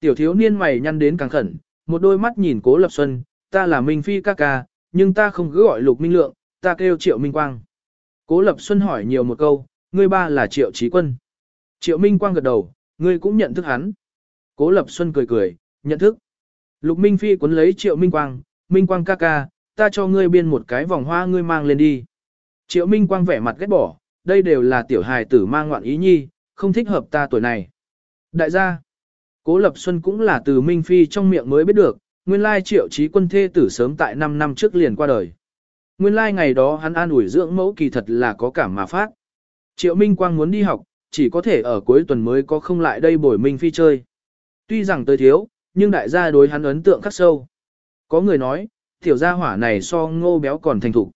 Tiểu thiếu niên mày nhăn đến càng khẩn, một đôi mắt nhìn cố lập xuân, ta là Minh Phi ca ca, nhưng ta không cứ gọi lục minh lượng, ta kêu triệu minh quang. Cố lập xuân hỏi nhiều một câu, ngươi ba là triệu trí quân. Triệu minh quang gật đầu, ngươi cũng nhận thức hắn. Cố lập xuân cười cười, nhận thức. Lục minh phi cuốn lấy triệu minh quang, minh quang ca ca, ta cho ngươi biên một cái vòng hoa ngươi mang lên đi. Triệu minh quang vẻ mặt ghét bỏ, đây đều là tiểu hài tử mang ngoạn ý nhi, không thích hợp ta tuổi này. Đại gia, Cố Lập Xuân cũng là từ Minh Phi trong miệng mới biết được, nguyên lai triệu trí quân thê tử sớm tại 5 năm trước liền qua đời. Nguyên lai ngày đó hắn an ủi dưỡng mẫu kỳ thật là có cảm mà phát. Triệu Minh Quang muốn đi học, chỉ có thể ở cuối tuần mới có không lại đây bồi Minh Phi chơi. Tuy rằng tới thiếu, nhưng đại gia đối hắn ấn tượng khắc sâu. Có người nói, tiểu gia hỏa này so ngô béo còn thành thục.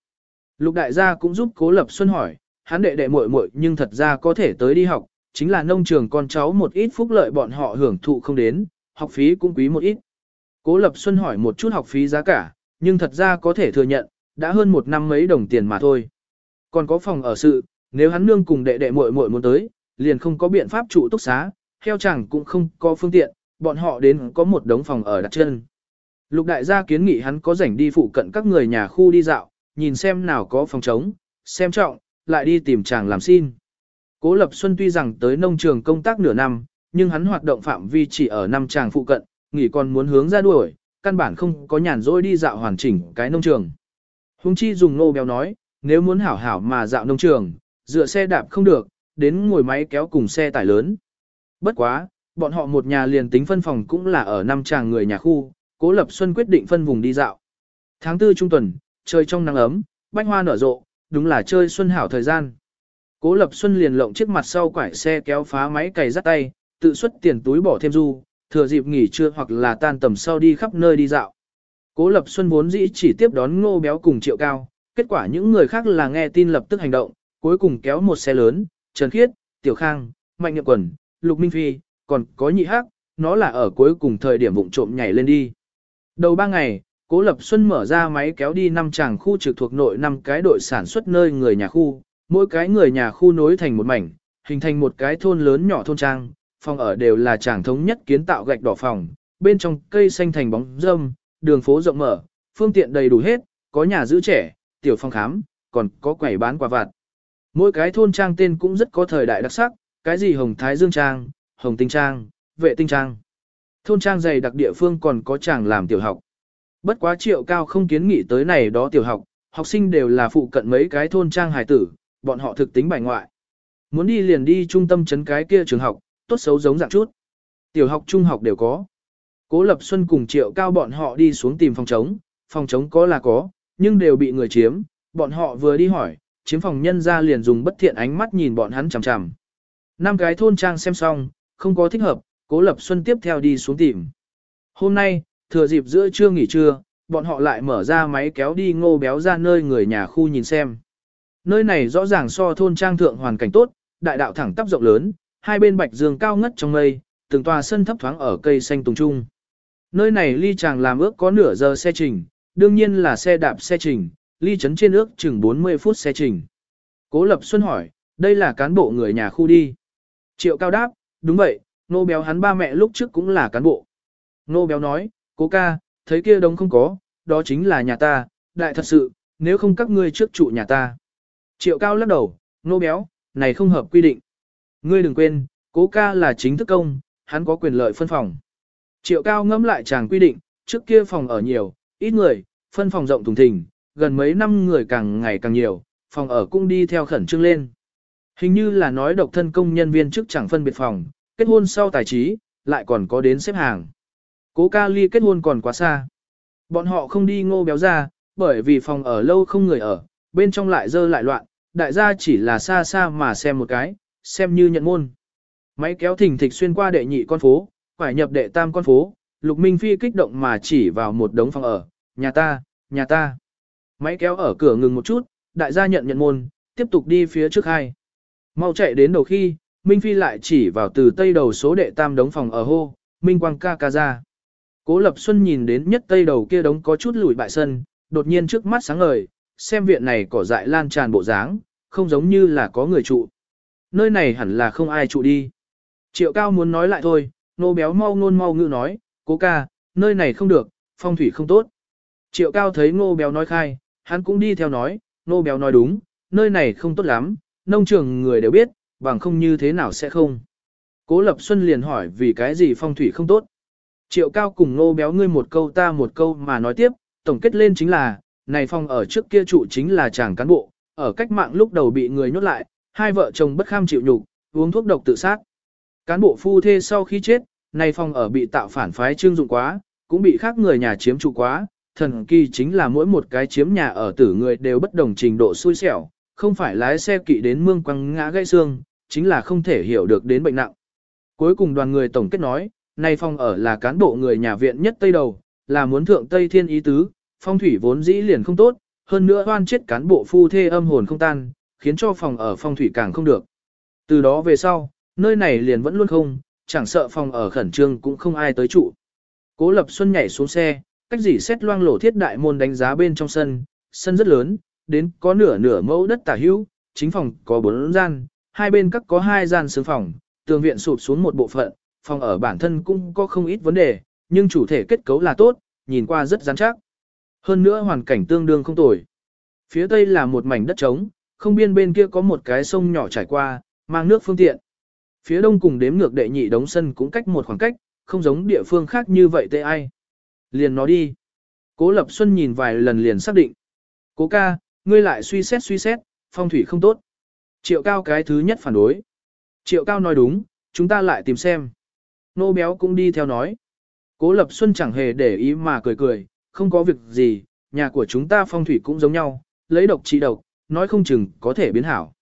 Lục đại gia cũng giúp Cố Lập Xuân hỏi, hắn đệ đệ muội muội nhưng thật ra có thể tới đi học, chính là nông trường con cháu một ít phúc lợi bọn họ hưởng thụ không đến, học phí cũng quý một ít. Cố Lập Xuân hỏi một chút học phí giá cả, nhưng thật ra có thể thừa nhận, đã hơn một năm mấy đồng tiền mà thôi. Còn có phòng ở sự, nếu hắn nương cùng đệ đệ muội muội muốn tới, liền không có biện pháp trụ túc xá, theo chẳng cũng không có phương tiện, bọn họ đến có một đống phòng ở đặt chân. Lục đại gia kiến nghị hắn có rảnh đi phụ cận các người nhà khu đi dạo, nhìn xem nào có phòng trống, xem trọng, lại đi tìm chàng làm xin. Cố Lập Xuân tuy rằng tới nông trường công tác nửa năm, nhưng hắn hoạt động phạm vi chỉ ở năm tràng phụ cận, nghỉ còn muốn hướng ra đuổi, căn bản không có nhàn rỗi đi dạo hoàn chỉnh cái nông trường. Hùng chi dùng nô béo nói, nếu muốn hảo hảo mà dạo nông trường, dựa xe đạp không được, đến ngồi máy kéo cùng xe tải lớn. Bất quá, bọn họ một nhà liền tính phân phòng cũng là ở năm tràng người nhà khu, Cố Lập Xuân quyết định phân vùng đi dạo. Tháng tư trung tuần, trời trong nắng ấm, bách hoa nở rộ, đúng là chơi xuân hảo thời gian. Cố Lập Xuân liền lộng chiếc mặt sau quải xe kéo phá máy cày rắt tay, tự xuất tiền túi bỏ thêm du, thừa dịp nghỉ trưa hoặc là tan tầm sau đi khắp nơi đi dạo. Cố Lập Xuân vốn dĩ chỉ tiếp đón ngô béo cùng triệu cao, kết quả những người khác là nghe tin lập tức hành động, cuối cùng kéo một xe lớn, Trần Khiết, Tiểu Khang, Mạnh Nhậm Quần, Lục Minh Phi, còn có nhị hắc, nó là ở cuối cùng thời điểm vụng trộm nhảy lên đi. Đầu ba ngày, Cố Lập Xuân mở ra máy kéo đi năm tràng khu trực thuộc nội năm cái đội sản xuất nơi người nhà khu, mỗi cái người nhà khu nối thành một mảnh, hình thành một cái thôn lớn nhỏ thôn trang, phòng ở đều là tràng thống nhất kiến tạo gạch đỏ phòng, bên trong cây xanh thành bóng râm, đường phố rộng mở, phương tiện đầy đủ hết, có nhà giữ trẻ, tiểu phòng khám, còn có quầy bán quà vặt. Mỗi cái thôn trang tên cũng rất có thời đại đặc sắc, cái gì Hồng Thái Dương Trang, Hồng Tinh Trang, Vệ Tinh Trang. Thôn trang dày đặc địa phương còn có chàng làm tiểu học. Bất quá triệu cao không kiến nghị tới này đó tiểu học, học sinh đều là phụ cận mấy cái thôn trang hải tử, bọn họ thực tính bài ngoại. Muốn đi liền đi trung tâm chấn cái kia trường học, tốt xấu giống dạng chút. Tiểu học trung học đều có. Cố Lập Xuân cùng triệu cao bọn họ đi xuống tìm phòng trống, phòng trống có là có, nhưng đều bị người chiếm, bọn họ vừa đi hỏi, chiếm phòng nhân ra liền dùng bất thiện ánh mắt nhìn bọn hắn chằm chằm. Năm cái thôn trang xem xong, không có thích hợp, Cố Lập Xuân tiếp theo đi xuống tìm. Hôm nay, thừa dịp giữa trưa nghỉ trưa, bọn họ lại mở ra máy kéo đi ngô béo ra nơi người nhà khu nhìn xem. Nơi này rõ ràng so thôn trang thượng hoàn cảnh tốt, đại đạo thẳng tắp rộng lớn, hai bên bạch dương cao ngất trong mây, từng tòa sân thấp thoáng ở cây xanh tùng trung. Nơi này ly chàng làm ước có nửa giờ xe trình, đương nhiên là xe đạp xe trình, ly chấn trên ước chừng 40 phút xe trình. Cố Lập Xuân hỏi, đây là cán bộ người nhà khu đi. Triệu Cao đáp, đúng vậy, nô béo hắn ba mẹ lúc trước cũng là cán bộ. Nô béo nói, cố ca, thấy kia đông không có, đó chính là nhà ta, đại thật sự, nếu không các ngươi trước trụ nhà ta. Triệu cao lắc đầu, nô béo, này không hợp quy định. Ngươi đừng quên, cố ca là chính thức công, hắn có quyền lợi phân phòng. Triệu cao ngẫm lại chàng quy định, trước kia phòng ở nhiều, ít người, phân phòng rộng thùng thình, gần mấy năm người càng ngày càng nhiều, phòng ở cũng đi theo khẩn trương lên. Hình như là nói độc thân công nhân viên trước chẳng phân biệt phòng, kết hôn sau tài trí, lại còn có đến xếp hàng. Cố ca ly kết hôn còn quá xa. Bọn họ không đi ngô béo ra, bởi vì phòng ở lâu không người ở, bên trong lại dơ lại loạn, đại gia chỉ là xa xa mà xem một cái, xem như nhận môn. Máy kéo thình thịch xuyên qua đệ nhị con phố, phải nhập đệ tam con phố, Lục Minh Phi kích động mà chỉ vào một đống phòng ở, nhà ta, nhà ta. Máy kéo ở cửa ngừng một chút, đại gia nhận nhận môn, tiếp tục đi phía trước hai. Mau chạy đến đầu khi, Minh Phi lại chỉ vào từ tây đầu số đệ tam đống phòng ở hô, Minh Quang ca ca ra. Cố Lập Xuân nhìn đến nhất tây đầu kia đống có chút lùi bại sân, đột nhiên trước mắt sáng ngời, xem viện này cỏ dại lan tràn bộ dáng, không giống như là có người trụ. Nơi này hẳn là không ai trụ đi. Triệu cao muốn nói lại thôi, nô béo mau ngôn mau ngữ nói, cố ca, nơi này không được, phong thủy không tốt. Triệu cao thấy ngô béo nói khai, hắn cũng đi theo nói, nô béo nói đúng, nơi này không tốt lắm, nông trường người đều biết, bằng không như thế nào sẽ không. Cố Lập Xuân liền hỏi vì cái gì phong thủy không tốt. Triệu cao cùng nô béo ngươi một câu ta một câu mà nói tiếp, tổng kết lên chính là, này phong ở trước kia trụ chính là chàng cán bộ, ở cách mạng lúc đầu bị người nhốt lại, hai vợ chồng bất kham chịu nhục, uống thuốc độc tự sát. Cán bộ phu thê sau khi chết, này phong ở bị tạo phản phái trương dụng quá, cũng bị khác người nhà chiếm trụ quá, thần kỳ chính là mỗi một cái chiếm nhà ở tử người đều bất đồng trình độ xui xẻo, không phải lái xe kỵ đến mương quăng ngã gãy xương, chính là không thể hiểu được đến bệnh nặng. Cuối cùng đoàn người tổng kết nói, nay phong ở là cán bộ người nhà viện nhất Tây Đầu, là muốn thượng Tây Thiên ý tứ, phong thủy vốn dĩ liền không tốt, hơn nữa hoan chết cán bộ phu thê âm hồn không tan, khiến cho phòng ở phong thủy càng không được. Từ đó về sau, nơi này liền vẫn luôn không, chẳng sợ phòng ở khẩn trương cũng không ai tới trụ. Cố Lập Xuân nhảy xuống xe, cách dỉ xét loang lổ thiết đại môn đánh giá bên trong sân, sân rất lớn, đến có nửa nửa mẫu đất tả hữu, chính phòng có bốn gian, hai bên các có hai gian sướng phòng, tường viện sụp xuống một bộ phận, phòng ở bản thân cũng có không ít vấn đề, nhưng chủ thể kết cấu là tốt, nhìn qua rất rắn chắc. Hơn nữa hoàn cảnh tương đương không tồi. Phía tây là một mảnh đất trống, không biên bên kia có một cái sông nhỏ trải qua, mang nước phương tiện. Phía đông cùng đếm ngược đệ nhị đống sân cũng cách một khoảng cách, không giống địa phương khác như vậy tê ai. Liền nó đi. Cố Lập Xuân nhìn vài lần liền xác định. Cố ca, ngươi lại suy xét suy xét, phong thủy không tốt. Triệu cao cái thứ nhất phản đối. Triệu cao nói đúng, chúng ta lại tìm xem. Nô béo cũng đi theo nói. Cố Lập Xuân chẳng hề để ý mà cười cười, không có việc gì, nhà của chúng ta phong thủy cũng giống nhau, lấy độc trị độc, nói không chừng có thể biến hảo.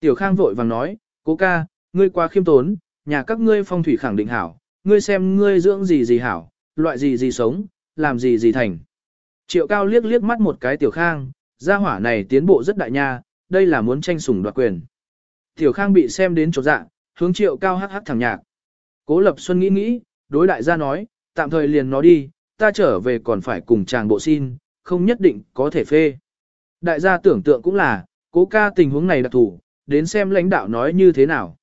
Tiểu Khang vội vàng nói, cố ca, ngươi quá khiêm tốn, nhà các ngươi phong thủy khẳng định hảo, ngươi xem ngươi dưỡng gì gì hảo, loại gì gì sống, làm gì gì thành. Triệu cao liếc liếc mắt một cái Tiểu Khang, gia hỏa này tiến bộ rất đại nha, đây là muốn tranh sủng đoạt quyền. Tiểu Khang bị xem đến chỗ dạ, hướng triệu cao hắc hắc thẳng nhạc. Cố Lập Xuân nghĩ nghĩ, đối đại gia nói, tạm thời liền nó đi, ta trở về còn phải cùng chàng bộ xin, không nhất định có thể phê. Đại gia tưởng tượng cũng là, cố ca tình huống này đặc thủ, đến xem lãnh đạo nói như thế nào.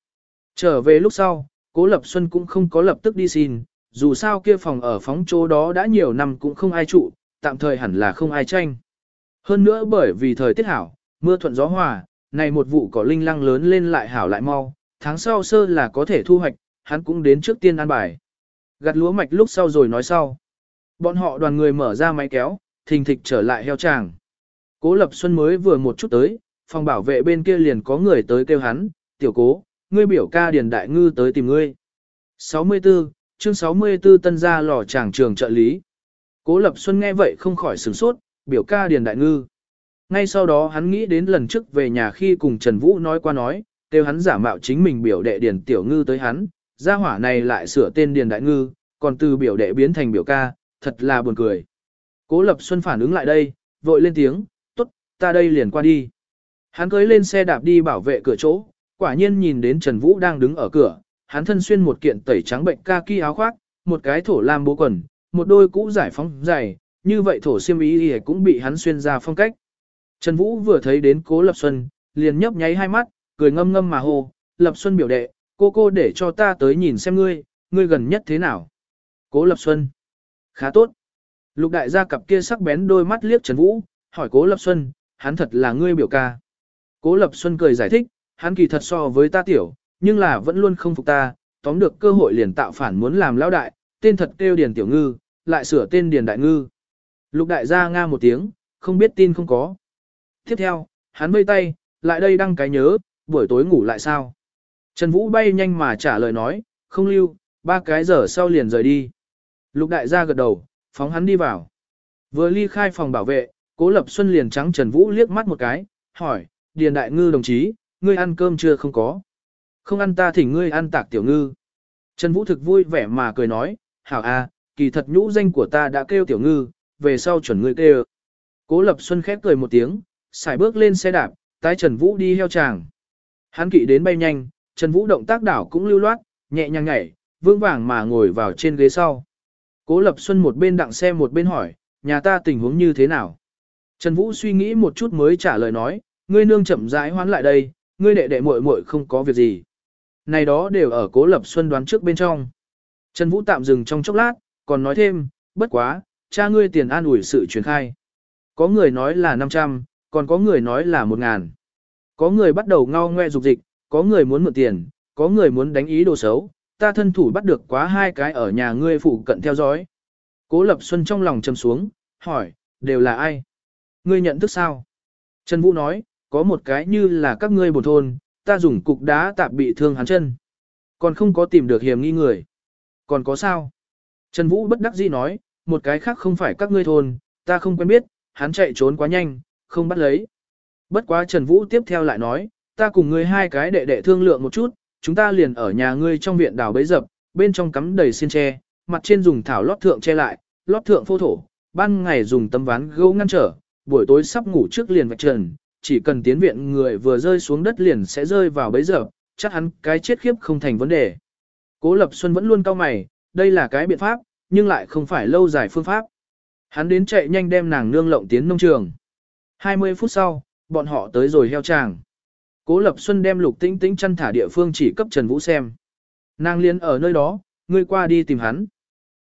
Trở về lúc sau, cố Lập Xuân cũng không có lập tức đi xin, dù sao kia phòng ở phóng chỗ đó đã nhiều năm cũng không ai trụ, tạm thời hẳn là không ai tranh. Hơn nữa bởi vì thời tiết hảo, mưa thuận gió hòa, này một vụ cỏ linh lăng lớn lên lại hảo lại mau, tháng sau sơ là có thể thu hoạch, hắn cũng đến trước tiên an bài. Gặt lúa mạch lúc sau rồi nói sau. Bọn họ đoàn người mở ra máy kéo, thình thịch trở lại heo tràng. Cố Lập Xuân mới vừa một chút tới, phòng bảo vệ bên kia liền có người tới kêu hắn, tiểu cố, ngươi biểu ca Điền Đại Ngư tới tìm ngươi. 64, chương 64 tân gia lò tràng trường trợ lý. Cố Lập Xuân nghe vậy không khỏi sửng sốt, biểu ca Điền Đại Ngư. Ngay sau đó hắn nghĩ đến lần trước về nhà khi cùng Trần Vũ nói qua nói, kêu hắn giả mạo chính mình biểu đệ Điền Tiểu Ngư tới hắn, gia hỏa này lại sửa tên Điền Đại Ngư, còn từ biểu đệ biến thành biểu ca, thật là buồn cười. Cố Lập Xuân phản ứng lại đây, vội lên tiếng, tốt, ta đây liền qua đi. Hắn cưới lên xe đạp đi bảo vệ cửa chỗ, quả nhiên nhìn đến Trần Vũ đang đứng ở cửa, hắn thân xuyên một kiện tẩy trắng bệnh kaki áo khoác, một cái thổ lam bố quần, một đôi cũ giải phóng dày, như vậy thổ xiêm y cũng bị hắn xuyên ra phong cách. Trần Vũ vừa thấy đến Cố Lập Xuân, liền nhấp nháy hai mắt, cười ngâm ngâm mà hô, Lập Xuân biểu đệ, cô cô để cho ta tới nhìn xem ngươi, ngươi gần nhất thế nào. Cố Lập Xuân, khá tốt. Lục đại gia cặp kia sắc bén đôi mắt liếc Trần Vũ, hỏi Cố Lập Xuân, hắn thật là ngươi biểu ca. Cố Lập Xuân cười giải thích, hắn kỳ thật so với ta tiểu, nhưng là vẫn luôn không phục ta, tóm được cơ hội liền tạo phản muốn làm lão đại, tên thật kêu Điền Tiểu Ngư, lại sửa tên Điền Đại Ngư. Lục đại gia nga một tiếng, không biết tin không có. Tiếp theo, hắn vây tay, lại đây đăng cái nhớ, buổi tối ngủ lại sao. Trần Vũ bay nhanh mà trả lời nói, không lưu, ba cái giờ sau liền rời đi. Lục đại gia gật đầu, phóng hắn đi vào. Vừa ly khai phòng bảo vệ, Cố Lập Xuân liền trắng Trần Vũ liếc mắt một cái, hỏi, Điền Đại Ngư đồng chí, ngươi ăn cơm chưa không có? Không ăn ta thỉnh ngươi ăn tạc tiểu ngư. Trần Vũ thực vui vẻ mà cười nói, hảo a, kỳ thật nhũ danh của ta đã kêu tiểu ngư, về sau chuẩn ngươi kêu. Cố Lập Xuân khép cười một tiếng, xài bước lên xe đạp, tái Trần Vũ đi heo tràng. Hắn kỵ đến bay nhanh, Trần Vũ động tác đảo cũng lưu loát, nhẹ nhàng nhảy, vương vàng mà ngồi vào trên ghế sau. Cố Lập Xuân một bên đặng xe một bên hỏi, nhà ta tình huống như thế nào? Trần Vũ suy nghĩ một chút mới trả lời nói, ngươi nương chậm rãi hoán lại đây, ngươi đệ đệ muội muội không có việc gì. Này đó đều ở Cố Lập Xuân đoán trước bên trong. Trần Vũ tạm dừng trong chốc lát, còn nói thêm, bất quá, cha ngươi tiền an ủi sự truyền khai. Có người nói là 500, còn có người nói là 1.000. Có người bắt đầu ngao ngoe dục dịch, có người muốn mượn tiền, có người muốn đánh ý đồ xấu, ta thân thủ bắt được quá hai cái ở nhà ngươi phụ cận theo dõi. Cố Lập Xuân trong lòng trầm xuống, hỏi, đều là ai? Ngươi nhận thức sao? Trần Vũ nói, có một cái như là các ngươi bổn thôn, ta dùng cục đá tạp bị thương hắn chân. Còn không có tìm được hiểm nghi người. Còn có sao? Trần Vũ bất đắc dĩ nói, một cái khác không phải các ngươi thôn, ta không quen biết, hắn chạy trốn quá nhanh, không bắt lấy. Bất quá Trần Vũ tiếp theo lại nói, ta cùng ngươi hai cái đệ đệ thương lượng một chút, chúng ta liền ở nhà ngươi trong viện đào bấy dập, bên trong cắm đầy xiên tre, mặt trên dùng thảo lót thượng che lại, lót thượng phô thổ, ban ngày dùng tấm ván gỗ ngăn trở, buổi tối sắp ngủ trước liền vạch trần, chỉ cần tiến viện người vừa rơi xuống đất liền sẽ rơi vào bấy dập, chắc hắn cái chết khiếp không thành vấn đề. Cố Lập Xuân vẫn luôn cau mày, đây là cái biện pháp, nhưng lại không phải lâu dài phương pháp. Hắn đến chạy nhanh đem nàng nương lộng tiến nông trường. 20 phút sau, bọn họ tới rồi heo tràng. Cố Lập Xuân đem lục tĩnh tĩnh chăn thả địa phương chỉ cấp Trần Vũ xem. Nàng liên ở nơi đó, ngươi qua đi tìm hắn.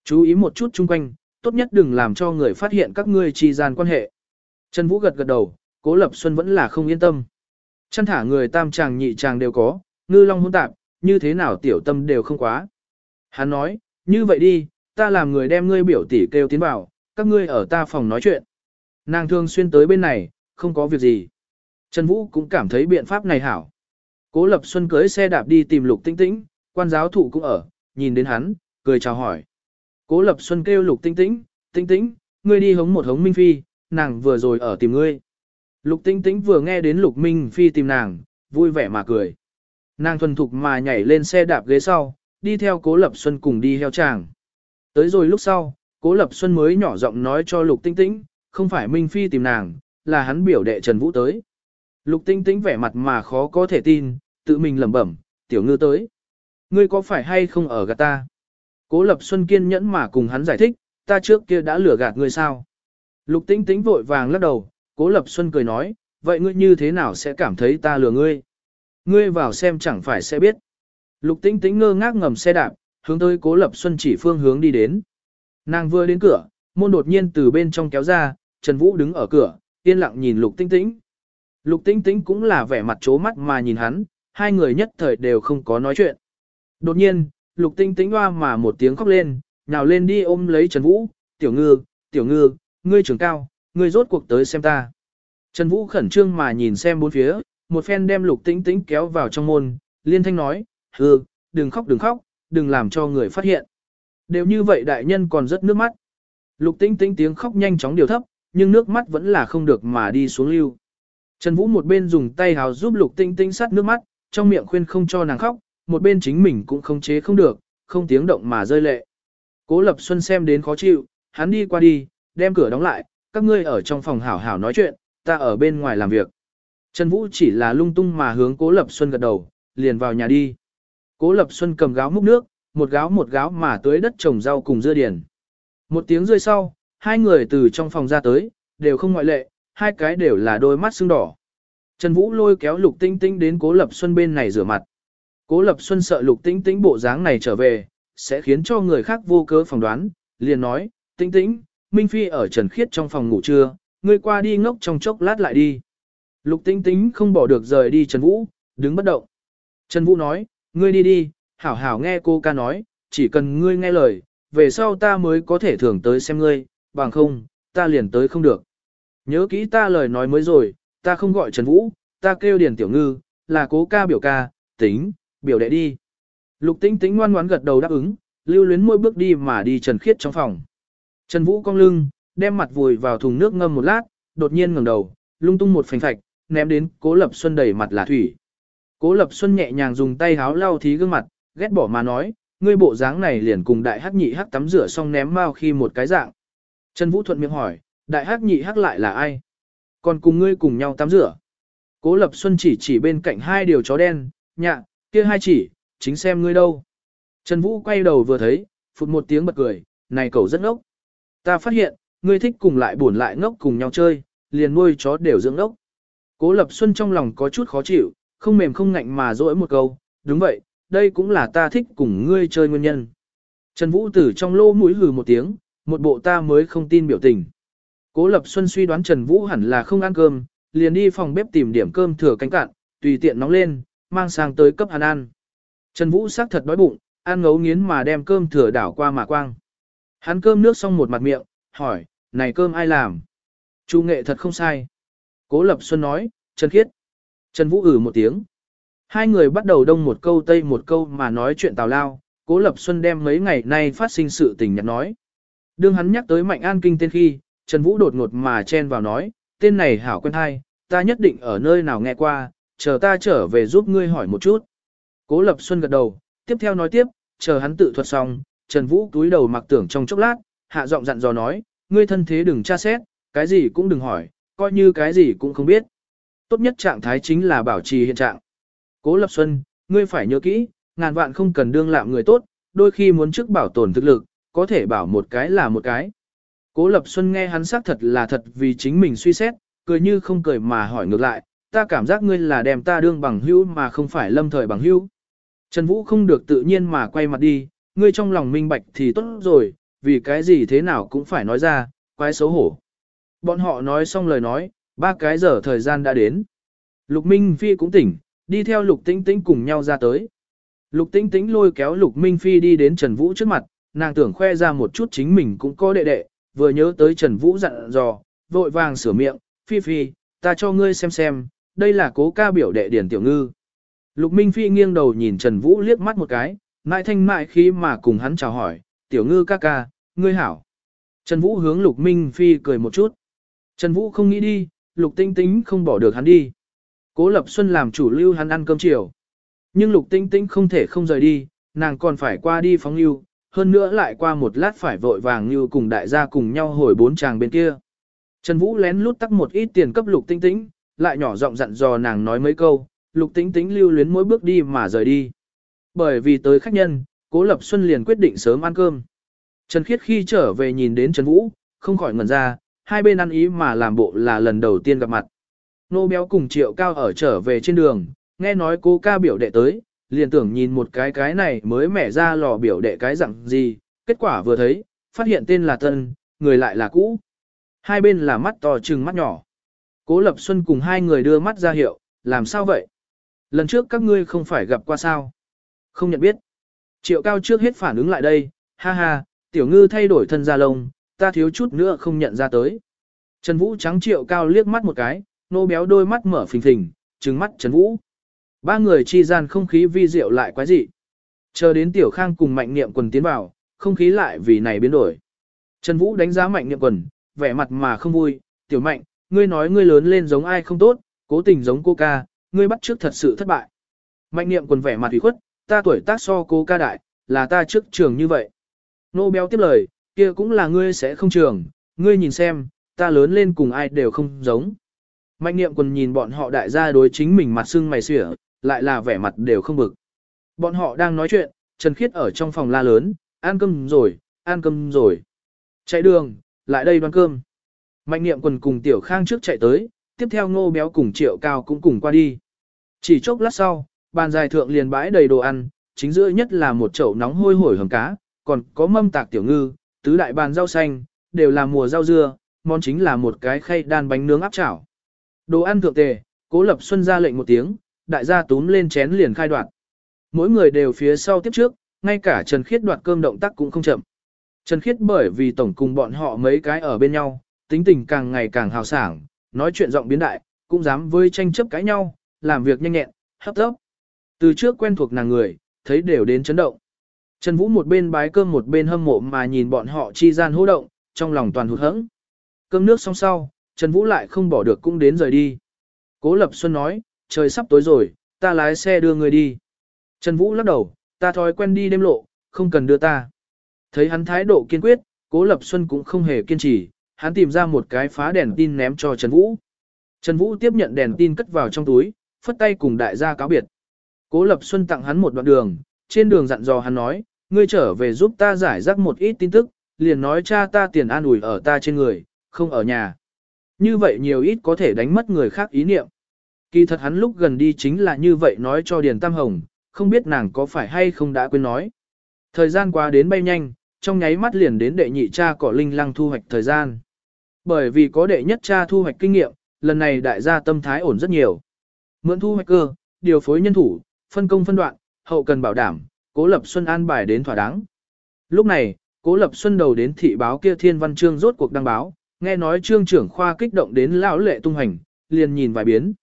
Chú ý một chút chung quanh, tốt nhất đừng làm cho người phát hiện các ngươi trì gian quan hệ. Trần Vũ gật gật đầu, Cố Lập Xuân vẫn là không yên tâm. Chăn thả người tam chàng nhị chàng đều có, ngư long hôn tạp, như thế nào tiểu tâm đều không quá. Hắn nói, như vậy đi, ta làm người đem ngươi biểu tỷ kêu tiến vào, các ngươi ở ta phòng nói chuyện. Nàng thường xuyên tới bên này, không có việc gì. Trần Vũ cũng cảm thấy biện pháp này hảo. Cố Lập Xuân cưới xe đạp đi tìm Lục Tinh Tĩnh, quan giáo thụ cũng ở, nhìn đến hắn, cười chào hỏi. Cố Lập Xuân kêu Lục Tinh Tĩnh, Tinh Tĩnh, ngươi đi hống một hống Minh Phi, nàng vừa rồi ở tìm ngươi. Lục Tinh Tĩnh vừa nghe đến Lục Minh Phi tìm nàng, vui vẻ mà cười. Nàng thuần thục mà nhảy lên xe đạp ghế sau, đi theo Cố Lập Xuân cùng đi heo chàng. Tới rồi lúc sau, Cố Lập Xuân mới nhỏ giọng nói cho Lục Tinh Tĩnh, không phải Minh Phi tìm nàng, là hắn biểu đệ Trần Vũ tới. Lục Tinh Tĩnh vẻ mặt mà khó có thể tin, tự mình lẩm bẩm, tiểu ngư tới. Ngươi có phải hay không ở gạt ta? Cố Lập Xuân kiên nhẫn mà cùng hắn giải thích, ta trước kia đã lừa gạt ngươi sao? Lục Tinh Tĩnh vội vàng lắc đầu, Cố Lập Xuân cười nói, vậy ngươi như thế nào sẽ cảm thấy ta lừa ngươi? Ngươi vào xem chẳng phải sẽ biết. Lục Tinh Tĩnh ngơ ngác ngầm xe đạp, hướng tới Cố Lập Xuân chỉ phương hướng đi đến. Nàng vừa đến cửa, môn đột nhiên từ bên trong kéo ra, Trần Vũ đứng ở cửa, yên lặng nhìn Lục Tinh Tĩnh. Lục Tinh Tĩnh cũng là vẻ mặt chố mắt mà nhìn hắn, hai người nhất thời đều không có nói chuyện. Đột nhiên, Lục Tinh Tĩnh hoa mà một tiếng khóc lên, nhào lên đi ôm lấy Trần Vũ, "Tiểu Ngư, Tiểu Ngư, ngươi trưởng cao, ngươi rốt cuộc tới xem ta." Trần Vũ khẩn trương mà nhìn xem bốn phía, một phen đem Lục Tinh Tĩnh kéo vào trong môn, liên thanh nói, "Hừ, đừng khóc đừng khóc, đừng làm cho người phát hiện." Đều như vậy đại nhân còn rất nước mắt. Lục Tinh Tĩnh tiếng khóc nhanh chóng điều thấp, nhưng nước mắt vẫn là không được mà đi xuống lưu. Trần Vũ một bên dùng tay hào giúp Lục Tinh Tinh sát nước mắt, trong miệng khuyên không cho nàng khóc, một bên chính mình cũng không chế không được, không tiếng động mà rơi lệ. Cố Lập Xuân xem đến khó chịu, hắn đi qua đi, đem cửa đóng lại, các ngươi ở trong phòng hảo hảo nói chuyện, ta ở bên ngoài làm việc. Trần Vũ chỉ là lung tung mà hướng Cố Lập Xuân gật đầu, liền vào nhà đi. Cố Lập Xuân cầm gáo múc nước, một gáo một gáo mà tưới đất trồng rau cùng dưa điền. Một tiếng rơi sau, hai người từ trong phòng ra tới, đều không ngoại lệ, hai cái đều là đôi mắt sưng đỏ. Trần Vũ lôi kéo Lục Tinh Tinh đến Cố Lập Xuân bên này rửa mặt. Cố Lập Xuân sợ Lục Tinh Tinh bộ dáng này trở về, sẽ khiến cho người khác vô cớ phỏng đoán, liền nói, Tinh Tinh, Minh Phi ở Trần Khiết trong phòng ngủ trưa, ngươi qua đi ngốc trong chốc lát lại đi. Lục Tinh Tinh không bỏ được rời đi Trần Vũ, đứng bất động. Trần Vũ nói, ngươi đi đi, hảo hảo nghe cô ca nói, chỉ cần ngươi nghe lời, về sau ta mới có thể thường tới xem ngươi, bằng không, ta liền tới không được. Nhớ kỹ ta lời nói mới rồi, ta không gọi Trần Vũ, ta kêu Điền Tiểu Ngư, là cố ca biểu ca, tính, biểu đệ đi. Lục Tĩnh Tĩnh ngoan ngoãn gật đầu đáp ứng, lưu luyến môi bước đi mà đi Trần Khiết trong phòng. Trần Vũ cong lưng, đem mặt vùi vào thùng nước ngâm một lát, đột nhiên ngẩng đầu, lung tung một phành phạch, ném đến Cố Lập Xuân đẩy mặt là thủy. Cố Lập Xuân nhẹ nhàng dùng tay háo lau thí gương mặt, ghét bỏ mà nói, ngươi bộ dáng này liền cùng đại hắc nhị hắc tắm rửa xong ném mau khi một cái dạng. Trần Vũ thuận miệng hỏi, đại hắc nhị hắc lại là ai? Còn cùng ngươi cùng nhau tắm rửa. Cố Lập Xuân chỉ chỉ bên cạnh hai điều chó đen, nhạ, kia hai chỉ, chính xem ngươi đâu. Trần Vũ quay đầu vừa thấy, phụt một tiếng bật cười, này cậu rất ngốc. Ta phát hiện, ngươi thích cùng lại buồn lại ngốc cùng nhau chơi, liền nuôi chó đều dưỡng ngốc. Cố Lập Xuân trong lòng có chút khó chịu, không mềm không ngạnh mà dỗi một câu, đúng vậy, đây cũng là ta thích cùng ngươi chơi nguyên nhân. Trần Vũ Tử trong lô mũi hừ một tiếng, một bộ ta mới không tin biểu tình. Cố Lập Xuân suy đoán Trần Vũ hẳn là không ăn cơm, liền đi phòng bếp tìm điểm cơm thừa cánh cạn, tùy tiện nóng lên, mang sang tới cấp hắn ăn. Trần Vũ xác thật đói bụng, ăn ngấu nghiến mà đem cơm thừa đảo qua mà quang. Hắn cơm nước xong một mặt miệng, hỏi, này cơm ai làm? Chu nghệ thật không sai. Cố Lập Xuân nói, Trần Khiết. Trần Vũ ử một tiếng. Hai người bắt đầu đông một câu tây một câu mà nói chuyện tào lao, Cố Lập Xuân đem mấy ngày nay phát sinh sự tình nhặt nói. Đương hắn nhắc tới Mạnh An Kinh tên khi, Trần Vũ đột ngột mà chen vào nói, tên này hảo quen hay, ta nhất định ở nơi nào nghe qua, chờ ta trở về giúp ngươi hỏi một chút. Cố Lập Xuân gật đầu, tiếp theo nói tiếp, chờ hắn tự thuật xong, Trần Vũ túi đầu mặc tưởng trong chốc lát, hạ giọng dặn dò nói, ngươi thân thế đừng tra xét, cái gì cũng đừng hỏi, coi như cái gì cũng không biết. Tốt nhất trạng thái chính là bảo trì hiện trạng. Cố Lập Xuân, ngươi phải nhớ kỹ, ngàn vạn không cần đương lạm người tốt, đôi khi muốn trước bảo tồn thực lực, có thể bảo một cái là một cái. Cố Lập Xuân nghe hắn xác thật là thật vì chính mình suy xét, cười như không cười mà hỏi ngược lại, ta cảm giác ngươi là đem ta đương bằng hữu mà không phải lâm thời bằng hữu. Trần Vũ không được tự nhiên mà quay mặt đi, ngươi trong lòng minh bạch thì tốt rồi, vì cái gì thế nào cũng phải nói ra, quái xấu hổ. Bọn họ nói xong lời nói, ba cái giờ thời gian đã đến. Lục Minh Phi cũng tỉnh, đi theo Lục Tĩnh Tĩnh cùng nhau ra tới. Lục Tĩnh Tĩnh lôi kéo Lục Minh Phi đi đến Trần Vũ trước mặt, nàng tưởng khoe ra một chút chính mình cũng có đệ đệ, vừa nhớ tới Trần Vũ dặn dò, vội vàng sửa miệng, Phi Phi, ta cho ngươi xem xem, đây là cố ca biểu đệ Điển Tiểu Ngư. Lục Minh Phi nghiêng đầu nhìn Trần Vũ liếc mắt một cái, mãi thanh mại khi mà cùng hắn chào hỏi, Tiểu Ngư ca ca, ngươi hảo. Trần Vũ hướng Lục Minh Phi cười một chút. Trần Vũ không nghĩ đi, Lục Tinh Tinh không bỏ được hắn đi. Cố Lập Xuân làm chủ lưu hắn ăn cơm chiều. Nhưng Lục Tinh Tinh không thể không rời đi, nàng còn phải qua đi phóng lưu, hơn nữa lại qua một lát phải vội vàng như cùng đại gia cùng nhau hồi bốn chàng bên kia. Trần Vũ lén lút tắc một ít tiền cấp Lục Tinh tĩnh lại nhỏ giọng dặn dò nàng nói mấy câu, Lục Tinh tĩnh lưu luyến mỗi bước đi mà rời đi. Bởi vì tới khách nhân, Cố Lập Xuân liền quyết định sớm ăn cơm. Trần Khiết khi trở về nhìn đến Trần Vũ, không khỏi ngẩn ra, hai bên ăn ý mà làm bộ là lần đầu tiên gặp mặt. Nô béo cùng triệu cao ở trở về trên đường, nghe nói cô ca biểu đệ tới, liền tưởng nhìn một cái cái này mới mẻ ra lò biểu đệ cái dặn gì, kết quả vừa thấy, phát hiện tên là Tân, người lại là cũ. Hai bên là mắt to trừng mắt nhỏ. Cố Lập Xuân cùng hai người đưa mắt ra hiệu, làm sao vậy? Lần trước các ngươi không phải gặp qua sao? Không nhận biết. Triệu cao trước hết phản ứng lại đây, ha ha, tiểu ngư thay đổi thân da lông, ta thiếu chút nữa không nhận ra tới. Trần Vũ trắng triệu cao liếc mắt một cái, nô béo đôi mắt mở phình phình, trừng mắt Trần Vũ. Ba người chi gian không khí vi diệu lại quái dị. Chờ đến tiểu khang cùng mạnh niệm quần tiến vào, không khí lại vì này biến đổi. Trần Vũ đánh giá mạnh niệm quần, vẻ mặt mà không vui, tiểu mạnh, ngươi nói ngươi lớn lên giống ai không tốt, cố tình giống cô ca, ngươi bắt trước thật sự thất bại. Mạnh niệm quần vẻ mặt ủy khuất, ta tuổi tác so cô ca đại, là ta trước trường như vậy. Nô béo tiếp lời, kia cũng là ngươi sẽ không trường, ngươi nhìn xem, ta lớn lên cùng ai đều không giống. Mạnh niệm quần nhìn bọn họ đại gia đối chính mình mặt sưng mày xỉa, lại là vẻ mặt đều không bực. Bọn họ đang nói chuyện, Trần Khiết ở trong phòng la lớn, ăn cơm rồi, ăn cơm rồi. Chạy đường, lại đây đoan cơm. Mạnh niệm quần cùng Tiểu Khang trước chạy tới, tiếp theo ngô béo cùng Triệu Cao cũng cùng qua đi. Chỉ chốc lát sau, bàn dài thượng liền bãi đầy đồ ăn, chính giữa nhất là một chậu nóng hôi hổi hầm cá, còn có mâm tạc tiểu ngư, tứ đại bàn rau xanh, đều là mùa rau dưa, món chính là một cái khay đan bánh nướng áp chảo. Đồ ăn thượng tề, Cố Lập Xuân ra lệnh một tiếng, đại gia túm lên chén liền khai đoạt. Mỗi người đều phía sau tiếp trước, ngay cả Trần Khiết đoạt cơm động tác cũng không chậm. Trần Khiết bởi vì tổng cùng bọn họ mấy cái ở bên nhau, tính tình càng ngày càng hào sảng, nói chuyện giọng biến đại, cũng dám với tranh chấp cãi nhau, làm việc nhanh nhẹn, hấp tấp. Từ trước quen thuộc nàng người, thấy đều đến chấn động. Trần Vũ một bên bái cơm một bên hâm mộ mà nhìn bọn họ chi gian hô động, trong lòng toàn hụt hẫng. Cơm nước xong sau, Trần Vũ lại không bỏ được cũng đến rời đi. Cố Lập Xuân nói, trời sắp tối rồi, ta lái xe đưa người đi. Trần Vũ lắc đầu, ta thói quen đi đêm lộ, không cần đưa ta. Thấy hắn thái độ kiên quyết, Cố Lập Xuân cũng không hề kiên trì, hắn tìm ra một cái phá đèn tin ném cho Trần Vũ. Trần Vũ tiếp nhận đèn tin cất vào trong túi, phất tay cùng đại gia cáo biệt. Cố Lập Xuân tặng hắn một đoạn đường, trên đường dặn dò hắn nói, ngươi trở về giúp ta giải rắc một ít tin tức, liền nói cha ta tiền an ủi ở ta trên người, không ở nhà. Như vậy nhiều ít có thể đánh mất người khác ý niệm. Kỳ thật hắn lúc gần đi chính là như vậy nói cho Điền Tam Hồng, không biết nàng có phải hay không đã quên nói. Thời gian qua đến bay nhanh, trong nháy mắt liền đến đệ nhị cha cỏ linh lăng thu hoạch thời gian. Bởi vì có đệ nhất cha thu hoạch kinh nghiệm, lần này đại gia tâm thái ổn rất nhiều. Mượn thu hoạch cơ, điều phối nhân thủ, phân công phân đoạn, hậu cần bảo đảm, Cố Lập Xuân an bài đến thỏa đáng. Lúc này, Cố Lập Xuân đầu đến thị báo kia Thiên Văn Trương rốt cuộc đăng báo, nghe nói trương trưởng khoa kích động đến lão lệ tung hành, liền nhìn vài biến.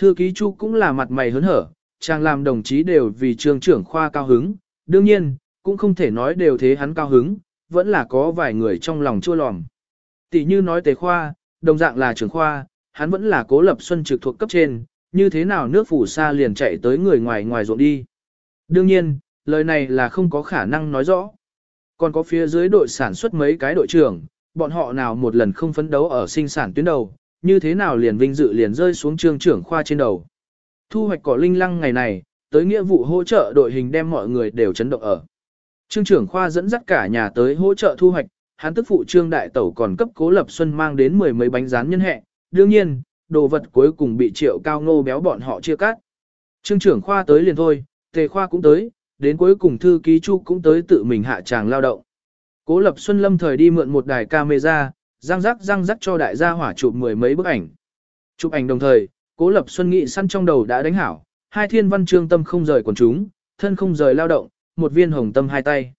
Thư ký Chu cũng là mặt mày hớn hở, chàng làm đồng chí đều vì trường trưởng khoa cao hứng, đương nhiên, cũng không thể nói đều thế hắn cao hứng, vẫn là có vài người trong lòng chua lòm. Tỷ như nói tế khoa, đồng dạng là trưởng khoa, hắn vẫn là cố lập xuân trực thuộc cấp trên, như thế nào nước phủ xa liền chạy tới người ngoài ngoài ruộng đi. Đương nhiên, lời này là không có khả năng nói rõ. Còn có phía dưới đội sản xuất mấy cái đội trưởng, bọn họ nào một lần không phấn đấu ở sinh sản tuyến đầu, như thế nào liền vinh dự liền rơi xuống trương trưởng khoa trên đầu. Thu hoạch cỏ linh lăng ngày này, tới nghĩa vụ hỗ trợ đội hình đem mọi người đều chấn động ở. Trương trưởng khoa dẫn dắt cả nhà tới hỗ trợ thu hoạch, hắn tức phụ trương đại tẩu còn cấp cố lập xuân mang đến mười mấy bánh rán nhân hệ. Đương nhiên, đồ vật cuối cùng bị triệu cao ngô béo bọn họ chia cắt. Trương trưởng khoa tới liền thôi, tề khoa cũng tới, đến cuối cùng thư ký chu cũng tới tự mình hạ tràng lao động. Cố lập xuân lâm thời đi mượn một đài camera, răng rắc răng rắc cho đại gia hỏa chụp mười mấy bức ảnh. Chụp ảnh đồng thời, cố lập xuân nghị săn trong đầu đã đánh hảo, hai thiên văn chương tâm không rời quần chúng, thân không rời lao động, một viên hồng tâm hai tay.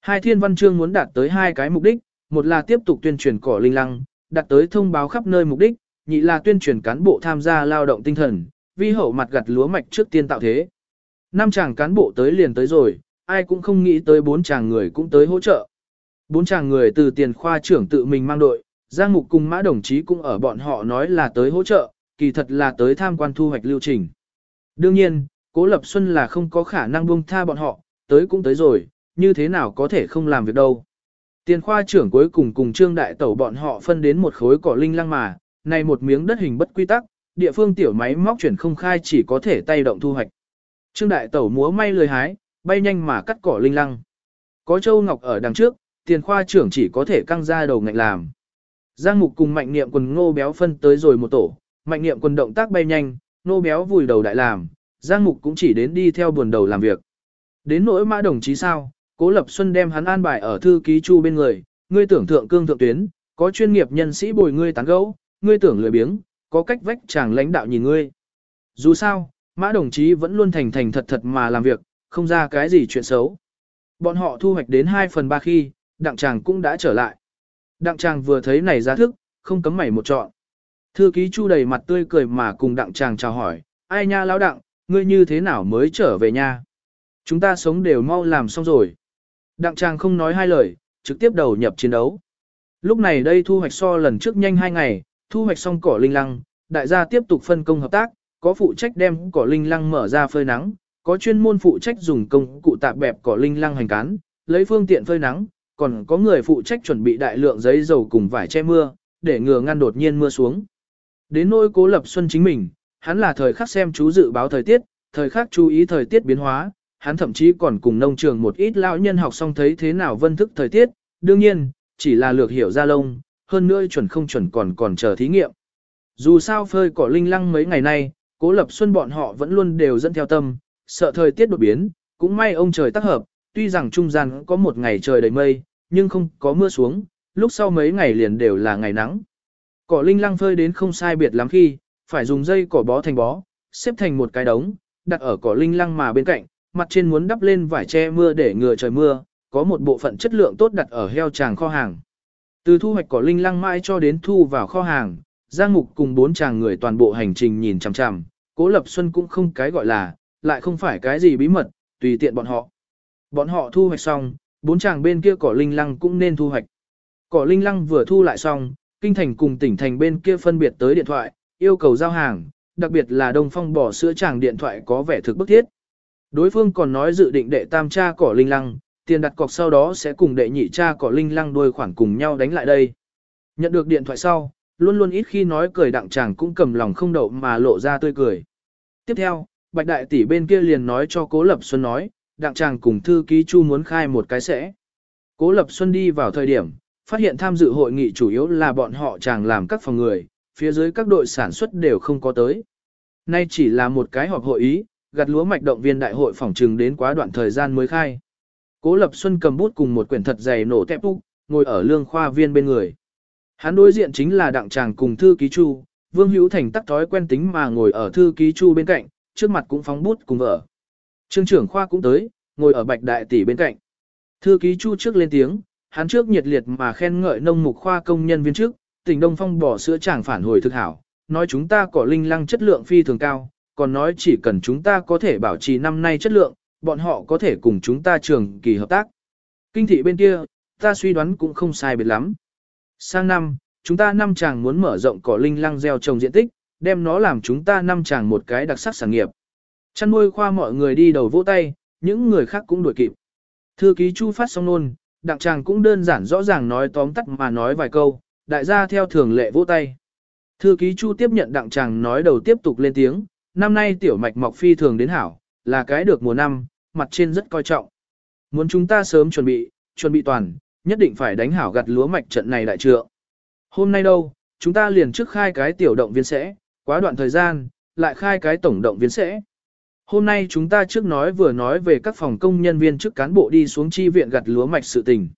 Hai thiên văn chương muốn đạt tới hai cái mục đích, một là tiếp tục tuyên truyền cỏ linh lăng, đạt tới thông báo khắp nơi mục đích, nhị là tuyên truyền cán bộ tham gia lao động tinh thần, vi hậu mặt gặt lúa mạch trước tiên tạo thế. Năm chàng cán bộ tới liền tới rồi, ai cũng không nghĩ tới bốn chàng người cũng tới hỗ trợ. Bốn chàng người từ tiền khoa trưởng tự mình mang đội, Giang Mục cùng mã đồng chí cũng ở bọn họ nói là tới hỗ trợ, kỳ thật là tới tham quan thu hoạch lưu trình. Đương nhiên, Cố Lập Xuân là không có khả năng buông tha bọn họ, tới cũng tới rồi, như thế nào có thể không làm việc đâu. Tiền khoa trưởng cuối cùng cùng trương đại tẩu bọn họ phân đến một khối cỏ linh lăng mà, này một miếng đất hình bất quy tắc, địa phương tiểu máy móc chuyển không khai chỉ có thể tay động thu hoạch. Trương đại tẩu múa may lười hái, bay nhanh mà cắt cỏ linh lăng. Có châu ngọc ở đằng trước, tiền khoa trưởng chỉ có thể căng ra đầu ngạnh làm. Giang mục cùng mạnh niệm quần ngô béo phân tới rồi một tổ, mạnh niệm quần động tác bay nhanh, ngô béo vùi đầu đại làm, Giang mục cũng chỉ đến đi theo buồn đầu làm việc. Đến nỗi mã đồng chí sao, cố lập xuân đem hắn an bài ở thư ký chu bên người, ngươi tưởng thượng cương thượng tuyến, có chuyên nghiệp nhân sĩ bồi ngươi tán gẫu, ngươi tưởng lười biếng, có cách vách chàng lãnh đạo nhìn ngươi. Dù sao, mã đồng chí vẫn luôn thành thành thật thật mà làm việc, không ra cái gì chuyện xấu. Bọn họ thu hoạch đến 2 phần 3 khi, đặng chàng cũng đã trở lại. Đặng chàng vừa thấy này ra thức, không cấm mảy một trọn. Thư ký chu đầy mặt tươi cười mà cùng đặng chàng chào hỏi, ai nha lão đặng, ngươi như thế nào mới trở về nha. Chúng ta sống đều mau làm xong rồi. Đặng chàng không nói hai lời, trực tiếp đầu nhập chiến đấu. Lúc này đây thu hoạch so lần trước nhanh hai ngày, thu hoạch xong cỏ linh lăng, đại gia tiếp tục phân công hợp tác, có phụ trách đem cỏ linh lăng mở ra phơi nắng, có chuyên môn phụ trách dùng công cụ tạp bẹp cỏ linh lăng hành cán, lấy phương tiện phơi nắng, còn có người phụ trách chuẩn bị đại lượng giấy dầu cùng vải che mưa, để ngừa ngăn đột nhiên mưa xuống. Đến nỗi cố lập xuân chính mình, hắn là thời khắc xem chú dự báo thời tiết, thời khắc chú ý thời tiết biến hóa, hắn thậm chí còn cùng nông trường một ít lão nhân học xong thấy thế nào vân thức thời tiết, đương nhiên, chỉ là lược hiểu ra lông, hơn nữa chuẩn không chuẩn còn còn chờ thí nghiệm. Dù sao phơi cỏ linh lăng mấy ngày nay, cố lập xuân bọn họ vẫn luôn đều dẫn theo tâm, sợ thời tiết đột biến, cũng may ông trời tác hợp, tuy rằng trung gian có một ngày trời đầy mây, nhưng không có mưa xuống, lúc sau mấy ngày liền đều là ngày nắng. Cỏ linh lăng phơi đến không sai biệt lắm khi, phải dùng dây cỏ bó thành bó, xếp thành một cái đống, đặt ở cỏ linh lăng mà bên cạnh, mặt trên muốn đắp lên vải che mưa để ngừa trời mưa, có một bộ phận chất lượng tốt đặt ở heo tràng kho hàng. Từ thu hoạch cỏ linh lăng mãi cho đến thu vào kho hàng, Giang Mục cùng bốn chàng người toàn bộ hành trình nhìn chằm chằm, Cố Lập Xuân cũng không cái gọi là, lại không phải cái gì bí mật, tùy tiện bọn họ. Bọn họ thu hoạch xong, bốn chàng bên kia cỏ linh lăng cũng nên thu hoạch. Cỏ linh lăng vừa thu lại xong, kinh thành cùng tỉnh thành bên kia phân biệt tới điện thoại, yêu cầu giao hàng, đặc biệt là Đông Phong bỏ sữa chàng điện thoại có vẻ thực bức thiết. Đối phương còn nói dự định đệ tam cha cỏ linh lăng, tiền đặt cọc sau đó sẽ cùng đệ nhị cha cỏ linh lăng đôi khoản cùng nhau đánh lại đây. Nhận được điện thoại sau, luôn luôn ít khi nói cười đặng chàng cũng cầm lòng không đậu mà lộ ra tươi cười. Tiếp theo, Bạch Đại Tỷ bên kia liền nói cho Cố Lập Xuân nói, đặng chàng cùng thư ký Chu muốn khai một cái sẽ. Cố Lập Xuân đi vào thời điểm, phát hiện tham dự hội nghị chủ yếu là bọn họ chàng làm các phòng người, phía dưới các đội sản xuất đều không có tới. Nay chỉ là một cái họp hội ý, gặt lúa mạch động viên đại hội phòng trừng đến quá đoạn thời gian mới khai. Cố Lập Xuân cầm bút cùng một quyển thật dày nổ tép úc, ngồi ở lương khoa viên bên người. Hắn đối diện chính là đặng chàng cùng thư ký chu, Vương Hữu Thành tắc thói quen tính mà ngồi ở thư ký chu bên cạnh, trước mặt cũng phóng bút cùng vợ. Trương trưởng khoa cũng tới, ngồi ở bạch đại tỷ bên cạnh. Thư ký chu trước lên tiếng, hắn trước nhiệt liệt mà khen ngợi nông mục khoa công nhân viên trước, tỉnh Đông Phong bỏ sữa chàng phản hồi thực hảo, nói chúng ta có linh lăng chất lượng phi thường cao, còn nói chỉ cần chúng ta có thể bảo trì năm nay chất lượng, bọn họ có thể cùng chúng ta trường kỳ hợp tác. Kinh thị bên kia, ta suy đoán cũng không sai biệt lắm. Sang năm, chúng ta năm chàng muốn mở rộng cỏ linh lăng gieo trồng diện tích, đem nó làm chúng ta năm chàng một cái đặc sắc sản nghiệp. Chăn nuôi khoa mọi người đi đầu vỗ tay, những người khác cũng đuổi kịp. Thư ký Chu phát xong nôn, đặng chàng cũng đơn giản rõ ràng nói tóm tắt mà nói vài câu, đại gia theo thường lệ vỗ tay. Thư ký Chu tiếp nhận đặng chàng nói đầu tiếp tục lên tiếng, năm nay tiểu mạch mọc phi thường đến hảo, là cái được mùa năm, mặt trên rất coi trọng. Muốn chúng ta sớm chuẩn bị, chuẩn bị toàn, nhất định phải đánh hảo gặt lúa mạch trận này đại trượng. Hôm nay đâu, chúng ta liền trước khai cái tiểu động viên sẽ, quá đoạn thời gian, lại khai cái tổng động viên sẽ. Hôm nay chúng ta trước nói vừa nói về các phòng công nhân viên trước cán bộ đi xuống chi viện gặt lúa mạch sự tình.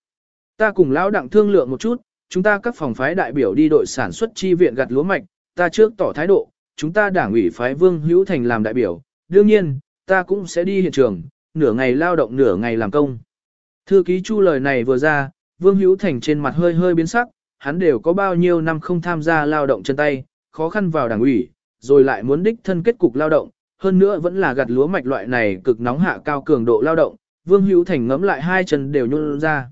Ta cùng lão đặng thương lượng một chút, chúng ta các phòng phái đại biểu đi đội sản xuất chi viện gặt lúa mạch, ta trước tỏ thái độ, chúng ta đảng ủy phái Vương Hữu Thành làm đại biểu, đương nhiên, ta cũng sẽ đi hiện trường, nửa ngày lao động nửa ngày làm công. Thư ký Chu lời này vừa ra, Vương Hữu Thành trên mặt hơi hơi biến sắc, hắn đều có bao nhiêu năm không tham gia lao động chân tay, khó khăn vào đảng ủy, rồi lại muốn đích thân kết cục lao động, hơn nữa vẫn là gặt lúa mạch loại này cực nóng hạ cao cường độ lao động, Vương Hữu Thành ngấm lại hai chân đều nhún ra.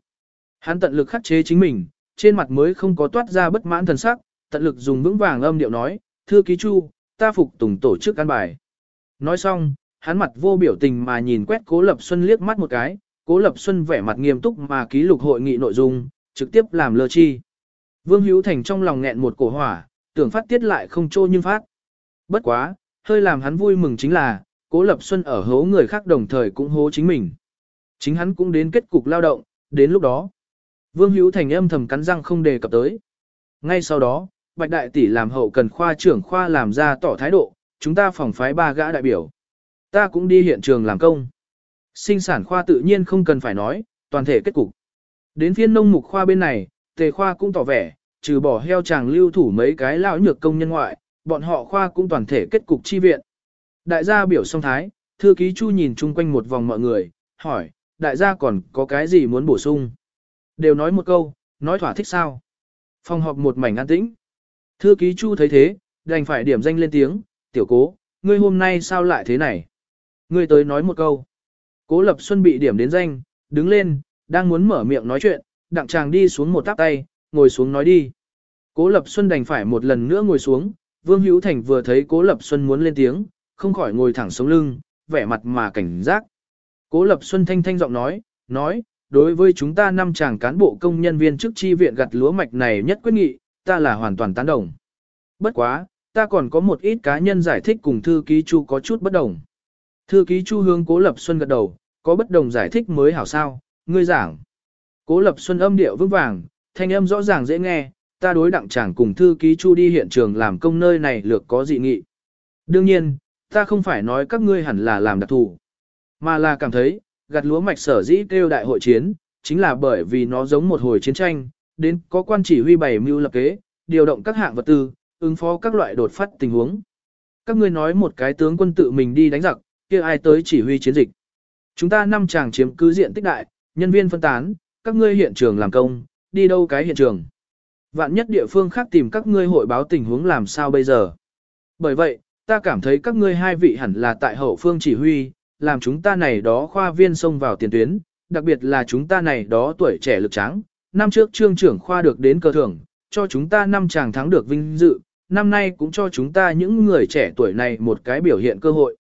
Hắn tận lực khắc chế chính mình, trên mặt mới không có toát ra bất mãn thần sắc, tận lực dùng vững vàng âm điệu nói, thưa ký Chu, ta phục tùng tổ chức an bài." Nói xong, hắn mặt vô biểu tình mà nhìn quét Cố Lập Xuân liếc mắt một cái, Cố Lập Xuân vẻ mặt nghiêm túc mà ký lục hội nghị nội dung, trực tiếp làm lơ chi. Vương Hữu Thành trong lòng nghẹn một cổ hỏa, tưởng phát tiết lại không trô nhưng phát. Bất quá, hơi làm hắn vui mừng chính là, Cố Lập Xuân ở hố người khác đồng thời cũng hố chính mình. Chính hắn cũng đến kết cục lao động, đến lúc đó. Vương Hữu Thành âm thầm cắn răng không đề cập tới. Ngay sau đó, Bạch Đại Tỷ làm hậu cần khoa trưởng khoa làm ra tỏ thái độ, chúng ta phòng phái ba gã đại biểu. Ta cũng đi hiện trường làm công. Sinh sản khoa tự nhiên không cần phải nói, toàn thể kết cục. Đến phiên nông mục khoa bên này, tề khoa cũng tỏ vẻ, trừ bỏ heo chàng lưu thủ mấy cái lão nhược công nhân ngoại, bọn họ khoa cũng toàn thể kết cục chi viện. Đại gia biểu song thái, thư ký chu nhìn chung quanh một vòng mọi người, hỏi, đại gia còn có cái gì muốn bổ sung? Đều nói một câu, nói thỏa thích sao? Phòng họp một mảnh an tĩnh. Thư ký chu thấy thế, đành phải điểm danh lên tiếng, tiểu cố, ngươi hôm nay sao lại thế này? Ngươi tới nói một câu. Cố Lập Xuân bị điểm đến danh, đứng lên, đang muốn mở miệng nói chuyện, đặng chàng đi xuống một tắp tay, ngồi xuống nói đi. Cố Lập Xuân đành phải một lần nữa ngồi xuống, Vương Hữu Thành vừa thấy Cố Lập Xuân muốn lên tiếng, không khỏi ngồi thẳng sống lưng, vẻ mặt mà cảnh giác. Cố Lập Xuân thanh thanh giọng nói, nói, đối với chúng ta năm chàng cán bộ công nhân viên chức chi viện gặt lúa mạch này nhất quyết nghị, ta là hoàn toàn tán đồng. Bất quá, ta còn có một ít cá nhân giải thích cùng thư ký chu có chút bất đồng. Thư ký Chu hướng Cố Lập Xuân gật đầu, có bất đồng giải thích mới hảo sao, ngươi giảng. Cố Lập Xuân âm điệu vững vàng, thanh âm rõ ràng dễ nghe, ta đối đặng chàng cùng thư ký Chu đi hiện trường làm công nơi này lược có dị nghị. Đương nhiên, ta không phải nói các ngươi hẳn là làm đặc thù, mà là cảm thấy, gặt lúa mạch sở dĩ kêu đại hội chiến, chính là bởi vì nó giống một hồi chiến tranh, đến có quan chỉ huy bày mưu lập kế, điều động các hạng vật tư, ứng phó các loại đột phát tình huống. Các ngươi nói một cái tướng quân tự mình đi đánh giặc, kia ai tới chỉ huy chiến dịch. Chúng ta năm chàng chiếm cứ diện tích đại, nhân viên phân tán, các ngươi hiện trường làm công, đi đâu cái hiện trường. Vạn nhất địa phương khác tìm các ngươi hội báo tình huống làm sao bây giờ. Bởi vậy, ta cảm thấy các ngươi hai vị hẳn là tại hậu phương chỉ huy, làm chúng ta này đó khoa viên xông vào tiền tuyến, đặc biệt là chúng ta này đó tuổi trẻ lực tráng. Năm trước trương trưởng khoa được đến cơ thưởng, cho chúng ta năm chàng thắng được vinh dự, năm nay cũng cho chúng ta những người trẻ tuổi này một cái biểu hiện cơ hội.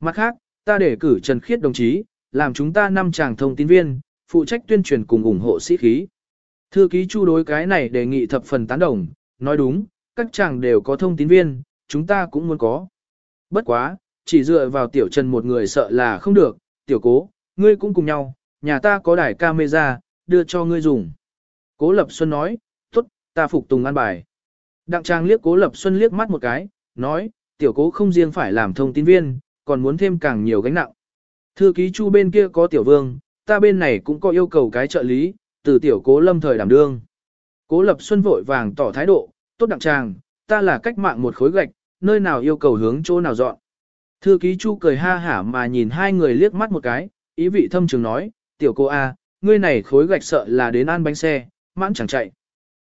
Mặt khác, ta để cử Trần Khiết đồng chí, làm chúng ta năm chàng thông tin viên, phụ trách tuyên truyền cùng ủng hộ sĩ khí. Thư ký chu đối cái này đề nghị thập phần tán đồng, nói đúng, các chàng đều có thông tin viên, chúng ta cũng muốn có. Bất quá, chỉ dựa vào tiểu trần một người sợ là không được, tiểu cố, ngươi cũng cùng nhau, nhà ta có đài camera, đưa cho ngươi dùng. Cố Lập Xuân nói, tốt, ta phục tùng an bài. Đặng trang liếc Cố Lập Xuân liếc mắt một cái, nói, tiểu cố không riêng phải làm thông tin viên, còn muốn thêm càng nhiều gánh nặng. Thư ký chu bên kia có tiểu vương, ta bên này cũng có yêu cầu cái trợ lý, từ tiểu cố lâm thời đảm đương. Cố lập xuân vội vàng tỏ thái độ, tốt đặng tràng, ta là cách mạng một khối gạch, nơi nào yêu cầu hướng chỗ nào dọn. Thư ký chu cười ha hả mà nhìn hai người liếc mắt một cái, ý vị thâm trường nói, tiểu cô A, ngươi này khối gạch sợ là đến ăn bánh xe, mãn chẳng chạy.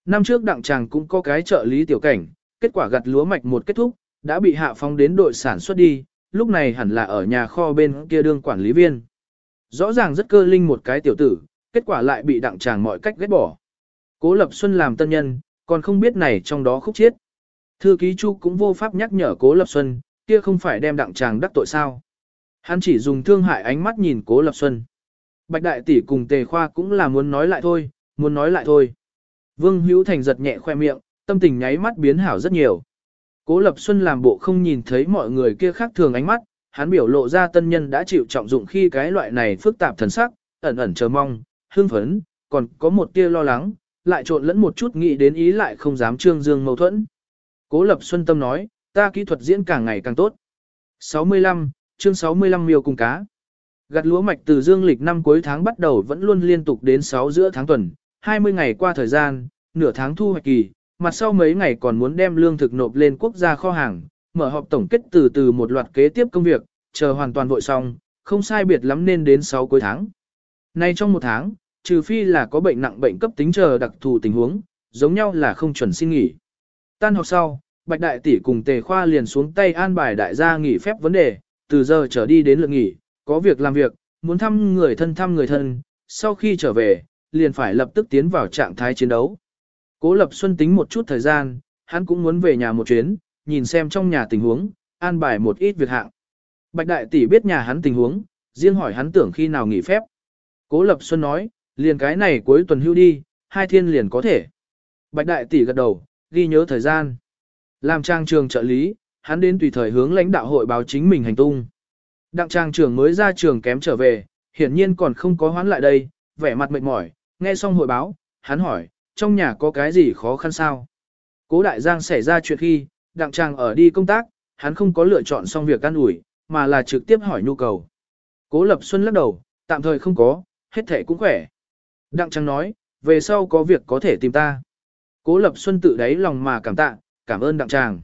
Năm trước đặng chàng cũng có cái trợ lý tiểu cảnh, kết quả gặt lúa mạch một kết thúc, đã bị hạ phong đến đội sản xuất đi, lúc này hẳn là ở nhà kho bên kia đương quản lý viên. Rõ ràng rất cơ linh một cái tiểu tử, kết quả lại bị đặng chàng mọi cách ghét bỏ. Cố Lập Xuân làm tân nhân, còn không biết này trong đó khúc chiết. Thư ký Chu cũng vô pháp nhắc nhở Cố Lập Xuân, kia không phải đem đặng chàng đắc tội sao. Hắn chỉ dùng thương hại ánh mắt nhìn Cố Lập Xuân. Bạch Đại Tỷ cùng Tề Khoa cũng là muốn nói lại thôi, muốn nói lại thôi. Vương Hữu Thành giật nhẹ khoe miệng, tâm tình nháy mắt biến hảo rất nhiều. Cố Lập Xuân làm bộ không nhìn thấy mọi người kia khác thường ánh mắt, hắn biểu lộ ra tân nhân đã chịu trọng dụng khi cái loại này phức tạp thần sắc, ẩn ẩn chờ mong, hưng phấn, còn có một tia lo lắng, lại trộn lẫn một chút nghĩ đến ý lại không dám trương dương mâu thuẫn. Cố Lập Xuân tâm nói, ta kỹ thuật diễn càng ngày càng tốt. 65, chương 65 miêu cùng cá. Gặt lúa mạch từ dương lịch năm cuối tháng bắt đầu vẫn luôn liên tục đến 6 giữa tháng tuần, 20 ngày qua thời gian, nửa tháng thu hoạch kỳ, mặt sau mấy ngày còn muốn đem lương thực nộp lên quốc gia kho hàng, mở họp tổng kết từ từ một loạt kế tiếp công việc, chờ hoàn toàn vội xong, không sai biệt lắm nên đến 6 cuối tháng. Nay trong một tháng, trừ phi là có bệnh nặng bệnh cấp tính chờ đặc thù tình huống, giống nhau là không chuẩn xin nghỉ. Tan học sau, Bạch Đại Tỷ cùng Tề Khoa liền xuống tay an bài đại gia nghỉ phép vấn đề, từ giờ trở đi đến lượt nghỉ, có việc làm việc, muốn thăm người thân thăm người thân, sau khi trở về, liền phải lập tức tiến vào trạng thái chiến đấu. Cố Lập Xuân tính một chút thời gian, hắn cũng muốn về nhà một chuyến, nhìn xem trong nhà tình huống, an bài một ít việc hạng. Bạch Đại Tỷ biết nhà hắn tình huống, riêng hỏi hắn tưởng khi nào nghỉ phép. Cố Lập Xuân nói, liền cái này cuối tuần hưu đi, hai thiên liền có thể. Bạch Đại Tỷ gật đầu, ghi nhớ thời gian. Làm trang trường trợ lý, hắn đến tùy thời hướng lãnh đạo hội báo chính mình hành tung. Đặng trang Trường mới ra trường kém trở về, hiển nhiên còn không có hoán lại đây, vẻ mặt mệt mỏi, nghe xong hội báo, hắn hỏi, trong nhà có cái gì khó khăn sao? Cố đại giang xảy ra chuyện khi, đặng trang ở đi công tác, hắn không có lựa chọn xong việc căn ủi, mà là trực tiếp hỏi nhu cầu. Cố lập xuân lắc đầu, tạm thời không có, hết thể cũng khỏe. Đặng trang nói, về sau có việc có thể tìm ta. Cố lập xuân tự đáy lòng mà cảm tạ, cảm ơn đặng tràng.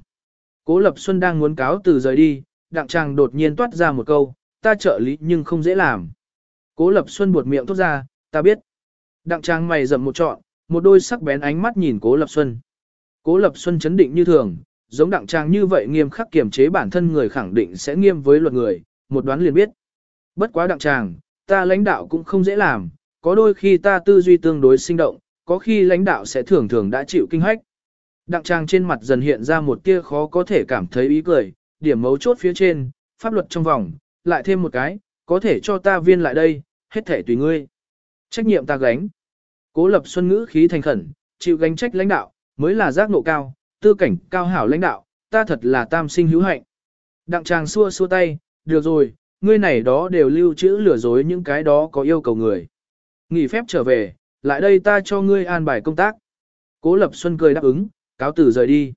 Cố Lập Xuân đang muốn cáo từ rời đi, đặng tràng đột nhiên toát ra một câu, ta trợ lý nhưng không dễ làm. Cố Lập Xuân buột miệng thốt ra, ta biết. Đặng tràng mày rậm một trọn, một đôi sắc bén ánh mắt nhìn Cố Lập Xuân. Cố Lập Xuân chấn định như thường, giống đặng tràng như vậy nghiêm khắc kiểm chế bản thân người khẳng định sẽ nghiêm với luật người, một đoán liền biết. Bất quá đặng tràng, ta lãnh đạo cũng không dễ làm, có đôi khi ta tư duy tương đối sinh động, có khi lãnh đạo sẽ thường thường đã chịu kinh hách. Đặng trang trên mặt dần hiện ra một tia khó có thể cảm thấy ý cười, điểm mấu chốt phía trên, pháp luật trong vòng, lại thêm một cái, có thể cho ta viên lại đây, hết thể tùy ngươi. Trách nhiệm ta gánh. Cố lập xuân ngữ khí thành khẩn, chịu gánh trách lãnh đạo, mới là giác nộ cao, tư cảnh cao hảo lãnh đạo, ta thật là tam sinh hữu hạnh. Đặng trang xua xua tay, được rồi, ngươi này đó đều lưu trữ lừa dối những cái đó có yêu cầu người. Nghỉ phép trở về, lại đây ta cho ngươi an bài công tác. Cố Lập Xuân cười đáp ứng, cáo tử rời đi.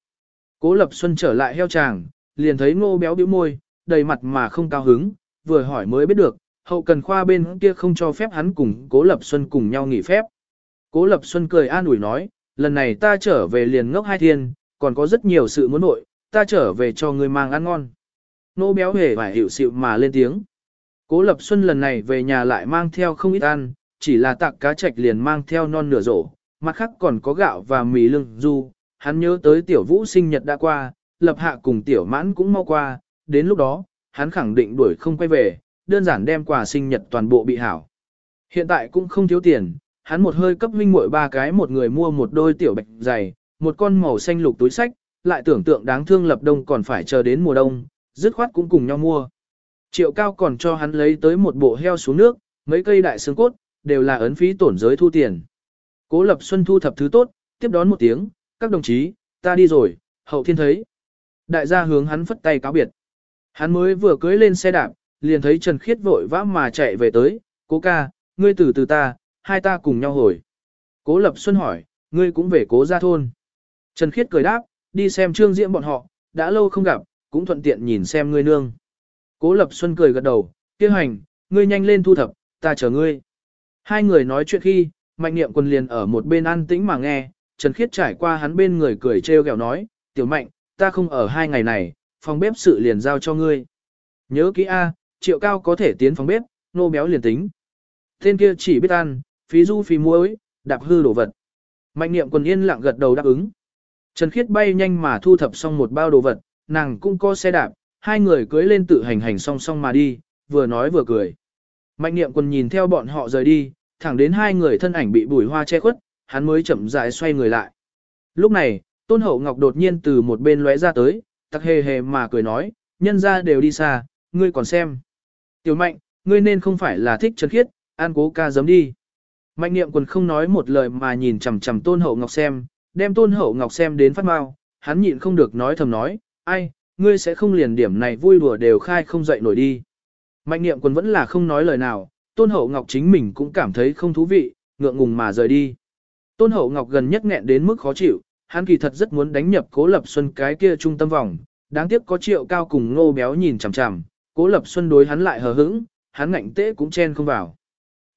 Cố Lập Xuân trở lại heo tràng, liền thấy ngô béo bĩu môi, đầy mặt mà không cao hứng, vừa hỏi mới biết được, hậu cần khoa bên kia không cho phép hắn cùng Cố Lập Xuân cùng nhau nghỉ phép. Cố Lập Xuân cười an ủi nói, lần này ta trở về liền ngốc hai thiên, còn có rất nhiều sự muốn nội, ta trở về cho ngươi mang ăn ngon. Nô béo hề phải hiểu xịu mà lên tiếng. Cố Lập Xuân lần này về nhà lại mang theo không ít ăn, chỉ là tạc cá trạch liền mang theo non nửa rổ, mặt khác còn có gạo và mì lưng du, hắn nhớ tới tiểu vũ sinh nhật đã qua, lập hạ cùng tiểu mãn cũng mau qua, đến lúc đó, hắn khẳng định đuổi không quay về, đơn giản đem quà sinh nhật toàn bộ bị hảo. Hiện tại cũng không thiếu tiền, hắn một hơi cấp huynh muội ba cái một người mua một đôi tiểu bạch giày, một con màu xanh lục túi sách, lại tưởng tượng đáng thương lập đông còn phải chờ đến mùa đông, dứt khoát cũng cùng nhau mua. Triệu cao còn cho hắn lấy tới một bộ heo xuống nước, mấy cây đại xương cốt, đều là ấn phí tổn giới thu tiền. Cố Lập Xuân thu thập thứ tốt, tiếp đón một tiếng, các đồng chí, ta đi rồi, hậu thiên thấy. Đại gia hướng hắn phất tay cáo biệt. Hắn mới vừa cưới lên xe đạp, liền thấy Trần Khiết vội vã mà chạy về tới, cố ca, ngươi từ từ ta, hai ta cùng nhau hồi. Cố Lập Xuân hỏi, ngươi cũng về cố gia thôn. Trần Khiết cười đáp, đi xem trương diễm bọn họ, đã lâu không gặp, cũng thuận tiện nhìn xem ngươi nương. Cố Lập Xuân cười gật đầu, kia hành, ngươi nhanh lên thu thập, ta chờ ngươi. Hai người nói chuyện khi, mạnh niệm quân liền ở một bên an tĩnh mà nghe, Trần Khiết trải qua hắn bên người cười trêu ghẹo nói, tiểu mạnh, ta không ở hai ngày này, phòng bếp sự liền giao cho ngươi. Nhớ kỹ A, triệu cao có thể tiến phòng bếp, nô béo liền tính. Tên kia chỉ biết ăn, phí du phí muối, đạp hư đồ vật. Mạnh niệm quần yên lặng gật đầu đáp ứng. Trần Khiết bay nhanh mà thu thập xong một bao đồ vật, nàng cũng có xe đạp, hai người cưới lên tự hành hành song song mà đi, vừa nói vừa cười. Mạnh niệm quần nhìn theo bọn họ rời đi, thẳng đến hai người thân ảnh bị bùi hoa che khuất, hắn mới chậm rãi xoay người lại. Lúc này, Tôn Hậu Ngọc đột nhiên từ một bên lóe ra tới, tặc hề hề mà cười nói, nhân ra đều đi xa, ngươi còn xem. Tiểu mạnh, ngươi nên không phải là thích Trần Khiết, an cố ca giấm đi. Mạnh niệm quần không nói một lời mà nhìn chằm chằm Tôn Hậu Ngọc xem, đem Tôn Hậu Ngọc xem đến phát mau, hắn nhịn không được nói thầm nói, ai, ngươi sẽ không liền điểm này vui đùa đều khai không dậy nổi đi. Mạnh niệm quân vẫn là không nói lời nào, Tôn Hậu Ngọc chính mình cũng cảm thấy không thú vị, ngượng ngùng mà rời đi. Tôn Hậu Ngọc gần nhất nghẹn đến mức khó chịu, hắn kỳ thật rất muốn đánh nhập Cố Lập Xuân cái kia trung tâm vòng, đáng tiếc có triệu cao cùng ngô béo nhìn chằm chằm, Cố Lập Xuân đối hắn lại hờ hững, hắn ngạnh tế cũng chen không vào.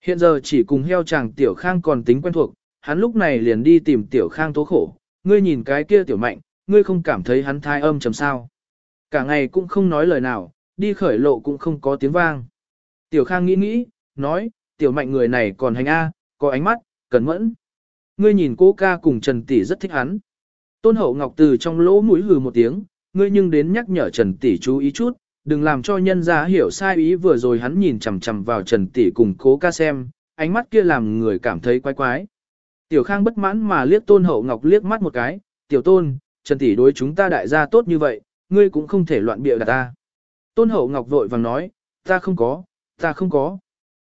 Hiện giờ chỉ cùng heo chàng Tiểu Khang còn tính quen thuộc, hắn lúc này liền đi tìm Tiểu Khang tố khổ, ngươi nhìn cái kia Tiểu Mạnh, ngươi không cảm thấy hắn thai âm chầm sao. Cả ngày cũng không nói lời nào, đi khởi lộ cũng không có tiếng vang. Tiểu Khang nghĩ nghĩ, nói, Tiểu Mạnh người này còn hành A, có ánh mắt, cẩn mẫn. Ngươi nhìn cô ca cùng Trần Tỷ rất thích hắn. Tôn Hậu Ngọc từ trong lỗ mũi hừ một tiếng, ngươi nhưng đến nhắc nhở Trần Tỷ chú ý chút, đừng làm cho nhân gia hiểu sai ý vừa rồi hắn nhìn chằm chằm vào Trần Tỷ cùng cố ca xem, ánh mắt kia làm người cảm thấy quái quái. Tiểu Khang bất mãn mà liếc Tôn Hậu Ngọc liếc mắt một cái, Tiểu Tôn, Trần Tỷ đối chúng ta đại gia tốt như vậy, ngươi cũng không thể loạn bịa đặt ta. Tôn Hậu Ngọc vội vàng nói, ta không có, ta không có.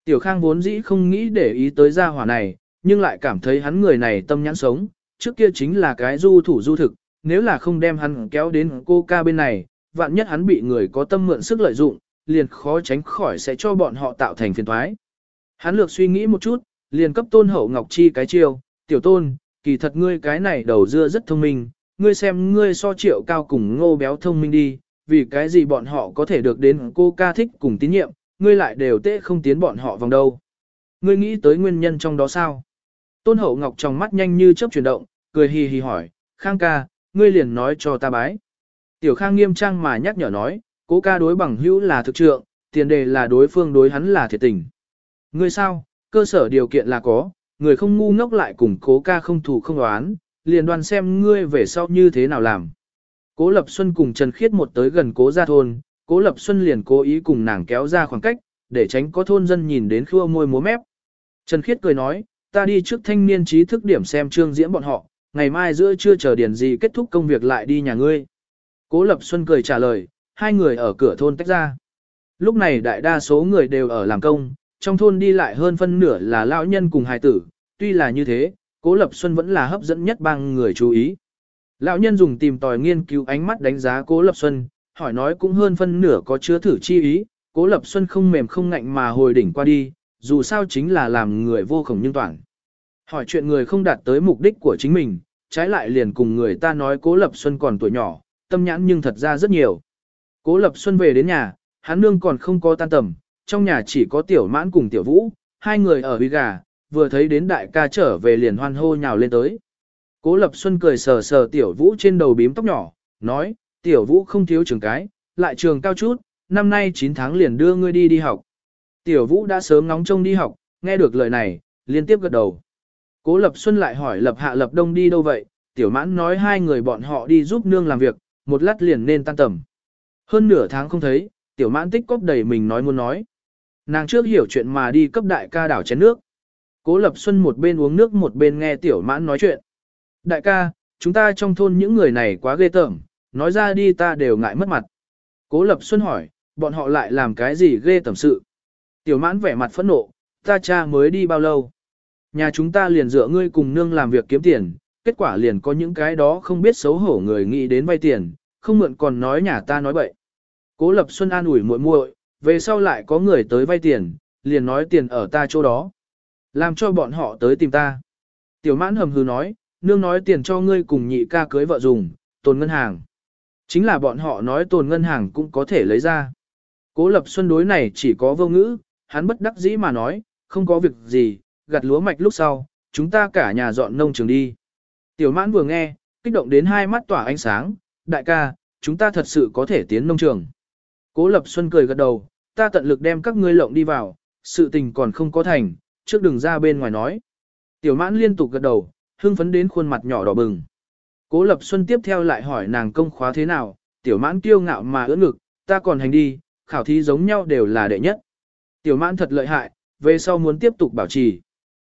Tiểu Khang vốn dĩ không nghĩ để ý tới gia hỏa này, nhưng lại cảm thấy hắn người này tâm nhãn sống, trước kia chính là cái du thủ du thực, nếu là không đem hắn kéo đến cô ca bên này, vạn nhất hắn bị người có tâm mượn sức lợi dụng, liền khó tránh khỏi sẽ cho bọn họ tạo thành phiền toái. Hắn lược suy nghĩ một chút, liền cấp tôn hậu ngọc chi cái chiêu, tiểu tôn, kỳ thật ngươi cái này đầu dưa rất thông minh, ngươi xem ngươi so triệu cao cùng ngô béo thông minh đi, vì cái gì bọn họ có thể được đến cô ca thích cùng tín nhiệm, ngươi lại đều tệ không tiến bọn họ vòng đâu. Ngươi nghĩ tới nguyên nhân trong đó sao? Tôn hậu ngọc trong mắt nhanh như chớp chuyển động, cười hì hì hỏi, khang ca, ngươi liền nói cho ta bái. Tiểu Khang nghiêm trang mà nhắc nhở nói, cố ca đối bằng hữu là thực trượng, tiền đề là đối phương đối hắn là thiệt tình. Ngươi sao, cơ sở điều kiện là có, người không ngu ngốc lại cùng cố ca không thủ không đoán, liền đoan xem ngươi về sau như thế nào làm. Cố Lập Xuân cùng Trần Khiết một tới gần cố gia thôn, cố Lập Xuân liền cố ý cùng nàng kéo ra khoảng cách, để tránh có thôn dân nhìn đến khua môi múa mép. Trần Khiết cười nói, ta đi trước thanh niên trí thức điểm xem trương diễn bọn họ, ngày mai giữa trưa chờ điển gì kết thúc công việc lại đi nhà ngươi. Cố Lập Xuân cười trả lời, hai người ở cửa thôn tách ra. Lúc này đại đa số người đều ở làm công, trong thôn đi lại hơn phân nửa là lão nhân cùng hài tử, tuy là như thế, Cố Lập Xuân vẫn là hấp dẫn nhất bang người chú ý. Lão nhân dùng tìm tòi nghiên cứu ánh mắt đánh giá Cố Lập Xuân, hỏi nói cũng hơn phân nửa có chứa thử chi ý, Cố Lập Xuân không mềm không ngạnh mà hồi đỉnh qua đi, dù sao chính là làm người vô khổng nhưng toàn. Hỏi chuyện người không đạt tới mục đích của chính mình, trái lại liền cùng người ta nói Cố Lập Xuân còn tuổi nhỏ, tâm nhãn nhưng thật ra rất nhiều. Cố Lập Xuân về đến nhà, hắn nương còn không có tan tầm, trong nhà chỉ có tiểu mãn cùng tiểu vũ, hai người ở huy gà, vừa thấy đến đại ca trở về liền hoan hô nhào lên tới. Cố Lập Xuân cười sờ sờ tiểu vũ trên đầu bím tóc nhỏ, nói, tiểu vũ không thiếu trường cái, lại trường cao chút, năm nay 9 tháng liền đưa ngươi đi đi học. Tiểu vũ đã sớm ngóng trông đi học, nghe được lời này, liên tiếp gật đầu. Cố Lập Xuân lại hỏi Lập Hạ Lập Đông đi đâu vậy, tiểu mãn nói hai người bọn họ đi giúp nương làm việc, một lát liền nên tan tầm. Hơn nửa tháng không thấy, tiểu mãn tích cóp đầy mình nói muốn nói. Nàng trước hiểu chuyện mà đi cấp đại ca đảo chén nước. Cố Lập Xuân một bên uống nước một bên nghe tiểu mãn nói chuyện. Đại ca, chúng ta trong thôn những người này quá ghê tởm, nói ra đi ta đều ngại mất mặt. Cố Lập Xuân hỏi, bọn họ lại làm cái gì ghê tởm sự? Tiểu mãn vẻ mặt phẫn nộ, ta cha mới đi bao lâu? Nhà chúng ta liền dựa ngươi cùng nương làm việc kiếm tiền, kết quả liền có những cái đó không biết xấu hổ người nghĩ đến vay tiền, không mượn còn nói nhà ta nói bậy. Cố Lập Xuân an ủi muội muội, về sau lại có người tới vay tiền, liền nói tiền ở ta chỗ đó. Làm cho bọn họ tới tìm ta. Tiểu mãn hầm hừ nói, nương nói tiền cho ngươi cùng nhị ca cưới vợ dùng, tồn ngân hàng. Chính là bọn họ nói tồn ngân hàng cũng có thể lấy ra. Cố Lập Xuân đối này chỉ có vô ngữ, hắn bất đắc dĩ mà nói, không có việc gì, gặt lúa mạch lúc sau, chúng ta cả nhà dọn nông trường đi. Tiểu mãn vừa nghe, kích động đến hai mắt tỏa ánh sáng, đại ca, chúng ta thật sự có thể tiến nông trường. Cố Lập Xuân cười gật đầu, ta tận lực đem các ngươi lộng đi vào, sự tình còn không có thành, trước đừng ra bên ngoài nói. Tiểu mãn liên tục gật đầu, hưng phấn đến khuôn mặt nhỏ đỏ bừng. Cố Lập Xuân tiếp theo lại hỏi nàng công khóa thế nào, tiểu mãn kiêu ngạo mà ưỡn ngực, ta còn hành đi, khảo thí giống nhau đều là đệ nhất. Tiểu mãn thật lợi hại, về sau muốn tiếp tục bảo trì.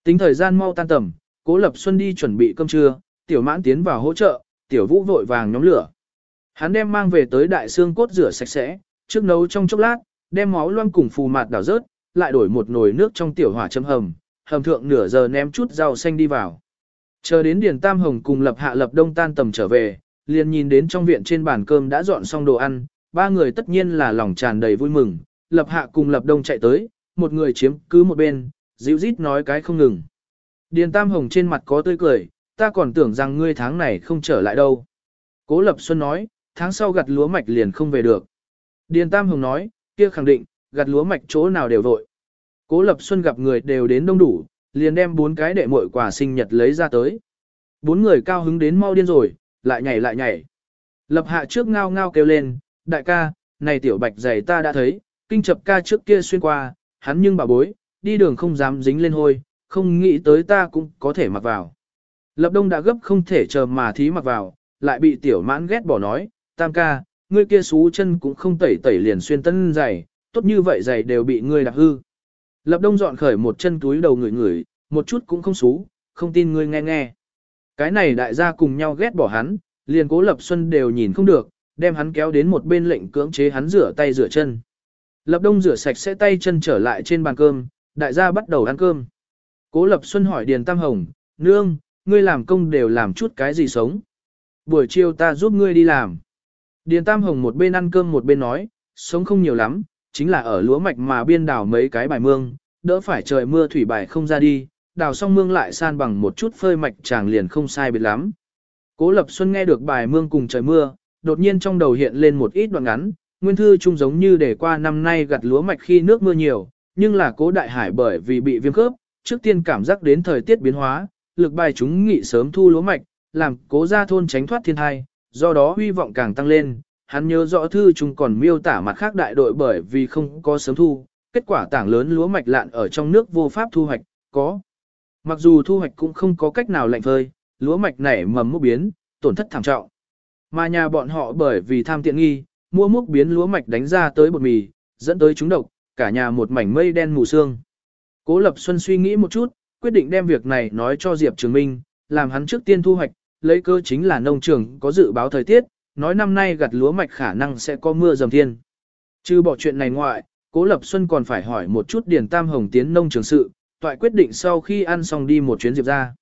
Tính thời gian mau tan tầm, Cố Lập Xuân đi chuẩn bị cơm trưa, tiểu mãn tiến vào hỗ trợ, tiểu vũ vội vàng nhóm lửa. Hắn đem mang về tới đại xương cốt rửa sạch sẽ, trước nấu trong chốc lát, đem máu loang cùng phù mạt đảo rớt, lại đổi một nồi nước trong tiểu hỏa châm hầm, hầm thượng nửa giờ ném chút rau xanh đi vào. Chờ đến Điền Tam Hồng cùng Lập Hạ Lập Đông tan tầm trở về, liền nhìn đến trong viện trên bàn cơm đã dọn xong đồ ăn, ba người tất nhiên là lòng tràn đầy vui mừng, Lập Hạ cùng Lập Đông chạy tới, một người chiếm cứ một bên, dịu rít nói cái không ngừng. Điền Tam Hồng trên mặt có tươi cười, ta còn tưởng rằng ngươi tháng này không trở lại đâu. Cố Lập Xuân nói, tháng sau gặt lúa mạch liền không về được. Điền Tam Hồng nói, kia khẳng định, gặt lúa mạch chỗ nào đều vội. Cố Lập Xuân gặp người đều đến đông đủ, liền đem bốn cái đệ muội quà sinh nhật lấy ra tới. Bốn người cao hứng đến mau điên rồi, lại nhảy lại nhảy. Lập hạ trước ngao ngao kêu lên, đại ca, này tiểu bạch giày ta đã thấy, kinh chập ca trước kia xuyên qua, hắn nhưng bà bối, đi đường không dám dính lên hôi, không nghĩ tới ta cũng có thể mặc vào. Lập đông đã gấp không thể chờ mà thí mặc vào, lại bị tiểu mãn ghét bỏ nói, tam ca, ngươi kia xú chân cũng không tẩy tẩy liền xuyên tân giày, tốt như vậy giày đều bị ngươi đạp hư. Lập đông dọn khởi một chân túi đầu người người, một chút cũng không xú, không tin ngươi nghe nghe. Cái này đại gia cùng nhau ghét bỏ hắn, liền cố lập xuân đều nhìn không được, đem hắn kéo đến một bên lệnh cưỡng chế hắn rửa tay rửa chân. Lập đông rửa sạch sẽ tay chân trở lại trên bàn cơm, đại gia bắt đầu ăn cơm. Cố lập xuân hỏi Điền Tam Hồng, nương, ngươi làm công đều làm chút cái gì sống. Buổi chiều ta giúp ngươi đi làm. Điền Tam Hồng một bên ăn cơm một bên nói, sống không nhiều lắm, chính là ở lúa mạch mà biên đào mấy cái bài mương, đỡ phải trời mưa thủy bài không ra đi, đào xong mương lại san bằng một chút phơi mạch chàng liền không sai biệt lắm. Cố Lập Xuân nghe được bài mương cùng trời mưa, đột nhiên trong đầu hiện lên một ít đoạn ngắn, nguyên thư chung giống như để qua năm nay gặt lúa mạch khi nước mưa nhiều, nhưng là cố đại hải bởi vì bị viêm khớp, trước tiên cảm giác đến thời tiết biến hóa, lực bài chúng nghị sớm thu lúa mạch, làm cố gia thôn tránh thoát thiên thai, do đó hy vọng càng tăng lên. Hắn nhớ rõ thư chung còn miêu tả mặt khác đại đội bởi vì không có sớm thu, kết quả tảng lớn lúa mạch lạn ở trong nước vô pháp thu hoạch, có. Mặc dù thu hoạch cũng không có cách nào lạnh phơi, lúa mạch nảy mầm mốc biến, tổn thất thảm trọng. Mà nhà bọn họ bởi vì tham tiện nghi, mua mốc biến lúa mạch đánh ra tới bột mì, dẫn tới chúng độc, cả nhà một mảnh mây đen mù sương. Cố Lập Xuân suy nghĩ một chút, quyết định đem việc này nói cho Diệp Trường Minh, làm hắn trước tiên thu hoạch, lấy cơ chính là nông trường có dự báo thời tiết, nói năm nay gặt lúa mạch khả năng sẽ có mưa dầm thiên. Chứ bỏ chuyện này ngoại, Cố Lập Xuân còn phải hỏi một chút Điền Tam Hồng tiến nông trường sự, toại quyết định sau khi ăn xong đi một chuyến Diệp ra.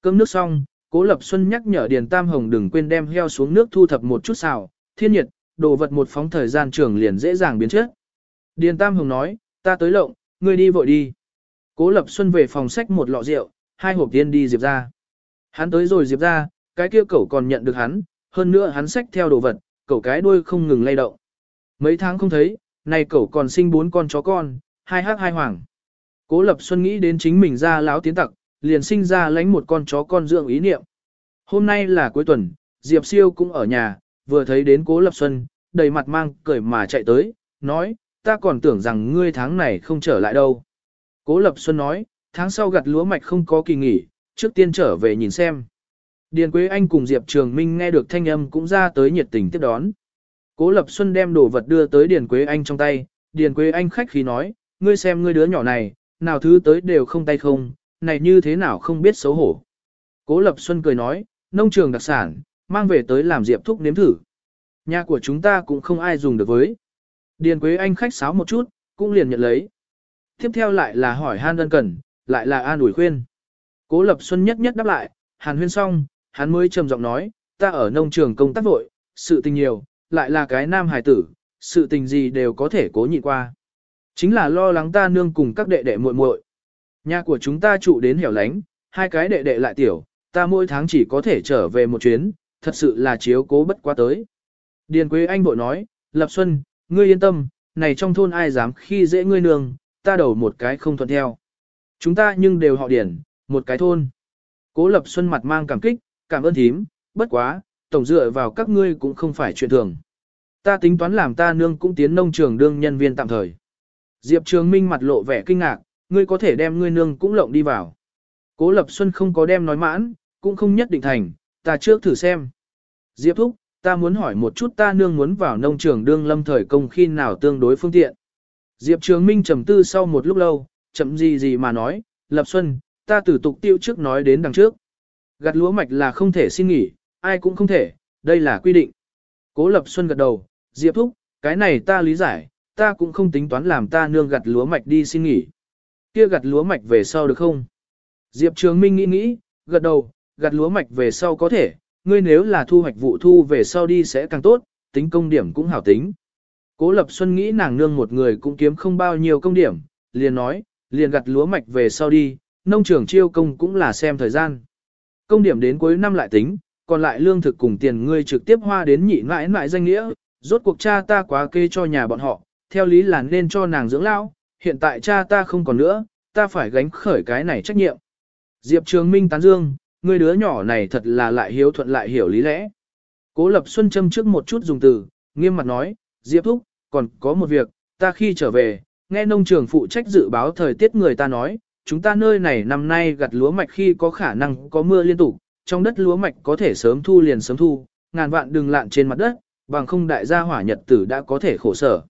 Cơm nước xong, Cố Lập Xuân nhắc nhở Điền Tam Hồng đừng quên đem heo xuống nước thu thập một chút xào, thiên nhiệt, đồ vật một phóng thời gian trường liền dễ dàng biến chất. Điền Tam Hồng nói, ta tới lộng, ngươi đi vội đi. Cố Lập Xuân về phòng sách một lọ rượu, hai hộp tiên đi Diệp ra. Hắn tới rồi Diệp ra, cái kia cậu còn nhận được hắn, hơn nữa hắn xách theo đồ vật, cậu cái đuôi không ngừng lay động. Mấy tháng không thấy, này cậu còn sinh bốn con chó con, hai hắc hai hoàng. Cố Lập Xuân nghĩ đến chính mình ra láo tiến tặc, liền sinh ra lánh một con chó con dưỡng ý niệm. Hôm nay là cuối tuần, Diệp Siêu cũng ở nhà, vừa thấy đến Cố Lập Xuân, đầy mặt mang cười mà chạy tới, nói, ta còn tưởng rằng ngươi tháng này không trở lại đâu. Cố Lập Xuân nói, tháng sau gặt lúa mạch không có kỳ nghỉ, trước tiên trở về nhìn xem. Điền Quế Anh cùng Diệp Trường Minh nghe được thanh âm cũng ra tới nhiệt tình tiếp đón. Cố Lập Xuân đem đồ vật đưa tới Điền Quế Anh trong tay, Điền Quế Anh khách khí nói, ngươi xem ngươi đứa nhỏ này, nào thứ tới đều không tay không, này như thế nào không biết xấu hổ. Cố Lập Xuân cười nói, nông trường đặc sản, mang về tới làm Diệp Thúc nếm thử. Nhà của chúng ta cũng không ai dùng được với. Điền Quế Anh khách sáo một chút, cũng liền nhận lấy. Tiếp theo lại là hỏi han đơn cần, lại là an ủi khuyên. Cố Lập Xuân nhất nhất đáp lại, hàn huyên xong, hắn mới trầm giọng nói, ta ở nông trường công tác vội, sự tình nhiều, lại là cái nam hài tử, sự tình gì đều có thể cố nhịn qua. Chính là lo lắng ta nương cùng các đệ đệ muội muội. Nhà của chúng ta trụ đến hẻo lánh, hai cái đệ đệ lại tiểu, ta mỗi tháng chỉ có thể trở về một chuyến, thật sự là chiếu cố bất quá tới. Điền Quế Anh vội nói, Lập Xuân, ngươi yên tâm, này trong thôn ai dám khi dễ ngươi nương, ta đầu một cái không thuận theo. Chúng ta nhưng đều họ điển, một cái thôn. Cố Lập Xuân mặt mang cảm kích, cảm ơn thím, bất quá, tổng dựa vào các ngươi cũng không phải chuyện thường. Ta tính toán làm ta nương cũng tiến nông trường đương nhân viên tạm thời. Diệp Trường Minh mặt lộ vẻ kinh ngạc, ngươi có thể đem ngươi nương cũng lộng đi vào. Cố Lập Xuân không có đem nói mãn, cũng không nhất định thành, ta trước thử xem. Diệp Thúc, ta muốn hỏi một chút ta nương muốn vào nông trường đương lâm thời công khi nào tương đối phương tiện. Diệp Trường Minh trầm tư sau một lúc lâu, chậm gì gì mà nói, Lập Xuân, ta từ tục tiêu trước nói đến đằng trước. Gặt lúa mạch là không thể xin nghỉ, ai cũng không thể, đây là quy định. Cố Lập Xuân gật đầu, Diệp Thúc, cái này ta lý giải, ta cũng không tính toán làm ta nương gặt lúa mạch đi xin nghỉ. Kia gặt lúa mạch về sau được không? Diệp Trường Minh nghĩ nghĩ, gật đầu, gặt lúa mạch về sau có thể, ngươi nếu là thu hoạch vụ thu về sau đi sẽ càng tốt, tính công điểm cũng hảo tính. Cố Lập Xuân nghĩ nàng nương một người cũng kiếm không bao nhiêu công điểm, liền nói, liền gặt lúa mạch về sau đi, nông trường chiêu công cũng là xem thời gian. Công điểm đến cuối năm lại tính, còn lại lương thực cùng tiền ngươi trực tiếp hoa đến nhị mãi mãi danh nghĩa, rốt cuộc cha ta quá kê cho nhà bọn họ, theo lý là nên cho nàng dưỡng lão, hiện tại cha ta không còn nữa, ta phải gánh khởi cái này trách nhiệm. Diệp Trường Minh tán dương, người đứa nhỏ này thật là lại hiếu thuận lại hiểu lý lẽ. Cố Lập Xuân châm trước một chút dùng từ, nghiêm mặt nói, Diệp Thúc, còn có một việc, ta khi trở về, nghe nông trường phụ trách dự báo thời tiết người ta nói, chúng ta nơi này năm nay gặt lúa mạch khi có khả năng có mưa liên tục, trong đất lúa mạch có thể sớm thu liền sớm thu, ngàn vạn đừng lạn trên mặt đất, bằng không đại gia hỏa nhật tử đã có thể khổ sở.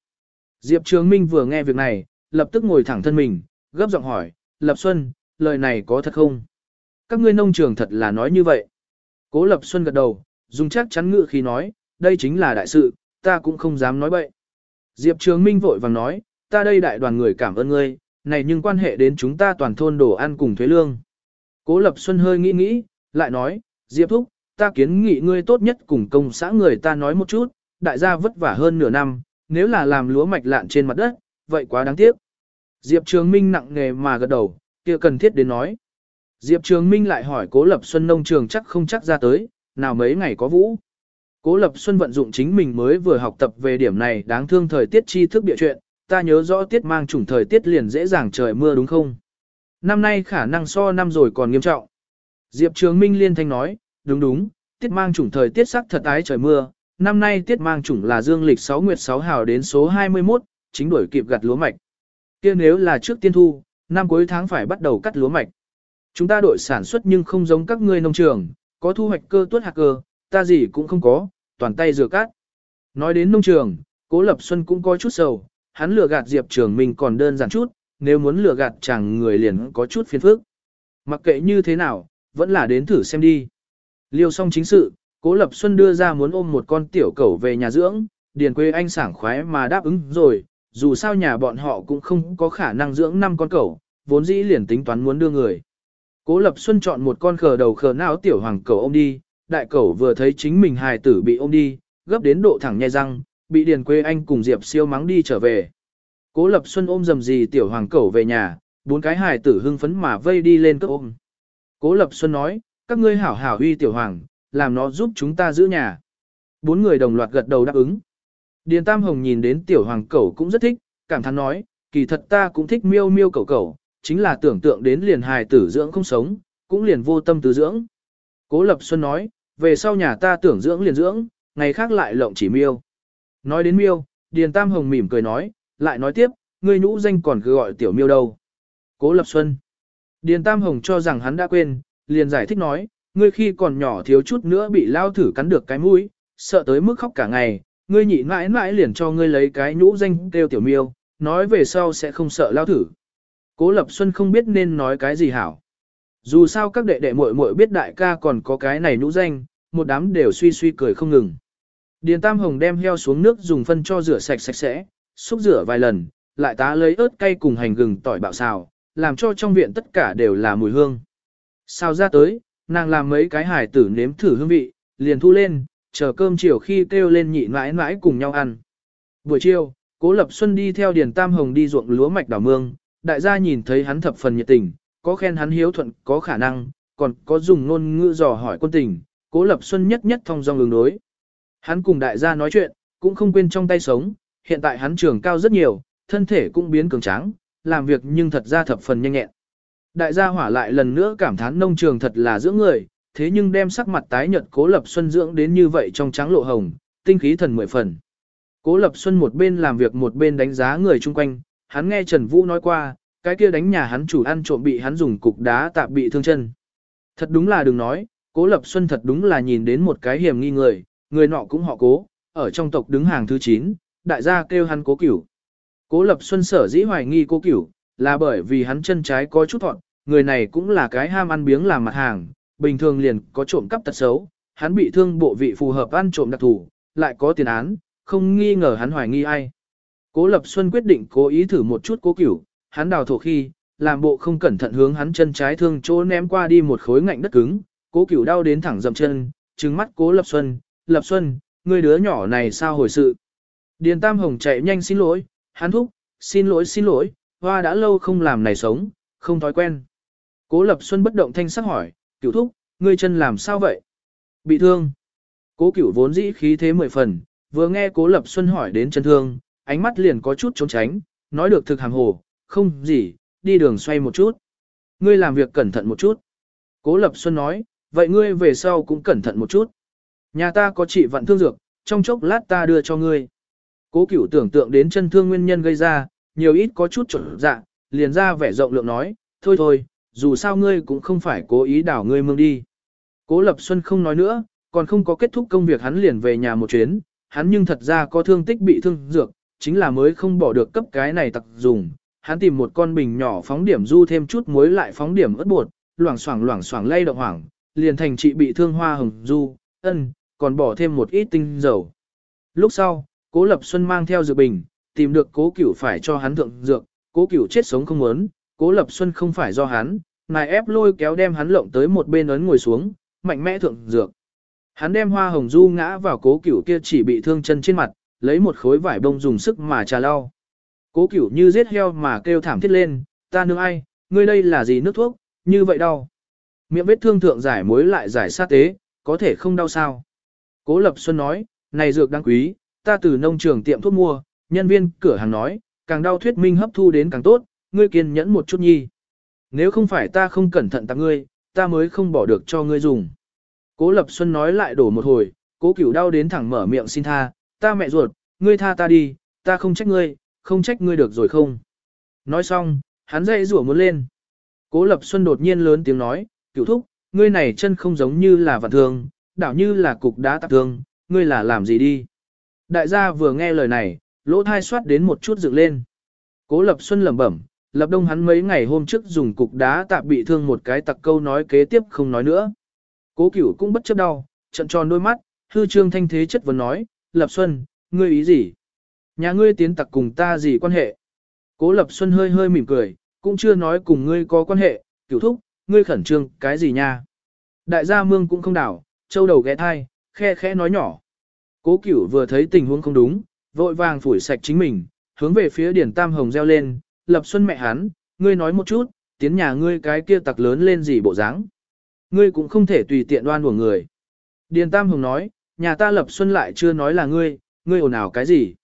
Diệp Trường Minh vừa nghe việc này, lập tức ngồi thẳng thân mình, gấp giọng hỏi, Lập Xuân, lời này có thật không? Các ngươi nông trường thật là nói như vậy. Cố Lập Xuân gật đầu, dùng chắc chắn ngự khi nói, đây chính là đại sự, ta cũng không dám nói bậy. Diệp Trường Minh vội vàng nói, ta đây đại đoàn người cảm ơn ngươi, này nhưng quan hệ đến chúng ta toàn thôn đồ ăn cùng thuế lương. Cố Lập Xuân hơi nghĩ nghĩ, lại nói, Diệp Thúc, ta kiến nghị ngươi tốt nhất cùng công xã người ta nói một chút, đại gia vất vả hơn nửa năm, nếu là làm lúa mạch lạn trên mặt đất, vậy quá đáng tiếc. Diệp Trường Minh nặng nghề mà gật đầu, kia cần thiết đến nói. Diệp Trường Minh lại hỏi Cố Lập Xuân nông trường chắc không chắc ra tới, nào mấy ngày có vũ. Cố Lập Xuân vận dụng chính mình mới vừa học tập về điểm này đáng thương thời tiết tri thức địa chuyện, ta nhớ rõ tiết mang chủng thời tiết liền dễ dàng trời mưa đúng không? Năm nay khả năng so năm rồi còn nghiêm trọng. Diệp Trường Minh liên thanh nói, đúng đúng, tiết mang chủng thời tiết sắc thật ái trời mưa, năm nay tiết mang chủng là dương lịch 6 nguyệt 6 hào đến số 21, chính đuổi kịp gặt lúa mạch. kia nếu là trước tiên thu, năm cuối tháng phải bắt đầu cắt lúa mạch. Chúng ta đội sản xuất nhưng không giống các ngươi nông trường, có thu hoạch cơ tuốt hạt cơ, ta gì cũng không có, toàn tay rửa cát. Nói đến nông trường, Cố Lập Xuân cũng có chút sầu, hắn lừa gạt Diệp Trường mình còn đơn giản chút, nếu muốn lừa gạt chàng người liền có chút phiền phức. Mặc kệ như thế nào, vẫn là đến thử xem đi. Liêu xong chính sự, Cố Lập Xuân đưa ra muốn ôm một con tiểu cẩu về nhà dưỡng, Điền Quế Anh sảng khoái mà đáp ứng rồi, dù sao nhà bọn họ cũng không có khả năng dưỡng năm con cẩu, vốn dĩ liền tính toán muốn đưa người. Cố Lập Xuân chọn một con khờ đầu khờ não tiểu hoàng cẩu ôm đi, đại cẩu vừa thấy chính mình hài tử bị ôm đi, gấp đến độ thẳng nhai răng, bị Điền Quế Anh cùng Diệp siêu mắng đi trở về. Cố Lập Xuân ôm dầm gì tiểu hoàng cẩu về nhà, bốn cái hài tử hưng phấn mà vây đi lên cấp ôm. Cố Lập Xuân nói, các ngươi hảo hảo uy tiểu hoàng, làm nó giúp chúng ta giữ nhà. Bốn người đồng loạt gật đầu đáp ứng. Điền Tam Hồng nhìn đến tiểu hoàng cẩu cũng rất thích, cảm thán nói, kỳ thật ta cũng thích miêu miêu cẩu cẩu, chính là tưởng tượng đến liền hài tử dưỡng không sống, cũng liền vô tâm tứ dưỡng. Cố Lập Xuân nói, về sau nhà ta tưởng dưỡng liền dưỡng, ngày khác lại lộng chỉ miêu. Nói đến miêu, Điền Tam Hồng mỉm cười nói, lại nói tiếp, ngươi nhũ danh còn cứ gọi tiểu miêu đâu. Cố Lập Xuân. Điền Tam Hồng cho rằng hắn đã quên, liền giải thích nói, ngươi khi còn nhỏ thiếu chút nữa bị lao thử cắn được cái mũi, sợ tới mức khóc cả ngày, ngươi nhị mãi mãi liền cho ngươi lấy cái nhũ danh kêu tiểu miêu, nói về sau sẽ không sợ lao thử. Cố Lập Xuân không biết nên nói cái gì hảo. Dù sao các đệ đệ muội muội biết đại ca còn có cái này nhũ danh, một đám đều suy suy cười không ngừng. Điền Tam Hồng đem heo xuống nước dùng phân cho rửa sạch sạch sẽ, xúc rửa vài lần, lại tá lấy ớt cay cùng hành gừng tỏi bạo xào, làm cho trong viện tất cả đều là mùi hương. Sao ra tới, nàng làm mấy cái hải tử nếm thử hương vị, liền thu lên, chờ cơm chiều khi kêu lên nhị mãi mãi cùng nhau ăn. Buổi chiều, Cố Lập Xuân đi theo Điền Tam Hồng đi ruộng lúa mạch đảo mương, đại gia nhìn thấy hắn thập phần nhiệt tình, có khen hắn hiếu thuận, có khả năng, còn có dùng ngôn ngữ dò hỏi quân tình, Cố Lập Xuân nhất nhất thông dong ứng đối. Hắn cùng đại gia nói chuyện, cũng không quên trong tay sống, hiện tại hắn trưởng cao rất nhiều, thân thể cũng biến cường tráng, làm việc nhưng thật ra thập phần nhanh nhẹn. Đại gia hỏa lại lần nữa cảm thán nông trường thật là dưỡng người, thế nhưng đem sắc mặt tái nhợt Cố Lập Xuân dưỡng đến như vậy trong trắng lộ hồng, tinh khí thần mười phần. Cố Lập Xuân một bên làm việc một bên đánh giá người chung quanh, hắn nghe Trần Vũ nói qua, cái kia đánh nhà hắn chủ ăn trộm bị hắn dùng cục đá tạp bị thương chân. Thật đúng là đừng nói, Cố Lập Xuân thật đúng là nhìn đến một cái hiểm nghi người, người nọ cũng họ Cố, ở trong tộc đứng hàng thứ 9, đại gia kêu hắn Cố Cửu. Cố Lập Xuân sở dĩ hoài nghi Cố Cửu, là bởi vì hắn chân trái có chút thọn, người này cũng là cái ham ăn biếng làm mặt hàng, bình thường liền có trộm cắp tật xấu, hắn bị thương bộ vị phù hợp ăn trộm đặc thủ, lại có tiền án, không nghi ngờ hắn hoài nghi ai. Cố Lập Xuân quyết định cố ý thử một chút cố cửu, hắn đào thổ khi, làm bộ không cẩn thận hướng hắn chân trái thương chỗ ném qua đi một khối ngạnh đất cứng, cố cửu đau đến thẳng dậm chân, trừng mắt cố Lập Xuân, Lập Xuân, người đứa nhỏ này sao hồi sự. Điền Tam Hồng chạy nhanh xin lỗi, hắn thúc, xin lỗi xin lỗi, hoa đã lâu không làm này sống, không thói quen. Cố Lập Xuân bất động thanh sắc hỏi, cửu thúc, ngươi chân làm sao vậy? Bị thương. Cố cửu vốn dĩ khí thế mười phần, vừa nghe Cố Lập Xuân hỏi đến chân thương, ánh mắt liền có chút trốn tránh, nói được thực hàng hồ, không gì, đi đường xoay một chút. Ngươi làm việc cẩn thận một chút. Cố Lập Xuân nói, vậy ngươi về sau cũng cẩn thận một chút. Nhà ta có trị vận thương dược, trong chốc lát ta đưa cho ngươi. Cố cửu tưởng tượng đến chân thương nguyên nhân gây ra, nhiều ít có chút chuẩn dạ, liền ra vẻ rộng lượng nói, thôi thôi, dù sao ngươi cũng không phải cố ý đảo ngươi mương đi. Cố Lập Xuân không nói nữa, còn không có kết thúc công việc hắn liền về nhà một chuyến, hắn nhưng thật ra có thương tích bị thương dược, chính là mới không bỏ được cấp cái này tặc dùng. Hắn tìm một con bình nhỏ phóng điểm du thêm chút muối lại phóng điểm ớt bột, loảng xoảng loảng xoảng lay động hoảng, liền thành trị bị thương hoa hồng du, ân, còn bỏ thêm một ít tinh dầu. Lúc sau, Cố Lập Xuân mang theo dược bình, tìm được Cố Cửu phải cho hắn thượng dược, Cố Cửu chết sống không muốn, Cố Lập Xuân không phải do hắn, nài ép lôi kéo đem hắn lộng tới một bên ấn ngồi xuống, mạnh mẽ thượng dược. Hắn đem hoa hồng du ngã vào cố cửu kia chỉ bị thương chân trên mặt, lấy một khối vải bông dùng sức mà trà lau. Cố cửu như giết heo mà kêu thảm thiết lên, ta nương ai, ngươi đây là gì nước thuốc, như vậy đau. Miệng vết thương thượng giải muối lại giải sát tế, có thể không đau sao. Cố Lập Xuân nói, này dược đáng quý, ta từ nông trường tiệm thuốc mua, nhân viên cửa hàng nói, càng đau thuyết minh hấp thu đến càng tốt, ngươi kiên nhẫn một chút nhi. Nếu không phải ta không cẩn thận tặng ngươi, ta mới không bỏ được cho ngươi dùng. Cố Lập Xuân nói lại đổ một hồi, cố cửu đau đến thẳng mở miệng xin tha, ta mẹ ruột, ngươi tha ta đi, ta không trách ngươi, không trách ngươi được rồi không. Nói xong, hắn dậy rủa muốn lên. Cố Lập Xuân đột nhiên lớn tiếng nói, cửu thúc, ngươi này chân không giống như là vạn thường đảo như là cục đá tạp thương, ngươi là làm gì đi. Đại gia vừa nghe lời này, lỗ thai soát đến một chút dựng lên. Cố Lập Xuân lẩm bẩm, Lập Đông hắn mấy ngày hôm trước dùng cục đá tạp bị thương một cái tặc câu nói kế tiếp không nói nữa. Cố cửu cũng bất chấp đau, trận tròn đôi mắt, hư trương thanh thế chất vấn nói, Lập Xuân, ngươi ý gì? Nhà ngươi tiến tặc cùng ta gì quan hệ? Cố Lập Xuân hơi hơi mỉm cười, cũng chưa nói cùng ngươi có quan hệ, cửu thúc, ngươi khẩn trương, cái gì nha? Đại gia mương cũng không đảo, châu đầu ghé thai, khe khẽ nói nhỏ. Cố cửu vừa thấy tình huống không đúng, vội vàng phủi sạch chính mình, hướng về phía điển tam hồng reo lên, Lập Xuân mẹ hắn, ngươi nói một chút, tiến nhà ngươi cái kia tặc lớn lên gì bộ dáng? Ngươi cũng không thể tùy tiện đoan của người. Điền Tam Hồng nói, nhà ta Lập Xuân lại chưa nói là ngươi, ngươi ồn ào cái gì?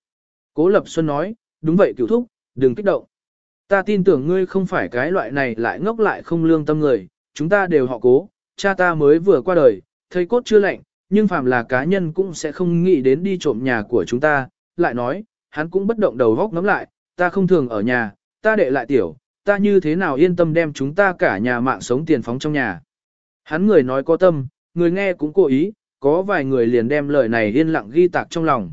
Cố Lập Xuân nói, đúng vậy cửu thúc, đừng kích động. Ta tin tưởng ngươi không phải cái loại này lại ngốc lại không lương tâm người, chúng ta đều họ cố, cha ta mới vừa qua đời, thấy cốt chưa lạnh, nhưng phàm là cá nhân cũng sẽ không nghĩ đến đi trộm nhà của chúng ta, lại nói, hắn cũng bất động đầu góc ngắm lại, ta không thường ở nhà, ta đệ lại tiểu, ta như thế nào yên tâm đem chúng ta cả nhà mạng sống tiền phóng trong nhà. Hắn người nói có tâm, người nghe cũng cố ý, có vài người liền đem lời này yên lặng ghi tạc trong lòng.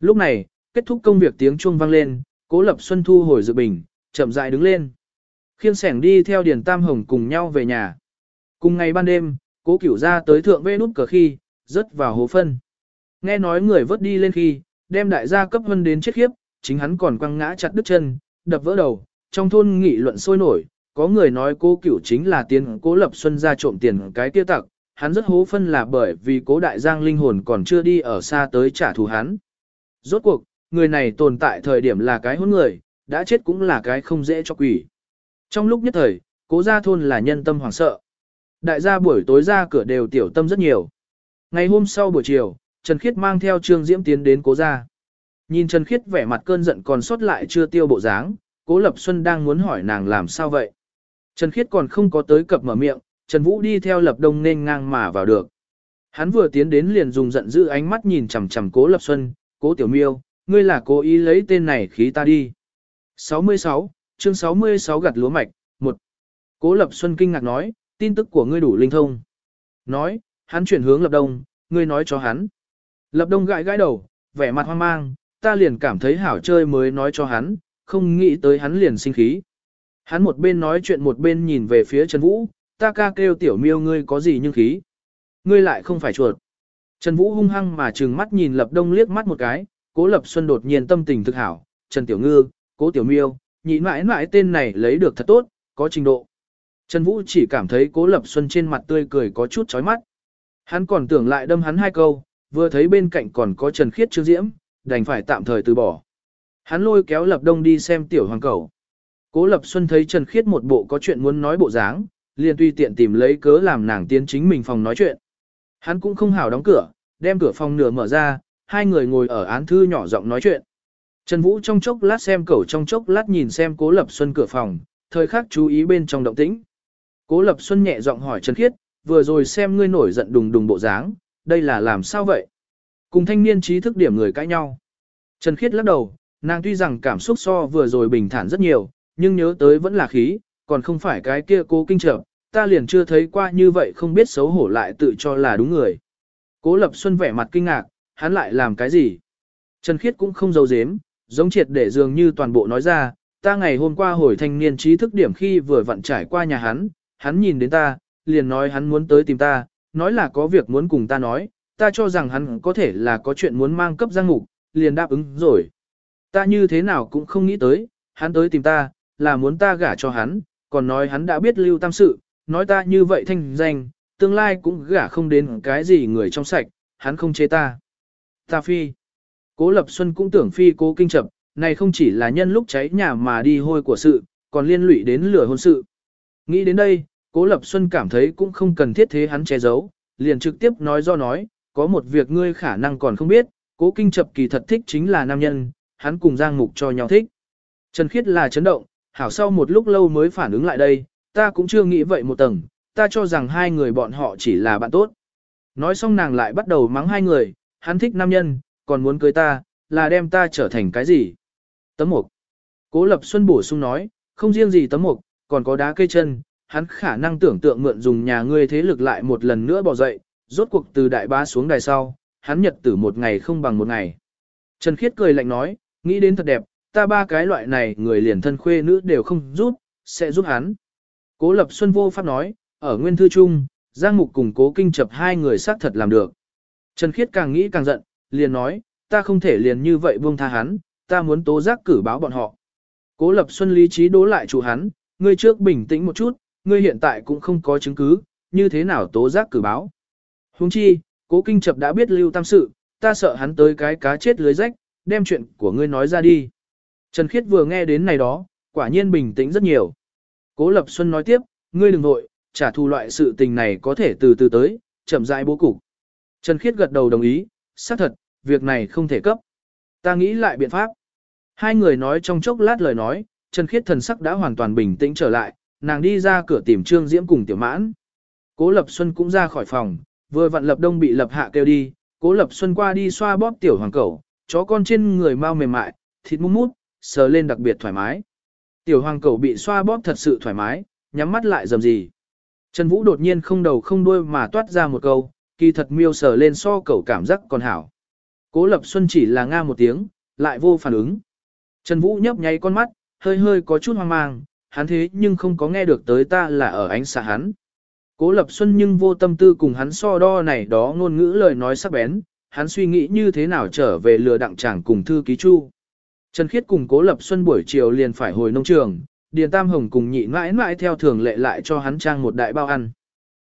Lúc này, kết thúc công việc tiếng chuông vang lên, Cố Lập Xuân thu hồi dự bình, chậm rãi đứng lên. Khiên sẻng đi theo Điền Tam Hồng cùng nhau về nhà. Cùng ngày ban đêm, Cố Cửu ra tới thượng vê nút cờ khi, rớt vào hố phân. Nghe nói người vớt đi lên khi, đem đại gia cấp vân đến chết khiếp, chính hắn còn quăng ngã chặt đứt chân, đập vỡ đầu, trong thôn nghị luận sôi nổi, có người nói cố cửu chính là tiến cố lập xuân ra trộm tiền cái tiêu tặc, hắn rất hố phân là bởi vì cố đại giang linh hồn còn chưa đi ở xa tới trả thù hắn. Rốt cuộc, người này tồn tại thời điểm là cái hôn người, đã chết cũng là cái không dễ cho quỷ. Trong lúc nhất thời, cố gia thôn là nhân tâm hoảng sợ. Đại gia buổi tối ra cửa đều tiểu tâm rất nhiều. Ngày hôm sau buổi chiều, Trần Khiết mang theo Trương Diễm tiến đến cố gia. Nhìn Trần Khiết vẻ mặt cơn giận còn sót lại chưa tiêu bộ dáng, cố Lập Xuân đang muốn hỏi nàng làm sao vậy. Trần Khiết còn không có tới cập mở miệng, Trần Vũ đi theo Lập Đông nên ngang mà vào được. Hắn vừa tiến đến liền dùng giận dữ ánh mắt nhìn chằm chằm Cố Lập Xuân, "Cố Tiểu Miêu, ngươi là cố ý lấy tên này khí ta đi." 66, chương 66 gặt lúa mạch, 1. Cố Lập Xuân kinh ngạc nói, tin tức của ngươi đủ linh thông. Nói, hắn chuyển hướng Lập Đông, ngươi nói cho hắn. Lập Đông gãi gãi đầu, vẻ mặt hoang mang, ta liền cảm thấy hảo chơi mới nói cho hắn, không nghĩ tới hắn liền sinh khí. Hắn một bên nói chuyện một bên nhìn về phía Trần Vũ, ta ca kêu tiểu miêu ngươi có gì nhưng khí. Ngươi lại không phải chuột. Trần Vũ hung hăng mà trừng mắt nhìn Lập Đông liếc mắt một cái, Cố Lập Xuân đột nhiên tâm tình thực hảo, Trần Tiểu Ngư, Cố Tiểu Miêu, nhị mãi mãi tên này lấy được thật tốt, có trình độ. Trần Vũ chỉ cảm thấy Cố Lập Xuân trên mặt tươi cười có chút chói mắt. Hắn còn tưởng lại đâm hắn hai câu, vừa thấy bên cạnh còn có Trần Khiết Trương Diễm, đành phải tạm thời từ bỏ. Hắn lôi kéo Lập Đông đi xem tiểu hoàng cầu. Cố Lập Xuân thấy Trần Khiết một bộ có chuyện muốn nói bộ dáng, liền tùy tiện tìm lấy cớ làm nàng tiến chính mình phòng nói chuyện. Hắn cũng không hảo đóng cửa, đem cửa phòng nửa mở ra, hai người ngồi ở án thư nhỏ giọng nói chuyện. Trần Vũ trong chốc lát xem cẩu trong chốc lát nhìn xem Cố Lập Xuân cửa phòng, thời khắc chú ý bên trong động tĩnh. Cố Lập Xuân nhẹ giọng hỏi Trần Khiết, vừa rồi xem ngươi nổi giận đùng đùng bộ dáng, đây là làm sao vậy? Cùng thanh niên trí thức điểm người cãi nhau. Trần Khiết lắc đầu, nàng tuy rằng cảm xúc so vừa rồi bình thản rất nhiều, nhưng nhớ tới vẫn là khí, còn không phải cái kia cố kinh trợ, ta liền chưa thấy qua như vậy không biết xấu hổ lại tự cho là đúng người. Cố Lập Xuân vẻ mặt kinh ngạc, hắn lại làm cái gì? Trần Khiết cũng không giấu giếm, giống triệt để dường như toàn bộ nói ra, ta ngày hôm qua hồi thanh niên trí thức điểm khi vừa vặn trải qua nhà hắn, hắn nhìn đến ta, liền nói hắn muốn tới tìm ta, nói là có việc muốn cùng ta nói, ta cho rằng hắn có thể là có chuyện muốn mang cấp giang ngục, liền đáp ứng rồi. Ta như thế nào cũng không nghĩ tới, hắn tới tìm ta, là muốn ta gả cho hắn, còn nói hắn đã biết lưu tam sự, nói ta như vậy thanh danh, tương lai cũng gả không đến cái gì người trong sạch, hắn không chế ta. Ta phi. Cố Lập Xuân cũng tưởng phi cố kinh chậm, này không chỉ là nhân lúc cháy nhà mà đi hôi của sự, còn liên lụy đến lửa hôn sự. Nghĩ đến đây, Cố Lập Xuân cảm thấy cũng không cần thiết thế hắn che giấu, liền trực tiếp nói do nói, có một việc ngươi khả năng còn không biết, Cố Kinh Chập kỳ thật thích chính là nam nhân, hắn cùng Giang Mục cho nhau thích. Trần Khiết là chấn động, hảo sau một lúc lâu mới phản ứng lại đây, ta cũng chưa nghĩ vậy một tầng, ta cho rằng hai người bọn họ chỉ là bạn tốt. Nói xong nàng lại bắt đầu mắng hai người, hắn thích nam nhân, còn muốn cưới ta, là đem ta trở thành cái gì? Tấm mục. Cố Lập Xuân bổ sung nói, không riêng gì tấm mục, còn có đá cây chân, hắn khả năng tưởng tượng mượn dùng nhà ngươi thế lực lại một lần nữa bỏ dậy, rốt cuộc từ đại bá xuống đài sau, hắn nhật tử một ngày không bằng một ngày. Trần Khiết cười lạnh nói, nghĩ đến thật đẹp, ta ba cái loại này người liền thân khuê nữ đều không giúp, sẽ giúp hắn. Cố Lập Xuân vô pháp nói, ở nguyên thư trung Giang Mục cùng Cố Kinh Chập hai người xác thật làm được. Trần Khiết càng nghĩ càng giận, liền nói, ta không thể liền như vậy buông tha hắn, ta muốn tố giác cử báo bọn họ. Cố Lập Xuân lý trí đố lại chủ hắn, ngươi trước bình tĩnh một chút, ngươi hiện tại cũng không có chứng cứ, như thế nào tố giác cử báo. Huống chi, Cố Kinh Chập đã biết lưu tam sự, ta sợ hắn tới cái cá chết lưới rách, đem chuyện của ngươi nói ra đi. Trần Khiết vừa nghe đến này đó, quả nhiên bình tĩnh rất nhiều. Cố Lập Xuân nói tiếp, ngươi đừng nội, trả thù loại sự tình này có thể từ từ tới, chậm rãi bố cục. Trần Khiết gật đầu đồng ý, xác thật, việc này không thể cấp. Ta nghĩ lại biện pháp. Hai người nói trong chốc lát lời nói, Trần Khiết thần sắc đã hoàn toàn bình tĩnh trở lại, nàng đi ra cửa tìm Trương Diễm cùng Tiểu Mãn. Cố Lập Xuân cũng ra khỏi phòng, vừa vặn Lập Đông bị Lập Hạ kêu đi, Cố Lập Xuân qua đi xoa bóp Tiểu Hoàng Cẩu, chó con trên người mau mềm mại, thịt mút mút, sờ lên đặc biệt thoải mái. Tiểu Hoàng Cẩu bị xoa bóp thật sự thoải mái, nhắm mắt lại dầm gì. Trần Vũ đột nhiên không đầu không đuôi mà toát ra một câu, kỳ thật miêu sờ lên so cẩu cảm giác còn hảo. Cố Lập Xuân chỉ là nga một tiếng, lại vô phản ứng. Trần Vũ nhấp nháy con mắt, hơi hơi có chút hoang mang, hắn thế nhưng không có nghe được tới ta là ở ánh xạ hắn. Cố Lập Xuân nhưng vô tâm tư cùng hắn so đo này đó ngôn ngữ lời nói sắc bén, hắn suy nghĩ như thế nào trở về lừa đặng chàng cùng thư ký chu. Trần Khiết cùng Cố Lập Xuân buổi chiều liền phải hồi nông trường, Điền Tam Hồng cùng nhị mãi mãi theo thường lệ lại cho hắn trang một đại bao ăn.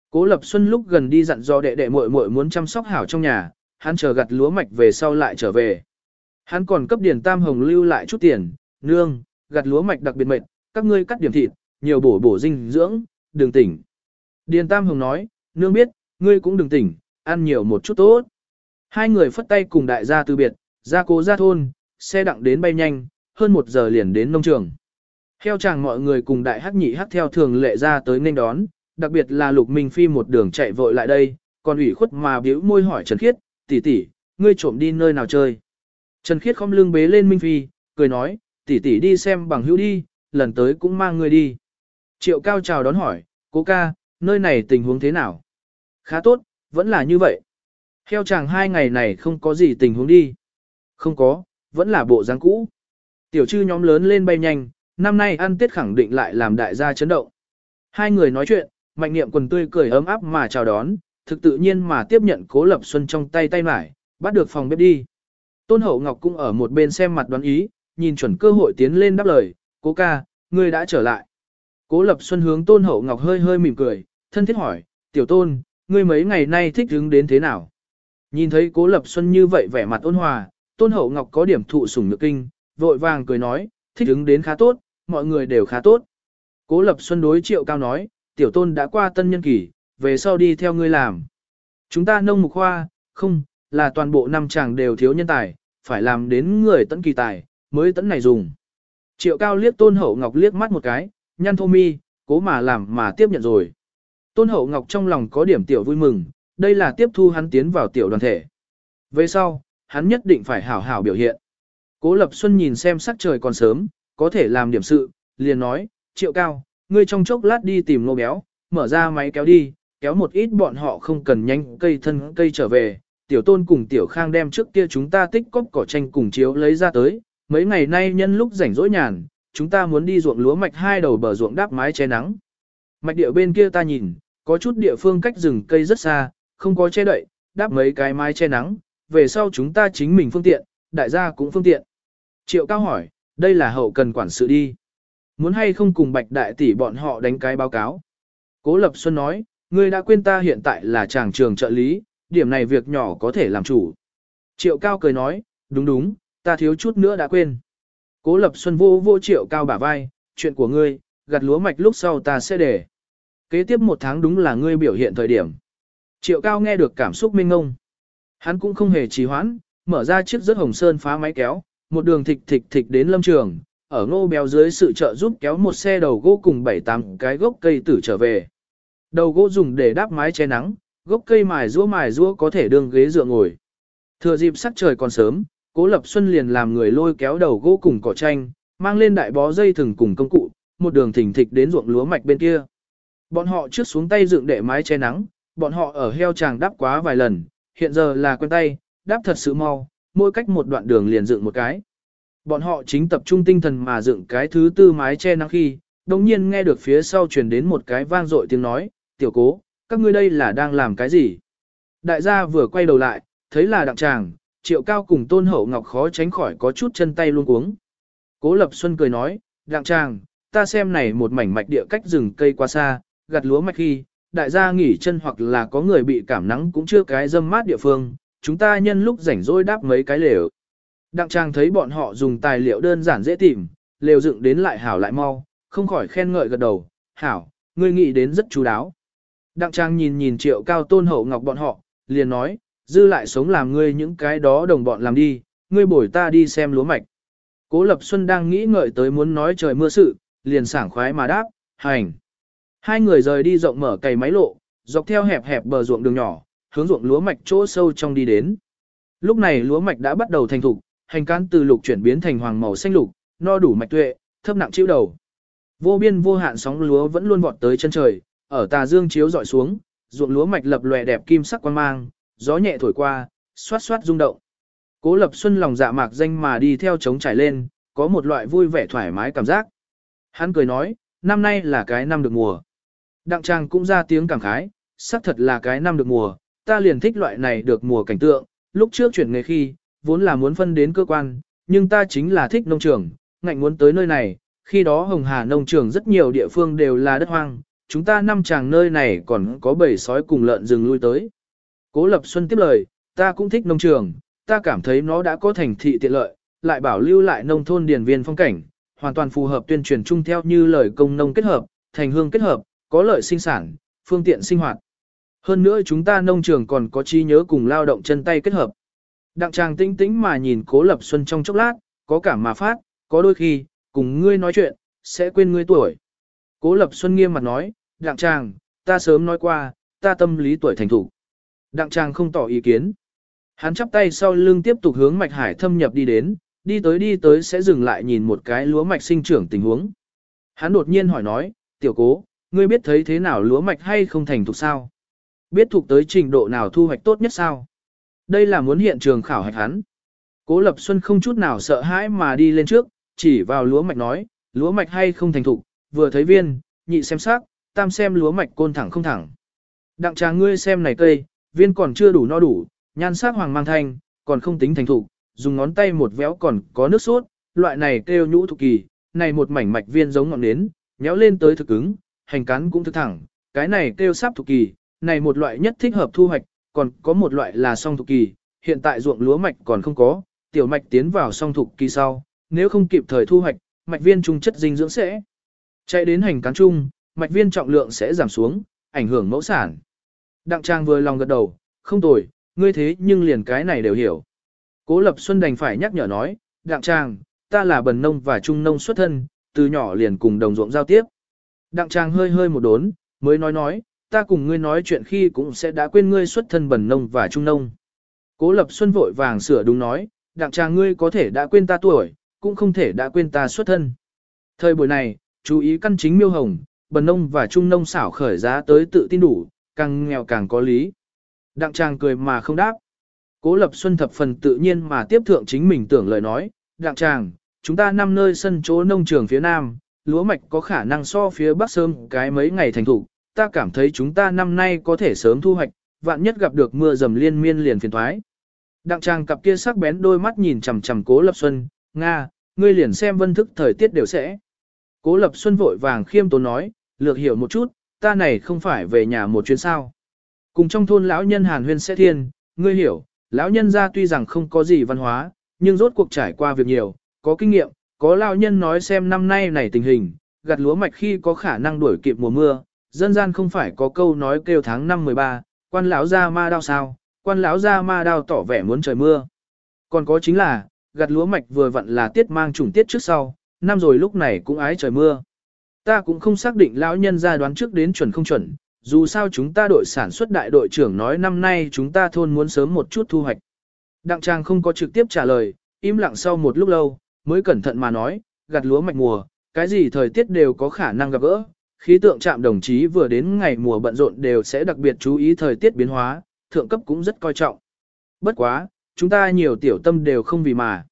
Cố Lập Xuân lúc gần đi dặn dò đệ đệ muội muội muốn chăm sóc hảo trong nhà, hắn chờ gặt lúa mạch về sau lại trở về. Hắn còn cấp Điền Tam Hồng lưu lại chút tiền, nương, gặt lúa mạch đặc biệt mệt, các ngươi cắt điểm thịt, nhiều bổ bổ dinh dưỡng, đừng tỉnh. Điền Tam Hồng nói, nương biết, ngươi cũng đừng tỉnh, ăn nhiều một chút tốt. Hai người phất tay cùng đại gia từ biệt, ra cố ra thôn, xe đặng đến bay nhanh, hơn một giờ liền đến nông trường. Heo chàng mọi người cùng đại hắc nhị hắc theo thường lệ ra tới nên đón, đặc biệt là Lục Minh Phi một đường chạy vội lại đây, còn ủy khuất mà biểu môi hỏi Trần Khiết, tỷ tỷ, ngươi trộm đi nơi nào chơi. Trần Khiết không lưng bế lên Minh Phi, cười nói, tỷ tỷ đi xem bằng hữu đi, lần tới cũng mang ngươi đi. Triệu Cao chào đón hỏi, cố ca, nơi này tình huống thế nào? Khá tốt, vẫn là như vậy. Heo chàng hai ngày này không có gì tình huống đi. Không có, vẫn là bộ dáng cũ. Tiểu trư nhóm lớn lên bay nhanh, năm nay ăn tết khẳng định lại làm đại gia chấn động. Hai người nói chuyện, mạnh niệm quần tươi cười ấm áp mà chào đón, thực tự nhiên mà tiếp nhận cố lập xuân trong tay tay mải, bắt được phòng bếp đi. Tôn hậu ngọc cũng ở một bên xem mặt đoán ý, nhìn chuẩn cơ hội tiến lên đáp lời, cố ca, ngươi đã trở lại. Cố lập xuân hướng tôn hậu ngọc hơi hơi mỉm cười, thân thiết hỏi, tiểu tôn, ngươi mấy ngày nay thích hứng đến thế nào? Nhìn thấy cố lập xuân như vậy vẻ mặt ôn hòa, tôn hậu ngọc có điểm thụ sủng nhược kinh, vội vàng cười nói, thích hứng đến khá tốt, mọi người đều khá tốt. Cố lập xuân đối triệu cao nói, tiểu tôn đã qua tân nhân kỳ, về sau đi theo ngươi làm. Chúng ta nông mục khoa, không, là toàn bộ năm chàng đều thiếu nhân tài, phải làm đến người tận kỳ tài, mới tấn này dùng. Triệu cao liếc tôn hậu ngọc liếc mắt một cái, nhăn thô mi, cố mà làm mà tiếp nhận rồi. Tôn hậu ngọc trong lòng có điểm tiểu vui mừng, đây là tiếp thu hắn tiến vào tiểu đoàn thể. Về sau, hắn nhất định phải hảo hảo biểu hiện. Cố Lập Xuân nhìn xem sắc trời còn sớm, có thể làm điểm sự, liền nói, triệu cao, ngươi trong chốc lát đi tìm nô béo, mở ra máy kéo đi, kéo một ít bọn họ không cần nhanh cây thân cây trở về. Tiểu tôn cùng tiểu khang đem trước kia chúng ta tích cóp cỏ tranh cùng chiếu lấy ra tới, mấy ngày nay nhân lúc rảnh rỗi nhàn, chúng ta muốn đi ruộng lúa mạch hai đầu bờ ruộng đáp mái che nắng. Mạch địa bên kia ta nhìn, có chút địa phương cách rừng cây rất xa, không có che đậy, đáp mấy cái mái che nắng, về sau chúng ta chính mình phương tiện, đại gia cũng phương tiện. Triệu cao hỏi, đây là hậu cần quản sự đi. Muốn hay không cùng bạch đại tỷ bọn họ đánh cái báo cáo. Cố Lập Xuân nói, ngươi đã quên ta hiện tại là chàng trường trợ lý, điểm này việc nhỏ có thể làm chủ. Triệu cao cười nói, đúng đúng, ta thiếu chút nữa đã quên. Cố Lập Xuân vô vô triệu cao bả vai, chuyện của ngươi, gặt lúa mạch lúc sau ta sẽ để. Kế tiếp một tháng đúng là ngươi biểu hiện thời điểm. Triệu cao nghe được cảm xúc minh ngông. Hắn cũng không hề trì hoãn, mở ra chiếc rất hồng sơn phá máy kéo, một đường thịch thịch thịch đến lâm trường, ở ngô béo dưới sự trợ giúp kéo một xe đầu gỗ cùng bảy tám cái gốc cây tử trở về. Đầu gỗ dùng để đáp mái che nắng, gốc cây mài rũa mài rũa có thể đương ghế dựa ngồi. Thừa dịp sắc trời còn sớm, Cố Lập Xuân liền làm người lôi kéo đầu gỗ cùng cỏ tranh, mang lên đại bó dây thừng cùng công cụ, một đường thỉnh thịch đến ruộng lúa mạch bên kia. Bọn họ trước xuống tay dựng đệ mái che nắng, bọn họ ở heo tràng đáp quá vài lần, hiện giờ là quen tay, đáp thật sự mau, mỗi cách một đoạn đường liền dựng một cái. Bọn họ chính tập trung tinh thần mà dựng cái thứ tư mái che nắng khi, đồng nhiên nghe được phía sau truyền đến một cái vang dội tiếng nói, tiểu cố, các ngươi đây là đang làm cái gì? Đại gia vừa quay đầu lại, thấy là đặng tràng, triệu cao cùng tôn hậu ngọc khó tránh khỏi có chút chân tay luôn cuống. Cố Lập Xuân cười nói, đặng chàng, ta xem này một mảnh mạch địa cách rừng cây quá xa, gặt lúa mạch khi, đại gia nghỉ chân hoặc là có người bị cảm nắng cũng chưa cái dâm mát địa phương, chúng ta nhân lúc rảnh rỗi đáp mấy cái lều. Đặng trang thấy bọn họ dùng tài liệu đơn giản dễ tìm, lều dựng đến lại hảo lại mau, không khỏi khen ngợi gật đầu, hảo, ngươi nghĩ đến rất chú đáo. Đặng trang nhìn nhìn triệu cao tôn hậu ngọc bọn họ, liền nói, dư lại sống làm ngươi những cái đó đồng bọn làm đi, ngươi bổi ta đi xem lúa mạch. Cố Lập Xuân đang nghĩ ngợi tới muốn nói trời mưa sự, liền sảng khoái mà đáp, hành. Hai người rời đi rộng mở cày máy lộ, dọc theo hẹp hẹp bờ ruộng đường nhỏ, hướng ruộng lúa mạch chỗ sâu trong đi đến. Lúc này lúa mạch đã bắt đầu thành thục, hành cán từ lục chuyển biến thành hoàng màu xanh lục, no đủ mạch tuệ, thấp nặng chịu đầu. Vô biên vô hạn sóng lúa vẫn luôn vọt tới chân trời, ở tà dương chiếu dọi xuống, ruộng lúa mạch lập lòe đẹp kim sắc quan mang, gió nhẹ thổi qua, xoát xoát rung động. Cố Lập Xuân lòng dạ mạc danh mà đi theo trống trải lên, có một loại vui vẻ thoải mái cảm giác. Hắn cười nói, năm nay là cái năm được mùa. Đặng Trang cũng ra tiếng cảm khái, xác thật là cái năm được mùa, ta liền thích loại này được mùa cảnh tượng, lúc trước chuyển nghề khi, vốn là muốn phân đến cơ quan, nhưng ta chính là thích nông trường, ngạnh muốn tới nơi này, khi đó Hồng Hà nông trường rất nhiều địa phương đều là đất hoang, chúng ta năm chàng nơi này còn có bầy sói cùng lợn rừng lui tới. Cố Lập Xuân tiếp lời, ta cũng thích nông trường, ta cảm thấy nó đã có thành thị tiện lợi, lại bảo lưu lại nông thôn điển viên phong cảnh, hoàn toàn phù hợp tuyên truyền chung theo như lời công nông kết hợp, thành hương kết hợp, có lợi sinh sản, phương tiện sinh hoạt. Hơn nữa chúng ta nông trường còn có trí nhớ cùng lao động chân tay kết hợp. Đặng Trang tĩnh tĩnh mà nhìn Cố Lập Xuân trong chốc lát, có cảm mà phát, có đôi khi, cùng ngươi nói chuyện, sẽ quên ngươi tuổi. Cố Lập Xuân nghiêm mặt nói, Đặng Trang, ta sớm nói qua, ta tâm lý tuổi thành thủ. Đặng trang không tỏ ý kiến. Hắn chắp tay sau lưng tiếp tục hướng mạch hải thâm nhập đi đến, đi tới đi tới sẽ dừng lại nhìn một cái lúa mạch sinh trưởng tình huống. Hắn đột nhiên hỏi nói, tiểu cố, ngươi biết thấy thế nào lúa mạch hay không thành thục sao? Biết thuộc tới trình độ nào thu hoạch tốt nhất sao? Đây là muốn hiện trường khảo hạch hắn. Cố Lập Xuân không chút nào sợ hãi mà đi lên trước, chỉ vào lúa mạch nói, lúa mạch hay không thành thục, vừa thấy viên, nhị xem sắc, tam xem lúa mạch côn thẳng không thẳng. Đặng trà ngươi xem này cây, viên còn chưa đủ no đủ, nhan sắc hoàng mang thanh, còn không tính thành thục, dùng ngón tay một véo còn có nước sốt, loại này kêu nhũ thục kỳ, này một mảnh mạch viên giống ngọn nến, nhéo lên tới thực cứng, hành cắn cũng thực thẳng, cái này kêu sắp thục kỳ, này một loại nhất thích hợp thu hoạch, còn có một loại là song thục kỳ, hiện tại ruộng lúa mạch còn không có, tiểu mạch tiến vào song thục kỳ sau, nếu không kịp thời thu hoạch, mạch viên trung chất dinh dưỡng sẽ chạy đến hành cán chung, mạch viên trọng lượng sẽ giảm xuống, ảnh hưởng mẫu sản. Đặng Trang vừa lòng gật đầu, không tồi, ngươi thế nhưng liền cái này đều hiểu. Cố Lập Xuân đành phải nhắc nhở nói, Đặng Trang, ta là bần nông và trung nông xuất thân, từ nhỏ liền cùng đồng ruộng giao tiếp. Đặng Trang hơi hơi một đốn, mới nói nói, ta cùng ngươi nói chuyện khi cũng sẽ đã quên ngươi xuất thân bần nông và trung nông. Cố Lập Xuân vội vàng sửa đúng nói, Đặng Trang ngươi có thể đã quên ta tuổi, cũng không thể đã quên ta xuất thân. Thời buổi này, chú ý căn chính miêu hồng, bần nông và trung nông xảo khởi giá tới tự tin đủ, càng nghèo càng có lý. Đặng chàng cười mà không đáp. Cố Lập Xuân thập phần tự nhiên mà tiếp thượng chính mình tưởng lời nói, Đặng chàng, chúng ta năm nơi sân chỗ nông trường phía nam, lúa mạch có khả năng so phía bắc sớm cái mấy ngày thành thủ, ta cảm thấy chúng ta năm nay có thể sớm thu hoạch, vạn nhất gặp được mưa dầm liên miên liền phiền thoái. Đặng chàng cặp kia sắc bén đôi mắt nhìn chằm chằm Cố Lập Xuân, Nga, ngươi liền xem vân thức thời tiết đều sẽ. Cố Lập Xuân vội vàng khiêm tốn nói, lược hiểu một chút, ta này không phải về nhà một chuyến sao. Cùng trong thôn lão nhân Hàn Huyên sẽ thiên, ngươi hiểu, lão nhân ra tuy rằng không có gì văn hóa, nhưng rốt cuộc trải qua việc nhiều, có kinh nghiệm, có lão nhân nói xem năm nay này tình hình, gặt lúa mạch khi có khả năng đuổi kịp mùa mưa, dân gian không phải có câu nói kêu tháng năm 13, quan lão ra ma đao sao, quan lão ra ma đao tỏ vẻ muốn trời mưa. Còn có chính là, gặt lúa mạch vừa vặn là tiết mang trùng tiết trước sau, năm rồi lúc này cũng ái trời mưa. Ta cũng không xác định lão nhân ra đoán trước đến chuẩn không chuẩn, dù sao chúng ta đội sản xuất đại đội trưởng nói năm nay chúng ta thôn muốn sớm một chút thu hoạch. Đặng Trang không có trực tiếp trả lời, im lặng sau một lúc lâu, mới cẩn thận mà nói, gặt lúa mạch mùa, cái gì thời tiết đều có khả năng gặp gỡ. Khí tượng trạm đồng chí vừa đến ngày mùa bận rộn đều sẽ đặc biệt chú ý thời tiết biến hóa, thượng cấp cũng rất coi trọng. Bất quá, chúng ta nhiều tiểu tâm đều không vì mà.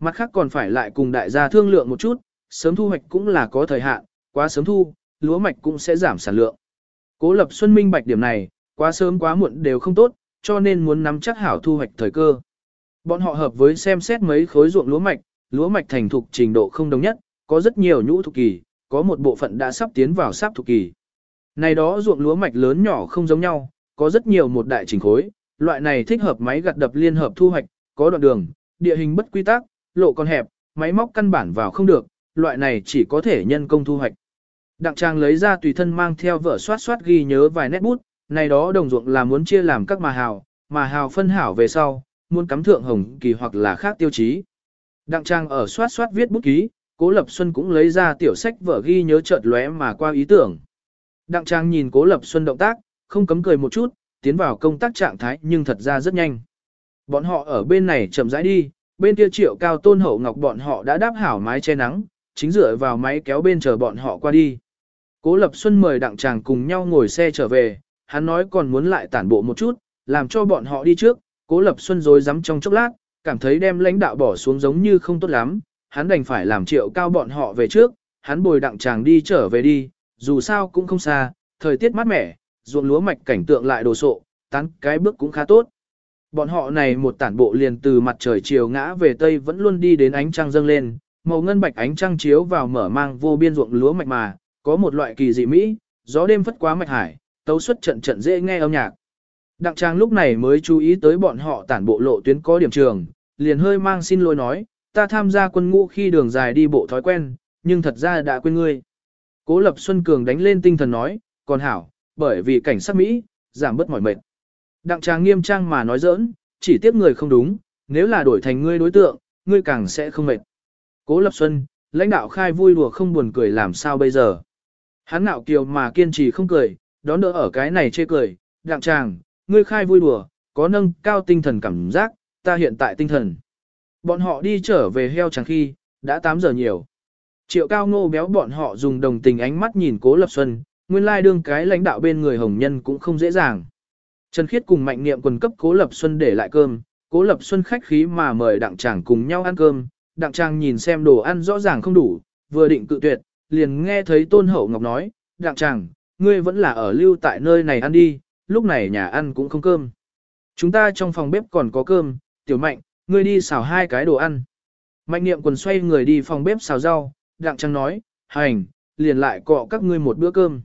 Mặt khác còn phải lại cùng đại gia thương lượng một chút, sớm thu hoạch cũng là có thời hạn, quá sớm thu, lúa mạch cũng sẽ giảm sản lượng. Cố Lập Xuân minh bạch điểm này, quá sớm quá muộn đều không tốt, cho nên muốn nắm chắc hảo thu hoạch thời cơ. Bọn họ hợp với xem xét mấy khối ruộng lúa mạch, lúa mạch thành thục trình độ không đồng nhất, có rất nhiều nhũ thục kỳ, có một bộ phận đã sắp tiến vào sắp thục kỳ. Này đó ruộng lúa mạch lớn nhỏ không giống nhau, có rất nhiều một đại trình khối, loại này thích hợp máy gặt đập liên hợp thu hoạch, có đoạn đường, địa hình bất quy tắc, lộ còn hẹp, máy móc căn bản vào không được, loại này chỉ có thể nhân công thu hoạch. Đặng Trang lấy ra tùy thân mang theo vợ soát soát ghi nhớ vài nét bút, này đó đồng ruộng là muốn chia làm các mà hào, mà hào phân hảo về sau, muốn cắm thượng hồng kỳ hoặc là khác tiêu chí. Đặng Trang ở soát soát viết bút ký, Cố Lập Xuân cũng lấy ra tiểu sách vợ ghi nhớ chợt lóe mà qua ý tưởng. Đặng Trang nhìn Cố Lập Xuân động tác, không cấm cười một chút, tiến vào công tác trạng thái nhưng thật ra rất nhanh. Bọn họ ở bên này chậm rãi đi, bên kia triệu cao tôn hậu ngọc bọn họ đã đáp hảo mái che nắng, chính dựa vào máy kéo bên chờ bọn họ qua đi. Cố Lập Xuân mời đặng chàng cùng nhau ngồi xe trở về, hắn nói còn muốn lại tản bộ một chút, làm cho bọn họ đi trước, Cố Lập Xuân rồi dám trong chốc lát, cảm thấy đem lãnh đạo bỏ xuống giống như không tốt lắm, hắn đành phải làm triệu cao bọn họ về trước, hắn bồi đặng chàng đi trở về đi, dù sao cũng không xa, thời tiết mát mẻ, ruộng lúa mạch cảnh tượng lại đồ sộ, tán cái bước cũng khá tốt. Bọn họ này một tản bộ liền từ mặt trời chiều ngã về tây vẫn luôn đi đến ánh trăng dâng lên, màu ngân bạch ánh trăng chiếu vào mở mang vô biên ruộng lúa mạch mà, có một loại kỳ dị mỹ, gió đêm phất quá mạch hải, tấu xuất trận trận dễ nghe âm nhạc. Đặng Trang lúc này mới chú ý tới bọn họ tản bộ lộ tuyến có điểm trường, liền hơi mang xin lỗi nói, ta tham gia quân ngũ khi đường dài đi bộ thói quen, nhưng thật ra đã quên ngươi. Cố Lập Xuân Cường đánh lên tinh thần nói, còn hảo, bởi vì cảnh sát Mỹ, giảm bớt mỏi mệt. Đặng Trang nghiêm trang mà nói giỡn, chỉ tiếp người không đúng, nếu là đổi thành ngươi đối tượng, ngươi càng sẽ không mệt. Cố Lập Xuân, lãnh đạo khai vui đùa không buồn cười làm sao bây giờ. Hắn ngạo kiều mà kiên trì không cười, đón đỡ ở cái này chê cười, đặng chàng, ngươi khai vui đùa, có nâng cao tinh thần cảm giác, ta hiện tại tinh thần. Bọn họ đi trở về heo chẳng khi, đã 8 giờ nhiều. Triệu cao ngô béo bọn họ dùng đồng tình ánh mắt nhìn cố lập xuân, nguyên lai đương cái lãnh đạo bên người hồng nhân cũng không dễ dàng. Trần Khiết cùng mạnh niệm quần cấp cố lập xuân để lại cơm, cố lập xuân khách khí mà mời đặng chàng cùng nhau ăn cơm, đặng chàng nhìn xem đồ ăn rõ ràng không đủ, vừa định cự tuyệt, liền nghe thấy tôn hậu ngọc nói, đặng chàng, ngươi vẫn là ở lưu tại nơi này ăn đi, lúc này nhà ăn cũng không cơm. Chúng ta trong phòng bếp còn có cơm, tiểu mạnh, ngươi đi xào hai cái đồ ăn. Mạnh niệm quần xoay người đi phòng bếp xào rau, đặng chàng nói, hành, liền lại cọ các ngươi một bữa cơm.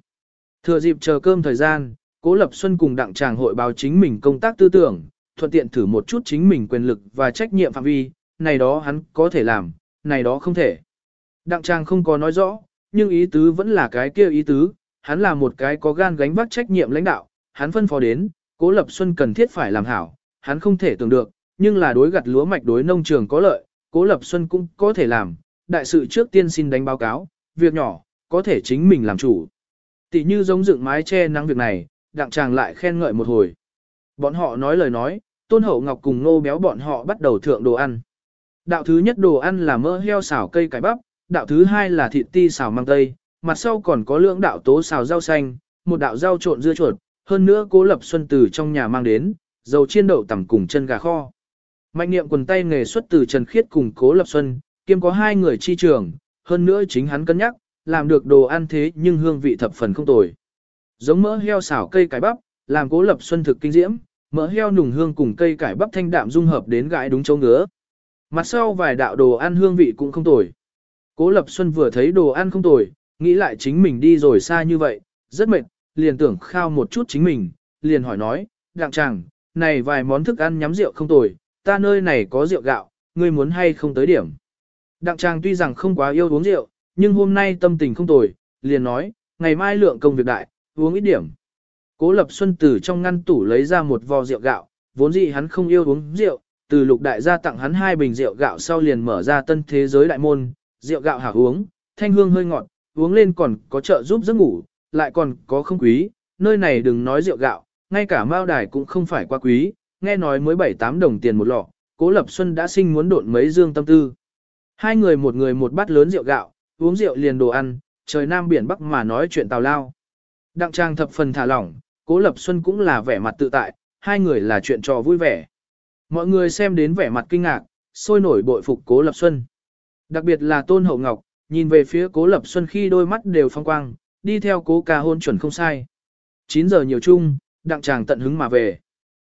Thừa dịp chờ cơm thời gian, Cố Lập Xuân cùng đặng chàng hội báo chính mình công tác tư tưởng, thuận tiện thử một chút chính mình quyền lực và trách nhiệm phạm vi, này đó hắn có thể làm, này đó không thể. Đặng chàng không có nói rõ, nhưng ý tứ vẫn là cái kia ý tứ, hắn là một cái có gan gánh vác trách nhiệm lãnh đạo, hắn phân phó đến, Cố Lập Xuân cần thiết phải làm hảo, hắn không thể tưởng được, nhưng là đối gặt lúa mạch đối nông trường có lợi, Cố Lập Xuân cũng có thể làm, đại sự trước tiên xin đánh báo cáo, việc nhỏ, có thể chính mình làm chủ. Tỷ như giống dựng mái che nắng việc này, đặng chàng lại khen ngợi một hồi. Bọn họ nói lời nói, tôn hậu ngọc cùng nô béo bọn họ bắt đầu thượng đồ ăn. Đạo thứ nhất đồ ăn là mỡ heo xào cây cải bắp, đạo thứ hai là thịt ti xào măng tây, mặt sau còn có lưỡng đạo tố xào rau xanh, một đạo rau trộn dưa chuột, hơn nữa cố lập xuân từ trong nhà mang đến, dầu chiên đậu tằm cùng chân gà kho. Mạnh niệm quần tay nghề xuất từ Trần Khiết cùng cố lập xuân, kiêm có hai người chi trường, hơn nữa chính hắn cân nhắc, làm được đồ ăn thế nhưng hương vị thập phần không tồi. Giống mỡ heo xào cây cải bắp, làm cố lập xuân thực kinh diễm, mỡ heo nùng hương cùng cây cải bắp thanh đạm dung hợp đến gãi đúng chỗ ngứa. Mặt sau vài đạo đồ ăn hương vị cũng không tồi. Cố Lập Xuân vừa thấy đồ ăn không tồi, nghĩ lại chính mình đi rồi xa như vậy, rất mệt, liền tưởng khao một chút chính mình, liền hỏi nói, đặng chàng, này vài món thức ăn nhắm rượu không tồi, ta nơi này có rượu gạo, ngươi muốn hay không tới điểm. Đặng chàng tuy rằng không quá yêu uống rượu, nhưng hôm nay tâm tình không tồi, liền nói, ngày mai lượng công việc đại, uống ít điểm. Cố Lập Xuân từ trong ngăn tủ lấy ra một vò rượu gạo, vốn dĩ hắn không yêu uống rượu, từ lục đại gia tặng hắn hai bình rượu gạo sau liền mở ra tân thế giới đại môn, rượu gạo hảo uống, thanh hương hơi ngọt, uống lên còn có trợ giúp giấc ngủ, lại còn có không quý, nơi này đừng nói rượu gạo, ngay cả mao đài cũng không phải quá quý, nghe nói mới 7-8 đồng tiền một lọ, Cố Lập Xuân đã sinh muốn độn mấy dương tâm tư. Hai người một người một bát lớn rượu gạo, uống rượu liền đồ ăn, trời nam biển bắc mà nói chuyện tào lao. Đặng trang thập phần thả lỏng, Cố Lập Xuân cũng là vẻ mặt tự tại, hai người là chuyện trò vui vẻ. Mọi người xem đến vẻ mặt kinh ngạc, sôi nổi bội phục Cố Lập Xuân. Đặc biệt là Tôn Hậu Ngọc, nhìn về phía Cố Lập Xuân khi đôi mắt đều phong quang, đi theo Cố ca hôn chuẩn không sai. 9 giờ nhiều chung, đặng chàng tận hứng mà về.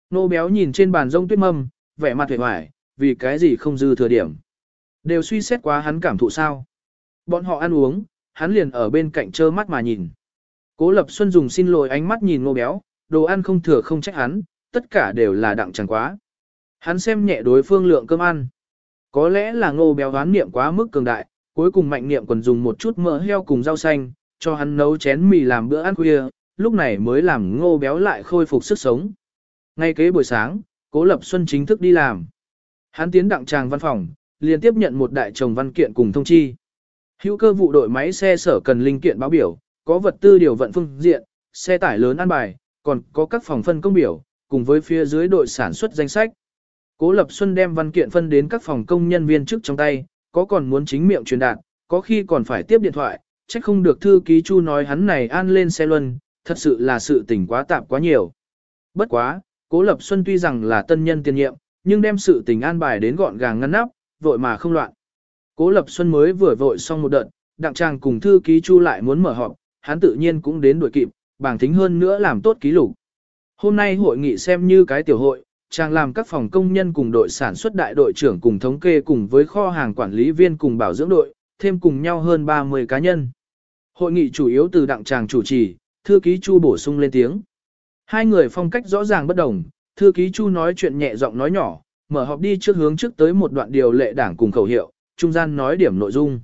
Nô béo nhìn trên bàn rông tuyết mâm, vẻ mặt vẻ vải, vì cái gì không dư thừa điểm. Đều suy xét quá hắn cảm thụ sao. Bọn họ ăn uống, hắn liền ở bên cạnh trơ mắt mà nhìn. Cố Lập Xuân dùng xin lỗi ánh mắt nhìn nô béo, đồ ăn không thừa không trách hắn, tất cả đều là đặng chàng quá. Hắn xem nhẹ đối phương lượng cơm ăn. Có lẽ là ngô béo đoán niệm quá mức cường đại, cuối cùng mạnh niệm còn dùng một chút mỡ heo cùng rau xanh, cho hắn nấu chén mì làm bữa ăn khuya, lúc này mới làm ngô béo lại khôi phục sức sống. Ngay kế buổi sáng, Cố Lập Xuân chính thức đi làm. Hắn tiến đặng tràng văn phòng, liền tiếp nhận một đại chồng văn kiện cùng thông chi. Hữu cơ vụ đội máy xe sở cần linh kiện báo biểu, có vật tư điều vận phương diện, xe tải lớn ăn bài, còn có các phòng phân công biểu, cùng với phía dưới đội sản xuất danh sách. Cố Lập Xuân đem văn kiện phân đến các phòng công nhân viên trước trong tay, có còn muốn chính miệng truyền đạt, có khi còn phải tiếp điện thoại, chắc không được thư ký Chu nói hắn này an lên xe luân, thật sự là sự tình quá tạp quá nhiều. Bất quá, Cố Lập Xuân tuy rằng là tân nhân tiền nhiệm, nhưng đem sự tình an bài đến gọn gàng ngăn nắp, vội mà không loạn. Cố Lập Xuân mới vừa vội xong một đợt, đặng trang cùng thư ký Chu lại muốn mở họp, hắn tự nhiên cũng đến đuổi kịp, bảng thính hơn nữa làm tốt ký lục. Hôm nay hội nghị xem như cái tiểu hội, chàng làm các phòng công nhân cùng đội sản xuất đại đội trưởng cùng thống kê cùng với kho hàng quản lý viên cùng bảo dưỡng đội, thêm cùng nhau hơn 30 cá nhân. Hội nghị chủ yếu từ đặng chàng chủ trì, thư ký Chu bổ sung lên tiếng. Hai người phong cách rõ ràng bất đồng, thư ký Chu nói chuyện nhẹ giọng nói nhỏ, mở họp đi trước hướng trước tới một đoạn điều lệ đảng cùng khẩu hiệu, trung gian nói điểm nội dung.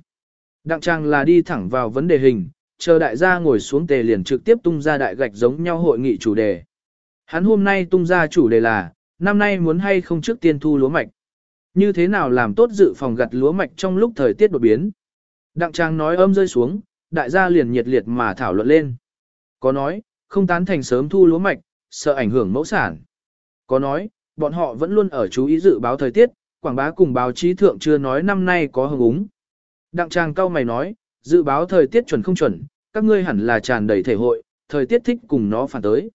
Đặng chàng là đi thẳng vào vấn đề hình, chờ đại gia ngồi xuống tề liền trực tiếp tung ra đại gạch giống nhau hội nghị chủ đề. Hắn hôm nay tung ra chủ đề là, năm nay muốn hay không trước tiên thu lúa mạch. Như thế nào làm tốt dự phòng gặt lúa mạch trong lúc thời tiết đột biến. Đặng trang nói âm rơi xuống, đại gia liền nhiệt liệt mà thảo luận lên. Có nói, không tán thành sớm thu lúa mạch, sợ ảnh hưởng mẫu sản. Có nói, bọn họ vẫn luôn ở chú ý dự báo thời tiết, quảng bá cùng báo chí thượng chưa nói năm nay có hứng úng. Đặng trang cao mày nói, dự báo thời tiết chuẩn không chuẩn, các ngươi hẳn là tràn đầy thể hội, thời tiết thích cùng nó phản tới.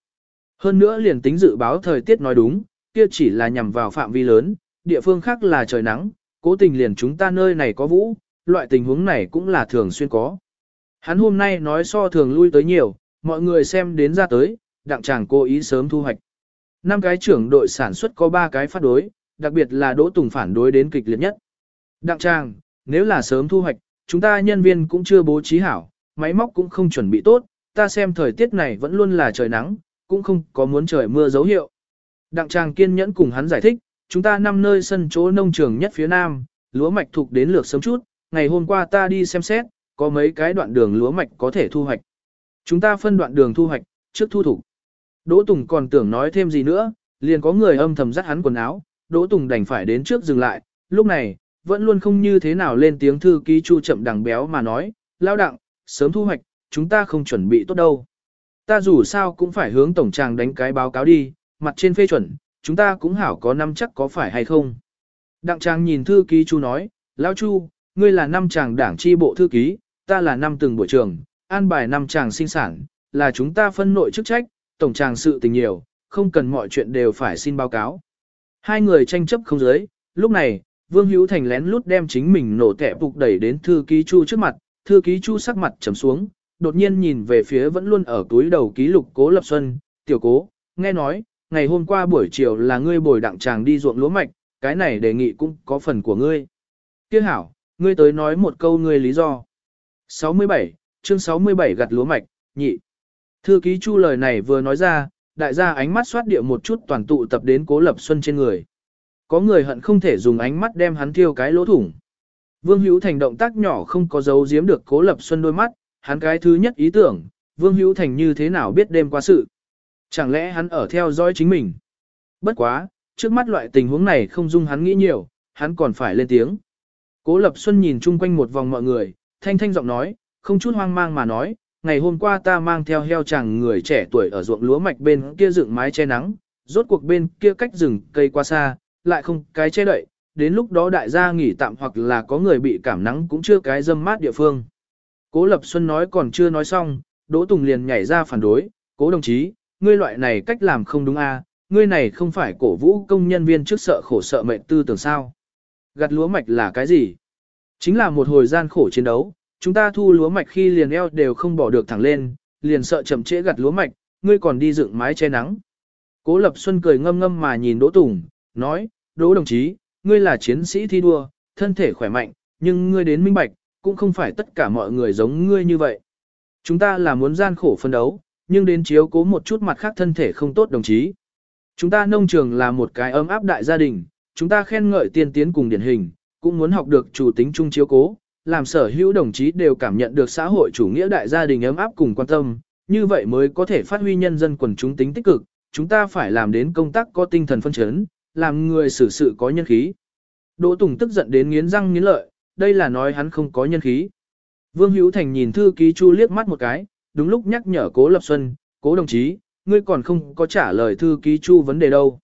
Hơn nữa liền tính dự báo thời tiết nói đúng, kia chỉ là nhằm vào phạm vi lớn, địa phương khác là trời nắng, cố tình liền chúng ta nơi này có vũ, loại tình huống này cũng là thường xuyên có. Hắn hôm nay nói so thường lui tới nhiều, mọi người xem đến ra tới, đặng chàng cố ý sớm thu hoạch. Năm cái trưởng đội sản xuất có 3 cái phát đối, đặc biệt là Đỗ Tùng phản đối đến kịch liệt nhất. Đặng chàng, nếu là sớm thu hoạch, chúng ta nhân viên cũng chưa bố trí hảo, máy móc cũng không chuẩn bị tốt, ta xem thời tiết này vẫn luôn là trời nắng, cũng không có muốn trời mưa dấu hiệu. Đặng chàng kiên nhẫn cùng hắn giải thích, chúng ta năm nơi sân chỗ nông trường nhất phía nam, lúa mạch thuộc đến lược sớm chút, ngày hôm qua ta đi xem xét, có mấy cái đoạn đường lúa mạch có thể thu hoạch. Chúng ta phân đoạn đường thu hoạch, trước thu thủ. Đỗ Tùng còn tưởng nói thêm gì nữa, liền có người âm thầm dắt hắn quần áo, Đỗ Tùng đành phải đến trước dừng lại, lúc này, vẫn luôn không như thế nào lên tiếng thư ký chu chậm đằng béo mà nói, lao đặng, sớm thu hoạch, chúng ta không chuẩn bị tốt đâu. Ta dù sao cũng phải hướng tổng tràng đánh cái báo cáo đi, mặt trên phê chuẩn, chúng ta cũng hảo có năm chắc có phải hay không. Đặng Trang nhìn thư ký chu nói, Lão chu, ngươi là năm chàng đảng chi bộ thư ký, ta là năm từng buổi trường, an bài năm chàng sinh sản, là chúng ta phân nội chức trách, tổng chàng sự tình nhiều, không cần mọi chuyện đều phải xin báo cáo. Hai người tranh chấp không giới, lúc này, Vương Hữu Thành lén lút đem chính mình nổ tẻ phục đẩy đến thư ký Chu trước mặt, thư ký Chu sắc mặt trầm xuống, đột nhiên nhìn về phía vẫn luôn ở túi đầu ký lục Cố Lập Xuân, "Tiểu Cố, nghe nói, ngày hôm qua buổi chiều là ngươi bồi đặng chàng đi ruộng lúa mạch, cái này đề nghị cũng có phần của ngươi." Tiếc hảo, ngươi tới nói một câu ngươi lý do. 67, chương 67 gặt lúa mạch, nhị. Thư ký Chu lời này vừa nói ra, đại gia ánh mắt xoát địa một chút toàn tụ tập đến Cố Lập Xuân trên người. Có người hận không thể dùng ánh mắt đem hắn thiêu cái lỗ thủng. Vương Hữu Thành động tác nhỏ không có dấu giếm được Cố Lập Xuân đôi mắt, hắn cái thứ nhất ý tưởng, Vương Hữu Thành như thế nào biết đêm qua sự. Chẳng lẽ hắn ở theo dõi chính mình? Bất quá, trước mắt loại tình huống này không dung hắn nghĩ nhiều, hắn còn phải lên tiếng. Cố Lập Xuân nhìn chung quanh một vòng mọi người, thanh thanh giọng nói, không chút hoang mang mà nói, ngày hôm qua ta mang theo heo chàng người trẻ tuổi ở ruộng lúa mạch bên kia dựng mái che nắng, rốt cuộc bên kia cách rừng cây qua xa, lại không cái che đậy, đến lúc đó đại gia nghỉ tạm hoặc là có người bị cảm nắng cũng chưa cái dâm mát địa phương. Cố Lập Xuân nói còn chưa nói xong, Đỗ Tùng liền nhảy ra phản đối, cố đồng chí, ngươi loại này cách làm không đúng a, ngươi này không phải cổ vũ công nhân viên trước sợ khổ sợ mệnh tư tưởng sao. Gặt lúa mạch là cái gì? Chính là một hồi gian khổ chiến đấu, chúng ta thu lúa mạch khi liền eo đều không bỏ được thẳng lên, liền sợ chậm trễ gặt lúa mạch, ngươi còn đi dựng mái che nắng. Cố Lập Xuân cười ngâm ngâm mà nhìn Đỗ Tùng, nói, Đỗ đồng chí, ngươi là chiến sĩ thi đua, thân thể khỏe mạnh, nhưng ngươi đến minh bạch, cũng không phải tất cả mọi người giống ngươi như vậy. Chúng ta là muốn gian khổ phân đấu, nhưng đến chiếu cố một chút mặt khác thân thể không tốt đồng chí. Chúng ta nông trường là một cái ấm áp đại gia đình, chúng ta khen ngợi tiên tiến cùng điển hình, cũng muốn học được chủ tính chung chiếu cố, làm sở hữu đồng chí đều cảm nhận được xã hội chủ nghĩa đại gia đình ấm áp cùng quan tâm, như vậy mới có thể phát huy nhân dân quần chúng tính tích cực, chúng ta phải làm đến công tác có tinh thần phân chấn, làm người xử sự có nhân khí. Đỗ Tùng tức giận đến nghiến răng nghiến lợi, đây là nói hắn không có nhân khí. Vương Hữu Thành nhìn thư ký Chu liếc mắt một cái, đúng lúc nhắc nhở Cố Lập Xuân, Cố đồng chí, ngươi còn không có trả lời thư ký Chu vấn đề đâu.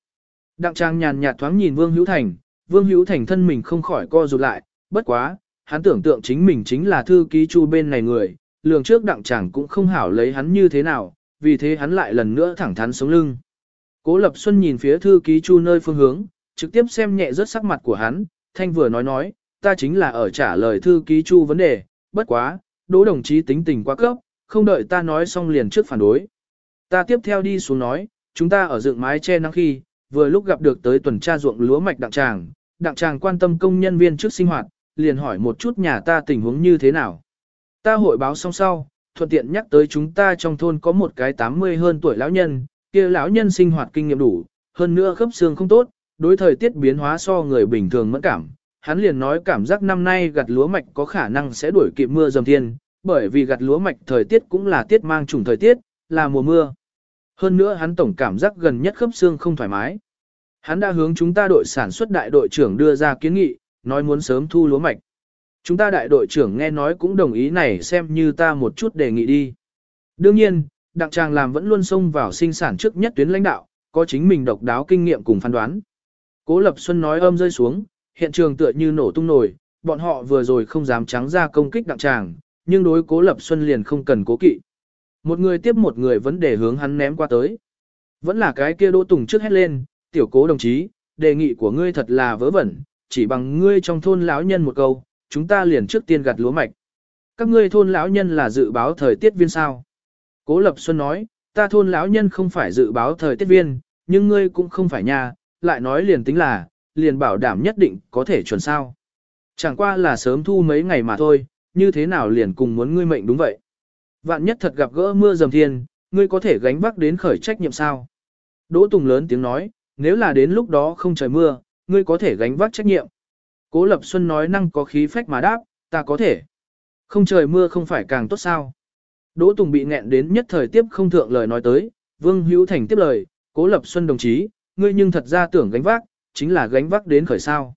Đặng Trang nhàn nhạt thoáng nhìn Vương Hữu Thành, Vương Hữu Thành thân mình không khỏi co rụt lại, bất quá, hắn tưởng tượng chính mình chính là thư ký Chu bên này người, lường trước Đặng Trang cũng không hảo lấy hắn như thế nào, vì thế hắn lại lần nữa thẳng thắn sống lưng. Cố Lập Xuân nhìn phía thư ký Chu nơi phương hướng, trực tiếp xem nhẹ rất sắc mặt của hắn, thanh vừa nói nói, ta chính là ở trả lời thư ký Chu vấn đề, bất quá, đỗ đồng chí tính tình quá cấp, không đợi ta nói xong liền trước phản đối. Ta tiếp theo đi xuống nói, chúng ta ở dựng mái che nắng khi, vừa lúc gặp được tới tuần tra ruộng lúa mạch đặng tràng, đặng tràng quan tâm công nhân viên trước sinh hoạt, liền hỏi một chút nhà ta tình huống như thế nào. Ta hội báo xong sau, thuận tiện nhắc tới chúng ta trong thôn có một cái 80 hơn tuổi lão nhân, kia lão nhân sinh hoạt kinh nghiệm đủ, hơn nữa khớp xương không tốt, đối thời tiết biến hóa so người bình thường mẫn cảm. Hắn liền nói cảm giác năm nay gặt lúa mạch có khả năng sẽ đuổi kịp mưa dầm thiên, bởi vì gặt lúa mạch thời tiết cũng là tiết mang trùng thời tiết, là mùa mưa. Hơn nữa hắn tổng cảm giác gần nhất khớp xương không thoải mái. Hắn đã hướng chúng ta đội sản xuất đại đội trưởng đưa ra kiến nghị, nói muốn sớm thu lúa mạch. Chúng ta đại đội trưởng nghe nói cũng đồng ý này xem như ta một chút đề nghị đi. Đương nhiên, đặng tràng làm vẫn luôn xông vào sinh sản trước nhất tuyến lãnh đạo, có chính mình độc đáo kinh nghiệm cùng phán đoán. Cố Lập Xuân nói âm rơi xuống, hiện trường tựa như nổ tung nổi, bọn họ vừa rồi không dám trắng ra công kích đặng tràng, nhưng đối Cố Lập Xuân liền không cần cố kỵ. Một người tiếp một người vấn đề hướng hắn ném qua tới. Vẫn là cái kia Đỗ Tùng trước hét lên, tiểu cố đồng chí, đề nghị của ngươi thật là vớ vẩn, chỉ bằng ngươi trong thôn lão nhân một câu, chúng ta liền trước tiên gặt lúa mạch. Các ngươi thôn lão nhân là dự báo thời tiết viên sao? Cố Lập Xuân nói, ta thôn lão nhân không phải dự báo thời tiết viên, nhưng ngươi cũng không phải nha, lại nói liền tính là, liền bảo đảm nhất định có thể chuẩn sao. Chẳng qua là sớm thu mấy ngày mà thôi, như thế nào liền cùng muốn ngươi mệnh đúng vậy. Vạn nhất thật gặp gỡ mưa dầm thiên, ngươi có thể gánh vác đến khởi trách nhiệm sao? Đỗ Tùng lớn tiếng nói, nếu là đến lúc đó không trời mưa, ngươi có thể gánh vác trách nhiệm. Cố Lập Xuân nói năng có khí phách mà đáp, ta có thể. Không trời mưa không phải càng tốt sao? Đỗ Tùng bị nghẹn đến nhất thời tiếp không thượng lời nói tới, Vương Hữu Thành tiếp lời, Cố Lập Xuân đồng chí, ngươi nhưng thật ra tưởng gánh vác, chính là gánh vác đến khởi sao.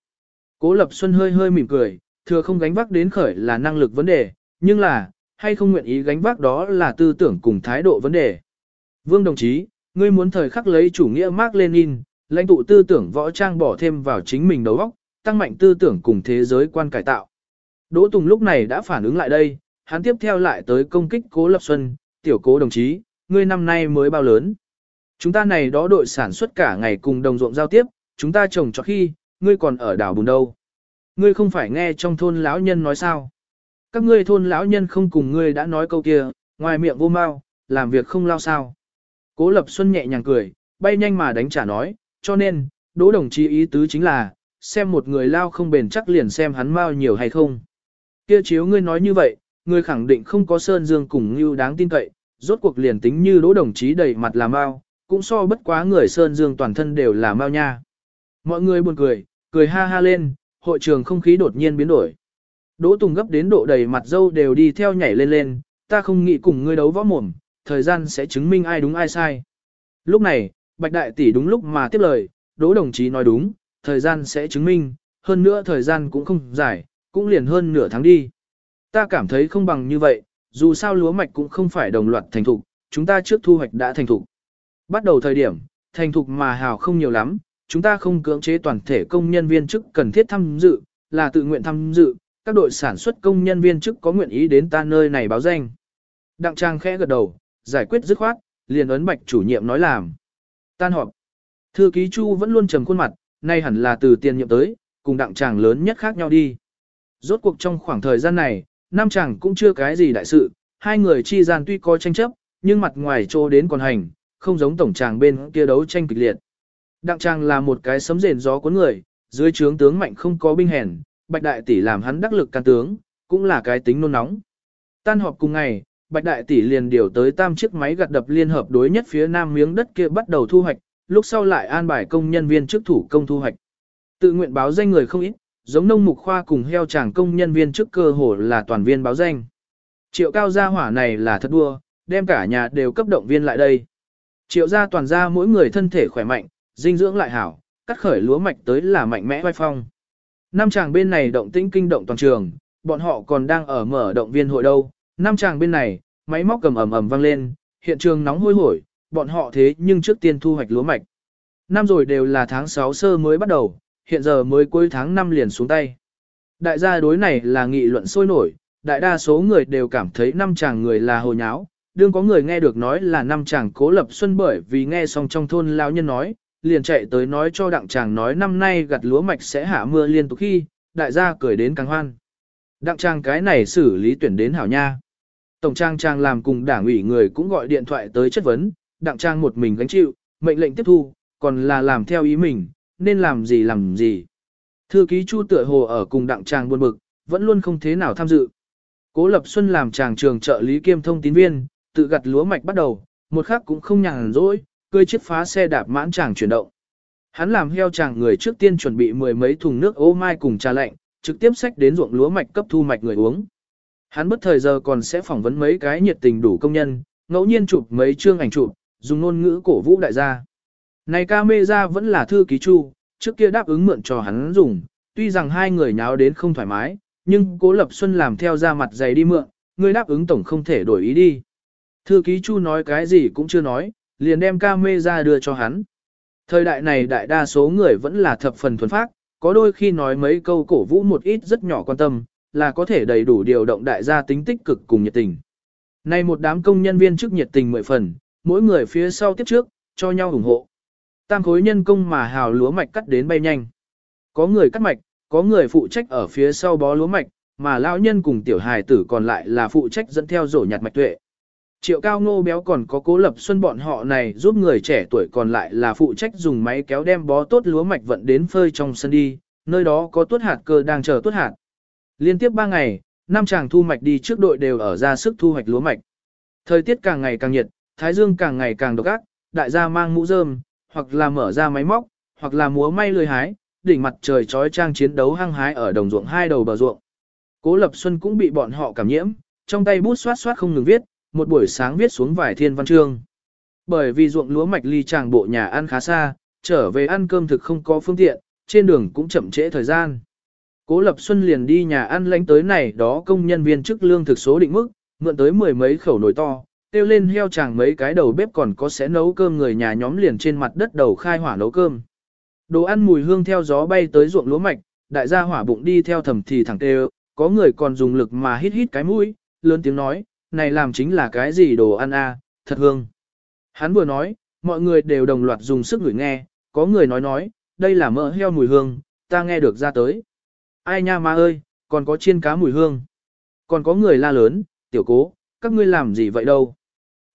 Cố Lập Xuân hơi hơi mỉm cười, thừa không gánh vác đến khởi là năng lực vấn đề, nhưng là, hay không nguyện ý gánh vác đó là tư tưởng cùng thái độ vấn đề. Vương đồng chí, ngươi muốn thời khắc lấy chủ nghĩa Mark Lenin, lãnh tụ tư tưởng võ trang bỏ thêm vào chính mình đầu óc, tăng mạnh tư tưởng cùng thế giới quan cải tạo. Đỗ Tùng lúc này đã phản ứng lại đây, hắn tiếp theo lại tới công kích Cố Lập Xuân, tiểu cố đồng chí, ngươi năm nay mới bao lớn. Chúng ta này đó đội sản xuất cả ngày cùng đồng ruộng giao tiếp, chúng ta trồng cho khi, ngươi còn ở đảo bùn đâu. Ngươi không phải nghe trong thôn lão nhân nói sao. Các ngươi thôn lão nhân không cùng ngươi đã nói câu kia, ngoài miệng vô mau, làm việc không lao sao. Cố Lập Xuân nhẹ nhàng cười, bay nhanh mà đánh trả nói, cho nên, đỗ đồng chí ý tứ chính là, xem một người lao không bền chắc liền xem hắn mau nhiều hay không. Kia chiếu ngươi nói như vậy, ngươi khẳng định không có Sơn Dương cùng như đáng tin cậy, rốt cuộc liền tính như đỗ đồng chí đầy mặt là mau, cũng so bất quá người Sơn Dương toàn thân đều là mau nha. Mọi người buồn cười, cười ha ha lên, hội trường không khí đột nhiên biến đổi. Đỗ Tùng gấp đến độ đầy mặt dâu đều đi theo nhảy lên lên, ta không nghĩ cùng ngươi đấu võ mồm, thời gian sẽ chứng minh ai đúng ai sai. Lúc này, Bạch Đại Tỷ đúng lúc mà tiếp lời, Đỗ đồng chí nói đúng, thời gian sẽ chứng minh, hơn nữa thời gian cũng không dài, cũng liền hơn nửa tháng đi. Ta cảm thấy không bằng như vậy, dù sao lúa mạch cũng không phải đồng loạt thành thục, chúng ta trước thu hoạch đã thành thục. Bắt đầu thời điểm, thành thục mà hào không nhiều lắm, chúng ta không cưỡng chế toàn thể công nhân viên chức cần thiết tham dự, là tự nguyện tham dự, các đội sản xuất công nhân viên chức có nguyện ý đến ta nơi này báo danh. Đặng Trang khẽ gật đầu, giải quyết dứt khoát, liền ấn bạch chủ nhiệm nói làm. Tan họp. Thư ký Chu vẫn luôn trầm khuôn mặt, nay hẳn là từ tiền nhiệm tới, cùng đặng chàng lớn nhất khác nhau đi. Rốt cuộc trong khoảng thời gian này, nam chàng cũng chưa cái gì đại sự, hai người chi gian tuy có tranh chấp, nhưng mặt ngoài trô đến còn hành, không giống tổng chàng bên kia đấu tranh kịch liệt. Đặng trang là một cái sấm rền gió cuốn người, dưới trướng tướng mạnh không có binh hèn, bạch đại tỷ làm hắn đắc lực can tướng, cũng là cái tính nôn nóng. Tan họp cùng ngày, bạch đại tỷ liền điều tới tam chiếc máy gặt đập liên hợp đối nhất phía nam miếng đất kia bắt đầu thu hoạch, lúc sau lại an bài công nhân viên chức thủ công thu hoạch. Tự nguyện báo danh người không ít, giống nông mục khoa cùng heo chàng công nhân viên chức cơ hồ là toàn viên báo danh. Triệu cao gia hỏa này là thật đua, đem cả nhà đều cấp động viên lại đây. Triệu gia toàn gia mỗi người thân thể khỏe mạnh, dinh dưỡng lại hảo, cắt khởi lúa mạch tới là mạnh mẽ vai phong. Năm chàng bên này động tĩnh kinh động toàn trường, bọn họ còn đang ở mở động viên hội đâu. Năm chàng bên này, máy móc cầm ầm ầm vang lên, hiện trường nóng hôi hổi, bọn họ thế nhưng trước tiên thu hoạch lúa mạch. Năm rồi đều là tháng 6 sơ mới bắt đầu, hiện giờ mới cuối tháng 5 liền xuống tay. Đại gia đối này là nghị luận sôi nổi, đại đa số người đều cảm thấy năm chàng người là hồ nháo, đương có người nghe được nói là năm chàng cố lập xuân bởi vì nghe xong trong thôn lao nhân nói, liền chạy tới nói cho đặng chàng nói năm nay gặt lúa mạch sẽ hạ mưa liên tục khi, đại gia cười đến càng hoan. Đặng chàng cái này xử lý tuyển đến hảo nha. Tổng trang trang làm cùng đảng ủy người cũng gọi điện thoại tới chất vấn, đặng trang một mình gánh chịu, mệnh lệnh tiếp thu, còn là làm theo ý mình, nên làm gì làm gì. Thư ký Chu tựa hồ ở cùng đặng trang buồn bực, vẫn luôn không thế nào tham dự. Cố Lập Xuân làm chàng trường trợ lý kiêm thông tín viên, tự gặt lúa mạch bắt đầu, một khắc cũng không nhàn rỗi, cưỡi chiếc phá xe đạp mãn chàng chuyển động. Hắn làm heo chàng người trước tiên chuẩn bị mười mấy thùng nước ô mai cùng trà lạnh, trực tiếp xách đến ruộng lúa mạch cấp thu mạch người uống. Hắn bất thời giờ còn sẽ phỏng vấn mấy cái nhiệt tình đủ công nhân, ngẫu nhiên chụp mấy chương ảnh chụp, dùng ngôn ngữ cổ vũ đại gia. Này ca mê ra vẫn là thư ký chu, trước kia đáp ứng mượn cho hắn dùng, tuy rằng hai người nháo đến không thoải mái, nhưng Cố Lập Xuân làm theo ra mặt dày đi mượn, người đáp ứng tổng không thể đổi ý đi. Thư ký Chu nói cái gì cũng chưa nói, liền đem ca mê ra đưa cho hắn. Thời đại này đại đa số người vẫn là thập phần thuần phác, có đôi khi nói mấy câu cổ vũ một ít rất nhỏ quan tâm, là có thể đầy đủ điều động đại gia tính tích cực cùng nhiệt tình. Nay một đám công nhân viên chức nhiệt tình mười phần, mỗi người phía sau tiếp trước, cho nhau ủng hộ. Tam khối nhân công mà hào lúa mạch cắt đến bay nhanh. Có người cắt mạch, có người phụ trách ở phía sau bó lúa mạch, mà lão nhân cùng tiểu hài tử còn lại là phụ trách dẫn theo rổ nhặt mạch tuệ. Triệu cao ngô béo còn có cố lập xuân bọn họ này giúp người trẻ tuổi còn lại là phụ trách dùng máy kéo đem bó tốt lúa mạch vận đến phơi trong sân đi, nơi đó có tuốt hạt cơ đang chờ tuốt hạt. Liên tiếp 3 ngày, năm chàng thu mạch đi trước đội đều ở ra sức thu hoạch lúa mạch. Thời tiết càng ngày càng nhiệt, thái dương càng ngày càng độc ác, đại gia mang mũ rơm, hoặc là mở ra máy móc, hoặc là múa may lười hái, đỉnh mặt trời trói trang chiến đấu hăng hái ở đồng ruộng hai đầu bờ ruộng. Cố Lập Xuân cũng bị bọn họ cảm nhiễm, trong tay bút xoát xoát không ngừng viết, một buổi sáng viết xuống vài thiên văn chương. Bởi vì ruộng lúa mạch ly chàng bộ nhà ăn khá xa, trở về ăn cơm thực không có phương tiện, trên đường cũng chậm trễ thời gian. Cố Lập Xuân liền đi nhà ăn lánh tới này đó công nhân viên chức lương thực số định mức, mượn tới mười mấy khẩu nồi to, tiêu lên heo chàng mấy cái đầu bếp còn có sẽ nấu cơm người nhà nhóm liền trên mặt đất đầu khai hỏa nấu cơm. Đồ ăn mùi hương theo gió bay tới ruộng lúa mạch, đại gia hỏa bụng đi theo thầm thì thẳng tê có người còn dùng lực mà hít hít cái mũi, lớn tiếng nói, này làm chính là cái gì đồ ăn a, thật hương. Hắn vừa nói, mọi người đều đồng loạt dùng sức ngửi nghe, có người nói nói, đây là mỡ heo mùi hương, ta nghe được ra tới. Ai nha ma ơi, còn có chiên cá mùi hương. Còn có người la lớn, tiểu cố, các ngươi làm gì vậy đâu.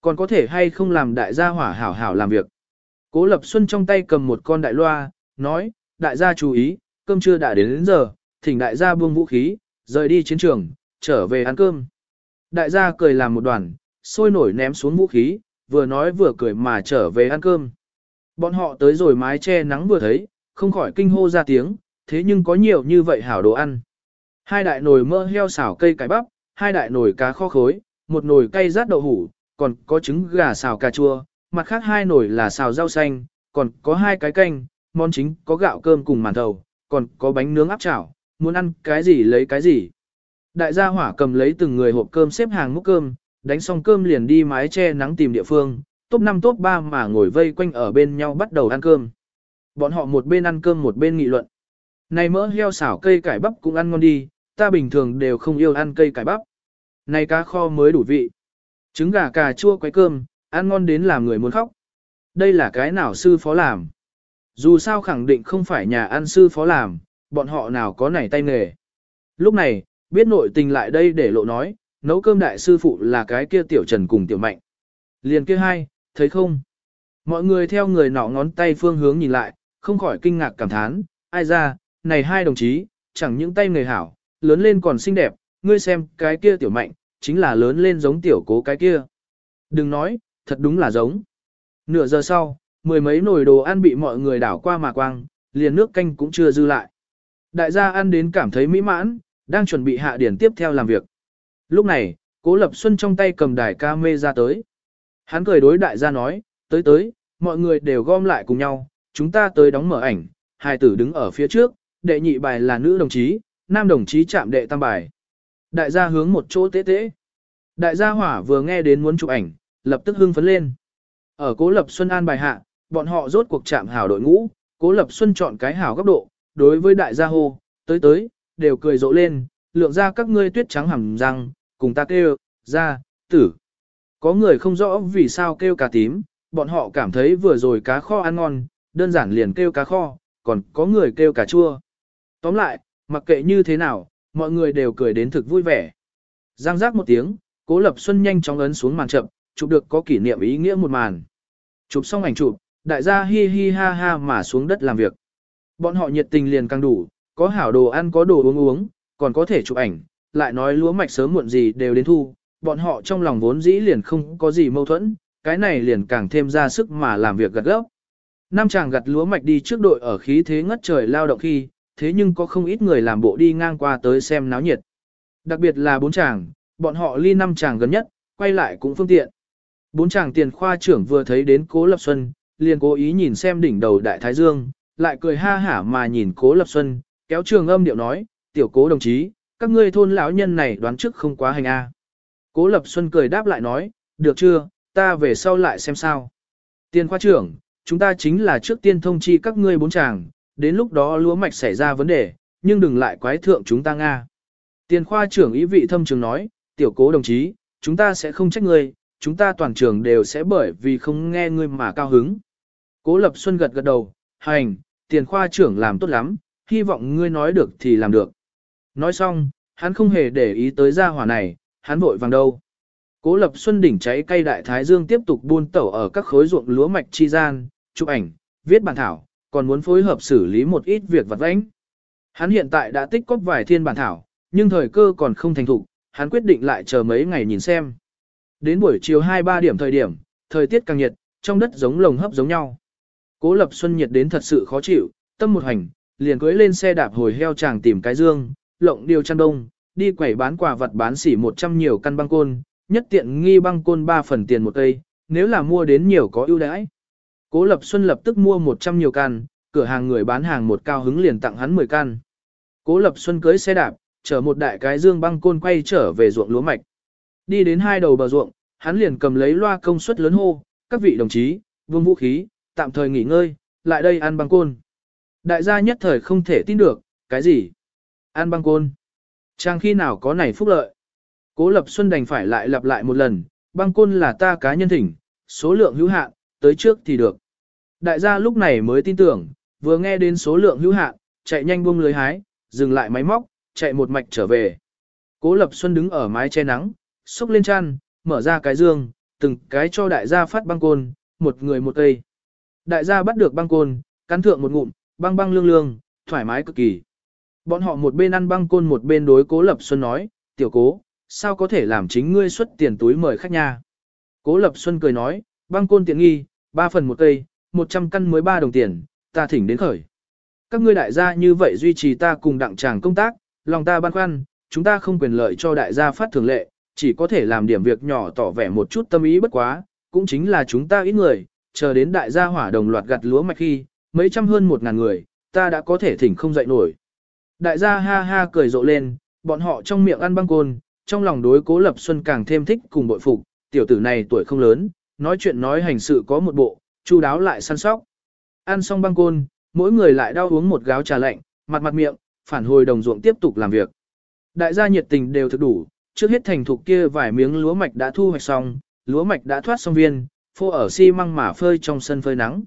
Còn có thể hay không làm đại gia hỏa hảo hảo làm việc. Cố Lập Xuân trong tay cầm một con đại loa, nói, đại gia chú ý, cơm trưa đã đến, đến giờ, thỉnh đại gia buông vũ khí, rời đi chiến trường, trở về ăn cơm. Đại gia cười làm một đoàn, sôi nổi ném xuống vũ khí, vừa nói vừa cười mà trở về ăn cơm. Bọn họ tới rồi mái che nắng vừa thấy, không khỏi kinh hô ra tiếng, thế nhưng có nhiều như vậy hảo đồ ăn. Hai đại nồi mỡ heo xào cây cải bắp, hai đại nồi cá kho khối, một nồi cay rát đậu hủ, còn có trứng gà xào cà chua, mặt khác hai nồi là xào rau xanh, còn có hai cái canh, món chính có gạo cơm cùng màn thầu, còn có bánh nướng áp chảo, muốn ăn cái gì lấy cái gì. Đại gia hỏa cầm lấy từng người hộp cơm xếp hàng múc cơm, đánh xong cơm liền đi mái che nắng tìm địa phương, top 5 top 3 mà ngồi vây quanh ở bên nhau bắt đầu ăn cơm. Bọn họ một bên ăn cơm một bên nghị luận. Này mỡ heo xảo cây cải bắp cũng ăn ngon đi, ta bình thường đều không yêu ăn cây cải bắp. Này cá kho mới đủ vị. Trứng gà cà chua quấy cơm, ăn ngon đến làm người muốn khóc. Đây là cái nào sư phó làm. Dù sao khẳng định không phải nhà ăn sư phó làm, bọn họ nào có nảy tay nghề. Lúc này, biết nội tình lại đây để lộ nói, nấu cơm đại sư phụ là cái kia tiểu trần cùng tiểu mạnh. Liền kia hai, thấy không? Mọi người theo người nọ ngón tay phương hướng nhìn lại, không khỏi kinh ngạc cảm thán, ai ra, này hai đồng chí, chẳng những tay người hảo, lớn lên còn xinh đẹp, ngươi xem cái kia tiểu mạnh, chính là lớn lên giống tiểu cố cái kia. Đừng nói, thật đúng là giống. Nửa giờ sau, mười mấy nồi đồ ăn bị mọi người đảo qua mà quang, liền nước canh cũng chưa dư lại. Đại gia ăn đến cảm thấy mỹ mãn, đang chuẩn bị hạ điển tiếp theo làm việc. Lúc này, Cố Lập Xuân trong tay cầm đài ca mê ra tới. Hắn cười đối đại gia nói, tới tới, mọi người đều gom lại cùng nhau, chúng ta tới đóng mở ảnh, hai tử đứng ở phía trước, đệ nhị bài là nữ đồng chí, nam đồng chí chạm đệ tam bài. Đại gia hướng một chỗ tế tế. Đại gia hỏa vừa nghe đến muốn chụp ảnh, lập tức hưng phấn lên. Ở Cố Lập Xuân an bài hạ, bọn họ rốt cuộc chạm hảo đội ngũ, Cố Lập Xuân chọn cái hảo góc độ, đối với đại gia hô, tới tới, đều cười rộ lên, lượng ra các ngươi tuyết trắng hẳn răng, cùng ta kêu, ra, tử. Có người không rõ vì sao kêu cá tím, bọn họ cảm thấy vừa rồi cá kho ăn ngon, đơn giản liền kêu cá kho, còn có người kêu cá chua. Tóm lại, mặc kệ như thế nào, mọi người đều cười đến thực vui vẻ. Giang giác một tiếng, Cố Lập Xuân nhanh chóng ấn xuống màn chậm, chụp được có kỷ niệm ý nghĩa một màn. Chụp xong ảnh chụp, đại gia hi hi ha ha mà xuống đất làm việc. Bọn họ nhiệt tình liền càng đủ, có hảo đồ ăn có đồ uống uống, còn có thể chụp ảnh, lại nói lúa mạch sớm muộn gì đều đến thu, bọn họ trong lòng vốn dĩ liền không có gì mâu thuẫn, cái này liền càng thêm ra sức mà làm việc gặt gốc. Nam chàng gặt lúa mạch đi trước đội ở khí thế ngất trời lao động khi, thế nhưng có không ít người làm bộ đi ngang qua tới xem náo nhiệt. Đặc biệt là bốn chàng, bọn họ ly năm chàng gần nhất, quay lại cũng phương tiện. Bốn chàng tiền khoa trưởng vừa thấy đến Cố Lập Xuân, liền cố ý nhìn xem đỉnh đầu Đại Thái Dương, lại cười ha hả mà nhìn Cố Lập Xuân, kéo trường âm điệu nói, tiểu cố đồng chí, các ngươi thôn lão nhân này đoán trước không quá hành a. Cố Lập Xuân cười đáp lại nói, được chưa, ta về sau lại xem sao. Tiền khoa trưởng, chúng ta chính là trước tiên thông chi các ngươi bốn chàng, đến lúc đó lúa mạch xảy ra vấn đề, nhưng đừng lại quái thượng chúng ta Nga. Tiền khoa trưởng ý vị thâm trường nói, tiểu cố đồng chí, chúng ta sẽ không trách ngươi, chúng ta toàn trường đều sẽ bởi vì không nghe ngươi mà cao hứng. Cố Lập Xuân gật gật đầu, hành, tiền khoa trưởng làm tốt lắm, hy vọng ngươi nói được thì làm được. Nói xong, hắn không hề để ý tới gia hỏa này, hắn vội vàng đâu. Cố Lập Xuân đỉnh cháy cây đại thái dương tiếp tục buôn tẩu ở các khối ruộng lúa mạch chi gian, chụp ảnh, viết bản thảo, còn muốn phối hợp xử lý một ít việc vặt vãnh. Hắn hiện tại đã tích cóp vài thiên bản thảo, nhưng thời cơ còn không thành thục, hắn quyết định lại chờ mấy ngày nhìn xem. Đến buổi chiều 2-3 điểm thời điểm, thời tiết càng nhiệt, trong đất giống lồng hấp giống nhau. Cố Lập Xuân nhiệt đến thật sự khó chịu, tâm một hành, liền cưỡi lên xe đạp hồi heo chàng tìm cái dương, lộng điều chăn đông, đi quẩy bán quà vật bán xỉ 100 nhiều căn băng côn, nhất tiện nghi băng côn 3 phần tiền một cây, nếu là mua đến nhiều có ưu đãi. Cố Lập Xuân lập tức mua 100 nhiều căn, cửa hàng người bán hàng một cao hứng liền tặng hắn 10 căn. Cố Lập Xuân cưới xe đạp, chở một đại cái dương băng côn quay trở về ruộng lúa mạch. Đi đến hai đầu bờ ruộng, hắn liền cầm lấy loa công suất lớn hô, các vị đồng chí, vương vũ khí, tạm thời nghỉ ngơi, lại đây ăn băng côn. Đại gia nhất thời không thể tin được, cái gì? An băng côn. Trang khi nào có này phúc lợi? Cố Lập Xuân đành phải lại lặp lại một lần, băng côn là ta cá nhân thỉnh, số lượng hữu hạn, tới trước thì được. Đại gia lúc này mới tin tưởng, vừa nghe đến số lượng hữu hạn, chạy nhanh buông lưới hái, dừng lại máy móc, chạy một mạch trở về. Cố Lập Xuân đứng ở mái che nắng, xúc lên chăn, mở ra cái dương, từng cái cho đại gia phát băng côn, một người một cây. Đại gia bắt được băng côn, cắn thượng một ngụm, băng băng lương lương, thoải mái cực kỳ. Bọn họ một bên ăn băng côn một bên đối Cố Lập Xuân nói, tiểu cố, sao có thể làm chính ngươi xuất tiền túi mời khách nha. Cố Lập Xuân cười nói, băng côn tiện nghi, 3 phần một cây, 100 căn mới 3 đồng tiền, ta thỉnh đến khởi. Các ngươi đại gia như vậy duy trì ta cùng đặng tràng công tác, lòng ta băn khoăn, chúng ta không quyền lợi cho đại gia phát thường lệ, chỉ có thể làm điểm việc nhỏ tỏ vẻ một chút tâm ý bất quá, cũng chính là chúng ta ít người, chờ đến đại gia hỏa đồng loạt gặt lúa mạch khi, mấy trăm hơn một ngàn người, ta đã có thể thỉnh không dậy nổi. Đại gia ha ha cười rộ lên, bọn họ trong miệng ăn băng côn, trong lòng đối cố lập xuân càng thêm thích cùng bội phục, tiểu tử này tuổi không lớn, nói chuyện nói hành sự có một bộ, chu đáo lại săn sóc. Ăn xong băng côn, mỗi người lại đau uống một gáo trà lạnh, mặt mặt miệng, phản hồi đồng ruộng tiếp tục làm việc. Đại gia nhiệt tình đều thực đủ, trước hết thành thục kia vài miếng lúa mạch đã thu hoạch xong, lúa mạch đã thoát xong viên, phô ở xi măng mà phơi trong sân phơi nắng.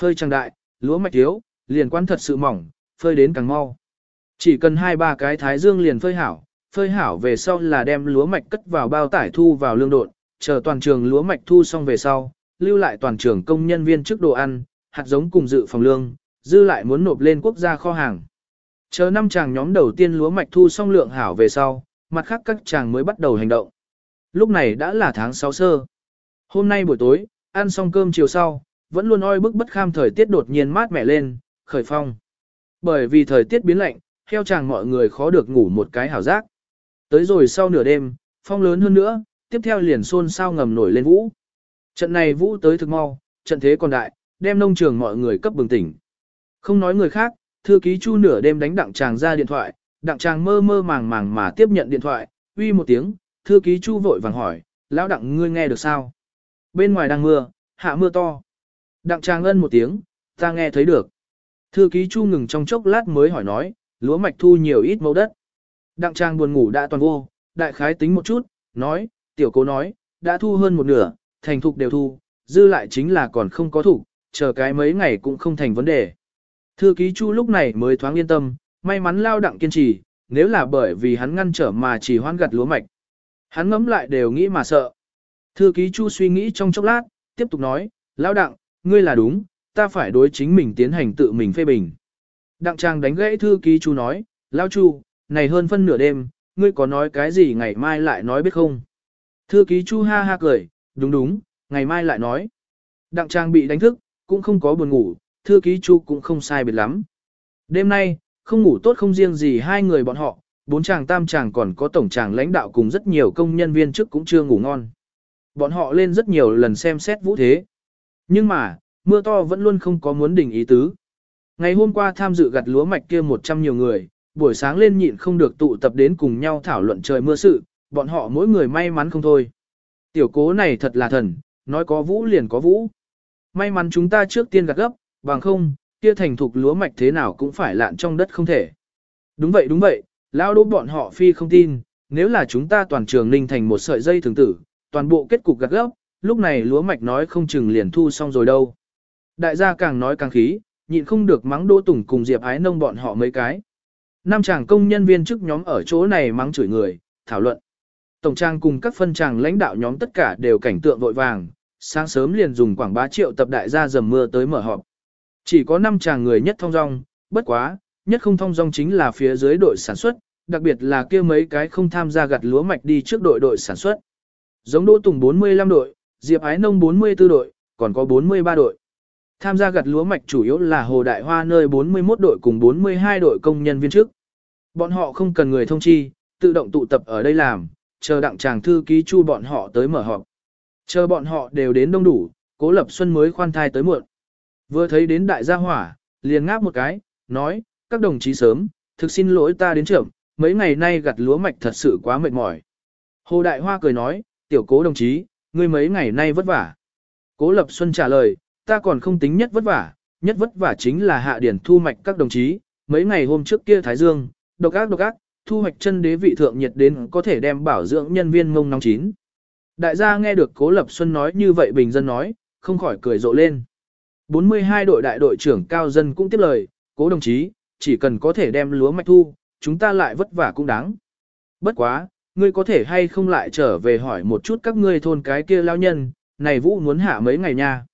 Phơi trăng đại, lúa mạch thiếu, liền quan thật sự mỏng, phơi đến càng mau. Chỉ cần hai ba cái thái dương liền phơi hảo, phơi hảo về sau là đem lúa mạch cất vào bao tải thu vào lương độn, chờ toàn trường lúa mạch thu xong về sau, lưu lại toàn trường công nhân viên trước đồ ăn, hạt giống cùng dự phòng lương, dư lại muốn nộp lên quốc gia kho hàng. Chờ năm chàng nhóm đầu tiên lúa mạch thu xong lượng hảo về sau, mặt khác các chàng mới bắt đầu hành động. Lúc này đã là tháng 6 sơ. Hôm nay buổi tối, ăn xong cơm chiều sau, vẫn luôn oi bức bất kham thời tiết đột nhiên mát mẻ lên, khởi phong. Bởi vì thời tiết biến lạnh, theo chàng mọi người khó được ngủ một cái hảo giác. Tới rồi sau nửa đêm, phong lớn hơn nữa, tiếp theo liền xôn sao ngầm nổi lên vũ. Trận này vũ tới thực mau, trận thế còn đại, đem nông trường mọi người cấp bừng tỉnh. Không nói người khác, thư ký chu nửa đêm đánh đặng chàng ra điện thoại, đặng chàng mơ mơ màng màng mà tiếp nhận điện thoại, uy một tiếng, thư ký chu vội vàng hỏi, lão đặng ngươi nghe được sao? Bên ngoài đang mưa, hạ mưa to. Đặng Tràng ân một tiếng, ta nghe thấy được. Thư ký chu ngừng trong chốc lát mới hỏi nói, lúa mạch thu nhiều ít mẫu đất. Đặng trang buồn ngủ đã toàn vô, đại khái tính một chút, nói, tiểu cố nói, đã thu hơn một nửa, thành thục đều thu, dư lại chính là còn không có thủ, chờ cái mấy ngày cũng không thành vấn đề. Thư ký Chu lúc này mới thoáng yên tâm, may mắn lao đặng kiên trì, nếu là bởi vì hắn ngăn trở mà chỉ hoan gặt lúa mạch. Hắn ngẫm lại đều nghĩ mà sợ. Thư ký Chu suy nghĩ trong chốc lát, tiếp tục nói, lao đặng, ngươi là đúng, ta phải đối chính mình tiến hành tự mình phê bình. Đặng trang đánh gãy thư ký Chu nói, lao Chu, này hơn phân nửa đêm, ngươi có nói cái gì ngày mai lại nói biết không? Thư ký Chu ha ha cười, đúng đúng, ngày mai lại nói. Đặng trang bị đánh thức, cũng không có buồn ngủ, thư ký Chu cũng không sai biệt lắm. Đêm nay, không ngủ tốt không riêng gì hai người bọn họ, bốn chàng tam chàng còn có tổng chàng lãnh đạo cùng rất nhiều công nhân viên trước cũng chưa ngủ ngon. Bọn họ lên rất nhiều lần xem xét vũ thế. Nhưng mà, mưa to vẫn luôn không có muốn đỉnh ý tứ. Ngày hôm qua tham dự gặt lúa mạch kia 100 nhiều người, buổi sáng lên nhịn không được tụ tập đến cùng nhau thảo luận trời mưa sự, bọn họ mỗi người may mắn không thôi. Tiểu cố này thật là thần, nói có vũ liền có vũ. May mắn chúng ta trước tiên gặt gấp, bằng không, kia thành thục lúa mạch thế nào cũng phải lạn trong đất không thể. Đúng vậy đúng vậy, lao đỗ bọn họ phi không tin, nếu là chúng ta toàn trường ninh thành một sợi dây thường tử, toàn bộ kết cục gặt gấp, lúc này lúa mạch nói không chừng liền thu xong rồi đâu. Đại gia càng nói càng khí, nhịn không được mắng Đỗ Tùng cùng Diệp Ái Nông bọn họ mấy cái. Năm chàng công nhân viên chức nhóm ở chỗ này mắng chửi người, thảo luận. Tổng trang cùng các phân tràng lãnh đạo nhóm tất cả đều cảnh tượng vội vàng, sáng sớm liền dùng quảng bá triệu tập đại gia dầm mưa tới mở họp. Chỉ có 5 chàng người nhất thông dong, bất quá, nhất không thông dong chính là phía dưới đội sản xuất, đặc biệt là kia mấy cái không tham gia gặt lúa mạch đi trước đội đội sản xuất. Giống Đỗ Tùng 45 đội, Diệp Ái Nông 44 đội, còn có 43 đội. Tham gia gặt lúa mạch chủ yếu là Hồ Đại Hoa nơi 41 đội cùng 42 đội công nhân viên chức. Bọn họ không cần người thông chi, tự động tụ tập ở đây làm, chờ đặng chàng thư ký chu bọn họ tới mở họp. Chờ bọn họ đều đến đông đủ, Cố Lập Xuân mới khoan thai tới muộn. Vừa thấy đến đại gia hỏa, liền ngáp một cái, nói, các đồng chí sớm, thực xin lỗi ta đến trưởng, mấy ngày nay gặt lúa mạch thật sự quá mệt mỏi. Hồ Đại Hoa cười nói, tiểu cố đồng chí, ngươi mấy ngày nay vất vả. Cố Lập Xuân trả lời, ta còn không tính nhất vất vả, nhất vất vả chính là hạ điển thu mạch các đồng chí, mấy ngày hôm trước kia Thái Dương, độc ác độc ác, thu hoạch chân đế vị thượng nhiệt đến có thể đem bảo dưỡng nhân viên ngông nóng chín. Đại gia nghe được Cố Lập Xuân nói như vậy bình dân nói, không khỏi cười rộ lên. 42 đội đại đội trưởng cao dân cũng tiếp lời, cố đồng chí, chỉ cần có thể đem lúa mạch thu, chúng ta lại vất vả cũng đáng. Bất quá, ngươi có thể hay không lại trở về hỏi một chút các ngươi thôn cái kia lao nhân, này vũ muốn hạ mấy ngày nha.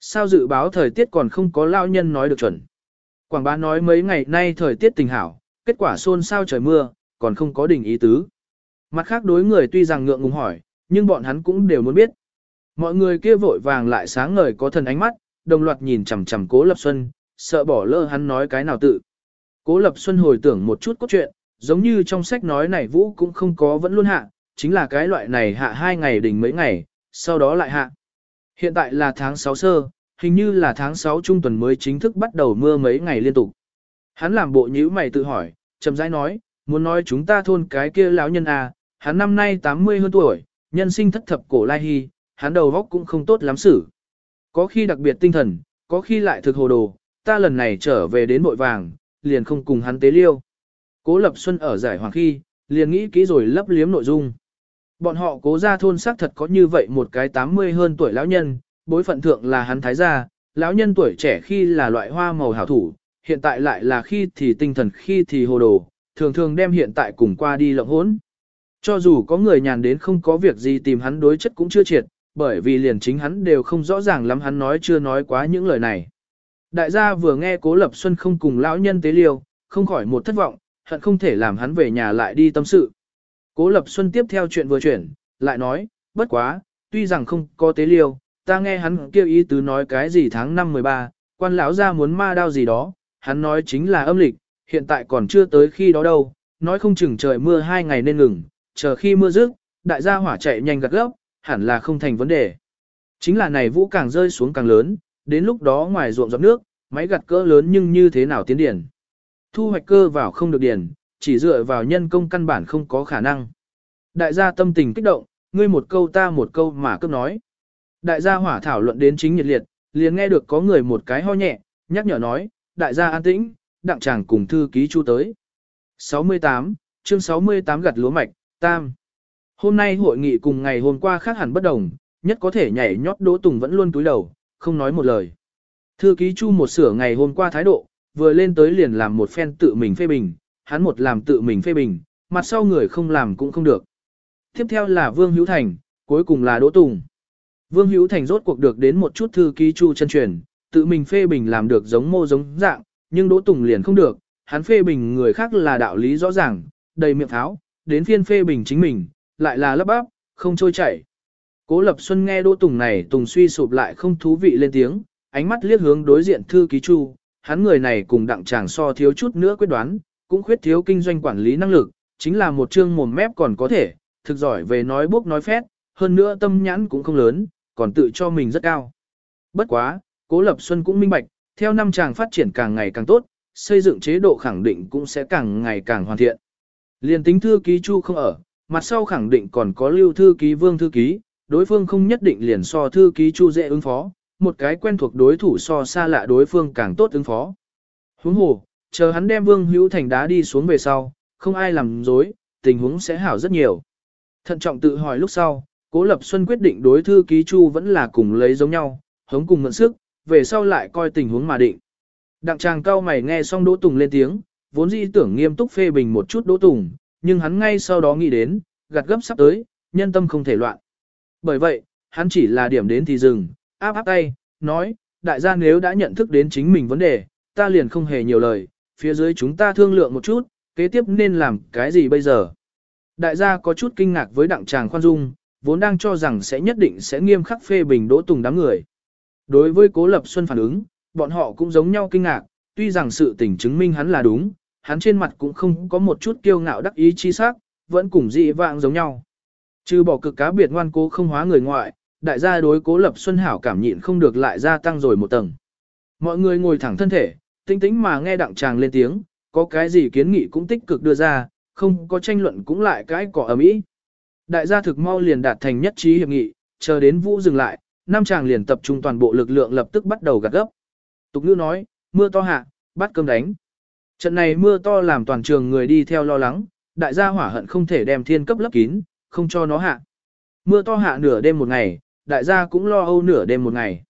Sao dự báo thời tiết còn không có lao nhân nói được chuẩn. Quảng bá nói mấy ngày nay thời tiết tình hảo, kết quả xôn sao trời mưa, còn không có đỉnh ý tứ. Mặt khác đối người tuy rằng ngượng ngùng hỏi, nhưng bọn hắn cũng đều muốn biết. Mọi người kia vội vàng lại sáng ngời có thần ánh mắt, đồng loạt nhìn chằm chằm Cố Lập Xuân, sợ bỏ lỡ hắn nói cái nào tự. Cố Lập Xuân hồi tưởng một chút cốt truyện, giống như trong sách nói này Vũ cũng không có vẫn luôn hạ, chính là cái loại này hạ hai ngày đỉnh mấy ngày, sau đó lại hạ. Hiện tại là tháng 6 sơ, hình như là tháng 6 trung tuần mới chính thức bắt đầu mưa mấy ngày liên tục. Hắn làm bộ nhữ mày tự hỏi, chậm rãi nói, muốn nói chúng ta thôn cái kia lão nhân à, hắn năm nay 80 hơn tuổi, nhân sinh thất thập cổ lai hy, hắn đầu vóc cũng không tốt lắm xử. Có khi đặc biệt tinh thần, có khi lại thực hồ đồ, ta lần này trở về đến bội vàng, liền không cùng hắn tế liêu. Cố Lập Xuân ở giải hoàng khi, liền nghĩ kỹ rồi lấp liếm nội dung. Bọn họ cố ra thôn xác thật có như vậy một cái 80 hơn tuổi lão nhân, bối phận thượng là hắn thái gia, lão nhân tuổi trẻ khi là loại hoa màu hảo thủ, hiện tại lại là khi thì tinh thần khi thì hồ đồ, thường thường đem hiện tại cùng qua đi lộng hỗn. Cho dù có người nhàn đến không có việc gì tìm hắn đối chất cũng chưa triệt, bởi vì liền chính hắn đều không rõ ràng lắm hắn nói chưa nói quá những lời này. Đại gia vừa nghe Cố Lập Xuân không cùng lão nhân tế liêu, không khỏi một thất vọng, hận không thể làm hắn về nhà lại đi tâm sự. Cố Lập Xuân tiếp theo chuyện vừa chuyển, lại nói, bất quá, tuy rằng không có tế liêu, ta nghe hắn kêu ý tứ nói cái gì tháng năm 13, quan lão ra muốn ma đao gì đó, hắn nói chính là âm lịch, hiện tại còn chưa tới khi đó đâu, nói không chừng trời mưa hai ngày nên ngừng, chờ khi mưa rước, đại gia hỏa chạy nhanh gật gốc, hẳn là không thành vấn đề. Chính là này vũ càng rơi xuống càng lớn, đến lúc đó ngoài ruộng giọt nước, máy gặt cỡ lớn nhưng như thế nào tiến điển. Thu hoạch cơ vào không được điển, chỉ dựa vào nhân công căn bản không có khả năng. Đại gia tâm tình kích động, ngươi một câu ta một câu mà cấp nói. Đại gia hỏa thảo luận đến chính nhiệt liệt, liền nghe được có người một cái ho nhẹ, nhắc nhở nói, đại gia an tĩnh, đặng chàng cùng thư ký chu tới. 68, chương 68 gặt lúa mạch, tam. Hôm nay hội nghị cùng ngày hôm qua khác hẳn bất đồng, nhất có thể nhảy nhót Đỗ Tùng vẫn luôn túi đầu, không nói một lời. Thư ký Chu một sửa ngày hôm qua thái độ, vừa lên tới liền làm một phen tự mình phê bình, hắn một làm tự mình phê bình, mặt sau người không làm cũng không được. Tiếp theo là Vương Hữu Thành, cuối cùng là Đỗ Tùng. Vương Hữu Thành rốt cuộc được đến một chút thư ký Chu chân truyền, tự mình phê bình làm được giống mô giống dạng, nhưng Đỗ Tùng liền không được, hắn phê bình người khác là đạo lý rõ ràng, đầy miệng tháo, đến phiên phê bình chính mình, lại là lấp bắp, không trôi chảy. Cố Lập Xuân nghe Đỗ Tùng này Tùng suy sụp lại không thú vị lên tiếng, ánh mắt liếc hướng đối diện thư ký Chu, hắn người này cùng đặng chàng so thiếu chút nữa quyết đoán, cũng khuyết thiếu kinh doanh quản lý năng lực, chính là một chương mồm mép còn có thể, thực giỏi về nói bốc nói phét, hơn nữa tâm nhãn cũng không lớn, còn tự cho mình rất cao. Bất quá, Cố Lập Xuân cũng minh bạch, theo năm chàng phát triển càng ngày càng tốt, xây dựng chế độ khẳng định cũng sẽ càng ngày càng hoàn thiện. Liên tính thư ký Chu không ở, mặt sau khẳng định còn có lưu thư ký vương thư ký, đối phương không nhất định liền so thư ký Chu dễ ứng phó, một cái quen thuộc đối thủ so xa lạ đối phương càng tốt ứng phó. Huống hồ, chờ hắn đem vương hữu thành đá đi xuống về sau, không ai làm dối, tình huống sẽ hảo rất nhiều. Thận trọng tự hỏi lúc sau, Cố Lập Xuân quyết định đối thư ký Chu vẫn là cùng lấy giống nhau, hống cùng mượn sức, về sau lại coi tình huống mà định. Đặng chàng cao mày nghe xong Đỗ Tùng lên tiếng, vốn dĩ tưởng nghiêm túc phê bình một chút Đỗ Tùng, nhưng hắn ngay sau đó nghĩ đến, gạt gấp sắp tới, nhân tâm không thể loạn. Bởi vậy, hắn chỉ là điểm đến thì dừng, áp áp tay, nói, đại gia nếu đã nhận thức đến chính mình vấn đề, ta liền không hề nhiều lời, phía dưới chúng ta thương lượng một chút, kế tiếp nên làm cái gì bây giờ. Đại gia có chút kinh ngạc với đặng tràng khoan dung, vốn đang cho rằng sẽ nhất định sẽ nghiêm khắc phê bình đỗ tùng đám người. Đối với Cố Lập Xuân phản ứng, bọn họ cũng giống nhau kinh ngạc, tuy rằng sự tình chứng minh hắn là đúng, hắn trên mặt cũng không có một chút kiêu ngạo đắc ý chi sắc, vẫn cùng dị vạng giống nhau. Trừ bỏ cực cá biệt ngoan cố không hóa người ngoại, đại gia đối Cố Lập Xuân hảo cảm nhịn không được lại gia tăng rồi một tầng. Mọi người ngồi thẳng thân thể, tinh tĩnh mà nghe đặng tràng lên tiếng, có cái gì kiến nghị cũng tích cực đưa ra, không có tranh luận cũng lại cái cỏ ầm ĩ. Đại gia thực mau liền đạt thành nhất trí hiệp nghị, chờ đến vũ dừng lại, năm chàng liền tập trung toàn bộ lực lượng lập tức bắt đầu gạt gấp. Tục ngữ nói, mưa to hạ, bắt cơm đánh. Trận này mưa to làm toàn trường người đi theo lo lắng, đại gia hỏa hận không thể đem thiên cấp lấp kín, không cho nó hạ. Mưa to hạ nửa đêm một ngày, đại gia cũng lo âu nửa đêm một ngày.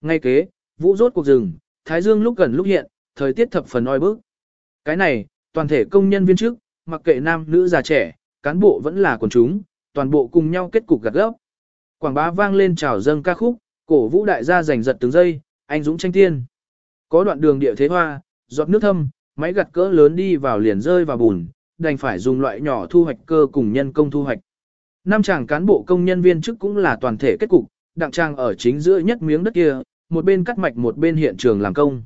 Ngay kế, vũ rốt cuộc rừng, thái dương lúc gần lúc hiện, thời tiết thập phần oi bức. Cái này, toàn thể công nhân viên chức, mặc kệ nam nữ già trẻ, cán bộ vẫn là quần chúng, toàn bộ cùng nhau kết cục gặt gốc. Quảng bá vang lên chào dâng ca khúc, cổ vũ đại gia giành giật từng giây, anh dũng tranh tiên. Có đoạn đường địa thế hoa, giọt nước thâm, máy gặt cỡ lớn đi vào liền rơi vào bùn, đành phải dùng loại nhỏ thu hoạch cơ cùng nhân công thu hoạch. Năm chàng cán bộ công nhân viên chức cũng là toàn thể kết cục, đặng trang ở chính giữa nhất miếng đất kia, một bên cắt mạch một bên hiện trường làm công.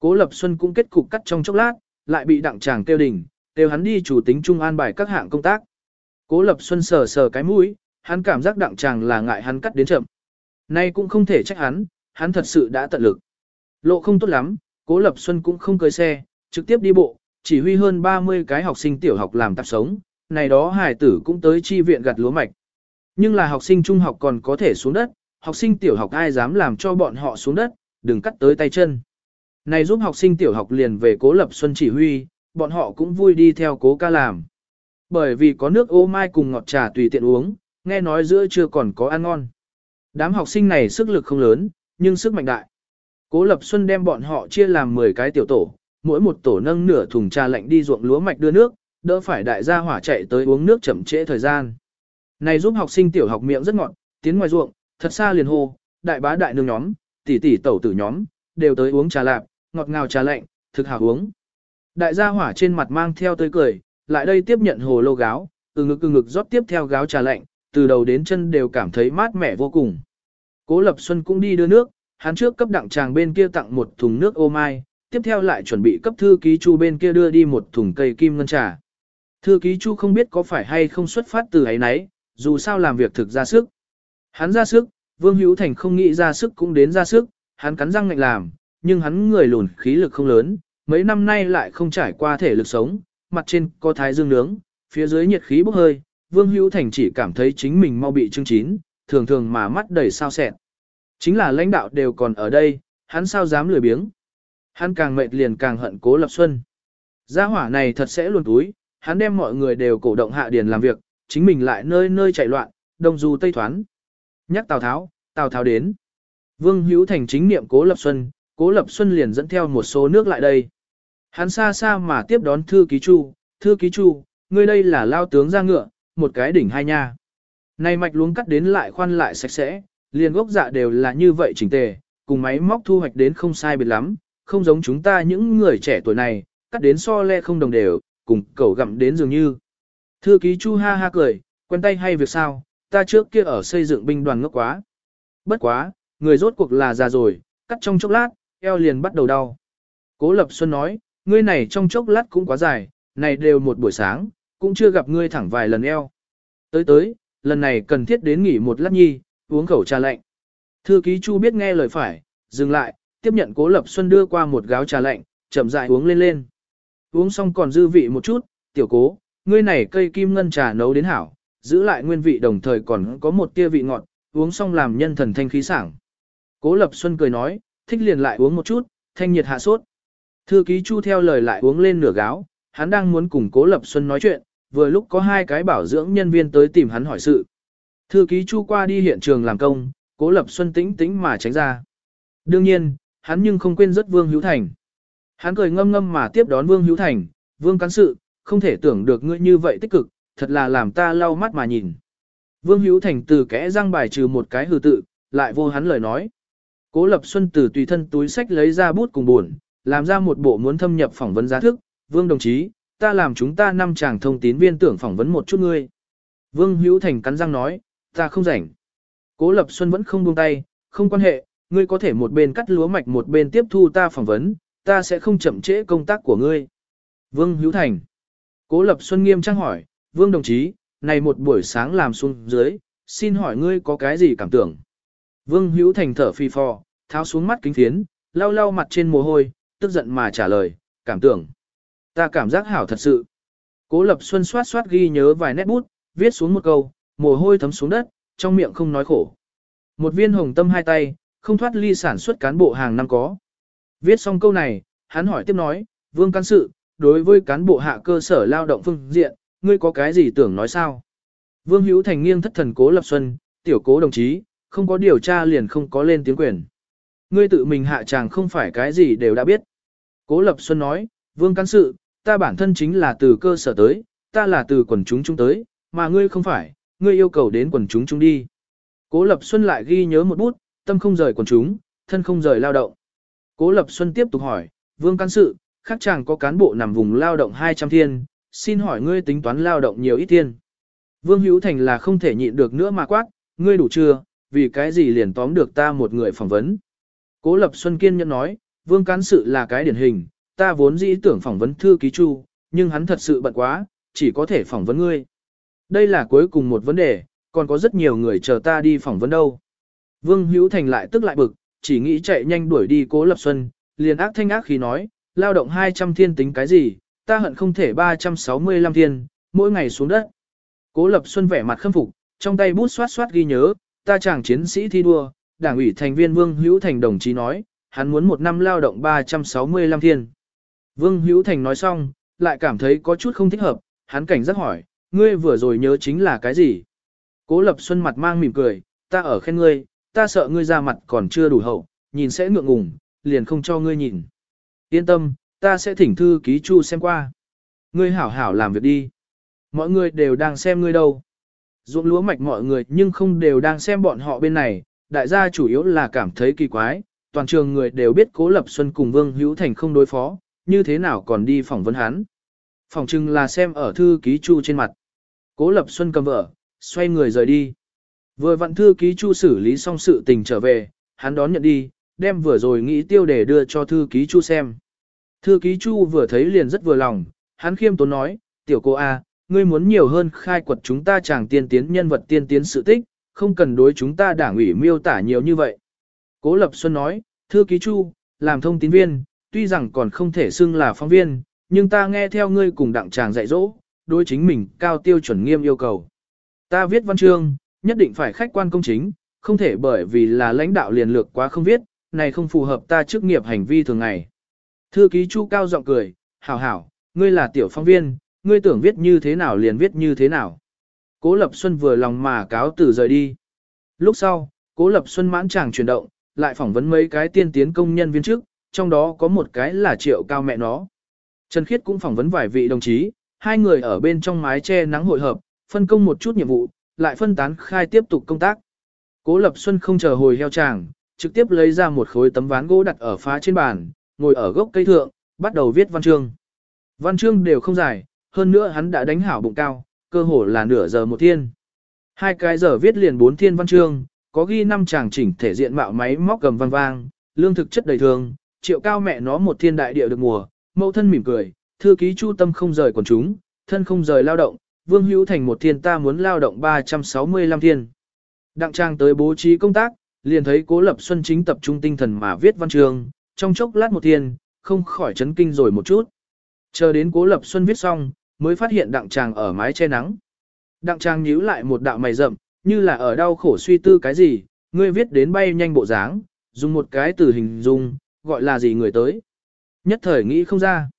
Cố Lập Xuân cũng kết cục cắt trong chốc lát, lại bị đặng chàng tiêu đỉnh, tiêu hắn đi chủ tính trung an bài các hạng công tác. Cố Lập Xuân sờ sờ cái mũi, hắn cảm giác đặng chàng là ngại hắn cắt đến chậm. Nay cũng không thể trách hắn, hắn thật sự đã tận lực. Lộ không tốt lắm, Cố Lập Xuân cũng không cưới xe, trực tiếp đi bộ, chỉ huy hơn 30 cái học sinh tiểu học làm tạp sống, này đó hải tử cũng tới chi viện gặt lúa mạch. Nhưng là học sinh trung học còn có thể xuống đất, học sinh tiểu học ai dám làm cho bọn họ xuống đất, đừng cắt tới tay chân. Này giúp học sinh tiểu học liền về cố lập xuân chỉ huy, bọn họ cũng vui đi theo cố ca làm. Bởi vì có nước ô mai cùng ngọt trà tùy tiện uống, nghe nói giữa chưa còn có ăn ngon. Đám học sinh này sức lực không lớn, nhưng sức mạnh đại. Cố Lập Xuân đem bọn họ chia làm 10 cái tiểu tổ, mỗi một tổ nâng nửa thùng trà lạnh đi ruộng lúa mạch đưa nước, đỡ phải đại gia hỏa chạy tới uống nước chậm trễ thời gian. Này giúp học sinh tiểu học miệng rất ngọt, tiến ngoài ruộng, thật xa liền hô, đại bá đại nương nhóm, tỷ tỷ tẩu tử nhóm, đều tới uống trà lạp, ngọt ngào trà lạnh, thực hảo uống. Đại gia hỏa trên mặt mang theo tươi cười, lại đây tiếp nhận hồ lô gáo, từ ngực từ ngực rót tiếp theo gáo trà lạnh, từ đầu đến chân đều cảm thấy mát mẻ vô cùng. Cố Lập Xuân cũng đi đưa nước, hắn trước cấp đặng chàng bên kia tặng một thùng nước ô mai, tiếp theo lại chuẩn bị cấp thư ký chu bên kia đưa đi một thùng cây kim ngân trà. Thư ký chu không biết có phải hay không xuất phát từ ấy nấy, dù sao làm việc thực ra sức. Hắn ra sức, Vương Hữu Thành không nghĩ ra sức cũng đến ra sức, hắn cắn răng ngạnh làm, nhưng hắn người lùn khí lực không lớn, mấy năm nay lại không trải qua thể lực sống, mặt trên có thái dương nướng, phía dưới nhiệt khí bốc hơi, Vương Hữu Thành chỉ cảm thấy chính mình mau bị trưng chín, thường thường mà mắt đầy sao sẹn. Chính là lãnh đạo đều còn ở đây, hắn sao dám lười biếng. Hắn càng mệt liền càng hận cố lập xuân. Gia hỏa này thật sẽ luôn túi, hắn đem mọi người đều cổ động hạ điền làm việc, chính mình lại nơi nơi chạy loạn, đông du tây thoán. Nhắc Tào Tháo, Tào Tháo đến. Vương Hữu Thành chính niệm cố lập xuân, Cố Lập Xuân liền dẫn theo một số nước lại đây. Hắn xa xa mà tiếp đón thư ký Chu, thư ký Chu, ngươi đây là lao tướng ra ngựa, một cái đỉnh hai nha. Này mạch luống cắt đến lại khoan lại sạch sẽ, liền gốc dạ đều là như vậy chỉnh tề, cùng máy móc thu hoạch đến không sai biệt lắm, không giống chúng ta những người trẻ tuổi này, cắt đến so le không đồng đều, cùng cẩu gặm đến dường như. Thư ký Chu ha ha cười, quen tay hay việc sao, ta trước kia ở xây dựng binh đoàn ngốc quá. Bất quá, người rốt cuộc là già rồi, cắt trong chốc lát, eo liền bắt đầu đau. Cố Lập Xuân nói, ngươi này trong chốc lát cũng quá dài, này đều một buổi sáng, cũng chưa gặp ngươi thẳng vài lần eo. Tới tới, lần này cần thiết đến nghỉ một lát nhi, uống khẩu trà lạnh. Thư ký Chu biết nghe lời phải, dừng lại, tiếp nhận Cố Lập Xuân đưa qua một gáo trà lạnh, chậm rãi uống lên lên. Uống xong còn dư vị một chút, tiểu cố, ngươi này cây kim ngân trà nấu đến hảo, giữ lại nguyên vị đồng thời còn có một tia vị ngọt, uống xong làm nhân thần thanh khí sảng. Cố Lập Xuân cười nói, thích liền lại uống một chút, thanh nhiệt hạ sốt. Thư ký Chu theo lời lại uống lên nửa gáo, hắn đang muốn cùng Cố Lập Xuân nói chuyện, vừa lúc có hai cái bảo dưỡng nhân viên tới tìm hắn hỏi sự. Thư ký Chu qua đi hiện trường làm công, Cố Lập Xuân tĩnh tĩnh mà tránh ra. Đương nhiên, hắn nhưng không quên rất Vương Hữu Thành. Hắn cười ngâm ngâm mà tiếp đón Vương Hữu Thành, Vương cán sự, không thể tưởng được ngươi như vậy tích cực, thật là làm ta lau mắt mà nhìn. Vương Hữu Thành từ kẽ răng bài trừ một cái hư tự, lại vô hắn lời nói. Cố Lập Xuân từ tùy thân túi sách lấy ra bút cùng buồn, làm ra một bộ muốn thâm nhập phỏng vấn giá thức. Vương đồng chí, ta làm chúng ta năm chàng thông tín viên tưởng phỏng vấn một chút ngươi. Vương Hữu Thành cắn răng nói, ta không rảnh. Cố Lập Xuân vẫn không buông tay, không quan hệ, ngươi có thể một bên cắt lúa mạch một bên tiếp thu ta phỏng vấn, ta sẽ không chậm trễ công tác của ngươi. Vương Hữu Thành. Cố Lập Xuân nghiêm trang hỏi, Vương đồng chí, này một buổi sáng làm xuống dưới, xin hỏi ngươi có cái gì cảm tưởng? Vương Hữu Thành thở phi phò, tháo xuống mắt kính phiến, lau lau mặt trên mồ hôi, tức giận mà trả lời, cảm tưởng. Ta cảm giác hảo thật sự. Cố Lập Xuân soát soát ghi nhớ vài nét bút, viết xuống một câu, mồ hôi thấm xuống đất, trong miệng không nói khổ. Một viên hồng tâm hai tay, không thoát ly sản xuất cán bộ hàng năm có. Viết xong câu này, hắn hỏi tiếp nói, Vương Cán Sự, đối với cán bộ hạ cơ sở lao động phương diện, ngươi có cái gì tưởng nói sao? Vương Hữu Thành nghiêng thất thần cố lập xuân, tiểu cố đồng chí, không có điều tra liền không có lên tiếng quyền. Ngươi tự mình hạ tràng không phải cái gì đều đã biết. Cố lập xuân nói, Vương Cán Sự, ta bản thân chính là từ cơ sở tới, ta là từ quần chúng chúng tới, mà ngươi không phải, ngươi yêu cầu đến quần chúng chúng đi. Cố Lập Xuân lại ghi nhớ một bút, tâm không rời quần chúng, thân không rời lao động. Cố Lập Xuân tiếp tục hỏi, Vương Cán Sự, khác chàng có cán bộ nằm vùng lao động 200 thiên, xin hỏi ngươi tính toán lao động nhiều ít thiên. Vương Hữu Thành là không thể nhịn được nữa mà quát, ngươi đủ chưa, vì cái gì liền tóm được ta một người phỏng vấn. Cố Lập Xuân kiên nhẫn nói, Vương Cán Sự là cái điển hình, ta vốn dĩ tưởng phỏng vấn thư ký chu, nhưng hắn thật sự bận quá, chỉ có thể phỏng vấn ngươi. Đây là cuối cùng một vấn đề, còn có rất nhiều người chờ ta đi phỏng vấn đâu. Vương Hữu Thành lại tức lại bực, chỉ nghĩ chạy nhanh đuổi đi Cố Lập Xuân, liền ác thanh ác khí nói, lao động 200 thiên tính cái gì, ta hận không thể 365 thiên, mỗi ngày xuống đất. Cố Lập Xuân vẻ mặt khâm phục, trong tay bút xoát xoát ghi nhớ, ta chàng chiến sĩ thi đua, đảng ủy thành viên Vương Hữu Thành đồng chí nói, hắn muốn một năm lao động 365 thiên. Vương Hữu Thành nói xong, lại cảm thấy có chút không thích hợp, hắn cảnh giác hỏi, ngươi vừa rồi nhớ chính là cái gì? Cố Lập Xuân mặt mang mỉm cười, ta ở khen ngươi, ta sợ ngươi ra mặt còn chưa đủ hậu, nhìn sẽ ngượng ngùng, liền không cho ngươi nhìn. Yên tâm, ta sẽ thỉnh thư ký chu xem qua. Ngươi hảo hảo làm việc đi. Mọi người đều đang xem ngươi đâu. Ruộng lúa mạch mọi người nhưng không đều đang xem bọn họ bên này, đại gia chủ yếu là cảm thấy kỳ quái, toàn trường người đều biết Cố Lập Xuân cùng Vương Hữu Thành không đối phó, như thế nào còn đi phỏng vấn hắn. Phỏng chừng là xem ở thư ký chu trên mặt. Cố Lập Xuân cầm vợ, xoay người rời đi. Vừa vặn thư ký chu xử lý xong sự tình trở về, hắn đón nhận đi, đem vừa rồi nghĩ tiêu để đưa cho thư ký chu xem. Thư ký chu vừa thấy liền rất vừa lòng, hắn khiêm tốn nói, tiểu cô A, ngươi muốn nhiều hơn khai quật chúng ta chàng tiên tiến nhân vật tiên tiến sự tích, không cần đối chúng ta đảng ủy miêu tả nhiều như vậy. Cố Lập Xuân nói, thư ký chu, làm thông tín viên, tuy rằng còn không thể xưng là phóng viên, nhưng ta nghe theo ngươi cùng đặng chàng dạy dỗ, đối chính mình cao tiêu chuẩn nghiêm yêu cầu. Ta viết văn chương, nhất định phải khách quan công chính, không thể bởi vì là lãnh đạo liền lược quá không viết, này không phù hợp ta chức nghiệp hành vi thường ngày. Thư ký Chu cao giọng cười, hảo hảo, ngươi là tiểu phóng viên, ngươi tưởng viết như thế nào liền viết như thế nào. Cố Lập Xuân vừa lòng mà cáo từ rời đi. Lúc sau, Cố Lập Xuân mãn chàng chuyển động, lại phỏng vấn mấy cái tiên tiến công nhân viên trước, trong đó có một cái là triệu cao mẹ nó. Trần Khiết cũng phỏng vấn vài vị đồng chí, hai người ở bên trong mái che nắng hội hợp, phân công một chút nhiệm vụ, lại phân tán khai tiếp tục công tác. Cố Lập Xuân không chờ hồi heo chàng, trực tiếp lấy ra một khối tấm ván gỗ đặt ở phá trên bàn, ngồi ở gốc cây thượng, bắt đầu viết văn chương. Văn chương đều không dài, hơn nữa hắn đã đánh hảo bụng cao, cơ hồ là nửa giờ một thiên. Hai cái giờ viết liền bốn thiên văn chương, có ghi năm chàng chỉnh thể diện mạo máy móc cầm văn vang, lương thực chất đầy thường, triệu cao mẹ nó một thiên đại địa được mùa, mẫu thân mỉm cười, thư ký chu tâm không rời quần chúng, thân không rời lao động, vương hữu thành một thiên ta muốn lao động 365 thiên. Đặng trang tới bố trí công tác, liền thấy cố lập xuân chính tập trung tinh thần mà viết văn chương, trong chốc lát một thiên, không khỏi chấn kinh rồi một chút. Chờ đến Cố Lập Xuân viết xong, mới phát hiện đặng Trang ở mái che nắng. Đặng Trang nhíu lại một đạo mày rậm, như là ở đau khổ suy tư cái gì, ngươi viết đến bay nhanh bộ dáng, dùng một cái từ hình dung, gọi là gì người tới. Nhất thời nghĩ không ra.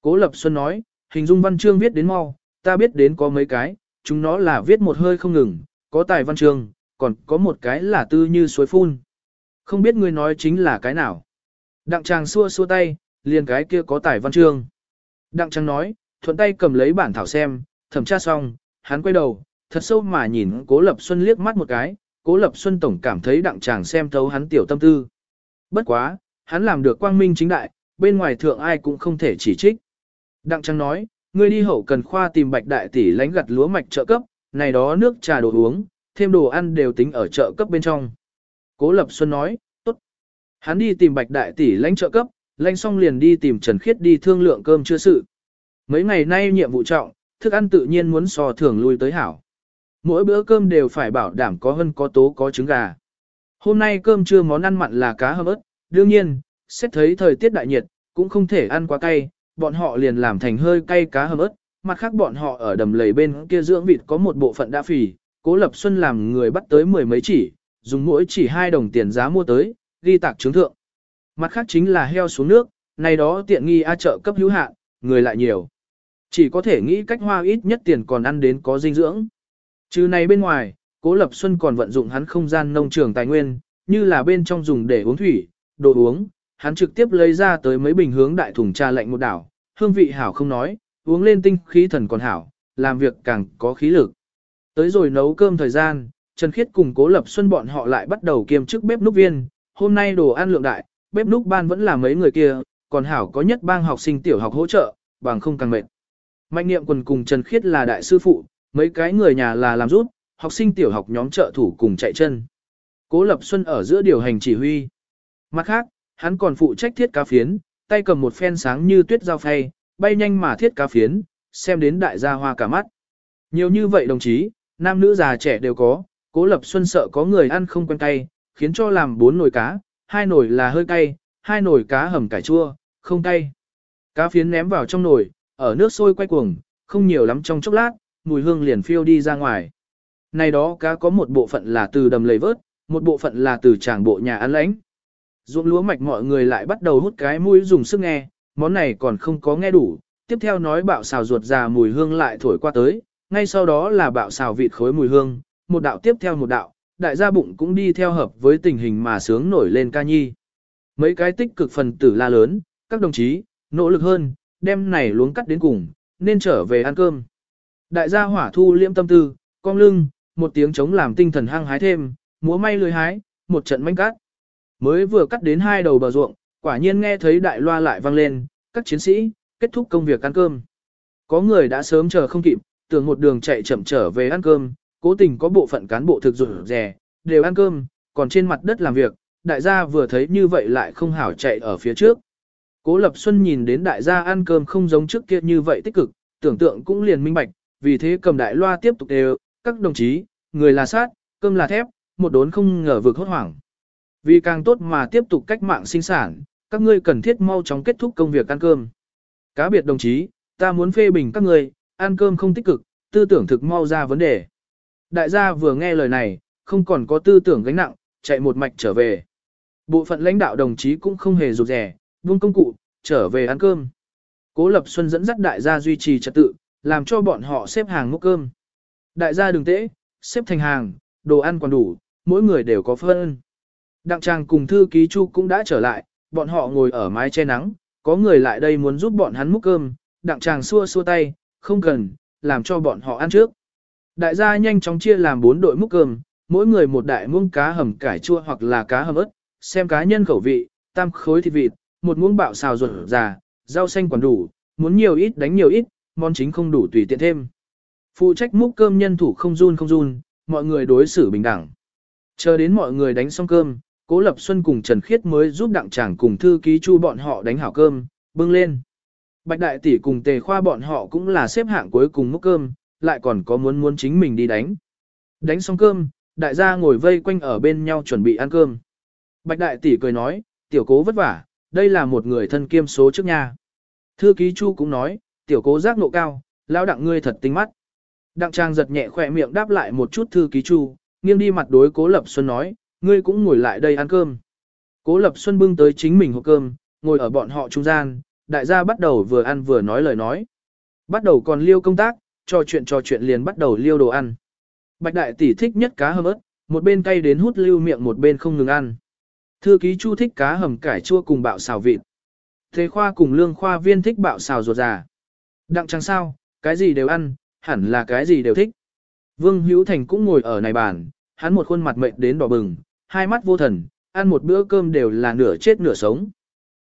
Cố Lập Xuân nói, hình dung văn chương viết đến mau, ta biết đến có mấy cái, chúng nó là viết một hơi không ngừng, có tài văn chương, còn có một cái là tư như suối phun. Không biết ngươi nói chính là cái nào. Đặng chàng xua xua tay, liền cái kia có tài văn chương. Đặng chàng nói, thuận tay cầm lấy bản thảo xem, thẩm tra xong, hắn quay đầu, thật sâu mà nhìn Cố Lập Xuân liếc mắt một cái, Cố Lập Xuân tổng cảm thấy đặng chàng xem thấu hắn tiểu tâm tư. Bất quá, hắn làm được quang minh chính đại, bên ngoài thượng ai cũng không thể chỉ trích. Đặng chàng nói, ngươi đi hậu cần khoa tìm bạch đại tỷ lánh gặt lúa mạch trợ cấp, này đó nước trà đồ uống, thêm đồ ăn đều tính ở trợ cấp bên trong. Cố Lập Xuân nói, tốt. Hắn đi tìm bạch đại tỷ lãnh trợ cấp, lãnh xong liền đi tìm Trần Khiết đi thương lượng cơm chưa sự. Mấy ngày nay nhiệm vụ trọng, thức ăn tự nhiên muốn so thường lui tới hảo. Mỗi bữa cơm đều phải bảo đảm có hơn có tố có trứng gà. Hôm nay cơm trưa món ăn mặn là cá hầm ớt, đương nhiên, xét thấy thời tiết đại nhiệt, cũng không thể ăn quá cay, bọn họ liền làm thành hơi cay cá hầm ớt, mặt khác bọn họ ở đầm lầy bên kia dưỡng vịt có một bộ phận đã phì, cố lập xuân làm người bắt tới mười mấy chỉ, dùng mỗi chỉ hai đồng tiền giá mua tới, ghi tạc chứng thượng. Mặt khác chính là heo xuống nước, này đó tiện nghi A chợ cấp hữu hạn, người lại nhiều. Chỉ có thể nghĩ cách hoa ít nhất tiền còn ăn đến có dinh dưỡng. Trừ này bên ngoài, Cố Lập Xuân còn vận dụng hắn không gian nông trường tài nguyên, như là bên trong dùng để uống thủy, đồ uống, hắn trực tiếp lấy ra tới mấy bình hướng đại thùng trà lạnh một đảo, hương vị hảo không nói, uống lên tinh khí thần còn hảo, làm việc càng có khí lực. Tới rồi nấu cơm thời gian, Trần Khiết cùng Cố Lập Xuân bọn họ lại bắt đầu kiêm chức bếp núc viên, hôm nay đồ ăn lượng đại, bếp núc ban vẫn là mấy người kia, còn hảo có nhất bang học sinh tiểu học hỗ trợ, bằng không càng mệt. Mạnh niệm quần cùng Trần Khiết là đại sư phụ, mấy cái người nhà là làm rút, học sinh tiểu học nhóm trợ thủ cùng chạy chân. Cố Lập Xuân ở giữa điều hành chỉ huy. Mặt khác, hắn còn phụ trách thiết cá phiến, tay cầm một phen sáng như tuyết dao phay, bay nhanh mà thiết cá phiến, xem đến đại gia hoa cả mắt. Nhiều như vậy đồng chí, nam nữ già trẻ đều có, Cố Lập Xuân sợ có người ăn không quen cay, khiến cho làm bốn nồi cá, hai nồi là hơi cay, hai nồi cá hầm cải chua, không cay. Cá phiến ném vào trong nồi, ở nước sôi quay cuồng, không nhiều lắm trong chốc lát, mùi hương liền phiêu đi ra ngoài. Này đó cá có một bộ phận là từ đầm lầy vớt, một bộ phận là từ tràng bộ nhà ăn lãnh. Ruộng lúa mạch mọi người lại bắt đầu hút cái mũi dùng sức nghe, món này còn không có nghe đủ. Tiếp theo nói bạo xào ruột già mùi hương lại thổi qua tới, ngay sau đó là bạo xào vịt khối mùi hương, một đạo tiếp theo một đạo, đại gia bụng cũng đi theo hợp với tình hình mà sướng nổi lên ca nhi. Mấy cái tích cực phần tử la lớn, các đồng chí, nỗ lực hơn, đem này luống cắt đến cùng, nên trở về ăn cơm. Đại gia hỏa thu liễm tâm tư, cong lưng, một tiếng chống làm tinh thần hăng hái thêm, múa may lười hái, một trận manh cắt. Mới vừa cắt đến hai đầu bờ ruộng, quả nhiên nghe thấy đại loa lại vang lên, các chiến sĩ, kết thúc công việc ăn cơm. Có người đã sớm chờ không kịp, tưởng một đường chạy chậm trở về ăn cơm, cố tình có bộ phận cán bộ thực dụng rẻ đều ăn cơm, còn trên mặt đất làm việc, đại gia vừa thấy như vậy lại không hảo chạy ở phía trước. Cố Lập Xuân nhìn đến đại gia ăn cơm không giống trước kia như vậy tích cực, tưởng tượng cũng liền minh bạch, vì thế cầm đại loa tiếp tục đều, các đồng chí, người là sát, cơm là thép, một đốn không ngờ vực hốt hoảng. Vì càng tốt mà tiếp tục cách mạng sinh sản, các ngươi cần thiết mau chóng kết thúc công việc ăn cơm. Cá biệt đồng chí, ta muốn phê bình các ngươi, ăn cơm không tích cực, tư tưởng thực mau ra vấn đề. Đại gia vừa nghe lời này, không còn có tư tưởng gánh nặng, chạy một mạch trở về. Bộ phận lãnh đạo đồng chí cũng không hề rụt rẻ, buông công cụ, trở về ăn cơm. Cố Lập Xuân dẫn dắt đại gia duy trì trật tự, làm cho bọn họ xếp hàng múc cơm. Đại gia đừng tễ, xếp thành hàng, đồ ăn còn đủ, mỗi người đều có phân. Đặng Trang cùng thư ký Chu cũng đã trở lại, bọn họ ngồi ở mái che nắng, có người lại đây muốn giúp bọn hắn múc cơm, Đặng Trang xua xua tay, không cần, làm cho bọn họ ăn trước. Đại gia nhanh chóng chia làm bốn đội múc cơm, mỗi người một đại muỗng cá hầm cải chua hoặc là cá hầm ớt, xem cá nhân khẩu vị, tam khối thịt vịt, một muỗng bạo xào ruột già, rau xanh còn đủ, muốn nhiều ít đánh nhiều ít, món chính không đủ tùy tiện thêm. Phụ trách múc cơm nhân thủ không run không run, mọi người đối xử bình đẳng. Chờ đến mọi người đánh xong cơm, Cố Lập Xuân cùng Trần Khiết mới giúp đặng chàng cùng thư ký chu bọn họ đánh hảo cơm, bưng lên. Bạch Đại Tỷ cùng Tề Khoa bọn họ cũng là xếp hạng cuối cùng múc cơm, lại còn có muốn muốn chính mình đi đánh. Đánh xong cơm, đại gia ngồi vây quanh ở bên nhau chuẩn bị ăn cơm. Bạch Đại Tỷ cười nói, tiểu cố vất vả, đây là một người thân kiêm số trước nha. Thư ký Chu cũng nói, tiểu cố giác nộ cao, lão đặng ngươi thật tinh mắt. Đặng trang giật nhẹ khỏe miệng đáp lại một chút thư ký Chu, nghiêng đi mặt đối cố lập xuân nói, ngươi cũng ngồi lại đây ăn cơm. Cố lập xuân bưng tới chính mình hộp cơm, ngồi ở bọn họ trung gian, đại gia bắt đầu vừa ăn vừa nói lời nói. Bắt đầu còn liêu công tác, trò chuyện trò chuyện liền bắt đầu liêu đồ ăn. Bạch đại tỷ thích nhất cá hầm ớt, một bên cay đến hút lưu miệng một bên không ngừng ăn. Thư ký Chu thích cá hầm cải chua cùng bạo xào vịt. Thế khoa cùng lương khoa viên thích bạo xào ruột già. Đặng chẳng sao, cái gì đều ăn, hẳn là cái gì đều thích. Vương Hữu Thành cũng ngồi ở này bàn, hắn một khuôn mặt mệt đến đỏ bừng, hai mắt vô thần, ăn một bữa cơm đều là nửa chết nửa sống.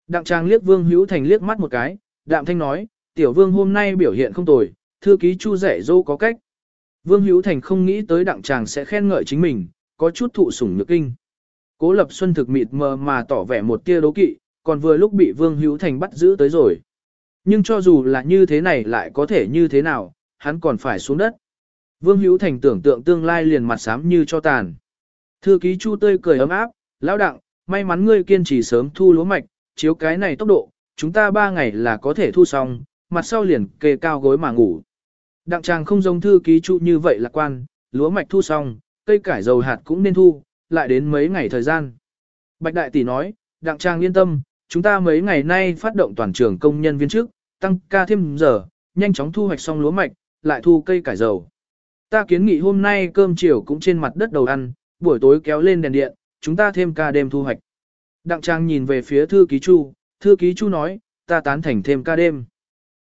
Đặng Trang liếc Vương Hữu Thành liếc mắt một cái, đạm thanh nói, tiểu vương hôm nay biểu hiện không tồi, thư ký Chu rẻ dỗ có cách. Vương Hữu Thành không nghĩ tới Đặng Trang sẽ khen ngợi chính mình, có chút thụ sủng nhược kinh. Cố Lập Xuân thực mịt mờ mà tỏ vẻ một tia đố kỵ, còn vừa lúc bị Vương Hữu Thành bắt giữ tới rồi. Nhưng cho dù là như thế này lại có thể như thế nào, hắn còn phải xuống đất. Vương Hữu Thành tưởng tượng tương lai liền mặt xám như cho tàn. Thư ký Chu tươi cười ấm áp, lão đặng, may mắn ngươi kiên trì sớm thu lúa mạch, chiếu cái này tốc độ, chúng ta ba ngày là có thể thu xong, mặt sau liền kề cao gối mà ngủ. Đặng chàng không giống thư ký Chu như vậy lạc quan, lúa mạch thu xong, cây cải dầu hạt cũng nên thu, lại đến mấy ngày thời gian. Bạch Đại Tỷ nói, Đặng Trang yên tâm, chúng ta mấy ngày nay phát động toàn trường công nhân viên chức tăng ca thêm giờ, nhanh chóng thu hoạch xong lúa mạch, lại thu cây cải dầu. Ta kiến nghị hôm nay cơm chiều cũng trên mặt đất đầu ăn, buổi tối kéo lên đèn điện, chúng ta thêm ca đêm thu hoạch. Đặng Trang nhìn về phía thư ký Chu, thư ký Chu nói, ta tán thành thêm ca đêm.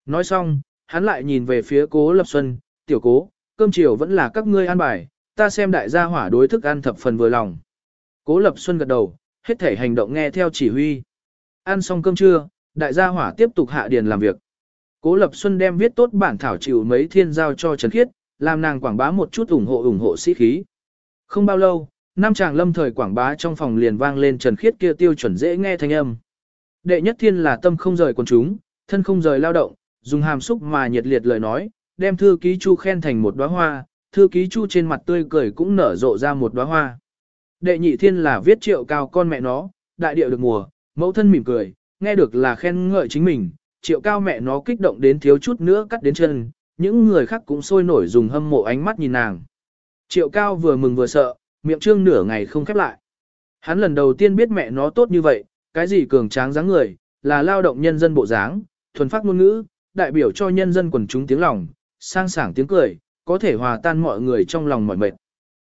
Nói xong, hắn lại nhìn về phía cố Lập Xuân, tiểu cố, cơm chiều vẫn là các ngươi ăn bài, ta xem đại gia hỏa đối thức ăn thập phần vừa lòng. Cố Lập Xuân gật đầu, hết thể hành động nghe theo chỉ huy. Ăn xong cơm trưa, đại gia hỏa tiếp tục hạ điền làm việc. Cố Lập Xuân đem viết tốt bản thảo chịu mấy thiên giao cho Trần Khiết, làm nàng quảng bá một chút ủng hộ ủng hộ sĩ khí. Không bao lâu, năm chàng lâm thời quảng bá trong phòng liền vang lên Trần Khiết kia tiêu chuẩn dễ nghe thanh âm. Đệ nhất thiên là tâm không rời quần chúng, thân không rời lao động, dùng hàm xúc mà nhiệt liệt lời nói, đem thư ký Chu khen thành một đóa hoa, thư ký Chu trên mặt tươi cười cũng nở rộ ra một đóa hoa. Đệ nhị thiên là viết triệu cao con mẹ nó, đại điệu được mùa, mẫu thân mỉm cười, nghe được là khen ngợi chính mình, triệu cao mẹ nó kích động đến thiếu chút nữa cắt đến chân, những người khác cũng sôi nổi dùng hâm mộ ánh mắt nhìn nàng. Triệu cao vừa mừng vừa sợ, miệng trương nửa ngày không khép lại. Hắn lần đầu tiên biết mẹ nó tốt như vậy, cái gì cường tráng dáng người, là lao động nhân dân bộ dáng, thuần phát ngôn ngữ, đại biểu cho nhân dân quần chúng tiếng lòng, sang sảng tiếng cười, có thể hòa tan mọi người trong lòng mỏi mệt.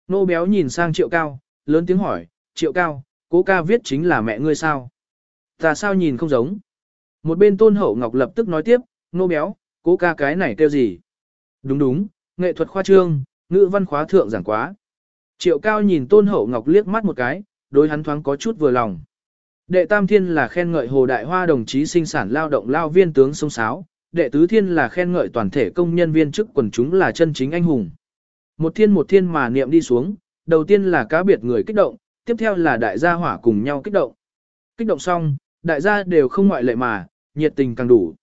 Nô béo nhìn sang triệu cao, lớn tiếng hỏi, triệu cao, cố ca viết chính là mẹ ngươi sao? Ta sao nhìn không giống? Một bên tôn hậu ngọc lập tức nói tiếp, nô béo, cố ca cái này kêu gì? Đúng đúng, nghệ thuật khoa trương, ngữ văn khóa thượng giảng quá. Triệu cao nhìn tôn hậu ngọc liếc mắt một cái, đối hắn thoáng có chút vừa lòng. Đệ tam thiên là khen ngợi Hồ Đại Hoa đồng chí sinh sản lao động lao viên tướng sông sáo, đệ tứ thiên là khen ngợi toàn thể công nhân viên chức quần chúng là chân chính anh hùng. Một thiên một thiên mà niệm đi xuống, đầu tiên là cá biệt người kích động, tiếp theo là đại gia hỏa cùng nhau kích động. Kích động xong, đại gia đều không ngoại lệ mà, nhiệt tình càng đủ.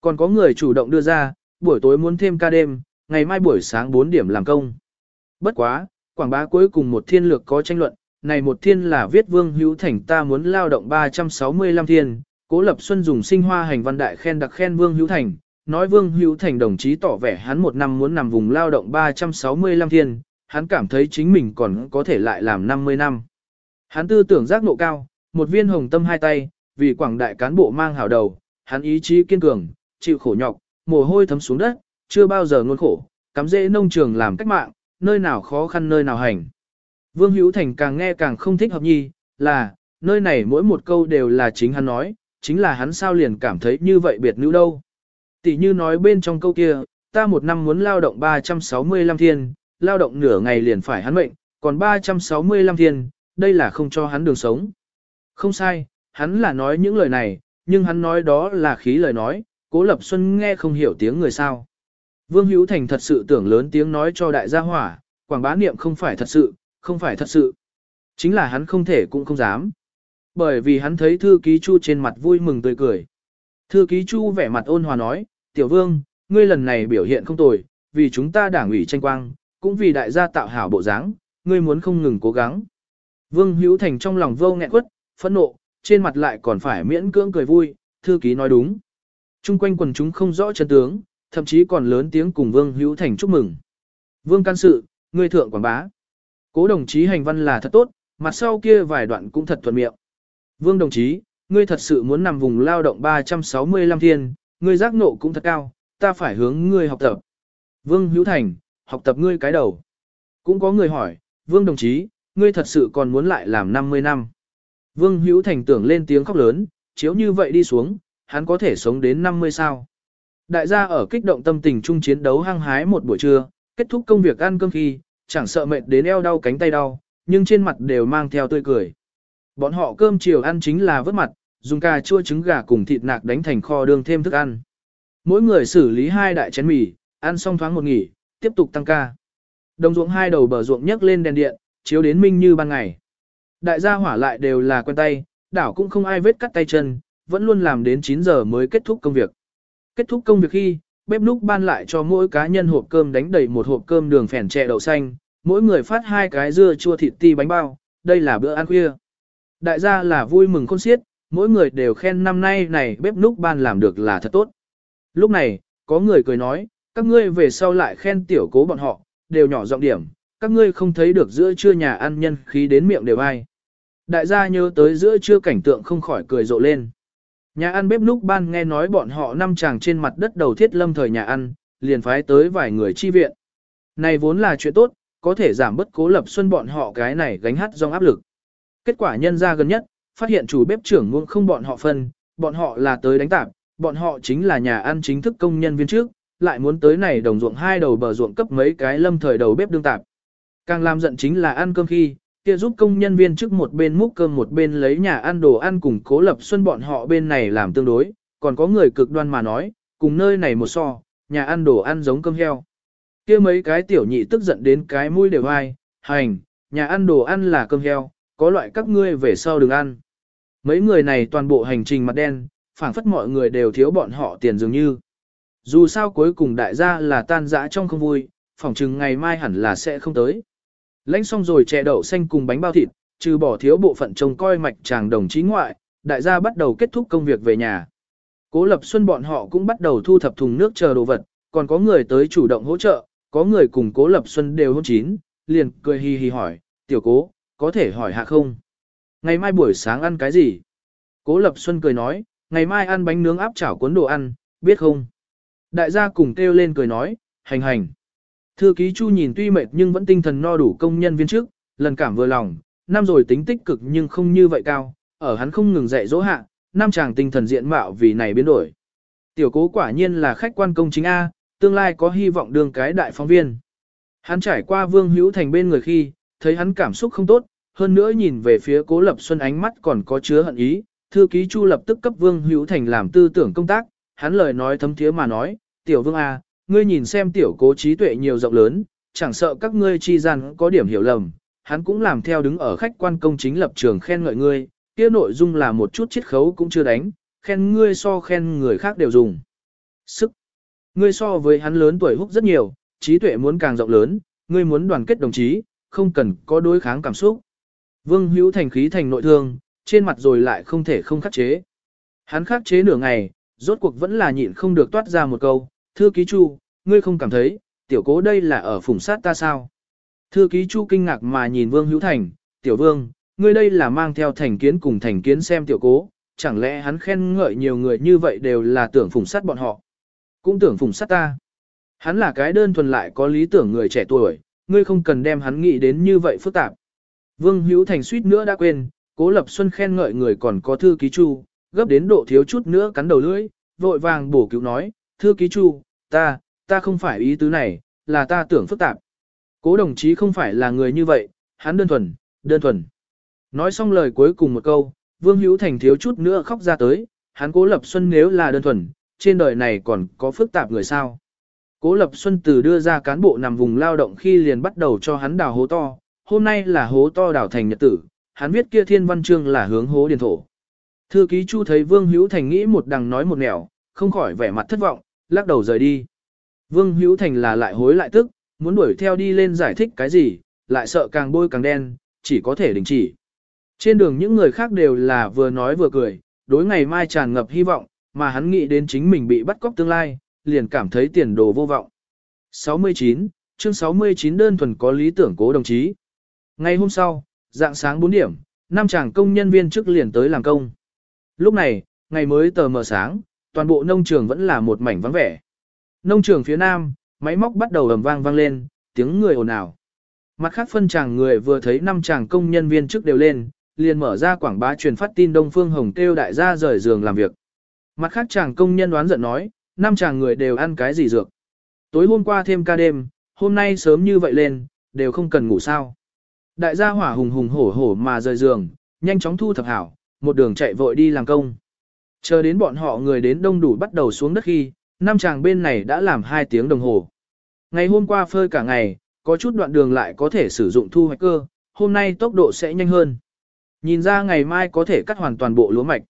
Còn có người chủ động đưa ra, buổi tối muốn thêm ca đêm, ngày mai buổi sáng 4 điểm làm công. Bất quá, quảng bá cuối cùng một thiên lược có tranh luận, này một thiên là viết vương hữu thành ta muốn lao động 365 thiên, cố lập xuân dùng sinh hoa hành văn đại khen đặc khen vương hữu thành, nói vương hữu thành đồng chí tỏ vẻ hắn một năm muốn nằm vùng lao động 365 thiên, hắn cảm thấy chính mình còn có thể lại làm 50 năm. Hắn tư tưởng giác ngộ cao, một viên hồng tâm hai tay, vì quảng đại cán bộ mang hảo đầu, hắn ý chí kiên cường, chịu khổ nhọc, mồ hôi thấm xuống đất, chưa bao giờ ngôn khổ, cắm dễ nông trường làm cách mạng, nơi nào khó khăn nơi nào hành. Vương Hữu Thành càng nghe càng không thích hợp nhi, là, nơi này mỗi một câu đều là chính hắn nói, chính là hắn sao liền cảm thấy như vậy biệt nữ đâu. Tỷ như nói bên trong câu kia, ta một năm muốn lao động 365 thiên, lao động nửa ngày liền phải hắn mệnh, còn 365 thiên, đây là không cho hắn đường sống. Không sai, hắn là nói những lời này, nhưng hắn nói đó là khí lời nói, cố lập xuân nghe không hiểu tiếng người sao. Vương Hữu Thành thật sự tưởng lớn tiếng nói cho đại gia hỏa, quảng bá niệm không phải thật sự, không phải thật sự. Chính là hắn không thể cũng không dám. Bởi vì hắn thấy thư ký Chu trên mặt vui mừng tươi cười. Thư ký Chu vẻ mặt ôn hòa nói, Tiểu Vương, ngươi lần này biểu hiện không tồi, vì chúng ta đảng ủy tranh quang, cũng vì đại gia tạo hảo bộ dáng, ngươi muốn không ngừng cố gắng. Vương Hữu Thành trong lòng vô nghẹn quất, phẫn nộ, trên mặt lại còn phải miễn cưỡng cười vui, thư ký nói đúng. Trung quanh quần chúng không rõ chân tướng, thậm chí còn lớn tiếng cùng Vương Hữu Thành chúc mừng. Vương can sự, ngươi thượng quảng bá. Cố đồng chí hành văn là thật tốt, mặt sau kia vài đoạn cũng thật thuận miệng. Vương đồng chí, ngươi thật sự muốn nằm vùng lao động 365 thiên, ngươi giác nộ cũng thật cao, ta phải hướng ngươi học tập. Vương Hữu Thành, học tập ngươi cái đầu. Cũng có người hỏi, Vương đồng chí, ngươi thật sự còn muốn lại làm 50 năm. Vương Hữu Thành tưởng lên tiếng khóc lớn, chiếu như vậy đi xuống, hắn có thể sống đến 50 sao. Đại gia ở kích động tâm tình chung chiến đấu hăng hái một buổi trưa, kết thúc công việc ăn cơm khi, chẳng sợ mệt đến eo đau cánh tay đau, nhưng trên mặt đều mang theo tươi cười. Bọn họ cơm chiều ăn chính là vớt mặt, dùng cà chua trứng gà cùng thịt nạc đánh thành kho đường thêm thức ăn. Mỗi người xử lý hai đại chén mì, ăn xong thoáng một nghỉ, tiếp tục tăng ca. Đồng ruộng hai đầu bờ ruộng nhấc lên đèn điện, chiếu đến minh như ban ngày. Đại gia hỏa lại đều là quen tay, đảo cũng không ai vết cắt tay chân, vẫn luôn làm đến 9 giờ mới kết thúc công việc. Kết thúc công việc khi, bếp núc ban lại cho mỗi cá nhân hộp cơm đánh đầy một hộp cơm đường phèn chè đậu xanh, mỗi người phát hai cái dưa chua thịt ti bánh bao, đây là bữa ăn khuya. Đại gia là vui mừng khôn xiết, mỗi người đều khen năm nay này bếp núc ban làm được là thật tốt. Lúc này, có người cười nói, các ngươi về sau lại khen tiểu cố bọn họ, đều nhỏ giọng điểm, các ngươi không thấy được giữa trưa nhà ăn nhân khí đến miệng đều ai. Đại gia nhớ tới giữa trưa cảnh tượng không khỏi cười rộ lên. Nhà ăn bếp lúc ban nghe nói bọn họ năm chàng trên mặt đất đầu thiết lâm thời nhà ăn, liền phái tới vài người chi viện. Này vốn là chuyện tốt, có thể giảm bất cố lập xuân bọn họ cái này gánh hát dòng áp lực. Kết quả nhân ra gần nhất, phát hiện chủ bếp trưởng muông không bọn họ phân, bọn họ là tới đánh tạp, bọn họ chính là nhà ăn chính thức công nhân viên trước, lại muốn tới này đồng ruộng hai đầu bờ ruộng cấp mấy cái lâm thời đầu bếp đương tạp. Càng làm giận chính là ăn cơm khi, kia giúp công nhân viên trước một bên múc cơm một bên lấy nhà ăn đồ ăn cùng cố lập xuân bọn họ bên này làm tương đối, còn có người cực đoan mà nói, cùng nơi này một so, nhà ăn đồ ăn giống cơm heo. kia mấy cái tiểu nhị tức giận đến cái mũi đều ai, hành, nhà ăn đồ ăn là cơm heo, có loại các ngươi về sau đừng ăn. Mấy người này toàn bộ hành trình mặt đen, phảng phất mọi người đều thiếu bọn họ tiền dường như. Dù sao cuối cùng đại gia là tan dã trong không vui, phỏng chừng ngày mai hẳn là sẽ không tới. Lãnh xong rồi chè đậu xanh cùng bánh bao thịt, trừ bỏ thiếu bộ phận trông coi mạch chàng đồng chí ngoại, đại gia bắt đầu kết thúc công việc về nhà. Cố Lập Xuân bọn họ cũng bắt đầu thu thập thùng nước chờ đồ vật, còn có người tới chủ động hỗ trợ, có người cùng Cố Lập Xuân đều hôn chín, liền cười hi hi hỏi, tiểu cố, có thể hỏi hạ không? Ngày mai buổi sáng ăn cái gì? Cố Lập Xuân cười nói, ngày mai ăn bánh nướng áp chảo cuốn đồ ăn, biết không? Đại gia cùng kêu lên cười nói, hành hành. Thư ký Chu nhìn tuy mệt nhưng vẫn tinh thần no đủ công nhân viên trước, lần cảm vừa lòng, năm rồi tính tích cực nhưng không như vậy cao, ở hắn không ngừng dạy dỗ hạ, năm chàng tinh thần diện mạo vì này biến đổi. Tiểu cố quả nhiên là khách quan công chính A, tương lai có hy vọng đương cái đại phóng viên. Hắn trải qua Vương Hữu Thành bên người khi, thấy hắn cảm xúc không tốt, hơn nữa nhìn về phía Cố Lập Xuân ánh mắt còn có chứa hận ý, thư ký Chu lập tức cấp Vương Hữu Thành làm tư tưởng công tác, hắn lời nói thấm thiế mà nói, "Tiểu Vương a, ngươi nhìn xem tiểu cố trí tuệ nhiều rộng lớn, chẳng sợ các ngươi chi gian có điểm hiểu lầm, hắn cũng làm theo đứng ở khách quan công chính lập trường khen ngợi ngươi, kia nội dung là một chút chiết khấu cũng chưa đánh, khen ngươi so khen người khác đều dùng. Sức. Ngươi so với hắn lớn tuổi húc rất nhiều, trí tuệ muốn càng rộng lớn, ngươi muốn đoàn kết đồng chí, không cần có đối kháng cảm xúc. Vương hữu thành khí thành nội thương, trên mặt rồi lại không thể không khắc chế. Hắn khắc chế nửa ngày, rốt cuộc vẫn là nhịn không được toát ra một câu, thư ký chu, ngươi không cảm thấy, tiểu cố đây là ở phủng sát ta sao? Thư ký chu kinh ngạc mà nhìn vương hữu thành, tiểu vương, ngươi đây là mang theo thành kiến cùng thành kiến xem tiểu cố, chẳng lẽ hắn khen ngợi nhiều người như vậy đều là tưởng phủng sát bọn họ? Cũng tưởng phủng sát ta. Hắn là cái đơn thuần lại có lý tưởng người trẻ tuổi, ngươi không cần đem hắn nghĩ đến như vậy phức tạp. Vương Hữu Thành suýt nữa đã quên, Cố Lập Xuân khen ngợi người còn có thư ký Chu, gấp đến độ thiếu chút nữa cắn đầu lưỡi, vội vàng bổ cứu nói, thư ký Chu, ta, ta không phải ý tứ này, là ta tưởng phức tạp. Cố đồng chí không phải là người như vậy, hắn đơn thuần, đơn thuần. Nói xong lời cuối cùng một câu, Vương Hữu Thành thiếu chút nữa khóc ra tới, hắn Cố Lập Xuân nếu là đơn thuần, trên đời này còn có phức tạp người sao. Cố Lập Xuân từ đưa ra cán bộ nằm vùng lao động khi liền bắt đầu cho hắn đào hố to, hôm nay là hố to đào thành nhật tử, hắn viết kia thiên văn chương là hướng hố điền thổ. Thư ký Chu thấy Vương Hữu Thành nghĩ một đằng nói một nẻo, không khỏi vẻ mặt thất vọng, lắc đầu rời đi. Vương Hữu Thành là lại hối lại tức, muốn đuổi theo đi lên giải thích cái gì, lại sợ càng bôi càng đen, chỉ có thể đình chỉ. Trên đường những người khác đều là vừa nói vừa cười, đối ngày mai tràn ngập hy vọng, mà hắn nghĩ đến chính mình bị bắt cóc tương lai, liền cảm thấy tiền đồ vô vọng. 69, chương 69 đơn thuần có lý tưởng cố đồng chí. Ngày hôm sau, dạng sáng 4 điểm, năm chàng công nhân viên trước liền tới làm công. Lúc này, ngày mới tờ mờ sáng, toàn bộ nông trường vẫn là một mảnh vắng vẻ. Nông trường phía nam, máy móc bắt đầu ầm vang vang lên, tiếng người ồn ào. Mặt khác phân chàng người vừa thấy năm chàng công nhân viên trước đều lên, liền mở ra quảng bá truyền phát tin Đông Phương Hồng kêu đại gia rời giường làm việc. Mặt khác chàng công nhân đoán giận nói, năm chàng người đều ăn cái gì dược. Tối hôm qua thêm ca đêm, hôm nay sớm như vậy lên, đều không cần ngủ sao. Đại gia hỏa hùng hùng hổ hổ mà rời giường, nhanh chóng thu thập hảo, một đường chạy vội đi làm công. Chờ đến bọn họ người đến đông đủ bắt đầu xuống đất khi, năm chàng bên này đã làm 2 tiếng đồng hồ. Ngày hôm qua phơi cả ngày, có chút đoạn đường lại có thể sử dụng thu hoạch cơ, hôm nay tốc độ sẽ nhanh hơn. Nhìn ra ngày mai có thể cắt hoàn toàn bộ lúa mạch.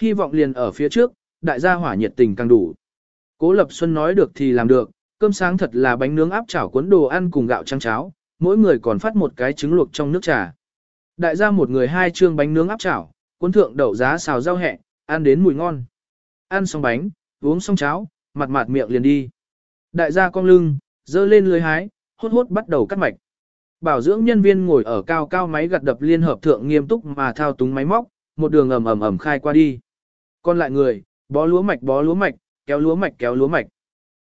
Hy vọng liền ở phía trước, đại gia hỏa nhiệt tình càng đủ. Cố Lập Xuân nói được thì làm được, cơm sáng thật là bánh nướng áp chảo cuốn đồ ăn cùng gạo trắng cháo, mỗi người còn phát một cái trứng luộc trong nước trà. Đại gia một người hai trương bánh nướng áp chảo, cuốn thượng đậu giá xào rau hẹ, ăn đến mùi ngon. Ăn xong bánh, uống xong cháo, mặt mặt miệng liền đi. Đại gia cong lưng, dơ lên lưới hái, hốt hốt bắt đầu cắt mạch. Bảo dưỡng nhân viên ngồi ở cao cao máy gặt đập liên hợp thượng nghiêm túc mà thao túng máy móc, một đường ầm ầm ầm khai qua đi. Còn lại người, bó lúa mạch bó lúa mạch, kéo lúa mạch kéo lúa mạch.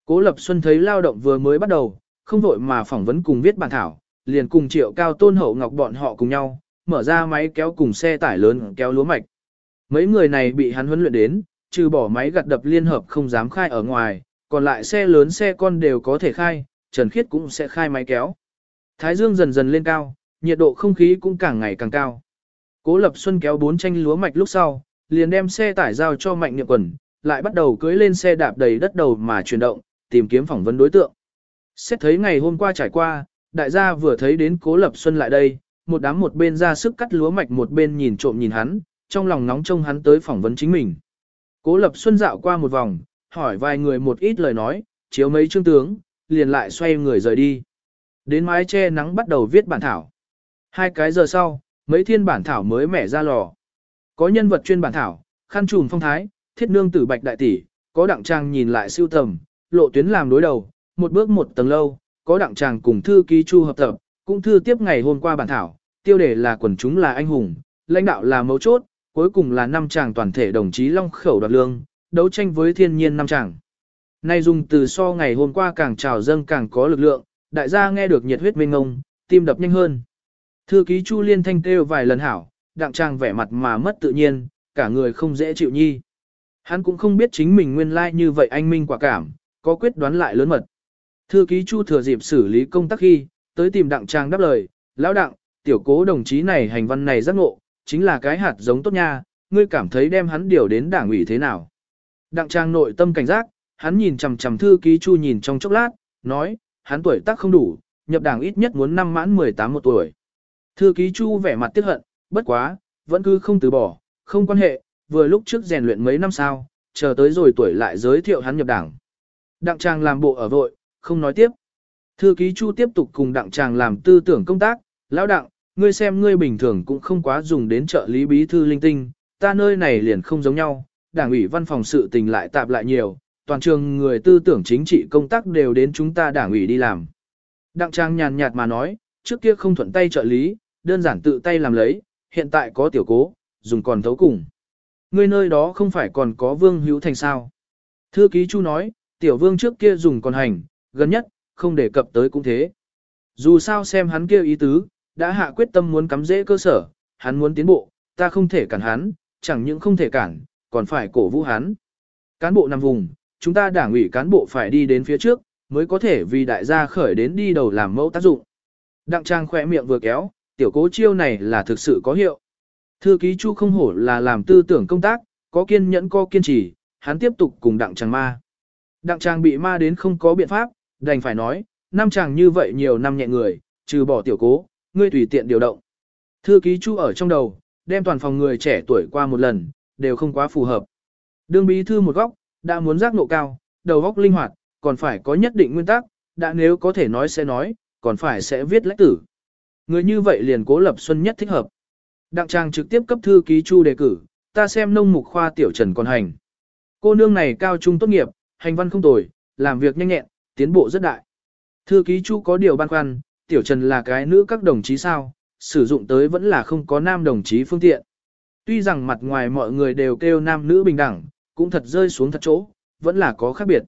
Cố Lập Xuân thấy lao động vừa mới bắt đầu, không vội mà phỏng vấn cùng viết bản thảo, liền cùng triệu cao tôn hậu ngọc bọn họ cùng nhau, mở ra máy kéo cùng xe tải lớn kéo lúa mạch. Mấy người này bị hắn huấn luyện đến, trừ bỏ máy gặt đập liên hợp không dám khai ở ngoài, còn lại xe lớn xe con đều có thể khai, Trần Khiết cũng sẽ khai máy kéo. Thái dương dần dần lên cao, nhiệt độ không khí cũng càng ngày càng cao. Cố Lập Xuân kéo bốn tranh lúa mạch lúc sau, liền đem xe tải giao cho Mạnh Niệm Quần, lại bắt đầu cưới lên xe đạp đầy đất đầu mà chuyển động, tìm kiếm phỏng vấn đối tượng. Xét thấy ngày hôm qua trải qua, đại gia vừa thấy đến Cố Lập Xuân lại đây, một đám một bên ra sức cắt lúa mạch một bên nhìn trộm nhìn hắn, trong lòng nóng trông hắn tới phỏng vấn chính mình. Cố Lập Xuân dạo qua một vòng, hỏi vài người một ít lời nói, chiếu mấy chương tướng, liền lại xoay người rời đi. Đến mái che nắng bắt đầu viết bản thảo. Hai cái giờ sau, mấy thiên bản thảo mới mẻ ra lò. Có nhân vật chuyên bản thảo, khăn trùm phong thái, thiết nương tử bạch đại tỷ, có đặng trang nhìn lại siêu tầm, lộ tuyến làm đối đầu, một bước một tầng lâu, có đặng trang cùng thư ký chu hợp tập, cũng thư tiếp ngày hôm qua bản thảo, tiêu đề là quần chúng là anh hùng, lãnh đạo là mấu chốt, cuối cùng là năm chàng toàn thể đồng chí long khẩu đoạt lương, đấu tranh với thiên nhiên năm chàng. Nay dùng từ so ngày hôm qua càng trào dâng càng có lực lượng, đại gia nghe được nhiệt huyết mênh ngông, tim đập nhanh hơn. Thư ký Chu Liên thanh kêu vài lần hảo, đặng trang vẻ mặt mà mất tự nhiên, cả người không dễ chịu nhi. Hắn cũng không biết chính mình nguyên lai like như vậy anh minh quả cảm, có quyết đoán lại lớn mật. Thư ký Chu thừa dịp xử lý công tác khi, tới tìm đặng trang đáp lời, lão đặng, tiểu cố đồng chí này hành văn này giác ngộ, chính là cái hạt giống tốt nha, ngươi cảm thấy đem hắn điều đến đảng ủy thế nào. Đặng trang nội tâm cảnh giác, hắn nhìn chằm chằm thư ký Chu nhìn trong chốc lát, nói, hắn tuổi tác không đủ, nhập đảng ít nhất muốn năm mãn 18 một tuổi. Thư ký Chu vẻ mặt tiếc hận, bất quá, vẫn cứ không từ bỏ, không quan hệ, vừa lúc trước rèn luyện mấy năm sau, chờ tới rồi tuổi lại giới thiệu hắn nhập đảng. Đặng Trang làm bộ ở vội, không nói tiếp. Thư ký Chu tiếp tục cùng Đặng Trang làm tư tưởng công tác, lão Đặng, ngươi xem ngươi bình thường cũng không quá dùng đến trợ lý bí thư linh tinh, ta nơi này liền không giống nhau, đảng ủy văn phòng sự tình lại tạp lại nhiều, toàn trường người tư tưởng chính trị công tác đều đến chúng ta đảng ủy đi làm. Đặng Trang nhàn nhạt mà nói, trước kia không thuận tay trợ lý, đơn giản tự tay làm lấy, hiện tại có tiểu cố, dùng còn thấu cùng. Ngươi nơi đó không phải còn có vương hữu thành sao. Thư ký chu nói, tiểu vương trước kia dùng còn hành, gần nhất, không đề cập tới cũng thế. Dù sao xem hắn kia ý tứ, đã hạ quyết tâm muốn cắm dễ cơ sở, hắn muốn tiến bộ, ta không thể cản hắn, chẳng những không thể cản, còn phải cổ vũ hắn. Cán bộ nằm vùng, chúng ta đảng ủy cán bộ phải đi đến phía trước, mới có thể vì đại gia khởi đến đi đầu làm mẫu tác dụng. Đặng Trang khỏe miệng vừa kéo, tiểu cố chiêu này là thực sự có hiệu. Thư ký Chu không hổ là làm tư tưởng công tác, có kiên nhẫn có kiên trì, hắn tiếp tục cùng Đặng Trang ma. Đặng Trang bị ma đến không có biện pháp, đành phải nói, năm chàng như vậy nhiều năm nhẹ người, trừ bỏ tiểu cố, ngươi tùy tiện điều động. Thư ký Chu ở trong đầu, đem toàn phòng người trẻ tuổi qua một lần, đều không quá phù hợp. Đương bí thư một góc, đã muốn giác ngộ cao, đầu góc linh hoạt, còn phải có nhất định nguyên tắc, đã nếu có thể nói sẽ nói, còn phải sẽ viết lách tử. Người như vậy liền cố lập xuân nhất thích hợp. Đặng trang trực tiếp cấp thư ký Chu đề cử, ta xem nông mục khoa tiểu trần còn hành. Cô nương này cao trung tốt nghiệp, hành văn không tồi, làm việc nhanh nhẹn, tiến bộ rất đại. Thư ký Chu có điều băn khoăn, tiểu trần là cái nữ các đồng chí sao, sử dụng tới vẫn là không có nam đồng chí phương tiện. Tuy rằng mặt ngoài mọi người đều kêu nam nữ bình đẳng, cũng thật rơi xuống thật chỗ, vẫn là có khác biệt.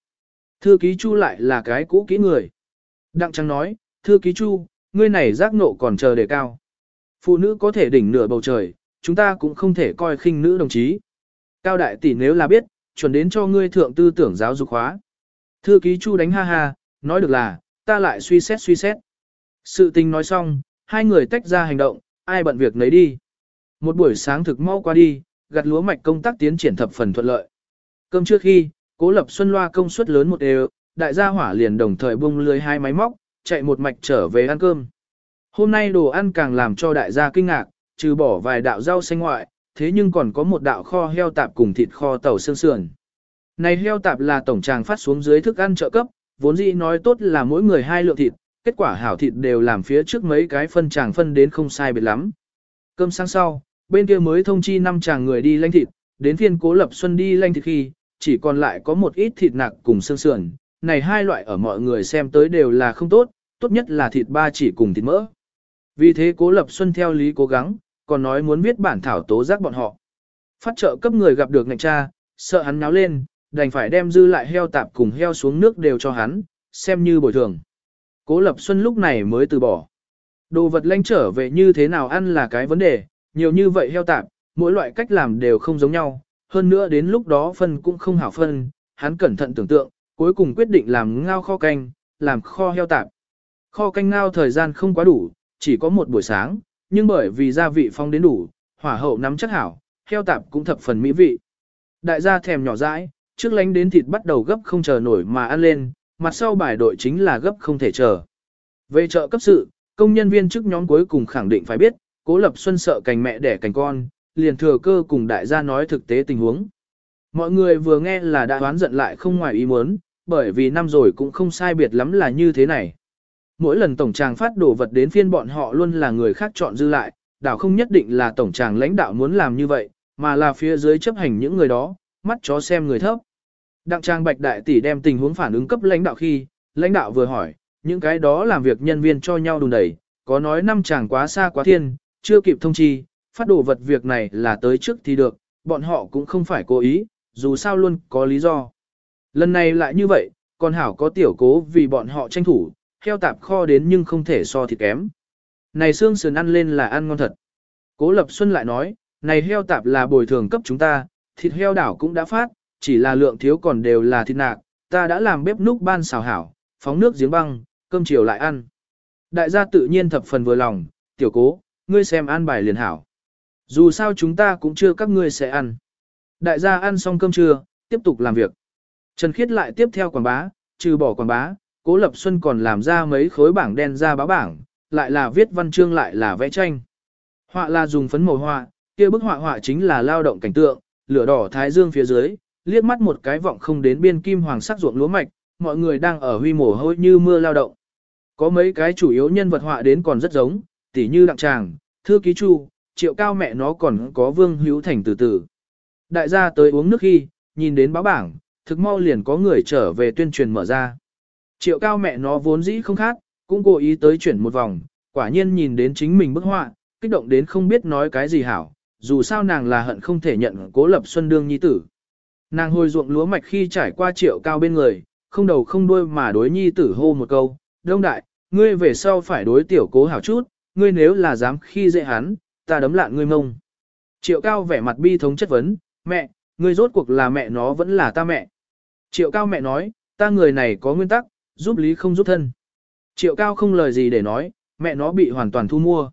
Thư ký Chu lại là cái cũ kỹ người. Đặng Trăng nói, thư ký Chu, ngươi này giác nộ còn chờ đề cao. Phụ nữ có thể đỉnh nửa bầu trời, chúng ta cũng không thể coi khinh nữ đồng chí. Cao đại tỷ nếu là biết, chuẩn đến cho ngươi thượng tư tưởng giáo dục hóa. Thư ký Chu đánh ha ha, nói được là, ta lại suy xét suy xét. Sự tình nói xong, hai người tách ra hành động, ai bận việc nấy đi. Một buổi sáng thực mau qua đi, gặt lúa mạch công tác tiến triển thập phần thuận lợi. Cơm trước khi, cố lập xuân loa công suất lớn một đều, đại gia hỏa liền đồng thời bung lưới hai máy móc, chạy một mạch trở về ăn cơm. Hôm nay đồ ăn càng làm cho đại gia kinh ngạc, trừ bỏ vài đạo rau xanh ngoại, thế nhưng còn có một đạo kho heo tạp cùng thịt kho tàu xương sườn. Này heo tạp là tổng tràng phát xuống dưới thức ăn trợ cấp, vốn dĩ nói tốt là mỗi người hai lượng thịt, kết quả hảo thịt đều làm phía trước mấy cái phân chàng phân đến không sai biệt lắm. Cơm sáng sau, bên kia mới thông chi năm chàng người đi lanh thịt, đến phiên cố lập xuân đi lanh thịt khi, chỉ còn lại có một ít thịt nạc cùng xương sườn, này hai loại ở mọi người xem tới đều là không tốt, tốt nhất là thịt ba chỉ cùng thịt mỡ. Vì thế cố lập xuân theo lý cố gắng, còn nói muốn viết bản thảo tố giác bọn họ. Phát trợ cấp người gặp được ngạch cha, sợ hắn náo lên, đành phải đem dư lại heo tạp cùng heo xuống nước đều cho hắn, xem như bồi thường. Cố Lập Xuân lúc này mới từ bỏ. Đồ vật lanh trở về như thế nào ăn là cái vấn đề, nhiều như vậy heo tạp, mỗi loại cách làm đều không giống nhau, hơn nữa đến lúc đó phân cũng không hảo phân, hắn cẩn thận tưởng tượng, cuối cùng quyết định làm ngao kho canh, làm kho heo tạp. Kho canh ngao thời gian không quá đủ, chỉ có một buổi sáng, nhưng bởi vì gia vị phong đến đủ, hỏa hậu nắm chắc hảo, heo tạp cũng thập phần mỹ vị. Đại gia thèm nhỏ dãi, trước lánh đến thịt bắt đầu gấp không chờ nổi mà ăn lên, mặt sau bài đội chính là gấp không thể chờ. Về chợ cấp sự, công nhân viên chức nhóm cuối cùng khẳng định phải biết, Cố Lập Xuân sợ cành mẹ đẻ cành con, liền thừa cơ cùng đại gia nói thực tế tình huống. Mọi người vừa nghe là đã đoán giận lại không ngoài ý muốn, bởi vì năm rồi cũng không sai biệt lắm là như thế này. Mỗi lần tổng tràng phát đồ vật đến phiên bọn họ luôn là người khác chọn dư lại, đảo không nhất định là tổng tràng lãnh đạo muốn làm như vậy, mà là phía dưới chấp hành những người đó, mắt chó xem người thấp. Đặng trang bạch đại tỷ đem tình huống phản ứng cấp lãnh đạo khi, lãnh đạo vừa hỏi, những cái đó làm việc nhân viên cho nhau đùn đẩy, có nói năm chàng quá xa quá thiên, chưa kịp thông chi, phát đồ vật việc này là tới trước thì được, bọn họ cũng không phải cố ý, dù sao luôn có lý do. Lần này lại như vậy, còn hảo có tiểu cố vì bọn họ tranh thủ, heo tạp kho đến nhưng không thể so thịt kém. Này xương sườn ăn lên là ăn ngon thật. Cố Lập Xuân lại nói, này heo tạp là bồi thường cấp chúng ta, thịt heo đảo cũng đã phát, chỉ là lượng thiếu còn đều là thịt nạc, ta đã làm bếp núc ban xào hảo, phóng nước giếng băng, cơm chiều lại ăn. Đại gia tự nhiên thập phần vừa lòng, tiểu cố, ngươi xem ăn bài liền hảo. Dù sao chúng ta cũng chưa các ngươi sẽ ăn. Đại gia ăn xong cơm trưa, tiếp tục làm việc. Trần Khiết lại tiếp theo quảng bá, trừ bỏ quảng bá, Cố Lập Xuân còn làm ra mấy khối bảng đen ra báo bảng, lại là viết văn chương lại là vẽ tranh. Họa là dùng phấn màu họa, kia bức họa họa chính là lao động cảnh tượng, lửa đỏ thái dương phía dưới, liếc mắt một cái vọng không đến biên kim hoàng sắc ruộng lúa mạch, mọi người đang ở huy mổ hôi như mưa lao động. Có mấy cái chủ yếu nhân vật họa đến còn rất giống, tỉ như đặng tràng, thư ký chu, triệu cao mẹ nó còn có vương hữu thành từ từ. Đại gia tới uống nước khi, nhìn đến báo bảng, thực mau liền có người trở về tuyên truyền mở ra. Triệu cao mẹ nó vốn dĩ không khác, cũng cố ý tới chuyển một vòng, quả nhiên nhìn đến chính mình bức họa, kích động đến không biết nói cái gì hảo, dù sao nàng là hận không thể nhận cố lập xuân đương nhi tử. Nàng hồi ruộng lúa mạch khi trải qua triệu cao bên người, không đầu không đuôi mà đối nhi tử hô một câu, đông đại, ngươi về sau phải đối tiểu cố hảo chút, ngươi nếu là dám khi dễ hắn, ta đấm lạn ngươi mông. Triệu cao vẻ mặt bi thống chất vấn, mẹ, ngươi rốt cuộc là mẹ nó vẫn là ta mẹ. Triệu cao mẹ nói, ta người này có nguyên tắc, giúp lý không giúp thân. Triệu cao không lời gì để nói, mẹ nó bị hoàn toàn thu mua.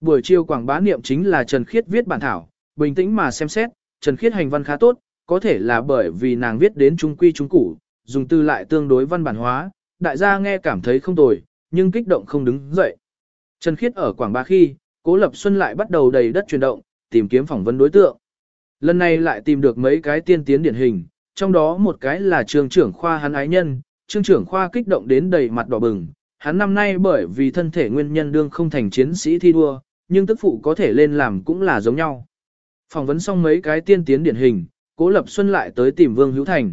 Buổi chiều quảng bá niệm chính là Trần Khiết viết bản thảo, bình tĩnh mà xem xét, Trần Khiết hành văn khá tốt, có thể là bởi vì nàng viết đến trung quy trung củ, dùng từ lại tương đối văn bản hóa, đại gia nghe cảm thấy không tồi, nhưng kích động không đứng dậy. Trần Khiết ở Quảng Ba khi, Cố Lập Xuân lại bắt đầu đầy đất chuyển động, tìm kiếm phỏng vấn đối tượng. Lần này lại tìm được mấy cái tiên tiến điển hình, trong đó một cái là trường trưởng khoa hắn ái nhân, trường trưởng khoa kích động đến đầy mặt đỏ bừng. Hắn năm nay bởi vì thân thể nguyên nhân đương không thành chiến sĩ thi đua, nhưng tức phụ có thể lên làm cũng là giống nhau. Phỏng vấn xong mấy cái tiên tiến điển hình, Cố Lập Xuân lại tới tìm Vương Hữu Thành.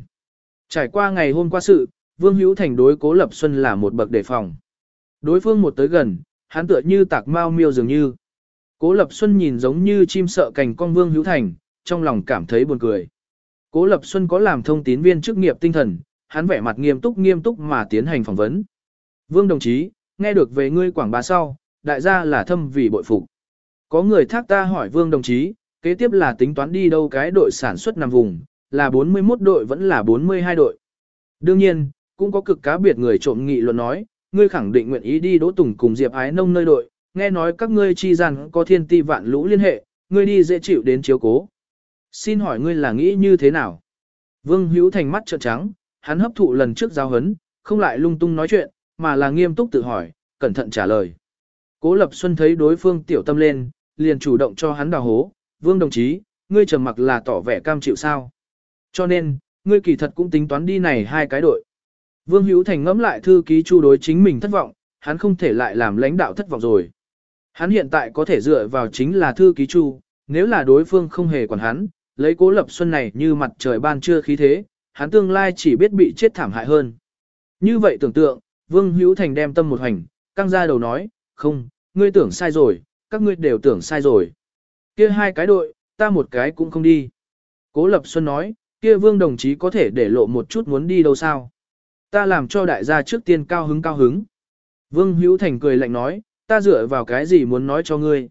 Trải qua ngày hôm qua sự, Vương Hữu Thành đối Cố Lập Xuân là một bậc đề phòng. Đối phương một tới gần, hắn tựa như tạc mau miêu dường như. Cố Lập Xuân nhìn giống như chim sợ cành con Vương Hữu Thành, trong lòng cảm thấy buồn cười. Cố Lập Xuân có làm thông tín viên chức nghiệp tinh thần, hắn vẻ mặt nghiêm túc nghiêm túc mà tiến hành phỏng vấn. Vương đồng chí, nghe được về ngươi quảng bá sau, đại gia là thâm vì bội phục. Có người thác ta hỏi Vương đồng chí, kế tiếp là tính toán đi đâu cái đội sản xuất nằm vùng, là 41 đội vẫn là 42 đội. Đương nhiên, cũng có cực cá biệt người trộm nghị luận nói, ngươi khẳng định nguyện ý đi Đỗ Tùng cùng Diệp Ái Nông nơi đội, nghe nói các ngươi chi rằng có thiên ti vạn lũ liên hệ, ngươi đi dễ chịu đến chiếu cố. Xin hỏi ngươi là nghĩ như thế nào? Vương Hữu Thành mắt trợn trắng, hắn hấp thụ lần trước giao hấn, không lại lung tung nói chuyện, mà là nghiêm túc tự hỏi, cẩn thận trả lời. Cố Lập Xuân thấy đối phương tiểu tâm lên, liền chủ động cho hắn đào hố, Vương đồng chí, ngươi trầm mặc là tỏ vẻ cam chịu sao. Cho nên, ngươi kỳ thật cũng tính toán đi này hai cái đội. Vương Hữu Thành ngẫm lại thư ký chu đối chính mình thất vọng, hắn không thể lại làm lãnh đạo thất vọng rồi. Hắn hiện tại có thể dựa vào chính là thư ký chu, nếu là đối phương không hề quản hắn, lấy cố lập xuân này như mặt trời ban trưa khí thế, hắn tương lai chỉ biết bị chết thảm hại hơn. Như vậy tưởng tượng, Vương Hữu Thành đem tâm một hành, căng ra đầu nói, không, ngươi tưởng sai rồi, các ngươi đều tưởng sai rồi. Kia hai cái đội, ta một cái cũng không đi. Cố Lập Xuân nói, kia Vương đồng chí có thể để lộ một chút muốn đi đâu sao. Ta làm cho đại gia trước tiên cao hứng cao hứng. Vương Hữu Thành cười lạnh nói, ta dựa vào cái gì muốn nói cho ngươi.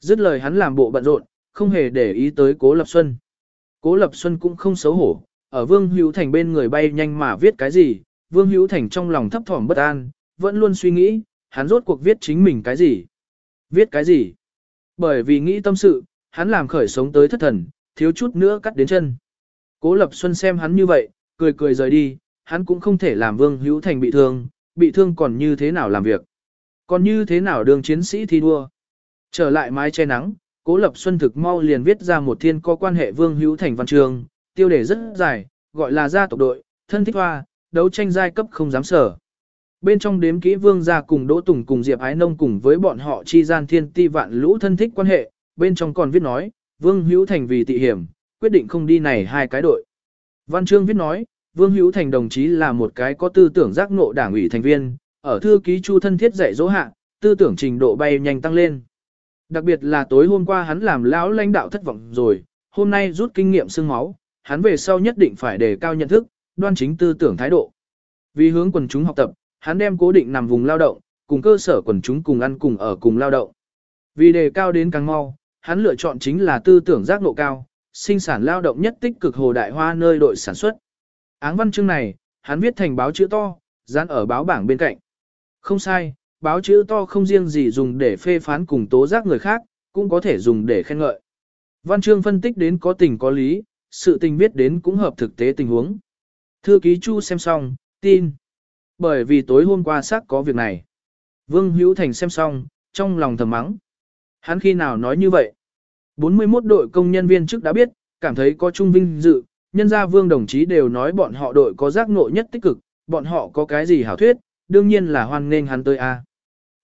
Dứt lời hắn làm bộ bận rộn, không hề để ý tới Cố Lập Xuân. Cố Lập Xuân cũng không xấu hổ, ở Vương Hữu Thành bên người bay nhanh mà viết cái gì, Vương Hữu Thành trong lòng thấp thỏm bất an, vẫn luôn suy nghĩ, hắn rốt cuộc viết chính mình cái gì. Viết cái gì? Bởi vì nghĩ tâm sự, hắn làm khởi sống tới thất thần, thiếu chút nữa cắt đến chân. Cố Lập Xuân xem hắn như vậy, cười cười rời đi, hắn cũng không thể làm Vương Hữu Thành bị thương, bị thương còn như thế nào làm việc. Còn như thế nào đường chiến sĩ thi đua. Trở lại mái che nắng, Cố Lập Xuân thực mau liền viết ra một thiên có quan hệ Vương Hữu Thành văn trường, tiêu đề rất dài, gọi là gia tộc đội, thân thích hoa, đấu tranh giai cấp không dám sở. Bên trong đếm kỹ Vương gia cùng Đỗ Tùng cùng Diệp Ái Nông cùng với bọn họ chi gian thiên ti vạn lũ thân thích quan hệ, bên trong còn viết nói, Vương Hữu Thành vì tị hiểm, quyết định không đi này hai cái đội. Văn chương viết nói, Vương Hữu Thành đồng chí là một cái có tư tưởng giác ngộ đảng ủy thành viên, ở thư ký chu thân thiết dạy dỗ hạ, tư tưởng trình độ bay nhanh tăng lên. Đặc biệt là tối hôm qua hắn làm lão lãnh đạo thất vọng rồi, hôm nay rút kinh nghiệm xương máu, hắn về sau nhất định phải đề cao nhận thức, đoan chính tư tưởng thái độ. Vì hướng quần chúng học tập, hắn đem cố định nằm vùng lao động, cùng cơ sở quần chúng cùng ăn cùng ở cùng lao động. Vì đề cao đến càng mau, hắn lựa chọn chính là tư tưởng giác ngộ cao, sinh sản lao động nhất tích cực hồ đại hoa nơi đội sản xuất. Áng văn chương này, hắn viết thành báo chữ to, dán ở báo bảng bên cạnh. Không sai, báo chữ to không riêng gì dùng để phê phán cùng tố giác người khác, cũng có thể dùng để khen ngợi. Văn chương phân tích đến có tình có lý, sự tình viết đến cũng hợp thực tế tình huống. Thư ký Chu xem xong, tin. Bởi vì tối hôm qua xác có việc này. Vương Hữu Thành xem xong, trong lòng thầm mắng. Hắn khi nào nói như vậy? 41 đội công nhân viên trước đã biết, cảm thấy có trung vinh dự, nhân gia vương đồng chí đều nói bọn họ đội có giác ngộ nhất tích cực, bọn họ có cái gì hảo thuyết, đương nhiên là hoan nghênh hắn tới a.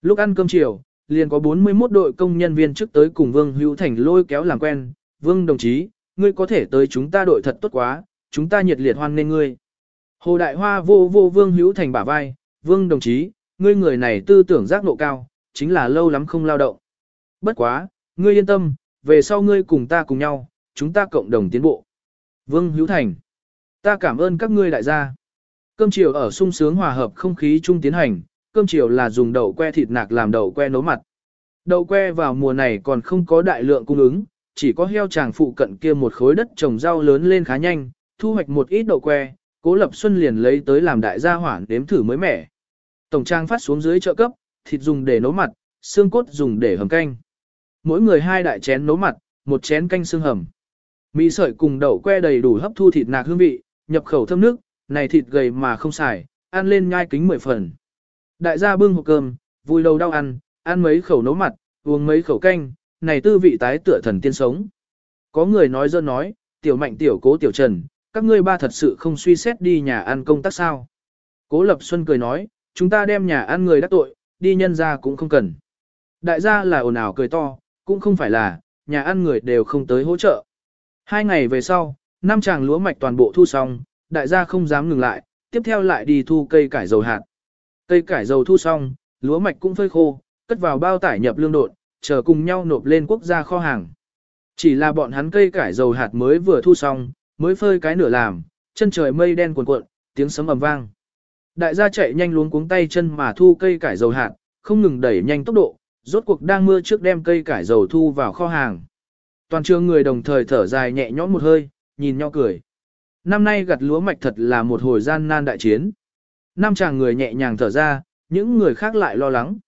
Lúc ăn cơm chiều, liền có 41 đội công nhân viên trước tới cùng Vương Hữu Thành lôi kéo làm quen, Vương đồng chí, ngươi có thể tới chúng ta đội thật tốt quá, chúng ta nhiệt liệt hoan nghênh ngươi. Hồ Đại Hoa vô vô Vương Hữu Thành bả vai, Vương đồng chí, ngươi người này tư tưởng giác ngộ cao, chính là lâu lắm không lao động. Bất quá, ngươi yên tâm, về sau ngươi cùng ta cùng nhau, chúng ta cộng đồng tiến bộ. Vương Hữu Thành, ta cảm ơn các ngươi đại gia. Cơm chiều ở sung sướng hòa hợp không khí chung tiến hành, cơm chiều là dùng đậu que thịt nạc làm đậu que nấu mặt. Đậu que vào mùa này còn không có đại lượng cung ứng, chỉ có heo chàng phụ cận kia một khối đất trồng rau lớn lên khá nhanh, thu hoạch một ít đậu que, Cố Lập Xuân liền lấy tới làm đại gia hỏa đếm thử mới mẻ. Tổng trang phát xuống dưới chợ cấp, thịt dùng để nấu mặt, xương cốt dùng để hầm canh. Mỗi người hai đại chén nấu mặt, một chén canh xương hầm. Mì sợi cùng đậu que đầy đủ hấp thu thịt nạc hương vị, nhập khẩu thơm nước, này thịt gầy mà không xài, ăn lên nhai kính mười phần. Đại gia bưng hộp cơm, vui đầu đau ăn, ăn mấy khẩu nấu mặt, uống mấy khẩu canh, này tư vị tái tựa thần tiên sống. Có người nói dơ nói, tiểu mạnh tiểu cố tiểu trần, các ngươi ba thật sự không suy xét đi nhà ăn công tác sao. Cố Lập Xuân cười nói, chúng ta đem nhà ăn người đắc tội, đi nhân ra cũng không cần. Đại gia là ồn ào cười to, cũng không phải là, nhà ăn người đều không tới hỗ trợ. Hai ngày về sau, năm chàng lúa mạch toàn bộ thu xong, đại gia không dám ngừng lại, tiếp theo lại đi thu cây cải dầu hạt. Cây cải dầu thu xong, lúa mạch cũng phơi khô, cất vào bao tải nhập lương đột, chờ cùng nhau nộp lên quốc gia kho hàng. Chỉ là bọn hắn cây cải dầu hạt mới vừa thu xong, mới phơi cái nửa làm, chân trời mây đen cuồn cuộn, tiếng sấm ầm vang. Đại gia chạy nhanh luống cuống tay chân mà thu cây cải dầu hạt, không ngừng đẩy nhanh tốc độ, rốt cuộc đang mưa trước đem cây cải dầu thu vào kho hàng. Toàn trường người đồng thời thở dài nhẹ nhõm một hơi, nhìn nhau cười. Năm nay gặt lúa mạch thật là một hồi gian nan đại chiến. Năm chàng người nhẹ nhàng thở ra, những người khác lại lo lắng.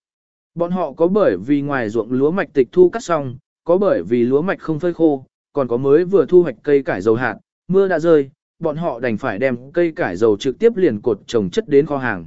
Bọn họ có bởi vì ngoài ruộng lúa mạch tịch thu cắt xong, có bởi vì lúa mạch không phơi khô, còn có mới vừa thu hoạch cây cải dầu hạt, mưa đã rơi, bọn họ đành phải đem cây cải dầu trực tiếp liền cột trồng chất đến kho hàng.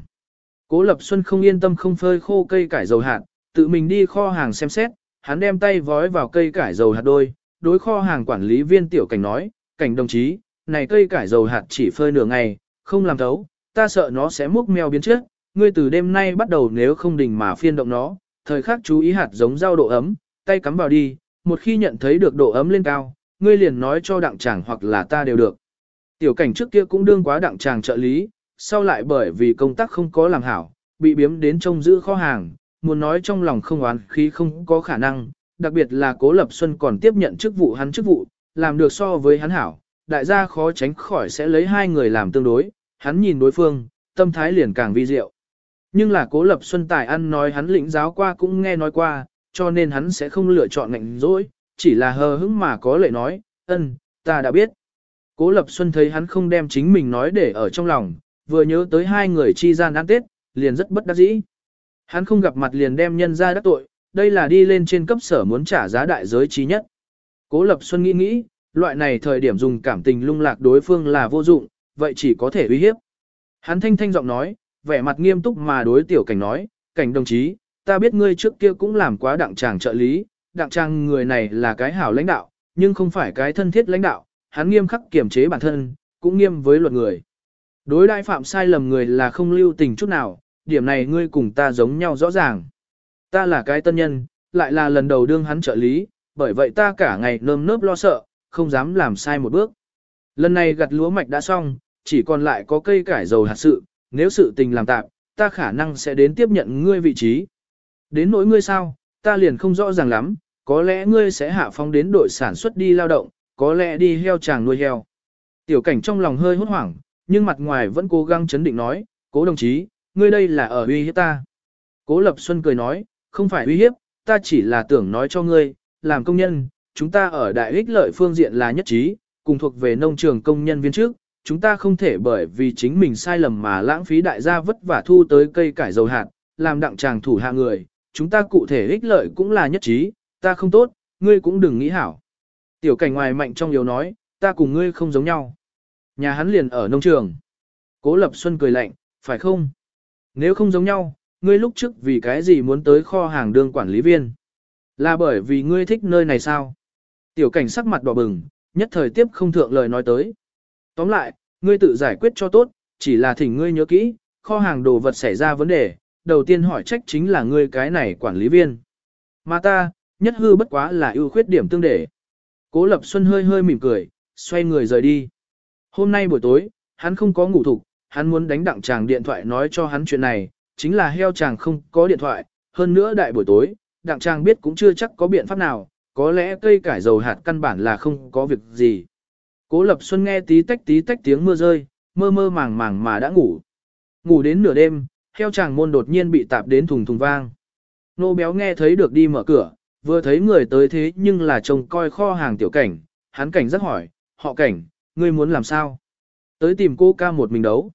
Cố Lập Xuân không yên tâm không phơi khô cây cải dầu hạt, tự mình đi kho hàng xem xét, hắn đem tay vói vào cây cải dầu hạt đôi, đối kho hàng quản lý viên tiểu cảnh nói, cảnh đồng chí, này cây cải dầu hạt chỉ phơi nửa ngày, không làm thấu, ta sợ nó sẽ múc mèo biến trước, ngươi từ đêm nay bắt đầu nếu không đình mà phiên động nó, thời khắc chú ý hạt giống rau độ ấm, tay cắm vào đi, một khi nhận thấy được độ ấm lên cao, ngươi liền nói cho đặng chàng hoặc là ta đều được. Tiểu cảnh trước kia cũng đương quá đặng chàng trợ lý, sau lại bởi vì công tác không có làm hảo, bị biếm đến trông giữ kho hàng, muốn nói trong lòng không oán khí không có khả năng, đặc biệt là Cố Lập Xuân còn tiếp nhận chức vụ hắn chức vụ, làm được so với hắn hảo, đại gia khó tránh khỏi sẽ lấy hai người làm tương đối, hắn nhìn đối phương, tâm thái liền càng vi diệu. Nhưng là Cố Lập Xuân tài ăn nói hắn lĩnh giáo qua cũng nghe nói qua, cho nên hắn sẽ không lựa chọn ngạnh dối, chỉ là hờ hững mà có lệ nói, ân, ta đã biết. Cố Lập Xuân thấy hắn không đem chính mình nói để ở trong lòng, vừa nhớ tới hai người chi gian ăn tết, liền rất bất đắc dĩ. Hắn không gặp mặt liền đem nhân ra đắc tội, đây là đi lên trên cấp sở muốn trả giá đại giới trí nhất. Cố Lập Xuân nghĩ nghĩ, loại này thời điểm dùng cảm tình lung lạc đối phương là vô dụng, vậy chỉ có thể uy hiếp. Hắn thanh thanh giọng nói, vẻ mặt nghiêm túc mà đối tiểu cảnh nói, cảnh đồng chí, ta biết ngươi trước kia cũng làm quá đặng chàng trợ lý, đặng trang người này là cái hảo lãnh đạo, nhưng không phải cái thân thiết lãnh đạo, hắn nghiêm khắc kiểm chế bản thân, cũng nghiêm với luật người. Đối đại phạm sai lầm người là không lưu tình chút nào, điểm này ngươi cùng ta giống nhau rõ ràng. Ta là cái tân nhân, lại là lần đầu đương hắn trợ lý, bởi vậy ta cả ngày nơm nớp lo sợ, không dám làm sai một bước. Lần này gặt lúa mạch đã xong, chỉ còn lại có cây cải dầu hạt sự, nếu sự tình làm tạm, ta khả năng sẽ đến tiếp nhận ngươi vị trí. Đến nỗi ngươi sao, ta liền không rõ ràng lắm, có lẽ ngươi sẽ hạ phong đến đội sản xuất đi lao động, có lẽ đi heo chàng nuôi heo. Tiểu cảnh trong lòng hơi hốt hoảng, nhưng mặt ngoài vẫn cố gắng chấn định nói, cố đồng chí, ngươi đây là ở uy hiếp ta. Cố Lập Xuân cười nói, không phải uy hiếp, ta chỉ là tưởng nói cho ngươi, làm công nhân, chúng ta ở đại ích lợi phương diện là nhất trí, cùng thuộc về nông trường công nhân viên trước, chúng ta không thể bởi vì chính mình sai lầm mà lãng phí đại gia vất vả thu tới cây cải dầu hạt, làm đặng chàng thủ hạ người, chúng ta cụ thể ích lợi cũng là nhất trí, ta không tốt, ngươi cũng đừng nghĩ hảo. Tiểu cảnh ngoài mạnh trong yếu nói, ta cùng ngươi không giống nhau. Nhà hắn liền ở nông trường. Cố Lập Xuân cười lạnh, phải không? Nếu không giống nhau, ngươi lúc trước vì cái gì muốn tới kho hàng đương quản lý viên? Là bởi vì ngươi thích nơi này sao? Tiểu cảnh sắc mặt đỏ bừng, nhất thời tiếp không thượng lời nói tới. Tóm lại, ngươi tự giải quyết cho tốt, chỉ là thỉnh ngươi nhớ kỹ, kho hàng đồ vật xảy ra vấn đề, đầu tiên hỏi trách chính là ngươi cái này quản lý viên. Mà ta, nhất hư bất quá là ưu khuyết điểm tương để. Cố Lập Xuân hơi hơi mỉm cười, xoay người rời đi. Hôm nay buổi tối, hắn không có ngủ thục, hắn muốn đánh đặng chàng điện thoại nói cho hắn chuyện này, chính là heo chàng không có điện thoại, hơn nữa đại buổi tối, đặng chàng biết cũng chưa chắc có biện pháp nào, có lẽ cây cải dầu hạt căn bản là không có việc gì. Cố Lập Xuân nghe tí tách tí tách tiếng mưa rơi, mơ mơ màng màng mà đã ngủ. Ngủ đến nửa đêm, heo chàng môn đột nhiên bị tạp đến thùng thùng vang. Nô béo nghe thấy được đi mở cửa, vừa thấy người tới thế nhưng là chồng coi kho hàng tiểu cảnh, hắn cảnh rất hỏi, họ cảnh, ngươi muốn làm sao? Tới tìm cô ca một mình đấu.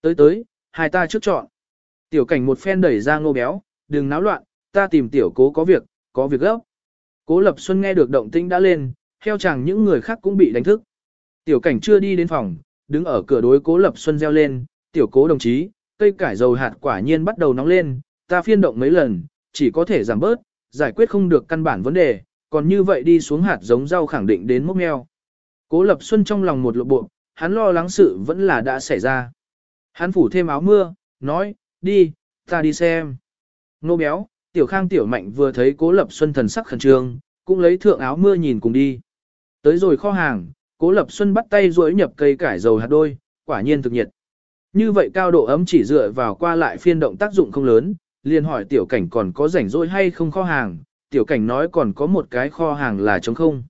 Tới tới, hai ta trước chọn. Tiểu cảnh một phen đẩy ra ngô béo, đừng náo loạn, ta tìm tiểu cố có việc, có việc gấp. Cố Lập Xuân nghe được động tĩnh đã lên, theo chàng những người khác cũng bị đánh thức. Tiểu cảnh chưa đi đến phòng, đứng ở cửa đối Cố Lập Xuân reo lên, tiểu cố đồng chí, cây cải dầu hạt quả nhiên bắt đầu nóng lên, ta phiên động mấy lần, chỉ có thể giảm bớt, giải quyết không được căn bản vấn đề, còn như vậy đi xuống hạt giống rau khẳng định đến mốc meo. Cố Lập Xuân trong lòng một lộ bộ, hắn lo lắng sự vẫn là đã xảy ra. Hắn phủ thêm áo mưa, nói, đi, ta đi xem. Nô béo, tiểu khang tiểu mạnh vừa thấy cố lập xuân thần sắc khẩn trương, cũng lấy thượng áo mưa nhìn cùng đi. Tới rồi kho hàng, cố lập xuân bắt tay duỗi nhập cây cải dầu hạt đôi, quả nhiên thực nhiệt. Như vậy cao độ ấm chỉ dựa vào qua lại phiên động tác dụng không lớn, liền hỏi tiểu cảnh còn có rảnh rỗi hay không kho hàng, tiểu cảnh nói còn có một cái kho hàng là trống không.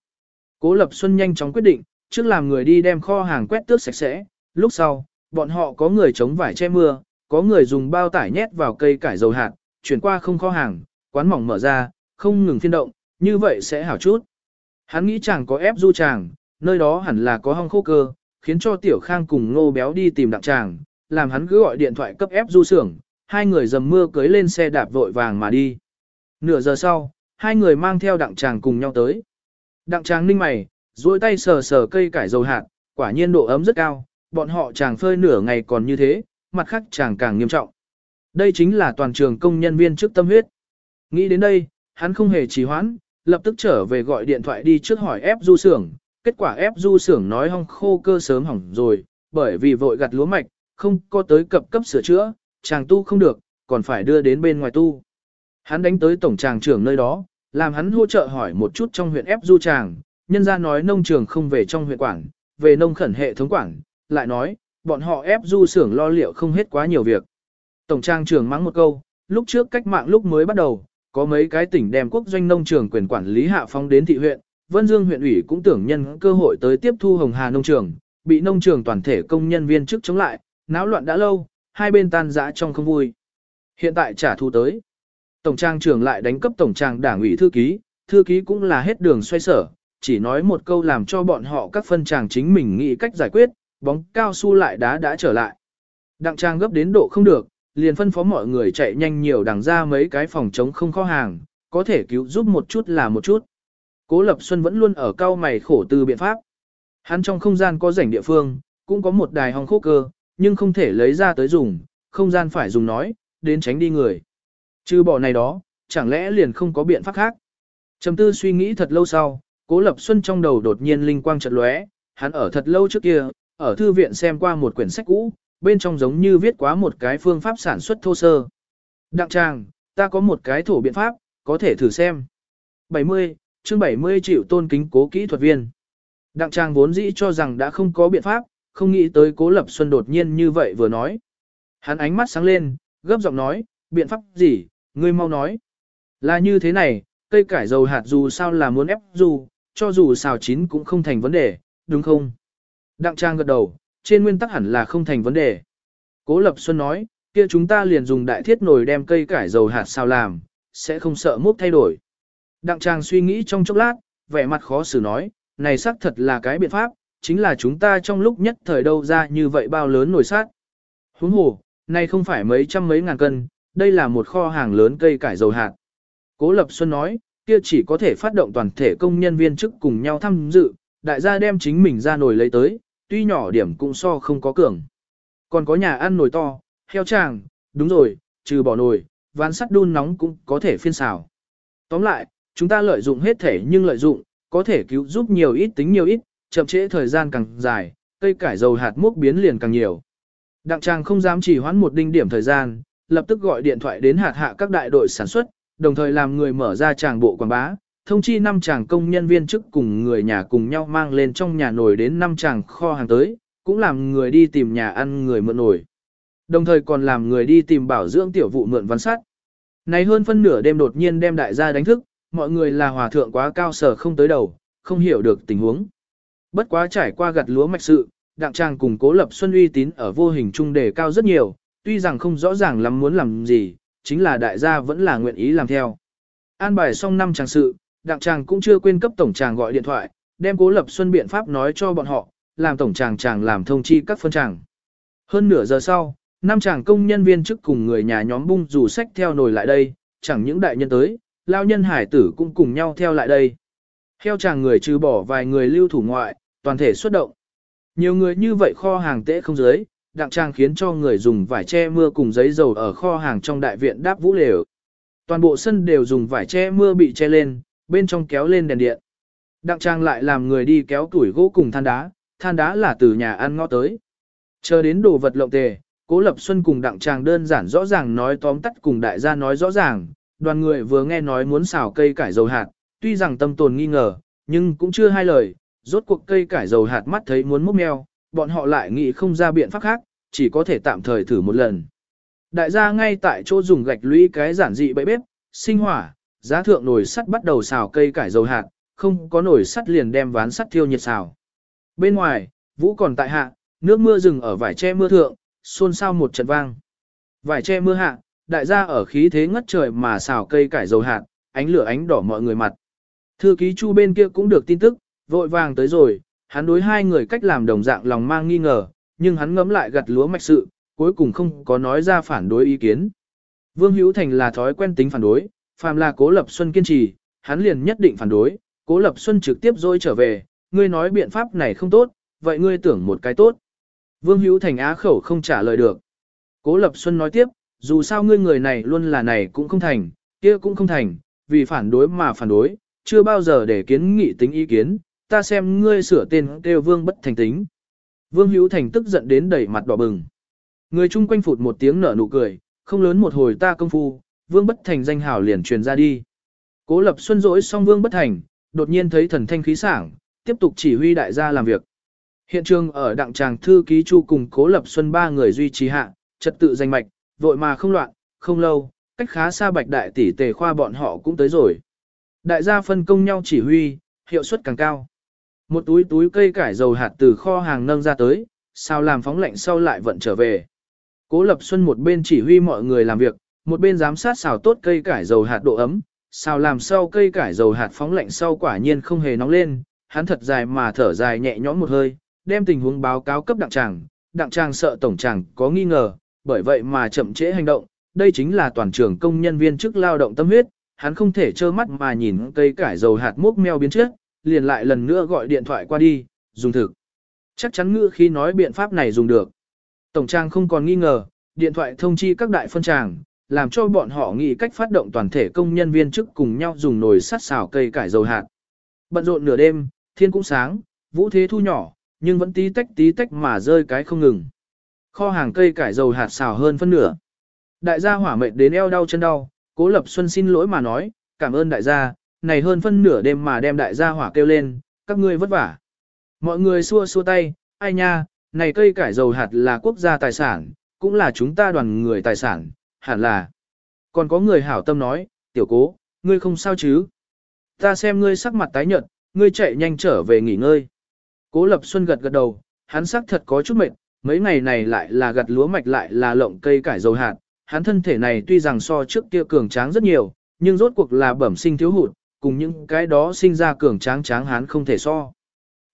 Cố Lập Xuân nhanh chóng quyết định, trước làm người đi đem kho hàng quét tước sạch sẽ, lúc sau, bọn họ có người chống vải che mưa, có người dùng bao tải nhét vào cây cải dầu hạt, chuyển qua không kho hàng, quán mỏng mở ra, không ngừng phiên động, như vậy sẽ hảo chút. Hắn nghĩ chẳng có ép du chàng, nơi đó hẳn là có hong khô cơ, khiến cho Tiểu Khang cùng Ngô Béo đi tìm đặng chàng, làm hắn cứ gọi điện thoại cấp ép du sưởng, hai người dầm mưa cưới lên xe đạp vội vàng mà đi. Nửa giờ sau, hai người mang theo đặng tràng cùng nhau tới. Đặng tràng ninh mày, duỗi tay sờ sờ cây cải dầu hạt, quả nhiên độ ấm rất cao, bọn họ chàng phơi nửa ngày còn như thế, mặt khác chàng càng nghiêm trọng. Đây chính là toàn trường công nhân viên trước tâm huyết. Nghĩ đến đây, hắn không hề trì hoãn, lập tức trở về gọi điện thoại đi trước hỏi ép du xưởng. Kết quả ép du xưởng nói hong khô cơ sớm hỏng rồi, bởi vì vội gặt lúa mạch, không có tới cập cấp sửa chữa, chàng tu không được, còn phải đưa đến bên ngoài tu. Hắn đánh tới tổng tràng trưởng nơi đó, làm hắn hỗ trợ hỏi một chút trong huyện ép du tràng, nhân ra nói nông trường không về trong huyện quảng, về nông khẩn hệ thống quảng, lại nói, bọn họ ép du xưởng lo liệu không hết quá nhiều việc. Tổng trang trưởng mắng một câu, lúc trước cách mạng lúc mới bắt đầu, có mấy cái tỉnh đem quốc doanh nông trường quyền quản lý hạ phong đến thị huyện, Vân Dương huyện ủy cũng tưởng nhân cơ hội tới tiếp thu Hồng Hà nông trường, bị nông trường toàn thể công nhân viên chức chống lại, náo loạn đã lâu, hai bên tan rã trong không vui. Hiện tại trả thù tới. Tổng trang trưởng lại đánh cấp tổng trang đảng ủy thư ký, thư ký cũng là hết đường xoay sở, chỉ nói một câu làm cho bọn họ các phân tràng chính mình nghĩ cách giải quyết, bóng cao su lại đá đã trở lại. Đặng trang gấp đến độ không được, liền phân phó mọi người chạy nhanh nhiều đằng ra mấy cái phòng chống không kho hàng, có thể cứu giúp một chút là một chút. Cố Lập Xuân vẫn luôn ở cao mày khổ từ biện pháp. Hắn trong không gian có rảnh địa phương, cũng có một đài hòng khô cơ, nhưng không thể lấy ra tới dùng, không gian phải dùng nói, đến tránh đi người. Chứ bỏ này đó, chẳng lẽ liền không có biện pháp khác. Trầm tư suy nghĩ thật lâu sau, Cố Lập Xuân trong đầu đột nhiên linh quang chợt lóe, hắn ở thật lâu trước kia, ở thư viện xem qua một quyển sách cũ, bên trong giống như viết quá một cái phương pháp sản xuất thô sơ. Đặng tràng, ta có một cái thổ biện pháp, có thể thử xem. 70, chương 70 triệu tôn kính cố kỹ thuật viên. Đặng tràng vốn dĩ cho rằng đã không có biện pháp, không nghĩ tới cố lập xuân đột nhiên như vậy vừa nói. Hắn ánh mắt sáng lên, gấp giọng nói, biện pháp gì, ngươi mau nói. Là như thế này, cây cải dầu hạt dù sao là muốn ép dù, cho dù xào chín cũng không thành vấn đề, đúng không? Đặng trang gật đầu, trên nguyên tắc hẳn là không thành vấn đề. Cố Lập Xuân nói, kia chúng ta liền dùng đại thiết nồi đem cây cải dầu hạt sao làm, sẽ không sợ mốc thay đổi. Đặng trang suy nghĩ trong chốc lát, vẻ mặt khó xử nói, này xác thật là cái biện pháp, chính là chúng ta trong lúc nhất thời đâu ra như vậy bao lớn nồi sát. Huống hồ, nay không phải mấy trăm mấy ngàn cân, đây là một kho hàng lớn cây cải dầu hạt. Cố Lập Xuân nói, kia chỉ có thể phát động toàn thể công nhân viên chức cùng nhau tham dự, đại gia đem chính mình ra nồi lấy tới, tuy nhỏ điểm cũng so không có cường. Còn có nhà ăn nồi to, heo tràng, đúng rồi, trừ bỏ nồi, ván sắt đun nóng cũng có thể phiên xào. Tóm lại, chúng ta lợi dụng hết thể nhưng lợi dụng, có thể cứu giúp nhiều ít tính nhiều ít, chậm trễ thời gian càng dài, cây cải dầu hạt múc biến liền càng nhiều. Đặng trang không dám chỉ hoãn một đinh điểm thời gian, lập tức gọi điện thoại đến hạt hạ các đại đội sản xuất, đồng thời làm người mở ra tràng bộ quảng bá, thông chi năm chàng công nhân viên chức cùng người nhà cùng nhau mang lên trong nhà nổi đến năm chàng kho hàng tới, cũng làm người đi tìm nhà ăn người mượn nổi. Đồng thời còn làm người đi tìm bảo dưỡng tiểu vụ mượn văn sát. Này hơn phân nửa đêm đột nhiên đem đại gia đánh thức, mọi người là hòa thượng quá cao sở không tới đầu, không hiểu được tình huống. Bất quá trải qua gặt lúa mạch sự, đặng trang cùng cố lập xuân uy tín ở vô hình trung đề cao rất nhiều, tuy rằng không rõ ràng lắm muốn làm gì, chính là đại gia vẫn là nguyện ý làm theo. An bài xong năm trang sự, đặng chàng cũng chưa quên cấp tổng chàng gọi điện thoại, đem cố lập xuân biện pháp nói cho bọn họ, làm tổng chàng chàng làm thông chi các phân chàng. Hơn nửa giờ sau, năm chàng công nhân viên chức cùng người nhà nhóm bung rủ sách theo nồi lại đây, chẳng những đại nhân tới, lao nhân hải tử cũng cùng nhau theo lại đây. Theo chàng người trừ bỏ vài người lưu thủ ngoại, toàn thể xuất động. Nhiều người như vậy kho hàng tễ không dưới, đặng trang khiến cho người dùng vải che mưa cùng giấy dầu ở kho hàng trong đại viện đáp vũ lều. Toàn bộ sân đều dùng vải che mưa bị che lên, bên trong kéo lên đèn điện. Đặng trang lại làm người đi kéo tuổi gỗ cùng than đá, than đá là từ nhà ăn ngõ tới. Chờ đến đồ vật lộng tề, Cố Lập Xuân cùng Đặng Trang đơn giản rõ ràng nói tóm tắt cùng đại gia nói rõ ràng, đoàn người vừa nghe nói muốn xào cây cải dầu hạt, tuy rằng tâm tồn nghi ngờ, nhưng cũng chưa hai lời, rốt cuộc cây cải dầu hạt mắt thấy muốn múc meo, bọn họ lại nghĩ không ra biện pháp khác, chỉ có thể tạm thời thử một lần. Đại gia ngay tại chỗ dùng gạch lũy cái giản dị bẫy bếp, sinh hỏa, giá thượng nồi sắt bắt đầu xào cây cải dầu hạt, không có nồi sắt liền đem ván sắt thiêu nhiệt xào. Bên ngoài, vũ còn tại hạ, nước mưa rừng ở vải che mưa thượng, xôn xao một trận vang. Vải che mưa hạ, đại gia ở khí thế ngất trời mà xào cây cải dầu hạt, ánh lửa ánh đỏ mọi người mặt. Thư ký Chu bên kia cũng được tin tức, vội vàng tới rồi, hắn đối hai người cách làm đồng dạng lòng mang nghi ngờ, nhưng hắn ngấm lại gặt lúa mạch sự, cuối cùng không có nói ra phản đối ý kiến. Vương Hữu Thành là thói quen tính phản đối, phàm là Cố Lập Xuân kiên trì, hắn liền nhất định phản đối, Cố Lập Xuân trực tiếp dôi trở về, ngươi nói biện pháp này không tốt, vậy ngươi tưởng một cái tốt. Vương Hữu Thành á khẩu không trả lời được. Cố Lập Xuân nói tiếp, dù sao ngươi người này luôn là này cũng không thành, kia cũng không thành, vì phản đối mà phản đối, chưa bao giờ để kiến nghị tính ý kiến, ta xem ngươi sửa tên kêu Vương bất thành tính. Vương Hữu Thành tức giận đến đẩy mặt đỏ bừng. Người chung quanh phụt một tiếng nở nụ cười, không lớn một hồi ta công phu, Vương bất thành danh hảo liền truyền ra đi. Cố Lập Xuân rỗi xong Vương bất thành, đột nhiên thấy thần thanh khí sảng, tiếp tục chỉ huy đại gia làm việc. Hiện trường ở đặng tràng thư ký chu cùng Cố Lập Xuân ba người duy trì hạ, trật tự danh mạch, vội mà không loạn, không lâu, cách khá xa bạch đại tỷ tề khoa bọn họ cũng tới rồi. Đại gia phân công nhau chỉ huy, hiệu suất càng cao. Một túi túi cây cải dầu hạt từ kho hàng nâng ra tới, sao làm phóng lạnh sau lại vận trở về. Cố Lập Xuân một bên chỉ huy mọi người làm việc, một bên giám sát xào tốt cây cải dầu hạt độ ấm, xào làm sau cây cải dầu hạt phóng lạnh sau quả nhiên không hề nóng lên, hắn thật dài mà thở dài nhẹ nhõm một hơi, đem tình huống báo cáo cấp đặng tràng, đặng tràng sợ tổng tràng có nghi ngờ, bởi vậy mà chậm trễ hành động, đây chính là toàn trường công nhân viên chức lao động tâm huyết, hắn không thể trơ mắt mà nhìn cây cải dầu hạt mốc meo biến trước, liền lại lần nữa gọi điện thoại qua đi, dùng thực. Chắc chắn ngữ khi nói biện pháp này dùng được. Tổng trang không còn nghi ngờ, điện thoại thông chi các đại phân tràng, làm cho bọn họ nghĩ cách phát động toàn thể công nhân viên chức cùng nhau dùng nồi sắt xào cây cải dầu hạt. Bận rộn nửa đêm, thiên cũng sáng, vũ thế thu nhỏ, nhưng vẫn tí tách tí tách mà rơi cái không ngừng. Kho hàng cây cải dầu hạt xào hơn phân nửa. Đại gia hỏa mệt đến eo đau chân đau, Cố Lập Xuân xin lỗi mà nói, cảm ơn đại gia, này hơn phân nửa đêm mà đem đại gia hỏa kêu lên, các ngươi vất vả. Mọi người xua xua tay, ai nha, này cây cải dầu hạt là quốc gia tài sản, cũng là chúng ta đoàn người tài sản, hẳn là. Còn có người hảo tâm nói, tiểu cố, ngươi không sao chứ? Ta xem ngươi sắc mặt tái nhợt, ngươi chạy nhanh trở về nghỉ ngơi. Cố Lập Xuân gật gật đầu, hắn sắc thật có chút mệt, mấy ngày này lại là gặt lúa mạch lại là lộng cây cải dầu hạt, hắn thân thể này tuy rằng so trước kia cường tráng rất nhiều, nhưng rốt cuộc là bẩm sinh thiếu hụt, cùng những cái đó sinh ra cường tráng tráng hắn không thể so.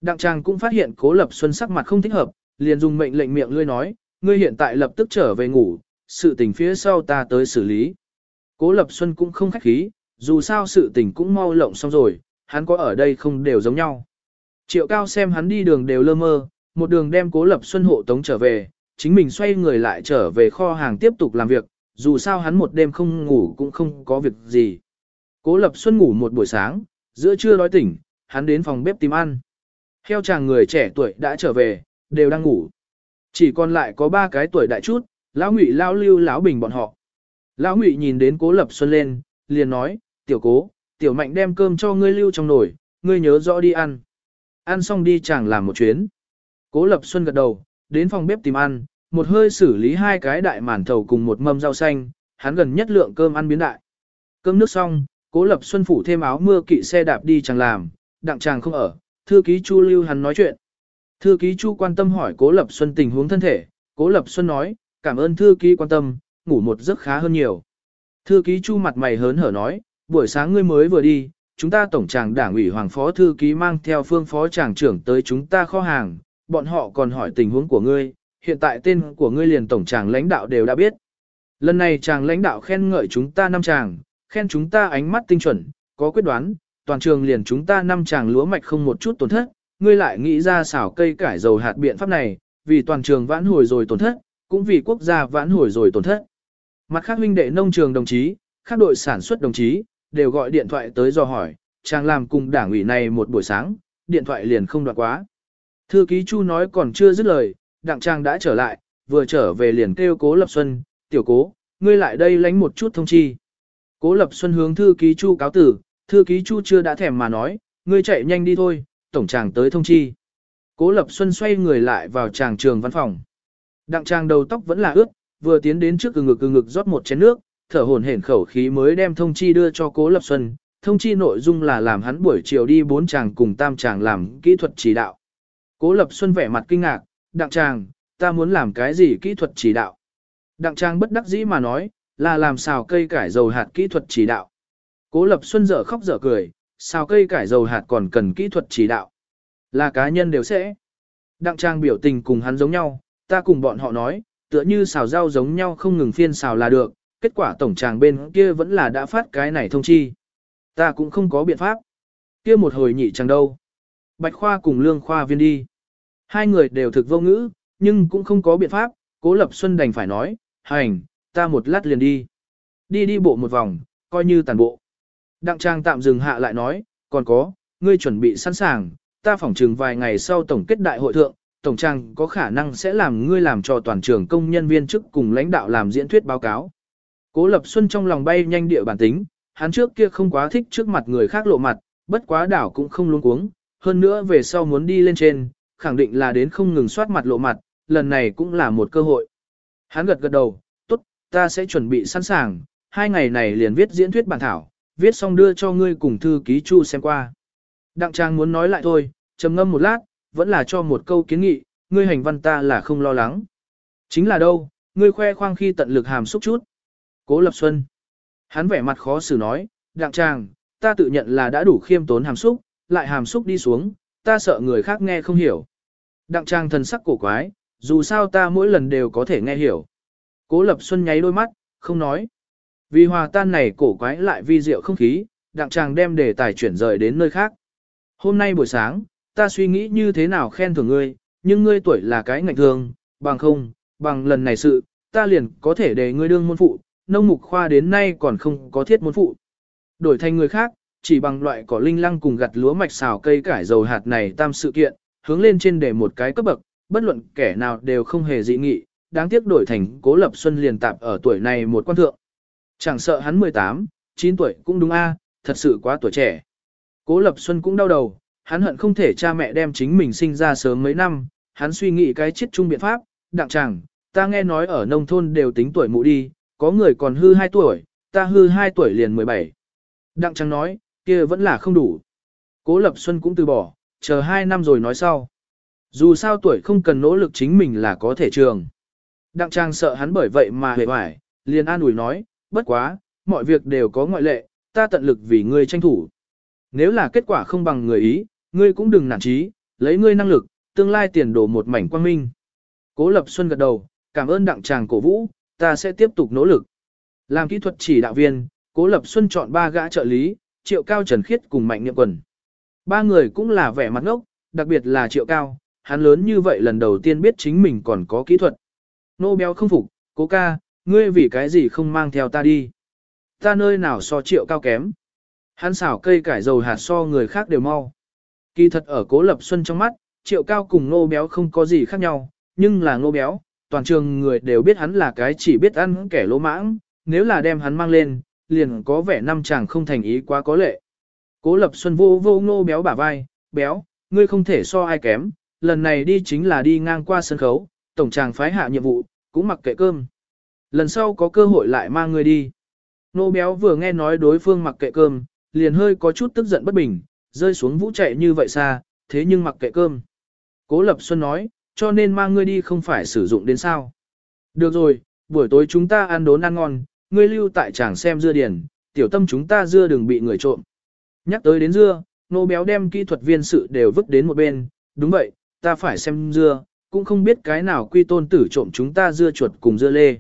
Đặng Trang cũng phát hiện Cố Lập Xuân sắc mặt không thích hợp, liền dùng mệnh lệnh miệng lươi nói, ngươi hiện tại lập tức trở về ngủ, sự tình phía sau ta tới xử lý. Cố Lập Xuân cũng không khách khí, dù sao sự tình cũng mau lộng xong rồi, hắn có ở đây không đều giống nhau. Triệu Cao xem hắn đi đường đều lơ mơ, một đường đem Cố Lập Xuân hộ tống trở về, chính mình xoay người lại trở về kho hàng tiếp tục làm việc, dù sao hắn một đêm không ngủ cũng không có việc gì. Cố Lập Xuân ngủ một buổi sáng, giữa trưa đói tỉnh, hắn đến phòng bếp tìm ăn. Heo chàng người trẻ tuổi đã trở về, đều đang ngủ. Chỉ còn lại có ba cái tuổi đại chút, lão ngụy lão lưu lão bình bọn họ. Lão ngụy nhìn đến Cố Lập Xuân lên, liền nói, tiểu cố, tiểu mạnh đem cơm cho ngươi lưu trong nồi, ngươi nhớ rõ đi ăn. Ăn xong đi chàng làm một chuyến. Cố Lập Xuân gật đầu, đến phòng bếp tìm ăn, một hơi xử lý hai cái đại màn thầu cùng một mâm rau xanh, hắn gần nhất lượng cơm ăn biến đại. Cơm nước xong, Cố Lập Xuân phủ thêm áo mưa kỵ xe đạp đi chẳng làm, đặng chàng không ở, thư ký Chu lưu hắn nói chuyện. Thư ký Chu quan tâm hỏi Cố Lập Xuân tình huống thân thể, Cố Lập Xuân nói, cảm ơn thư ký quan tâm, ngủ một giấc khá hơn nhiều. Thư ký Chu mặt mày hớn hở nói, buổi sáng ngươi mới vừa đi, chúng ta tổng tràng đảng ủy hoàng phó thư ký mang theo phương phó tràng trưởng tới chúng ta kho hàng, bọn họ còn hỏi tình huống của ngươi, hiện tại tên của ngươi liền tổng tràng lãnh đạo đều đã biết. Lần này chàng lãnh đạo khen ngợi chúng ta năm chàng, khen chúng ta ánh mắt tinh chuẩn, có quyết đoán, toàn trường liền chúng ta năm chàng lúa mạch không một chút tổn thất, ngươi lại nghĩ ra xảo cây cải dầu hạt biện pháp này, vì toàn trường vãn hồi rồi tổn thất, cũng vì quốc gia vãn hồi rồi tổn thất. Mặt khác huynh đệ nông trường đồng chí, các đội sản xuất đồng chí, đều gọi điện thoại tới do hỏi, chàng làm cùng đảng ủy này một buổi sáng, điện thoại liền không đoạt quá. Thư ký Chu nói còn chưa dứt lời, đặng trang đã trở lại, vừa trở về liền kêu cố lập xuân, tiểu cố, ngươi lại đây lánh một chút thông chi. Cố Lập Xuân hướng thư ký Chu cáo tử, thư ký Chu chưa đã thèm mà nói, ngươi chạy nhanh đi thôi, tổng tràng tới thông chi. Cố Lập Xuân xoay người lại vào tràng trường văn phòng. Đặng Trang đầu tóc vẫn là ướt, vừa tiến đến trước ừ ngực ừ ngực rót một chén nước, thở hổn hển khẩu khí mới đem thông chi đưa cho Cố Lập Xuân. Thông chi nội dung là làm hắn buổi chiều đi bốn chàng cùng tam chàng làm kỹ thuật chỉ đạo. Cố Lập Xuân vẻ mặt kinh ngạc, đặng tràng, ta muốn làm cái gì kỹ thuật chỉ đạo. Đặng tràng bất đắc dĩ mà nói, là làm xào cây cải dầu hạt kỹ thuật chỉ đạo. Cố Lập Xuân dở khóc dở cười, xào cây cải dầu hạt còn cần kỹ thuật chỉ đạo. Là cá nhân đều sẽ. Đặng trang biểu tình cùng hắn giống nhau, ta cùng bọn họ nói, tựa như xào rau giống nhau không ngừng phiên xào là được, kết quả tổng tràng bên kia vẫn là đã phát cái này thông chi. Ta cũng không có biện pháp. Kia một hồi nhị chẳng đâu. Bạch khoa cùng lương khoa viên đi. Hai người đều thực vô ngữ, nhưng cũng không có biện pháp, cố lập xuân đành phải nói, hành, ta một lát liền đi. Đi đi bộ một vòng, coi như tàn bộ. Đặng trang tạm dừng hạ lại nói, còn có, ngươi chuẩn bị sẵn sàng, ta phỏng chừng vài ngày sau tổng kết đại hội thượng, tổng trang có khả năng sẽ làm ngươi làm cho toàn trường công nhân viên chức cùng lãnh đạo làm diễn thuyết báo cáo. Cố Lập Xuân trong lòng bay nhanh địa bản tính, hắn trước kia không quá thích trước mặt người khác lộ mặt, bất quá đảo cũng không luống cuống, hơn nữa về sau muốn đi lên trên, khẳng định là đến không ngừng soát mặt lộ mặt, lần này cũng là một cơ hội. Hắn gật gật đầu, tốt, ta sẽ chuẩn bị sẵn sàng, hai ngày này liền viết diễn thuyết bản thảo, viết xong đưa cho ngươi cùng thư ký Chu xem qua. Đặng Trang muốn nói lại thôi, trầm ngâm một lát, vẫn là cho một câu kiến nghị, ngươi hành văn ta là không lo lắng. Chính là đâu, ngươi khoe khoang khi tận lực hàm xúc chút. Cố Lập Xuân. Hắn vẻ mặt khó xử nói, Đặng Trang, ta tự nhận là đã đủ khiêm tốn hàm xúc, lại hàm xúc đi xuống, ta sợ người khác nghe không hiểu. Đặng Trang thần sắc cổ quái, dù sao ta mỗi lần đều có thể nghe hiểu. Cố Lập Xuân nháy đôi mắt, không nói. Vì hòa tan này cổ quái lại vi diệu không khí, Đặng Trang đem đề tài chuyển rời đến nơi khác. Hôm nay buổi sáng, ta suy nghĩ như thế nào khen thưởng ngươi, nhưng ngươi tuổi là cái ngạnh thường, bằng không, bằng lần này sự, ta liền có thể để ngươi đương môn phụ, nông mục khoa đến nay còn không có thiết môn phụ. Đổi thành người khác, chỉ bằng loại cỏ linh lăng cùng gặt lúa mạch xào cây cải dầu hạt này tam sự kiện, hướng lên trên để một cái cấp bậc, bất luận kẻ nào đều không hề dị nghị, đáng tiếc đổi thành cố lập xuân liền tạp ở tuổi này một quan thượng. Chẳng sợ hắn 18, 9 tuổi cũng đúng a, thật sự quá tuổi trẻ. Cố Lập Xuân cũng đau đầu, hắn hận không thể cha mẹ đem chính mình sinh ra sớm mấy năm, hắn suy nghĩ cái chết chung biện pháp, đặng chẳng, ta nghe nói ở nông thôn đều tính tuổi mụ đi, có người còn hư 2 tuổi, ta hư 2 tuổi liền 17. Đặng chẳng nói, kia vẫn là không đủ. Cố Lập Xuân cũng từ bỏ, chờ 2 năm rồi nói sau. Dù sao tuổi không cần nỗ lực chính mình là có thể trường. Đặng trang sợ hắn bởi vậy mà hề hoài, liền an ủi nói, bất quá, mọi việc đều có ngoại lệ, ta tận lực vì ngươi tranh thủ. Nếu là kết quả không bằng người ý, ngươi cũng đừng nản chí, lấy ngươi năng lực, tương lai tiền đổ một mảnh quang minh. Cố Lập Xuân gật đầu, cảm ơn đặng chàng cổ vũ, ta sẽ tiếp tục nỗ lực. Làm kỹ thuật chỉ đạo viên, Cố Lập Xuân chọn ba gã trợ lý, Triệu Cao Trần Khiết cùng Mạnh Niệm Quần. Ba người cũng là vẻ mặt ngốc, đặc biệt là Triệu Cao, hắn lớn như vậy lần đầu tiên biết chính mình còn có kỹ thuật. Nô béo không phục, cố ca, ngươi vì cái gì không mang theo ta đi. Ta nơi nào so Triệu Cao kém. Hắn xảo cây cải dầu hạt so người khác đều mau. Kỳ thật ở cố lập xuân trong mắt, triệu cao cùng nô béo không có gì khác nhau, nhưng là nô béo, toàn trường người đều biết hắn là cái chỉ biết ăn kẻ lỗ mãng, nếu là đem hắn mang lên, liền có vẻ năm chàng không thành ý quá có lệ. Cố lập xuân vô vô nô béo bả vai, béo, ngươi không thể so ai kém, lần này đi chính là đi ngang qua sân khấu, tổng tràng phái hạ nhiệm vụ, cũng mặc kệ cơm. Lần sau có cơ hội lại mang ngươi đi. Nô béo vừa nghe nói đối phương mặc kệ cơm, liền hơi có chút tức giận bất bình, rơi xuống vũ chạy như vậy xa, thế nhưng mặc kệ cơm. Cố Lập Xuân nói, cho nên mang ngươi đi không phải sử dụng đến sao. Được rồi, buổi tối chúng ta ăn đốn ăn ngon, ngươi lưu tại tràng xem dưa điền, tiểu tâm chúng ta dưa đừng bị người trộm. Nhắc tới đến dưa, nô béo đem kỹ thuật viên sự đều vứt đến một bên, đúng vậy, ta phải xem dưa, cũng không biết cái nào quy tôn tử trộm chúng ta dưa chuột cùng dưa lê.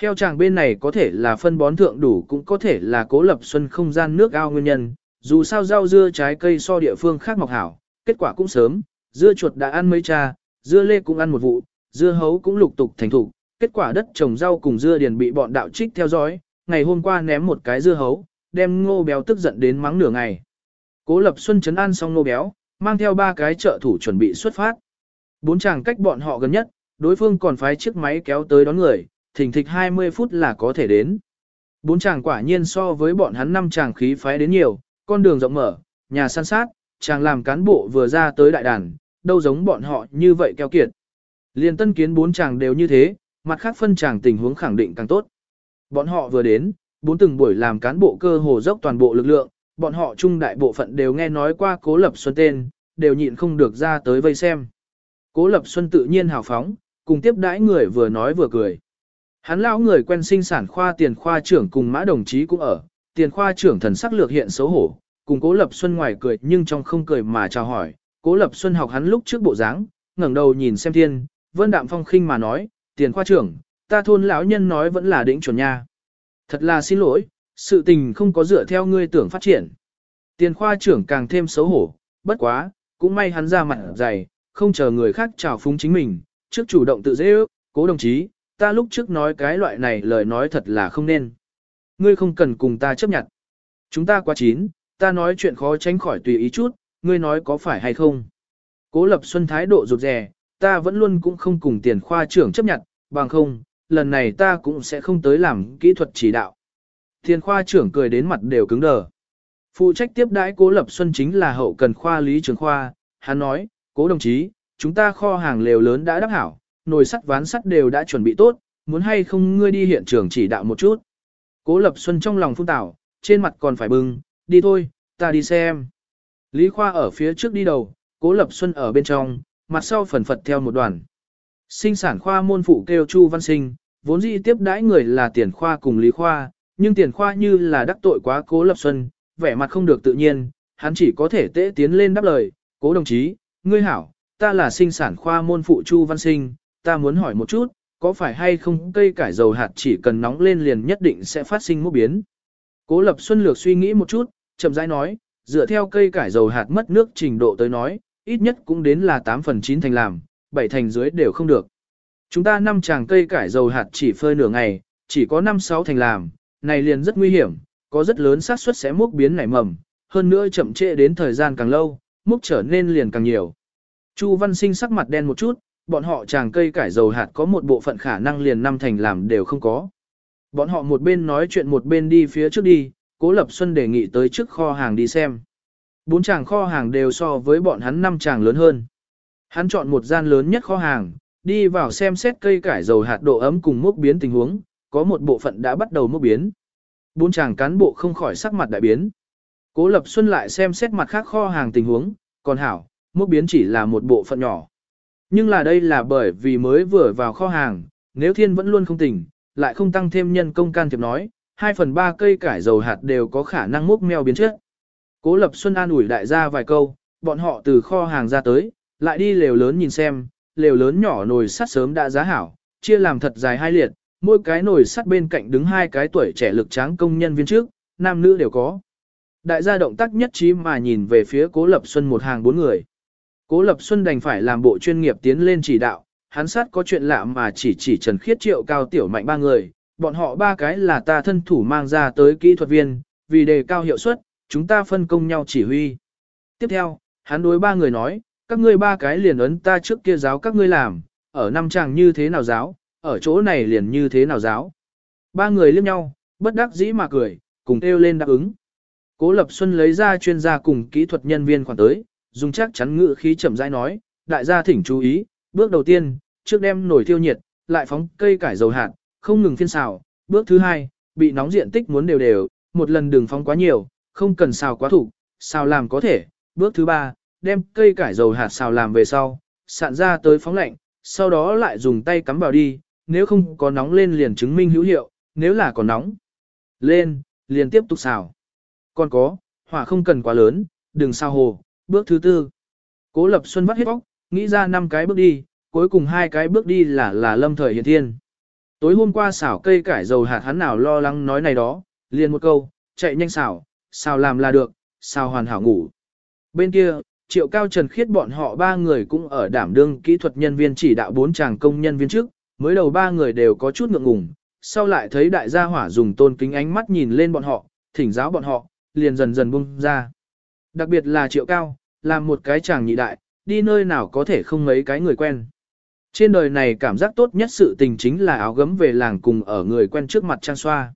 Heo chàng bên này có thể là phân bón thượng đủ cũng có thể là cố lập xuân không gian nước ao nguyên nhân, dù sao rau dưa trái cây so địa phương khác mọc hảo, kết quả cũng sớm, dưa chuột đã ăn mấy cha, dưa lê cũng ăn một vụ, dưa hấu cũng lục tục thành thủ, kết quả đất trồng rau cùng dưa điền bị bọn đạo trích theo dõi, ngày hôm qua ném một cái dưa hấu, đem ngô béo tức giận đến mắng nửa ngày. Cố lập xuân chấn an xong ngô béo, mang theo ba cái trợ thủ chuẩn bị xuất phát. Bốn chàng cách bọn họ gần nhất, đối phương còn phái chiếc máy kéo tới đón người, thỉnh thịch 20 phút là có thể đến. Bốn chàng quả nhiên so với bọn hắn năm chàng khí phái đến nhiều, con đường rộng mở, nhà san sát, chàng làm cán bộ vừa ra tới đại đàn, đâu giống bọn họ như vậy keo kiệt. Liên tân kiến bốn chàng đều như thế, mặt khác phân chàng tình huống khẳng định càng tốt. Bọn họ vừa đến, bốn từng buổi làm cán bộ cơ hồ dốc toàn bộ lực lượng, bọn họ trung đại bộ phận đều nghe nói qua Cố Lập Xuân tên, đều nhịn không được ra tới vây xem. Cố Lập Xuân tự nhiên hào phóng, cùng tiếp đãi người vừa nói vừa cười. Hắn lão người quen sinh sản khoa tiền khoa trưởng cùng mã đồng chí cũng ở, tiền khoa trưởng thần sắc lược hiện xấu hổ, cùng Cố Lập Xuân ngoài cười nhưng trong không cười mà chào hỏi. Cố Lập Xuân học hắn lúc trước bộ dáng, ngẩng đầu nhìn xem thiên, vân đạm phong khinh mà nói, tiền khoa trưởng, ta thôn lão nhân nói vẫn là đỉnh chuẩn nha. Thật là xin lỗi, sự tình không có dựa theo ngươi tưởng phát triển. Tiền khoa trưởng càng thêm xấu hổ, bất quá, cũng may hắn ra mặt dày, không chờ người khác chào phúng chính mình, trước chủ động tự dễ ước, cố đồng chí, ta lúc trước nói cái loại này lời nói thật là không nên. Ngươi không cần cùng ta chấp nhận. Chúng ta quá chín, ta nói chuyện khó tránh khỏi tùy ý chút, ngươi nói có phải hay không. Cố lập xuân thái độ rụt rè, ta vẫn luôn cũng không cùng tiền khoa trưởng chấp nhận, bằng không, lần này ta cũng sẽ không tới làm kỹ thuật chỉ đạo. Thiên khoa trưởng cười đến mặt đều cứng đờ. Phụ trách tiếp đãi cố lập xuân chính là hậu cần khoa lý trường khoa, hắn nói, cố đồng chí, chúng ta kho hàng lều lớn đã đắp hảo, nồi sắt ván sắt đều đã chuẩn bị tốt, muốn hay không ngươi đi hiện trường chỉ đạo một chút. Cố lập xuân trong lòng phun tảo, trên mặt còn phải bưng, đi thôi, ta đi xem. Lý Khoa ở phía trước đi đầu, cố lập xuân ở bên trong, mặt sau phần phật theo một đoàn. Sinh sản khoa môn phụ kêu Chu Văn Sinh, vốn dĩ tiếp đãi người là tiền khoa cùng Lý Khoa, nhưng tiền khoa như là đắc tội quá cố lập xuân, vẻ mặt không được tự nhiên, hắn chỉ có thể tễ tiến lên đáp lời, cố đồng chí, ngươi hảo, ta là sinh sản khoa môn phụ Chu Văn Sinh, ta muốn hỏi một chút, có phải hay không cây cải dầu hạt chỉ cần nóng lên liền nhất định sẽ phát sinh mốc biến. Cố Lập Xuân lược suy nghĩ một chút, chậm rãi nói, dựa theo cây cải dầu hạt mất nước trình độ tới nói, ít nhất cũng đến là 8 phần 9 thành làm, bảy thành dưới đều không được. Chúng ta năm chàng cây cải dầu hạt chỉ phơi nửa ngày, chỉ có 5-6 thành làm, này liền rất nguy hiểm, có rất lớn xác suất sẽ mốc biến nảy mầm, hơn nữa chậm trễ đến thời gian càng lâu, mốc trở nên liền càng nhiều. Chu Văn Sinh sắc mặt đen một chút, bọn họ chàng cây cải dầu hạt có một bộ phận khả năng liền năm thành làm đều không có. Bọn họ một bên nói chuyện một bên đi phía trước đi, Cố Lập Xuân đề nghị tới trước kho hàng đi xem. Bốn chàng kho hàng đều so với bọn hắn năm chàng lớn hơn. Hắn chọn một gian lớn nhất kho hàng, đi vào xem xét cây cải dầu hạt độ ấm cùng mốc biến tình huống, có một bộ phận đã bắt đầu mốc biến. Bốn chàng cán bộ không khỏi sắc mặt đại biến. Cố Lập Xuân lại xem xét mặt khác kho hàng tình huống, còn hảo, mốc biến chỉ là một bộ phận nhỏ. Nhưng là đây là bởi vì mới vừa vào kho hàng, nếu thiên vẫn luôn không tỉnh, lại không tăng thêm nhân công can thiệp nói, 2 phần 3 cây cải dầu hạt đều có khả năng mốc meo biến chất. Cố Lập Xuân an ủi đại gia vài câu, bọn họ từ kho hàng ra tới, lại đi lều lớn nhìn xem, lều lớn nhỏ nồi sắt sớm đã giá hảo, chia làm thật dài hai liệt, mỗi cái nồi sắt bên cạnh đứng hai cái tuổi trẻ lực tráng công nhân viên trước, nam nữ đều có. Đại gia động tác nhất trí mà nhìn về phía Cố Lập Xuân một hàng bốn người. Cố Lập Xuân đành phải làm bộ chuyên nghiệp tiến lên chỉ đạo, hắn sát có chuyện lạ mà chỉ chỉ Trần Khiết Triệu cao tiểu mạnh ba người, bọn họ ba cái là ta thân thủ mang ra tới kỹ thuật viên, vì đề cao hiệu suất, chúng ta phân công nhau chỉ huy. Tiếp theo, hắn đối ba người nói, các ngươi ba cái liền ấn ta trước kia giáo các ngươi làm, ở năm chàng như thế nào giáo, ở chỗ này liền như thế nào giáo. Ba người liếc nhau, bất đắc dĩ mà cười, cùng kêu lên đáp ứng. Cố Lập Xuân lấy ra chuyên gia cùng kỹ thuật nhân viên khoảng tới, dùng chắc chắn ngự khí chậm rãi nói, đại gia thỉnh chú ý, bước đầu tiên, trước đem nồi thiêu nhiệt, lại phóng cây cải dầu hạt, không ngừng phiên xào, bước thứ hai, bị nóng diện tích muốn đều đều, một lần đừng phóng quá nhiều, không cần xào quá thủ, xào làm có thể, bước thứ ba, đem cây cải dầu hạt xào làm về sau, sạn ra tới phóng lạnh, sau đó lại dùng tay cắm vào đi, nếu không có nóng lên liền chứng minh hữu hiệu, nếu là còn nóng lên, liền tiếp tục xào. Còn có, hỏa không cần quá lớn, đừng sao hồ, Bước thứ tư, Cố Lập Xuân vắt hết bóc, nghĩ ra năm cái bước đi, cuối cùng hai cái bước đi là là lâm thời hiện thiên. Tối hôm qua xảo cây cải dầu hạt hắn nào lo lắng nói này đó, liền một câu, chạy nhanh xảo, xào làm là được, xào hoàn hảo ngủ. Bên kia, triệu cao trần khiết bọn họ ba người cũng ở đảm đương kỹ thuật nhân viên chỉ đạo bốn chàng công nhân viên trước, mới đầu ba người đều có chút ngượng ngùng, sau lại thấy đại gia hỏa dùng tôn kính ánh mắt nhìn lên bọn họ, thỉnh giáo bọn họ, liền dần dần bung ra. Đặc biệt là triệu cao, làm một cái chàng nhị đại, đi nơi nào có thể không mấy cái người quen. Trên đời này cảm giác tốt nhất sự tình chính là áo gấm về làng cùng ở người quen trước mặt trang xoa.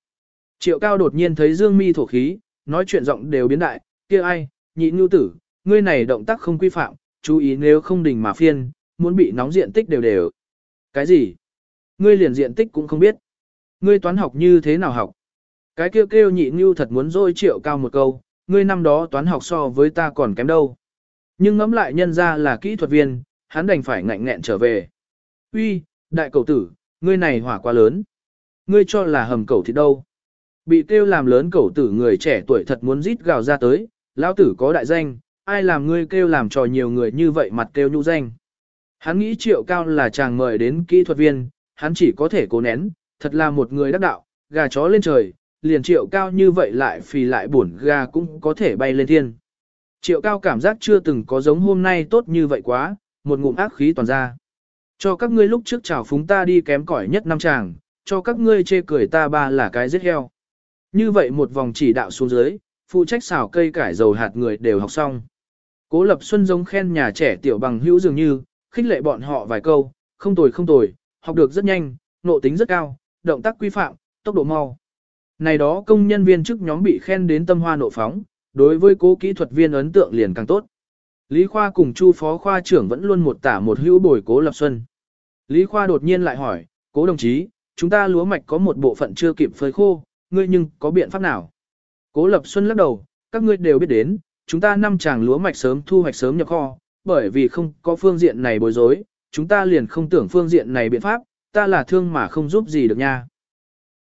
Triệu cao đột nhiên thấy Dương Mi thổ khí, nói chuyện giọng đều biến đại, kia ai, nhị ngưu tử, ngươi này động tác không quy phạm, chú ý nếu không đình mà phiên, muốn bị nóng diện tích đều đều. Cái gì? Ngươi liền diện tích cũng không biết. Ngươi toán học như thế nào học? Cái kêu kêu nhị như thật muốn dôi triệu cao một câu, ngươi năm đó toán học so với ta còn kém đâu. Nhưng ngẫm lại nhân ra là kỹ thuật viên, hắn đành phải ngạnh nghẹn trở về. Uy, đại cầu tử, ngươi này hỏa quá lớn. Ngươi cho là hầm cầu thì đâu. Bị kêu làm lớn cầu tử người trẻ tuổi thật muốn rít gào ra tới, lão tử có đại danh, ai làm ngươi kêu làm trò nhiều người như vậy mặt kêu nhũ danh. Hắn nghĩ triệu cao là chàng mời đến kỹ thuật viên, hắn chỉ có thể cố nén, thật là một người đắc đạo, gà chó lên trời, liền triệu cao như vậy lại phì lại buồn gà cũng có thể bay lên thiên. Triệu cao cảm giác chưa từng có giống hôm nay tốt như vậy quá, một ngụm ác khí toàn ra. Cho các ngươi lúc trước chào phúng ta đi kém cỏi nhất năm chàng, cho các ngươi chê cười ta ba là cái giết heo. Như vậy một vòng chỉ đạo xuống dưới, phụ trách xào cây cải dầu hạt người đều học xong. Cố Lập Xuân giống khen nhà trẻ tiểu bằng hữu dường như, khích lệ bọn họ vài câu, không tồi không tồi, học được rất nhanh, nộ tính rất cao, động tác quy phạm, tốc độ mau. Này đó công nhân viên chức nhóm bị khen đến tâm hoa nộ phóng, đối với cố kỹ thuật viên ấn tượng liền càng tốt. Lý Khoa cùng Chu phó khoa trưởng vẫn luôn một tả một hữu bồi cố Lập Xuân. Lý Khoa đột nhiên lại hỏi, cố đồng chí, chúng ta lúa mạch có một bộ phận chưa kịp phơi khô, ngươi nhưng có biện pháp nào? Cố Lập Xuân lắc đầu, các ngươi đều biết đến, chúng ta năm chàng lúa mạch sớm thu hoạch sớm nhập kho, bởi vì không có phương diện này bối rối, chúng ta liền không tưởng phương diện này biện pháp, ta là thương mà không giúp gì được nha.